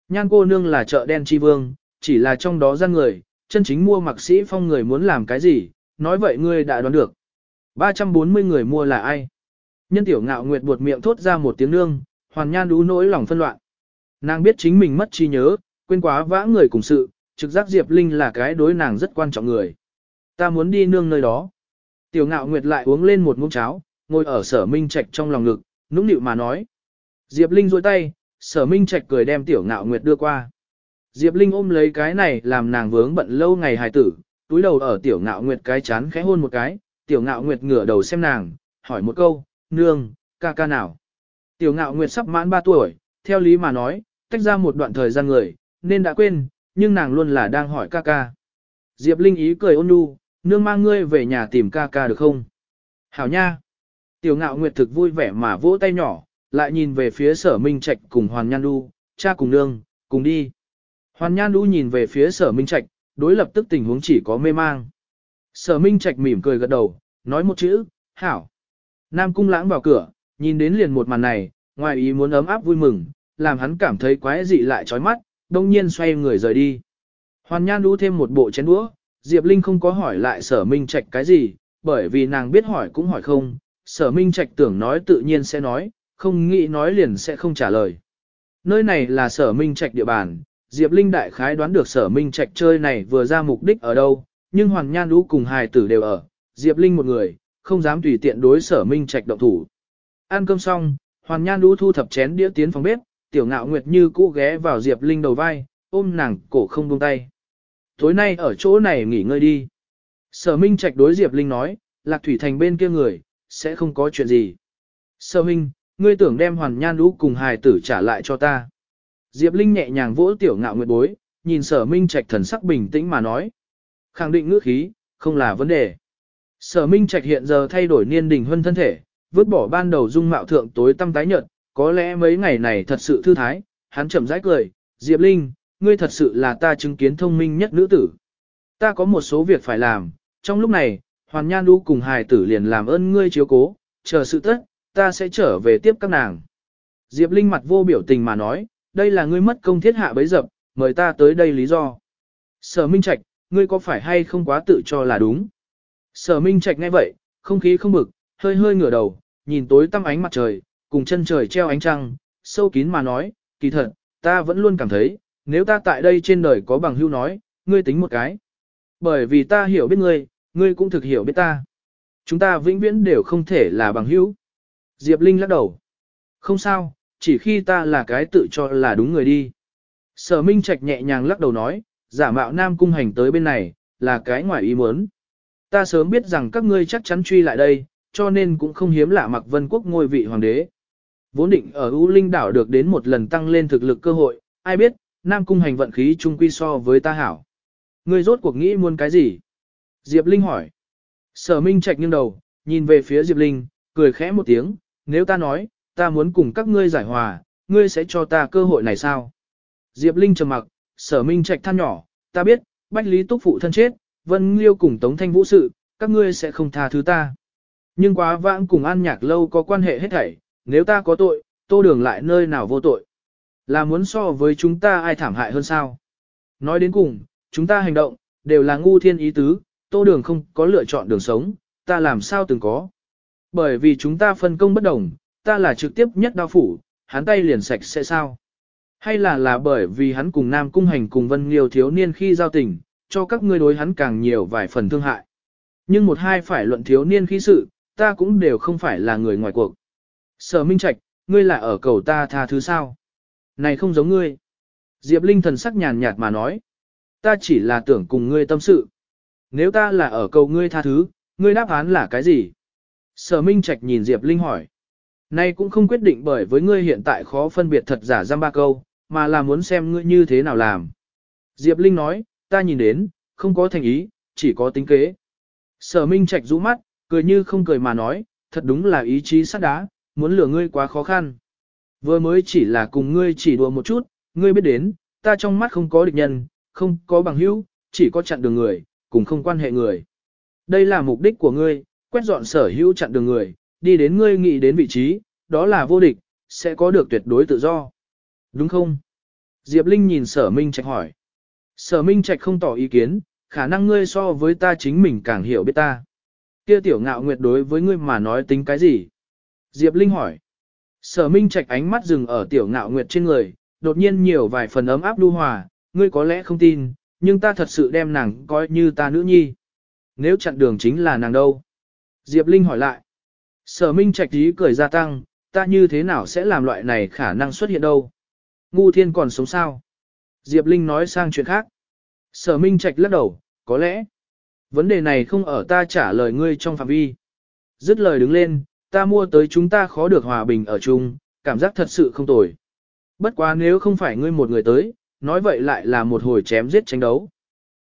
Nhan cô nương là chợ đen chi vương, chỉ là trong đó gian người, chân chính mua mạc sĩ Phong người muốn làm cái gì, nói vậy ngươi đã đoán được. 340 người mua là ai? Nhân tiểu ngạo nguyệt buột miệng thốt ra một tiếng nương, hoàn nhan đú nỗi lòng phân loạn. Nàng biết chính mình mất trí nhớ, quên quá vã người cùng sự, trực giác Diệp Linh là cái đối nàng rất quan trọng người. Ta muốn đi nương nơi đó. Tiểu ngạo nguyệt lại uống lên một ngụm cháo, ngồi ở sở minh trạch trong lòng ngực, nũng nịu mà nói. Diệp Linh dôi tay, sở minh trạch cười đem tiểu ngạo nguyệt đưa qua. Diệp Linh ôm lấy cái này làm nàng vướng bận lâu ngày hài tử, túi đầu ở tiểu ngạo nguyệt cái chán khẽ hôn một cái, tiểu ngạo nguyệt ngửa đầu xem nàng, hỏi một câu, nương, ca ca nào. Tiểu ngạo nguyệt sắp mãn 3 tuổi, theo lý mà nói, tách ra một đoạn thời gian người, nên đã quên, nhưng nàng luôn là đang hỏi ca ca. Diệp Linh ý cười ôn nhu, nương mang ngươi về nhà tìm ca ca được không? Hảo nha! Tiểu ngạo nguyệt thực vui vẻ mà vỗ tay nhỏ, lại nhìn về phía sở minh trạch cùng Hoàn Nhan Đu, cha cùng nương, cùng đi. Hoàn Nhan Đu nhìn về phía sở minh trạch, đối lập tức tình huống chỉ có mê mang. Sở minh trạch mỉm cười gật đầu, nói một chữ, hảo. Nam cung lãng vào cửa, nhìn đến liền một màn này, ngoài ý muốn ấm áp vui mừng, làm hắn cảm thấy quái dị lại chói mắt, đông nhiên xoay người rời đi. Hoàn Nhan Đu thêm một bộ chén đũa, Diệp Linh không có hỏi lại sở minh trạch cái gì, bởi vì nàng biết hỏi cũng hỏi không, sở minh trạch tưởng nói tự nhiên sẽ nói, không nghĩ nói liền sẽ không trả lời. Nơi này là sở minh trạch địa bàn, Diệp Linh đại khái đoán được sở minh trạch chơi này vừa ra mục đích ở đâu, nhưng Hoàng Nhan Lũ cùng hài tử đều ở, Diệp Linh một người, không dám tùy tiện đối sở minh trạch động thủ. Ăn cơm xong, Hoàng Nhan Lũ thu thập chén đĩa tiến phòng bếp, tiểu ngạo nguyệt như cũ ghé vào Diệp Linh đầu vai, ôm nàng cổ không buông tay. Tối nay ở chỗ này nghỉ ngơi đi. Sở Minh Trạch đối Diệp Linh nói, Lạc Thủy Thành bên kia người, sẽ không có chuyện gì. Sở Minh, ngươi tưởng đem hoàn nhan lũ cùng hài tử trả lại cho ta. Diệp Linh nhẹ nhàng vỗ tiểu ngạo nguyệt bối, nhìn sở Minh Trạch thần sắc bình tĩnh mà nói. Khẳng định ngữ khí, không là vấn đề. Sở Minh Trạch hiện giờ thay đổi niên đình hơn thân thể, vứt bỏ ban đầu dung mạo thượng tối tăm tái nhợt, có lẽ mấy ngày này thật sự thư thái, hắn chậm rãi cười, Diệp Linh, ngươi thật sự là ta chứng kiến thông minh nhất nữ tử. Ta có một số việc phải làm, trong lúc này, Hoàn Nhan Đu cùng hài tử liền làm ơn ngươi chiếu cố, chờ sự tất, ta sẽ trở về tiếp các nàng. Diệp Linh mặt vô biểu tình mà nói, đây là ngươi mất công thiết hạ bấy dập, mời ta tới đây lý do. Sở Minh Trạch, ngươi có phải hay không quá tự cho là đúng? Sở Minh Trạch nghe vậy, không khí không bực, hơi hơi ngửa đầu, nhìn tối tăm ánh mặt trời, cùng chân trời treo ánh trăng, sâu kín mà nói, kỳ thật, ta vẫn luôn cảm thấy, nếu ta tại đây trên đời có bằng hưu nói, ngươi tính một cái. Bởi vì ta hiểu biết ngươi, ngươi cũng thực hiểu biết ta. Chúng ta vĩnh viễn đều không thể là bằng hữu. Diệp Linh lắc đầu. Không sao, chỉ khi ta là cái tự cho là đúng người đi. Sở Minh Trạch nhẹ nhàng lắc đầu nói, giả mạo Nam Cung Hành tới bên này, là cái ngoài ý muốn. Ta sớm biết rằng các ngươi chắc chắn truy lại đây, cho nên cũng không hiếm lạ mặc vân quốc ngôi vị hoàng đế. Vốn định ở U Linh đảo được đến một lần tăng lên thực lực cơ hội, ai biết, Nam Cung Hành vận khí chung quy so với ta hảo. Ngươi rốt cuộc nghĩ muốn cái gì? Diệp Linh hỏi. Sở Minh Trạch nghiêng đầu, nhìn về phía Diệp Linh, cười khẽ một tiếng, nếu ta nói, ta muốn cùng các ngươi giải hòa, ngươi sẽ cho ta cơ hội này sao? Diệp Linh trầm mặc, sở Minh Trạch than nhỏ, ta biết, Bách Lý Túc Phụ thân chết, Vân Liêu cùng Tống Thanh Vũ sự, các ngươi sẽ không tha thứ ta. Nhưng quá vãng cùng An Nhạc Lâu có quan hệ hết thảy, nếu ta có tội, tô đường lại nơi nào vô tội. Là muốn so với chúng ta ai thảm hại hơn sao? Nói đến cùng, chúng ta hành động, đều là ngu thiên ý tứ, tô đường không có lựa chọn đường sống, ta làm sao từng có. Bởi vì chúng ta phân công bất đồng, ta là trực tiếp nhất đao phủ, hắn tay liền sạch sẽ sao. Hay là là bởi vì hắn cùng Nam Cung Hành cùng Vân Liêu thiếu niên khi giao tình, cho các ngươi đối hắn càng nhiều vài phần thương hại. Nhưng một hai phải luận thiếu niên khi sự, ta cũng đều không phải là người ngoài cuộc. Sở Minh Trạch, ngươi là ở cầu ta tha thứ sao? Này không giống ngươi. Diệp Linh thần sắc nhàn nhạt mà nói. Ta chỉ là tưởng cùng ngươi tâm sự nếu ta là ở cầu ngươi tha thứ, ngươi đáp án là cái gì? Sở Minh Trạch nhìn Diệp Linh hỏi. Nay cũng không quyết định bởi với ngươi hiện tại khó phân biệt thật giả giam ba câu, mà là muốn xem ngươi như thế nào làm. Diệp Linh nói, ta nhìn đến, không có thành ý, chỉ có tính kế. Sở Minh Trạch rũ mắt, cười như không cười mà nói, thật đúng là ý chí sắt đá, muốn lừa ngươi quá khó khăn. Vừa mới chỉ là cùng ngươi chỉ đùa một chút, ngươi biết đến, ta trong mắt không có địch nhân, không có bằng hữu, chỉ có chặn đường người, cùng không quan hệ người. Đây là mục đích của ngươi, quét dọn sở hữu chặn đường người, đi đến ngươi nghĩ đến vị trí, đó là vô địch, sẽ có được tuyệt đối tự do. Đúng không? Diệp Linh nhìn sở Minh Trạch hỏi. Sở Minh Trạch không tỏ ý kiến, khả năng ngươi so với ta chính mình càng hiểu biết ta. Kia tiểu ngạo nguyệt đối với ngươi mà nói tính cái gì? Diệp Linh hỏi. Sở Minh Trạch ánh mắt dừng ở tiểu ngạo nguyệt trên người, đột nhiên nhiều vài phần ấm áp lưu hòa, ngươi có lẽ không tin, nhưng ta thật sự đem nàng coi như ta nữ nhi. Nếu chặn đường chính là nàng đâu? Diệp Linh hỏi lại. Sở Minh Trạch ý cười gia tăng, ta như thế nào sẽ làm loại này khả năng xuất hiện đâu? Ngu thiên còn sống sao? Diệp Linh nói sang chuyện khác. Sở Minh Trạch lắc đầu, có lẽ. Vấn đề này không ở ta trả lời ngươi trong phạm vi. Dứt lời đứng lên, ta mua tới chúng ta khó được hòa bình ở chung, cảm giác thật sự không tồi. Bất quá nếu không phải ngươi một người tới, nói vậy lại là một hồi chém giết tranh đấu.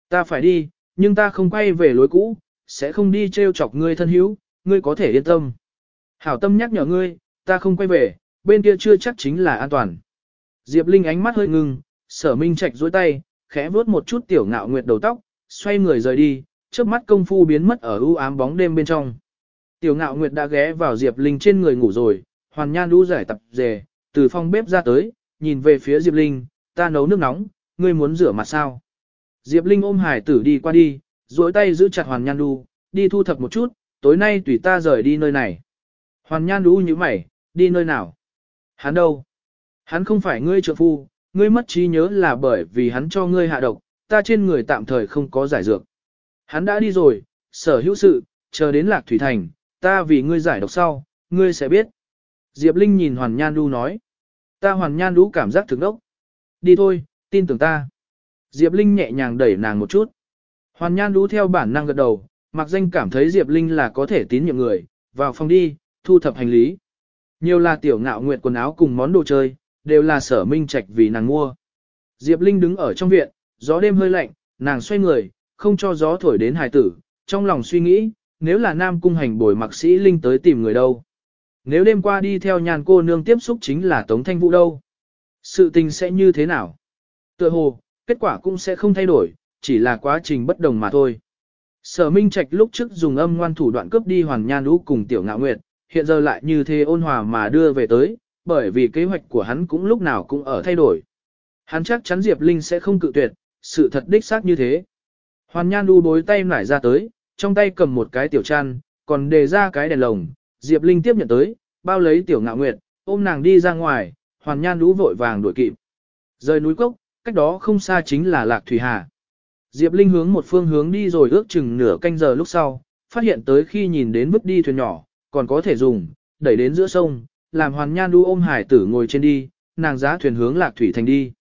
Ta phải đi, nhưng ta không quay về lối cũ, sẽ không đi trêu chọc ngươi thân hữu, ngươi có thể yên tâm. Hảo tâm nhắc nhở ngươi, ta không quay về, bên kia chưa chắc chính là an toàn. Diệp Linh ánh mắt hơi ngưng, sở minh Trạch duỗi tay, khẽ vuốt một chút tiểu ngạo nguyệt đầu tóc, xoay người rời đi, trước mắt công phu biến mất ở u ám bóng đêm bên trong. Tiểu ngạo nguyệt đã ghé vào Diệp Linh trên người ngủ rồi, hoàn nhan đu giải tập dề, từ phòng bếp ra tới, nhìn về phía Diệp Linh, ta nấu nước nóng, ngươi muốn rửa mặt sao? Diệp Linh ôm hải tử đi qua đi, duỗi tay giữ chặt hoàn nhan đu, đi thu thập một chút, tối nay tùy ta rời đi nơi này. Hoàn nhan đu như mày, đi nơi nào? Hắn đâu? Hắn không phải ngươi trợ phu, ngươi mất trí nhớ là bởi vì hắn cho ngươi hạ độc, ta trên người tạm thời không có giải dược. Hắn đã đi rồi, sở hữu sự, chờ đến lạc thủy thành, ta vì ngươi giải độc sau, ngươi sẽ biết. Diệp Linh nhìn Hoàn Nhan Đu nói. Ta Hoàn Nhan Đu cảm giác thực đốc. Đi thôi, tin tưởng ta. Diệp Linh nhẹ nhàng đẩy nàng một chút. Hoàn Nhan đú theo bản năng gật đầu, mặc danh cảm thấy Diệp Linh là có thể tín nhiệm người, vào phòng đi, thu thập hành lý. Nhiều là tiểu ngạo nguyệt quần áo cùng món đồ chơi, đều là sở minh trạch vì nàng mua. Diệp Linh đứng ở trong viện, gió đêm hơi lạnh, nàng xoay người, không cho gió thổi đến hài tử, trong lòng suy nghĩ, nếu là nam cung hành bồi mặc sĩ Linh tới tìm người đâu. Nếu đêm qua đi theo nhàn cô nương tiếp xúc chính là Tống Thanh Vũ đâu. Sự tình sẽ như thế nào? Tựa hồ, kết quả cũng sẽ không thay đổi, chỉ là quá trình bất đồng mà thôi. Sở Minh Trạch lúc trước dùng âm ngoan thủ đoạn cướp đi Hoàng Nhan Lũ cùng Tiểu Ngạo Nguyệt, hiện giờ lại như thế ôn hòa mà đưa về tới, bởi vì kế hoạch của hắn cũng lúc nào cũng ở thay đổi. Hắn chắc chắn Diệp Linh sẽ không cự tuyệt, sự thật đích xác như thế. Hoàn Nhan đu bối tay nải ra tới, trong tay cầm một cái tiểu chăn, còn đề ra cái đèn lồng, Diệp Linh tiếp nhận tới, bao lấy tiểu ngạo nguyệt, ôm nàng đi ra ngoài, Hoàn Nhan lũ vội vàng đuổi kịp. Rời núi cốc, cách đó không xa chính là Lạc Thủy Hà. Diệp Linh hướng một phương hướng đi rồi ước chừng nửa canh giờ lúc sau, phát hiện tới khi nhìn đến vứt đi thuyền nhỏ, còn có thể dùng, đẩy đến giữa sông, làm hoàn nhan đu ôm hải tử ngồi trên đi, nàng giá thuyền hướng lạc thủy thành đi.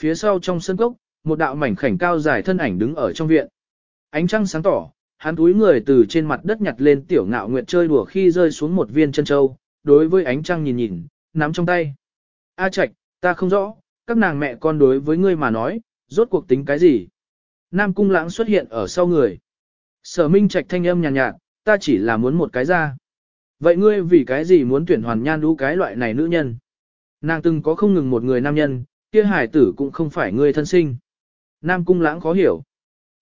Phía sau trong sân cốc, một đạo mảnh khảnh cao dài thân ảnh đứng ở trong viện. Ánh trăng sáng tỏ, hắn túi người từ trên mặt đất nhặt lên tiểu ngạo nguyệt chơi đùa khi rơi xuống một viên chân châu, đối với ánh trăng nhìn nhìn, nắm trong tay. A Trạch, ta không rõ, các nàng mẹ con đối với ngươi mà nói, rốt cuộc tính cái gì? Nam cung lãng xuất hiện ở sau người. Sở Minh Trạch thanh âm nhàn nhạt, nhạt, ta chỉ là muốn một cái ra. Vậy ngươi vì cái gì muốn tuyển hoàn nhan đũ cái loại này nữ nhân? Nàng từng có không ngừng một người nam nhân, kia hải tử cũng không phải ngươi thân sinh. Nam cung lãng khó hiểu.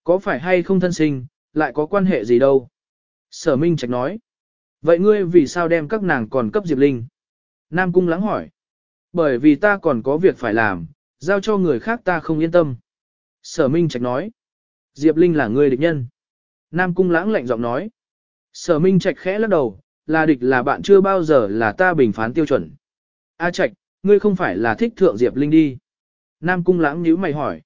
Có phải hay không thân sinh, lại có quan hệ gì đâu? Sở Minh Trạch nói. Vậy ngươi vì sao đem các nàng còn cấp Diệp Linh? Nam cung lãng hỏi. Bởi vì ta còn có việc phải làm, giao cho người khác ta không yên tâm. Sở Minh Trạch nói. Diệp Linh là người địch nhân. Nam cung lãng lạnh giọng nói. Sở Minh Trạch khẽ lắc đầu, là địch là bạn chưa bao giờ là ta bình phán tiêu chuẩn. A Trạch, ngươi không phải là thích thượng Diệp Linh đi. Nam Cung Lãng nhíu mày hỏi.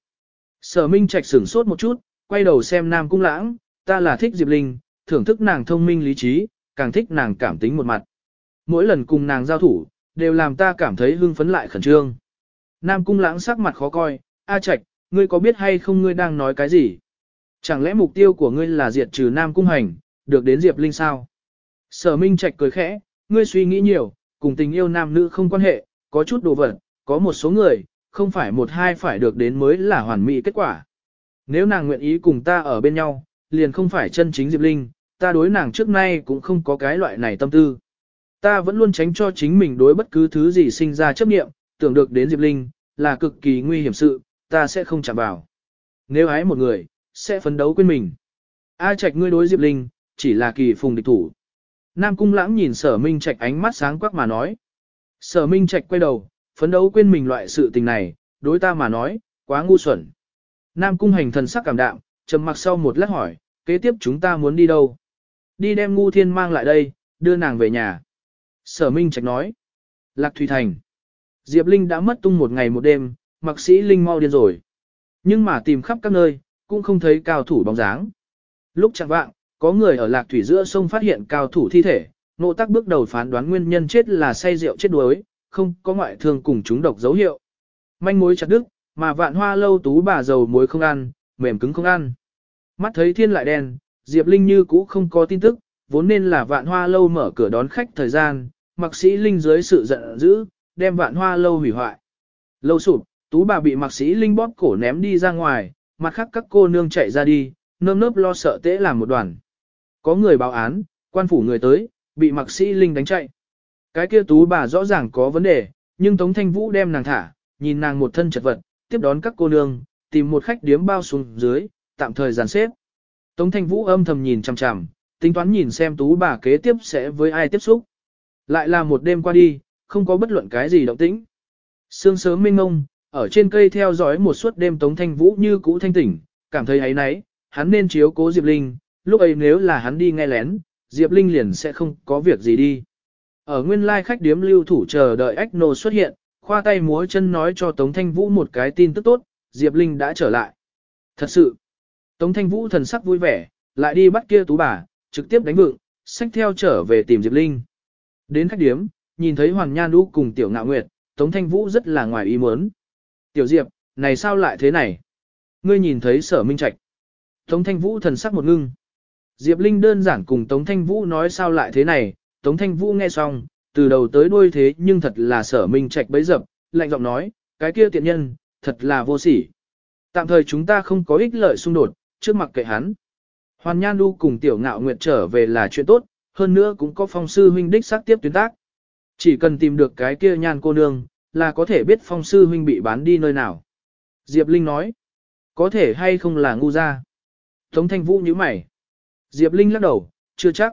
Sở Minh Trạch sửng sốt một chút, quay đầu xem Nam Cung Lãng, ta là thích Diệp Linh, thưởng thức nàng thông minh lý trí, càng thích nàng cảm tính một mặt. Mỗi lần cùng nàng giao thủ, đều làm ta cảm thấy hưng phấn lại khẩn trương. Nam Cung Lãng sắc mặt khó coi, A Trạch, ngươi có biết hay không ngươi đang nói cái gì? Chẳng lẽ mục tiêu của ngươi là diệt trừ Nam Cung Hành, được đến Diệp Linh sao? Sở Minh Trạch cười khẽ, ngươi suy nghĩ nhiều, cùng tình yêu nam nữ không quan hệ, có chút đồ vật, có một số người, không phải một hai phải được đến mới là hoàn mỹ kết quả. Nếu nàng nguyện ý cùng ta ở bên nhau, liền không phải chân chính Diệp Linh, ta đối nàng trước nay cũng không có cái loại này tâm tư. Ta vẫn luôn tránh cho chính mình đối bất cứ thứ gì sinh ra chấp niệm, tưởng được đến Diệp Linh, là cực kỳ nguy hiểm sự, ta sẽ không chạm vào. Nếu ái một người, sẽ phấn đấu quên mình. A Trạch ngươi đối Diệp Linh, chỉ là kỳ phùng địch thủ. Nam Cung Lãng nhìn Sở Minh Trạch ánh mắt sáng quắc mà nói. Sở Minh Trạch quay đầu, phấn đấu quên mình loại sự tình này, đối ta mà nói, quá ngu xuẩn. Nam Cung Hành thần sắc cảm đạm, trầm mặc sau một lát hỏi, kế tiếp chúng ta muốn đi đâu? Đi đem ngu thiên mang lại đây, đưa nàng về nhà. Sở Minh Trạch nói. Lạc Thủy Thành. Diệp Linh đã mất tung một ngày một đêm, mặc sĩ Linh mau điên rồi. Nhưng mà tìm khắp các nơi, cũng không thấy cao thủ bóng dáng. Lúc chẳng vạng, có người ở lạc thủy giữa sông phát hiện cao thủ thi thể, nộ tắc bước đầu phán đoán nguyên nhân chết là say rượu chết đuối, không có ngoại thương cùng chúng độc dấu hiệu. Manh mối chặt đứt, mà vạn hoa lâu tú bà dầu muối không ăn, mềm cứng không ăn. Mắt thấy thiên lại đen, Diệp Linh như cũ không có tin tức, vốn nên là vạn hoa lâu mở cửa đón khách thời gian, mặc sĩ Linh dưới sự giận dữ, đem vạn hoa lâu hủy hoại. Lâu sụp, tú bà bị mặc sĩ Linh bóp cổ ném đi ra ngoài, mặt khác các cô nương chạy ra đi, nơm nớp lo sợ tễ làm một đoàn. Có người báo án, quan phủ người tới, bị mặc sĩ Linh đánh chạy. Cái kia tú bà rõ ràng có vấn đề, nhưng Tống Thanh Vũ đem nàng thả, nhìn nàng một thân chật vật, tiếp đón các cô nương, tìm một khách điếm bao xuống dưới, tạm thời dàn xếp. Tống Thanh Vũ âm thầm nhìn chằm chằm, tính toán nhìn xem tú bà kế tiếp sẽ với ai tiếp xúc. Lại là một đêm qua đi, không có bất luận cái gì động tĩnh. Sương sớm minh ngông, ở trên cây theo dõi một suốt đêm Tống Thanh Vũ như cũ thanh tỉnh, cảm thấy ấy nấy, hắn nên chiếu cố Diệp Linh, lúc ấy nếu là hắn đi nghe lén, Diệp Linh liền sẽ không có việc gì đi. Ở nguyên lai khách điếm lưu thủ chờ đợi ách nô xuất hiện, khoa tay múa chân nói cho Tống Thanh Vũ một cái tin tức tốt, Diệp Linh đã trở lại. Thật sự, Tống Thanh Vũ thần sắc vui vẻ, lại đi bắt kia tú bà, trực tiếp đánh vượng, xách theo trở về tìm Diệp Linh. Đến khách điếm, nhìn thấy Hoàng Nhan Đu cùng Tiểu Ngạo Nguyệt, Tống Thanh Vũ rất là ngoài ý muốn. Tiểu Diệp, này sao lại thế này? Ngươi nhìn thấy sở minh trạch. Tống Thanh Vũ thần sắc một ngưng. Diệp Linh đơn giản cùng Tống Thanh Vũ nói sao lại thế này, Tống Thanh Vũ nghe xong, từ đầu tới đuôi thế nhưng thật là sở minh trạch bấy dập, lạnh giọng nói, cái kia tiện nhân, thật là vô sỉ. Tạm thời chúng ta không có ích lợi xung đột, trước mặt kệ hắn. Hoàn Nhan Du cùng Tiểu Ngạo Nguyệt trở về là chuyện tốt, hơn nữa cũng có phong sư huynh đích xác tiếp tuyến tác. Chỉ cần tìm được cái kia nhan cô nương, là có thể biết phong sư huynh bị bán đi nơi nào. Diệp Linh nói, có thể hay không là ngu ra. Tống Thanh Vũ như mày. Diệp Linh lắc đầu, chưa chắc.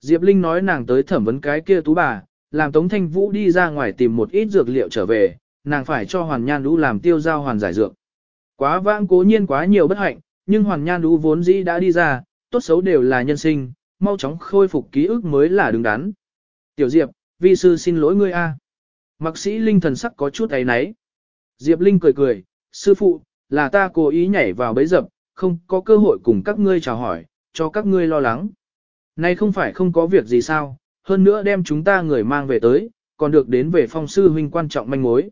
Diệp Linh nói nàng tới thẩm vấn cái kia tú bà, làm Tống Thanh Vũ đi ra ngoài tìm một ít dược liệu trở về, nàng phải cho Hoàn Nhan Đu làm tiêu giao hoàn giải dược. Quá vãng cố nhiên quá nhiều bất hạnh, nhưng Hoàn Nhan Đu vốn dĩ đã đi ra, tốt xấu đều là nhân sinh, mau chóng khôi phục ký ức mới là đứng đắn. Tiểu Diệp, vi sư xin lỗi ngươi a. À. Mạc sĩ Linh thần sắc có chút ấy náy. Diệp Linh cười cười, sư phụ, là ta cố ý nhảy vào bấy dập, không có cơ hội cùng các ngươi chào hỏi, cho các ngươi lo lắng. Nay không phải không có việc gì sao, hơn nữa đem chúng ta người mang về tới, còn được đến về phong sư huynh quan trọng manh mối.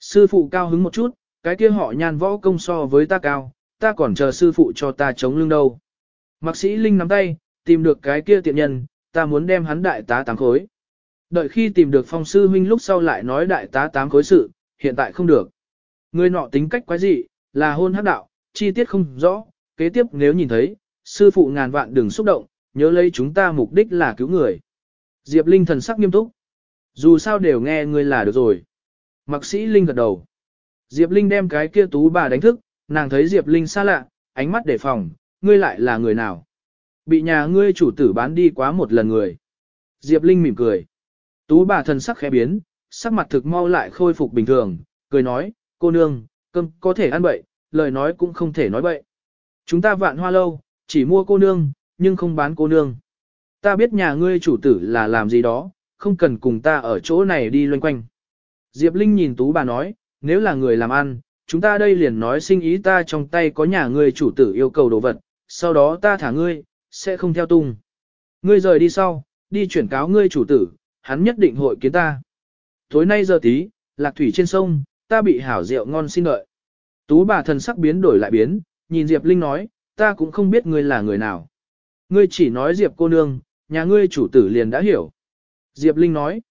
Sư phụ cao hứng một chút, cái kia họ nhan võ công so với ta cao, ta còn chờ sư phụ cho ta chống lưng đâu. Mạc sĩ Linh nắm tay, tìm được cái kia tiện nhân, ta muốn đem hắn đại tá tám khối. Đợi khi tìm được phong sư huynh lúc sau lại nói đại tá tám khối sự, hiện tại không được. Người nọ tính cách quái dị, là hôn hắc đạo, chi tiết không rõ, kế tiếp nếu nhìn thấy, sư phụ ngàn vạn đừng xúc động, nhớ lấy chúng ta mục đích là cứu người. Diệp Linh thần sắc nghiêm túc. Dù sao đều nghe ngươi là được rồi. Mạc sĩ Linh gật đầu. Diệp Linh đem cái kia tú bà đánh thức, nàng thấy Diệp Linh xa lạ, ánh mắt đề phòng, ngươi lại là người nào? Bị nhà ngươi chủ tử bán đi quá một lần người. Diệp Linh mỉm cười. Tú bà thần sắc khẽ biến, sắc mặt thực mau lại khôi phục bình thường, cười nói, cô nương, cơm có thể ăn bậy, lời nói cũng không thể nói bậy. Chúng ta vạn hoa lâu, chỉ mua cô nương, nhưng không bán cô nương. Ta biết nhà ngươi chủ tử là làm gì đó, không cần cùng ta ở chỗ này đi loanh quanh. Diệp Linh nhìn tú bà nói, nếu là người làm ăn, chúng ta đây liền nói sinh ý ta trong tay có nhà ngươi chủ tử yêu cầu đồ vật, sau đó ta thả ngươi, sẽ không theo tung. Ngươi rời đi sau, đi chuyển cáo ngươi chủ tử, hắn nhất định hội kiến ta. Tối nay giờ tí, lạc thủy trên sông, ta bị hảo rượu ngon xin đợi. Tú bà thần sắc biến đổi lại biến, nhìn Diệp Linh nói, ta cũng không biết ngươi là người nào. Ngươi chỉ nói Diệp cô nương, nhà ngươi chủ tử liền đã hiểu. Diệp Linh nói.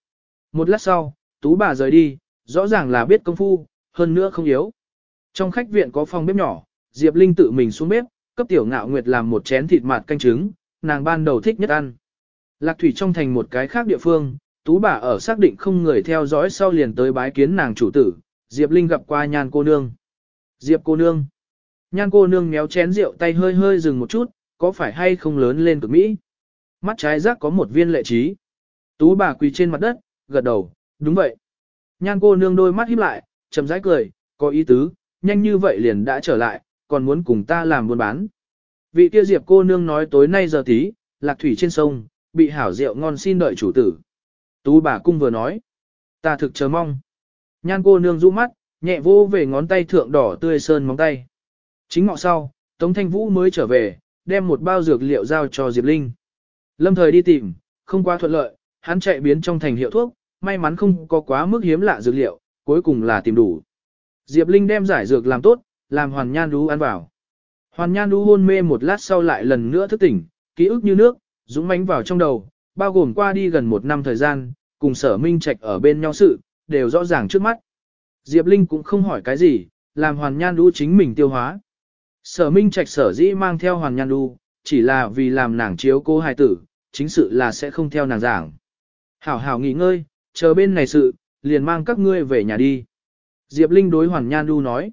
Một lát sau, tú bà rời đi, rõ ràng là biết công phu, hơn nữa không yếu. Trong khách viện có phòng bếp nhỏ, Diệp Linh tự mình xuống bếp, cấp tiểu ngạo nguyệt làm một chén thịt mạt canh trứng, nàng ban đầu thích nhất ăn. Lạc thủy trong thành một cái khác địa phương, tú bà ở xác định không người theo dõi sau liền tới bái kiến nàng chủ tử, Diệp Linh gặp qua nhan cô nương. Diệp cô nương. Nhan cô nương méo chén rượu tay hơi hơi dừng một chút, có phải hay không lớn lên cực Mỹ? Mắt trái rác có một viên lệ trí. Tú bà quỳ trên mặt đất, gật đầu, đúng vậy. Nhan cô nương đôi mắt híp lại, chậm rãi cười, có ý tứ, nhanh như vậy liền đã trở lại, còn muốn cùng ta làm buôn bán. Vị kia Diệp cô nương nói tối nay giờ tí, lạc thủy trên sông, bị hảo rượu ngon xin đợi chủ tử. Tú bà cung vừa nói, ta thực chờ mong. Nhan cô nương rũ mắt, nhẹ vô về ngón tay thượng đỏ tươi sơn móng tay. Chính ngọ sau, Tống Thanh Vũ mới trở về, đem một bao dược liệu giao cho Diệp Linh. Lâm thời đi tìm, không quá thuận lợi, hắn chạy biến trong thành hiệu thuốc, may mắn không có quá mức hiếm lạ dược liệu, cuối cùng là tìm đủ. Diệp Linh đem giải dược làm tốt, làm Hoàn Nhan Đu ăn vào. Hoàn Nhan Đu hôn mê một lát sau lại lần nữa thức tỉnh, ký ức như nước, dũng mánh vào trong đầu, bao gồm qua đi gần một năm thời gian, cùng sở minh trạch ở bên nhau sự, đều rõ ràng trước mắt. Diệp Linh cũng không hỏi cái gì, làm Hoàn Nhan Đu chính mình tiêu hóa. Sở minh trạch sở dĩ mang theo Hoàn Nhan Đu, chỉ là vì làm nàng chiếu cô hài tử, chính sự là sẽ không theo nàng giảng. Hảo hảo nghỉ ngơi, chờ bên này sự, liền mang các ngươi về nhà đi. Diệp Linh đối Hoàn Nhan Đu nói.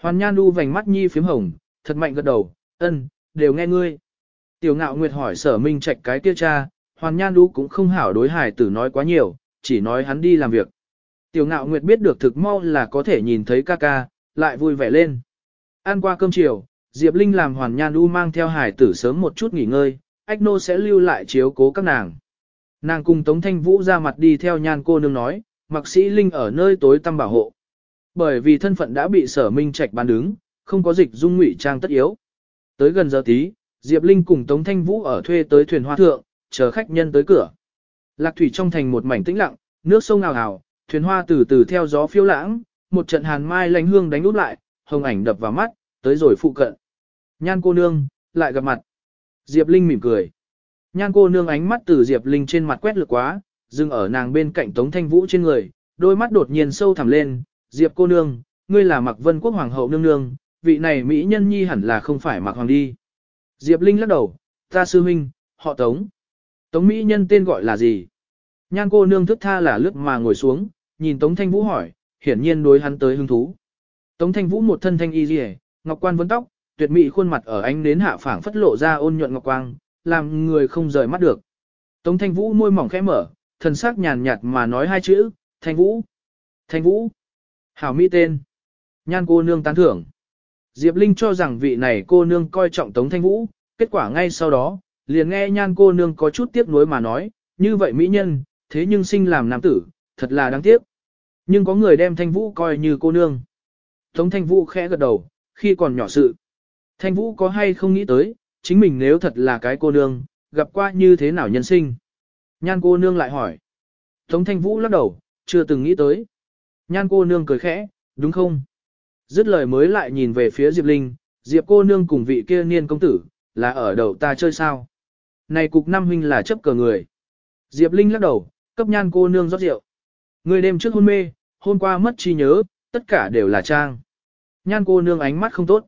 Hoàn Nhan Du vành mắt nhi phím hồng, thật mạnh gật đầu, ân, đều nghe ngươi. Tiểu ngạo nguyệt hỏi sở minh trạch cái kia cha, Hoàn Nhan Du cũng không hảo đối hải tử nói quá nhiều, chỉ nói hắn đi làm việc. Tiểu ngạo nguyệt biết được thực mau là có thể nhìn thấy ca ca, lại vui vẻ lên. Ăn qua cơm chiều, Diệp Linh làm Hoàn Nhan Du mang theo hải tử sớm một chút nghỉ ngơi, Ách Nô sẽ lưu lại chiếu cố các nàng. Nàng cùng Tống Thanh Vũ ra mặt đi theo nhan cô nương nói, mặc sĩ Linh ở nơi tối tăm bảo hộ. Bởi vì thân phận đã bị sở minh trạch bán đứng, không có dịch dung ngụy trang tất yếu. Tới gần giờ tí, Diệp Linh cùng Tống Thanh Vũ ở thuê tới thuyền hoa thượng, chờ khách nhân tới cửa. Lạc thủy trong thành một mảnh tĩnh lặng, nước sông ngào ngào, thuyền hoa từ từ theo gió phiêu lãng, một trận hàn mai lánh hương đánh út lại, hồng ảnh đập vào mắt, tới rồi phụ cận. Nhan cô nương, lại gặp mặt. Diệp Linh mỉm cười. Nhan cô nương ánh mắt từ Diệp Linh trên mặt quét lượt quá, dừng ở nàng bên cạnh Tống Thanh Vũ trên người, đôi mắt đột nhiên sâu thẳm lên, Diệp cô nương, ngươi là Mạc Vân Quốc Hoàng hậu nương nương, vị này Mỹ nhân nhi hẳn là không phải Mạc Hoàng đi. Diệp Linh lắc đầu, ta sư huynh, họ Tống. Tống Mỹ nhân tên gọi là gì? Nhan cô nương thức tha là lướt mà ngồi xuống, nhìn Tống Thanh Vũ hỏi, hiển nhiên đối hắn tới hứng thú. Tống Thanh Vũ một thân thanh y rìa, ngọc quan vấn tóc, tuyệt mỹ khuôn mặt ở ánh đến hạ phảng phất lộ ra ôn nhuận ngọc quang, làm người không rời mắt được. Tống Thanh Vũ môi mỏng khẽ mở, thần sắc nhàn nhạt mà nói hai chữ, Thanh Vũ. Thanh Vũ. Hảo mỹ tên. Nhan cô nương tán thưởng. Diệp Linh cho rằng vị này cô nương coi trọng Tống Thanh Vũ, kết quả ngay sau đó, liền nghe nhan cô nương có chút tiếc nuối mà nói, như vậy mỹ nhân, thế nhưng sinh làm nam tử, thật là đáng tiếc. Nhưng có người đem Thanh Vũ coi như cô nương. Tống Thanh Vũ khẽ gật đầu, khi còn nhỏ sự. Thanh Vũ có hay không nghĩ tới, chính mình nếu thật là cái cô nương, gặp qua như thế nào nhân sinh? Nhan cô nương lại hỏi. Tống thanh vũ lắc đầu, chưa từng nghĩ tới. Nhan cô nương cười khẽ, đúng không? Dứt lời mới lại nhìn về phía Diệp Linh, Diệp cô nương cùng vị kia niên công tử, là ở đầu ta chơi sao? Này cục năm huynh là chấp cờ người. Diệp Linh lắc đầu, cấp nhan cô nương rót rượu. Người đêm trước hôn mê, hôm qua mất trí nhớ, tất cả đều là trang. Nhan cô nương ánh mắt không tốt.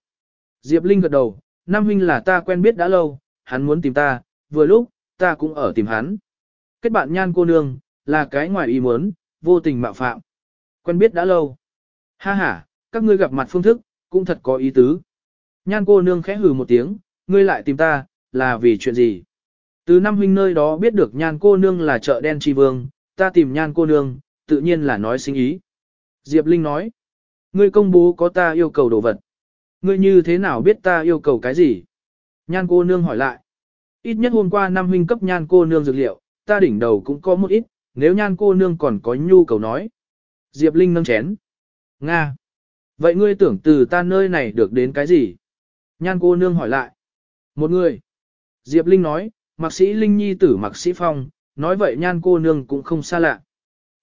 Diệp Linh gật đầu, Nam huynh là ta quen biết đã lâu, hắn muốn tìm ta, vừa lúc, ta cũng ở tìm hắn. Kết bạn nhan cô nương, là cái ngoài ý muốn, vô tình mạo phạm. Quen biết đã lâu. Ha ha, các ngươi gặp mặt phương thức, cũng thật có ý tứ. Nhan cô nương khẽ hừ một tiếng, ngươi lại tìm ta, là vì chuyện gì? Từ năm huynh nơi đó biết được nhan cô nương là chợ đen tri vương, ta tìm nhan cô nương, tự nhiên là nói sinh ý. Diệp Linh nói, ngươi công bố có ta yêu cầu đồ vật. Ngươi như thế nào biết ta yêu cầu cái gì? Nhan cô nương hỏi lại. Ít nhất hôm qua năm huynh cấp nhan cô nương dược liệu, ta đỉnh đầu cũng có một ít, nếu nhan cô nương còn có nhu cầu nói. Diệp Linh nâng chén. Nga. Vậy ngươi tưởng từ ta nơi này được đến cái gì? Nhan cô nương hỏi lại. Một người. Diệp Linh nói, mạc sĩ Linh nhi tử mạc sĩ Phong, nói vậy nhan cô nương cũng không xa lạ.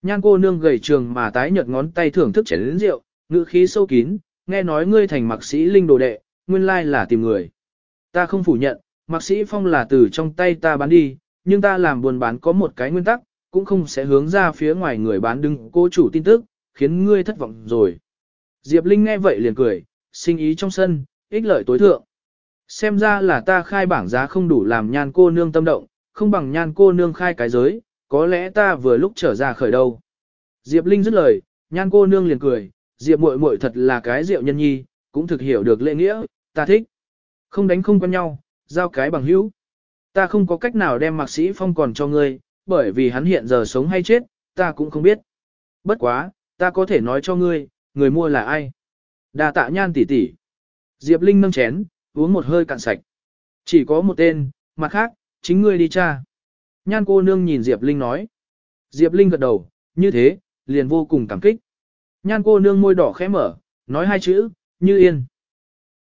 Nhan cô nương gầy trường mà tái nhợt ngón tay thưởng thức chén rượu, ngữ khí sâu kín, nghe nói ngươi thành mạc sĩ linh đồ đệ, nguyên lai là tìm người. Ta không phủ nhận, Mạc Sĩ Phong là từ trong tay ta bán đi, nhưng ta làm buồn bán có một cái nguyên tắc, cũng không sẽ hướng ra phía ngoài người bán đứng cô chủ tin tức, khiến ngươi thất vọng rồi. Diệp Linh nghe vậy liền cười, sinh ý trong sân, ích lợi tối thượng. Xem ra là ta khai bảng giá không đủ làm nhan cô nương tâm động, không bằng nhan cô nương khai cái giới, có lẽ ta vừa lúc trở ra khởi đầu. Diệp Linh dứt lời, nhan cô nương liền cười, Diệp muội muội thật là cái rượu nhân nhi, cũng thực hiểu được lễ nghĩa, ta thích. Không đánh không quen nhau, giao cái bằng hữu. Ta không có cách nào đem mạc sĩ phong còn cho ngươi, bởi vì hắn hiện giờ sống hay chết, ta cũng không biết. Bất quá, ta có thể nói cho ngươi, người mua là ai. Đà tạ nhan tỷ tỷ. Diệp Linh nâng chén, uống một hơi cạn sạch. Chỉ có một tên, mặt khác, chính ngươi đi cha. Nhan cô nương nhìn Diệp Linh nói. Diệp Linh gật đầu, như thế, liền vô cùng cảm kích. Nhan cô nương môi đỏ khẽ mở, nói hai chữ, như yên.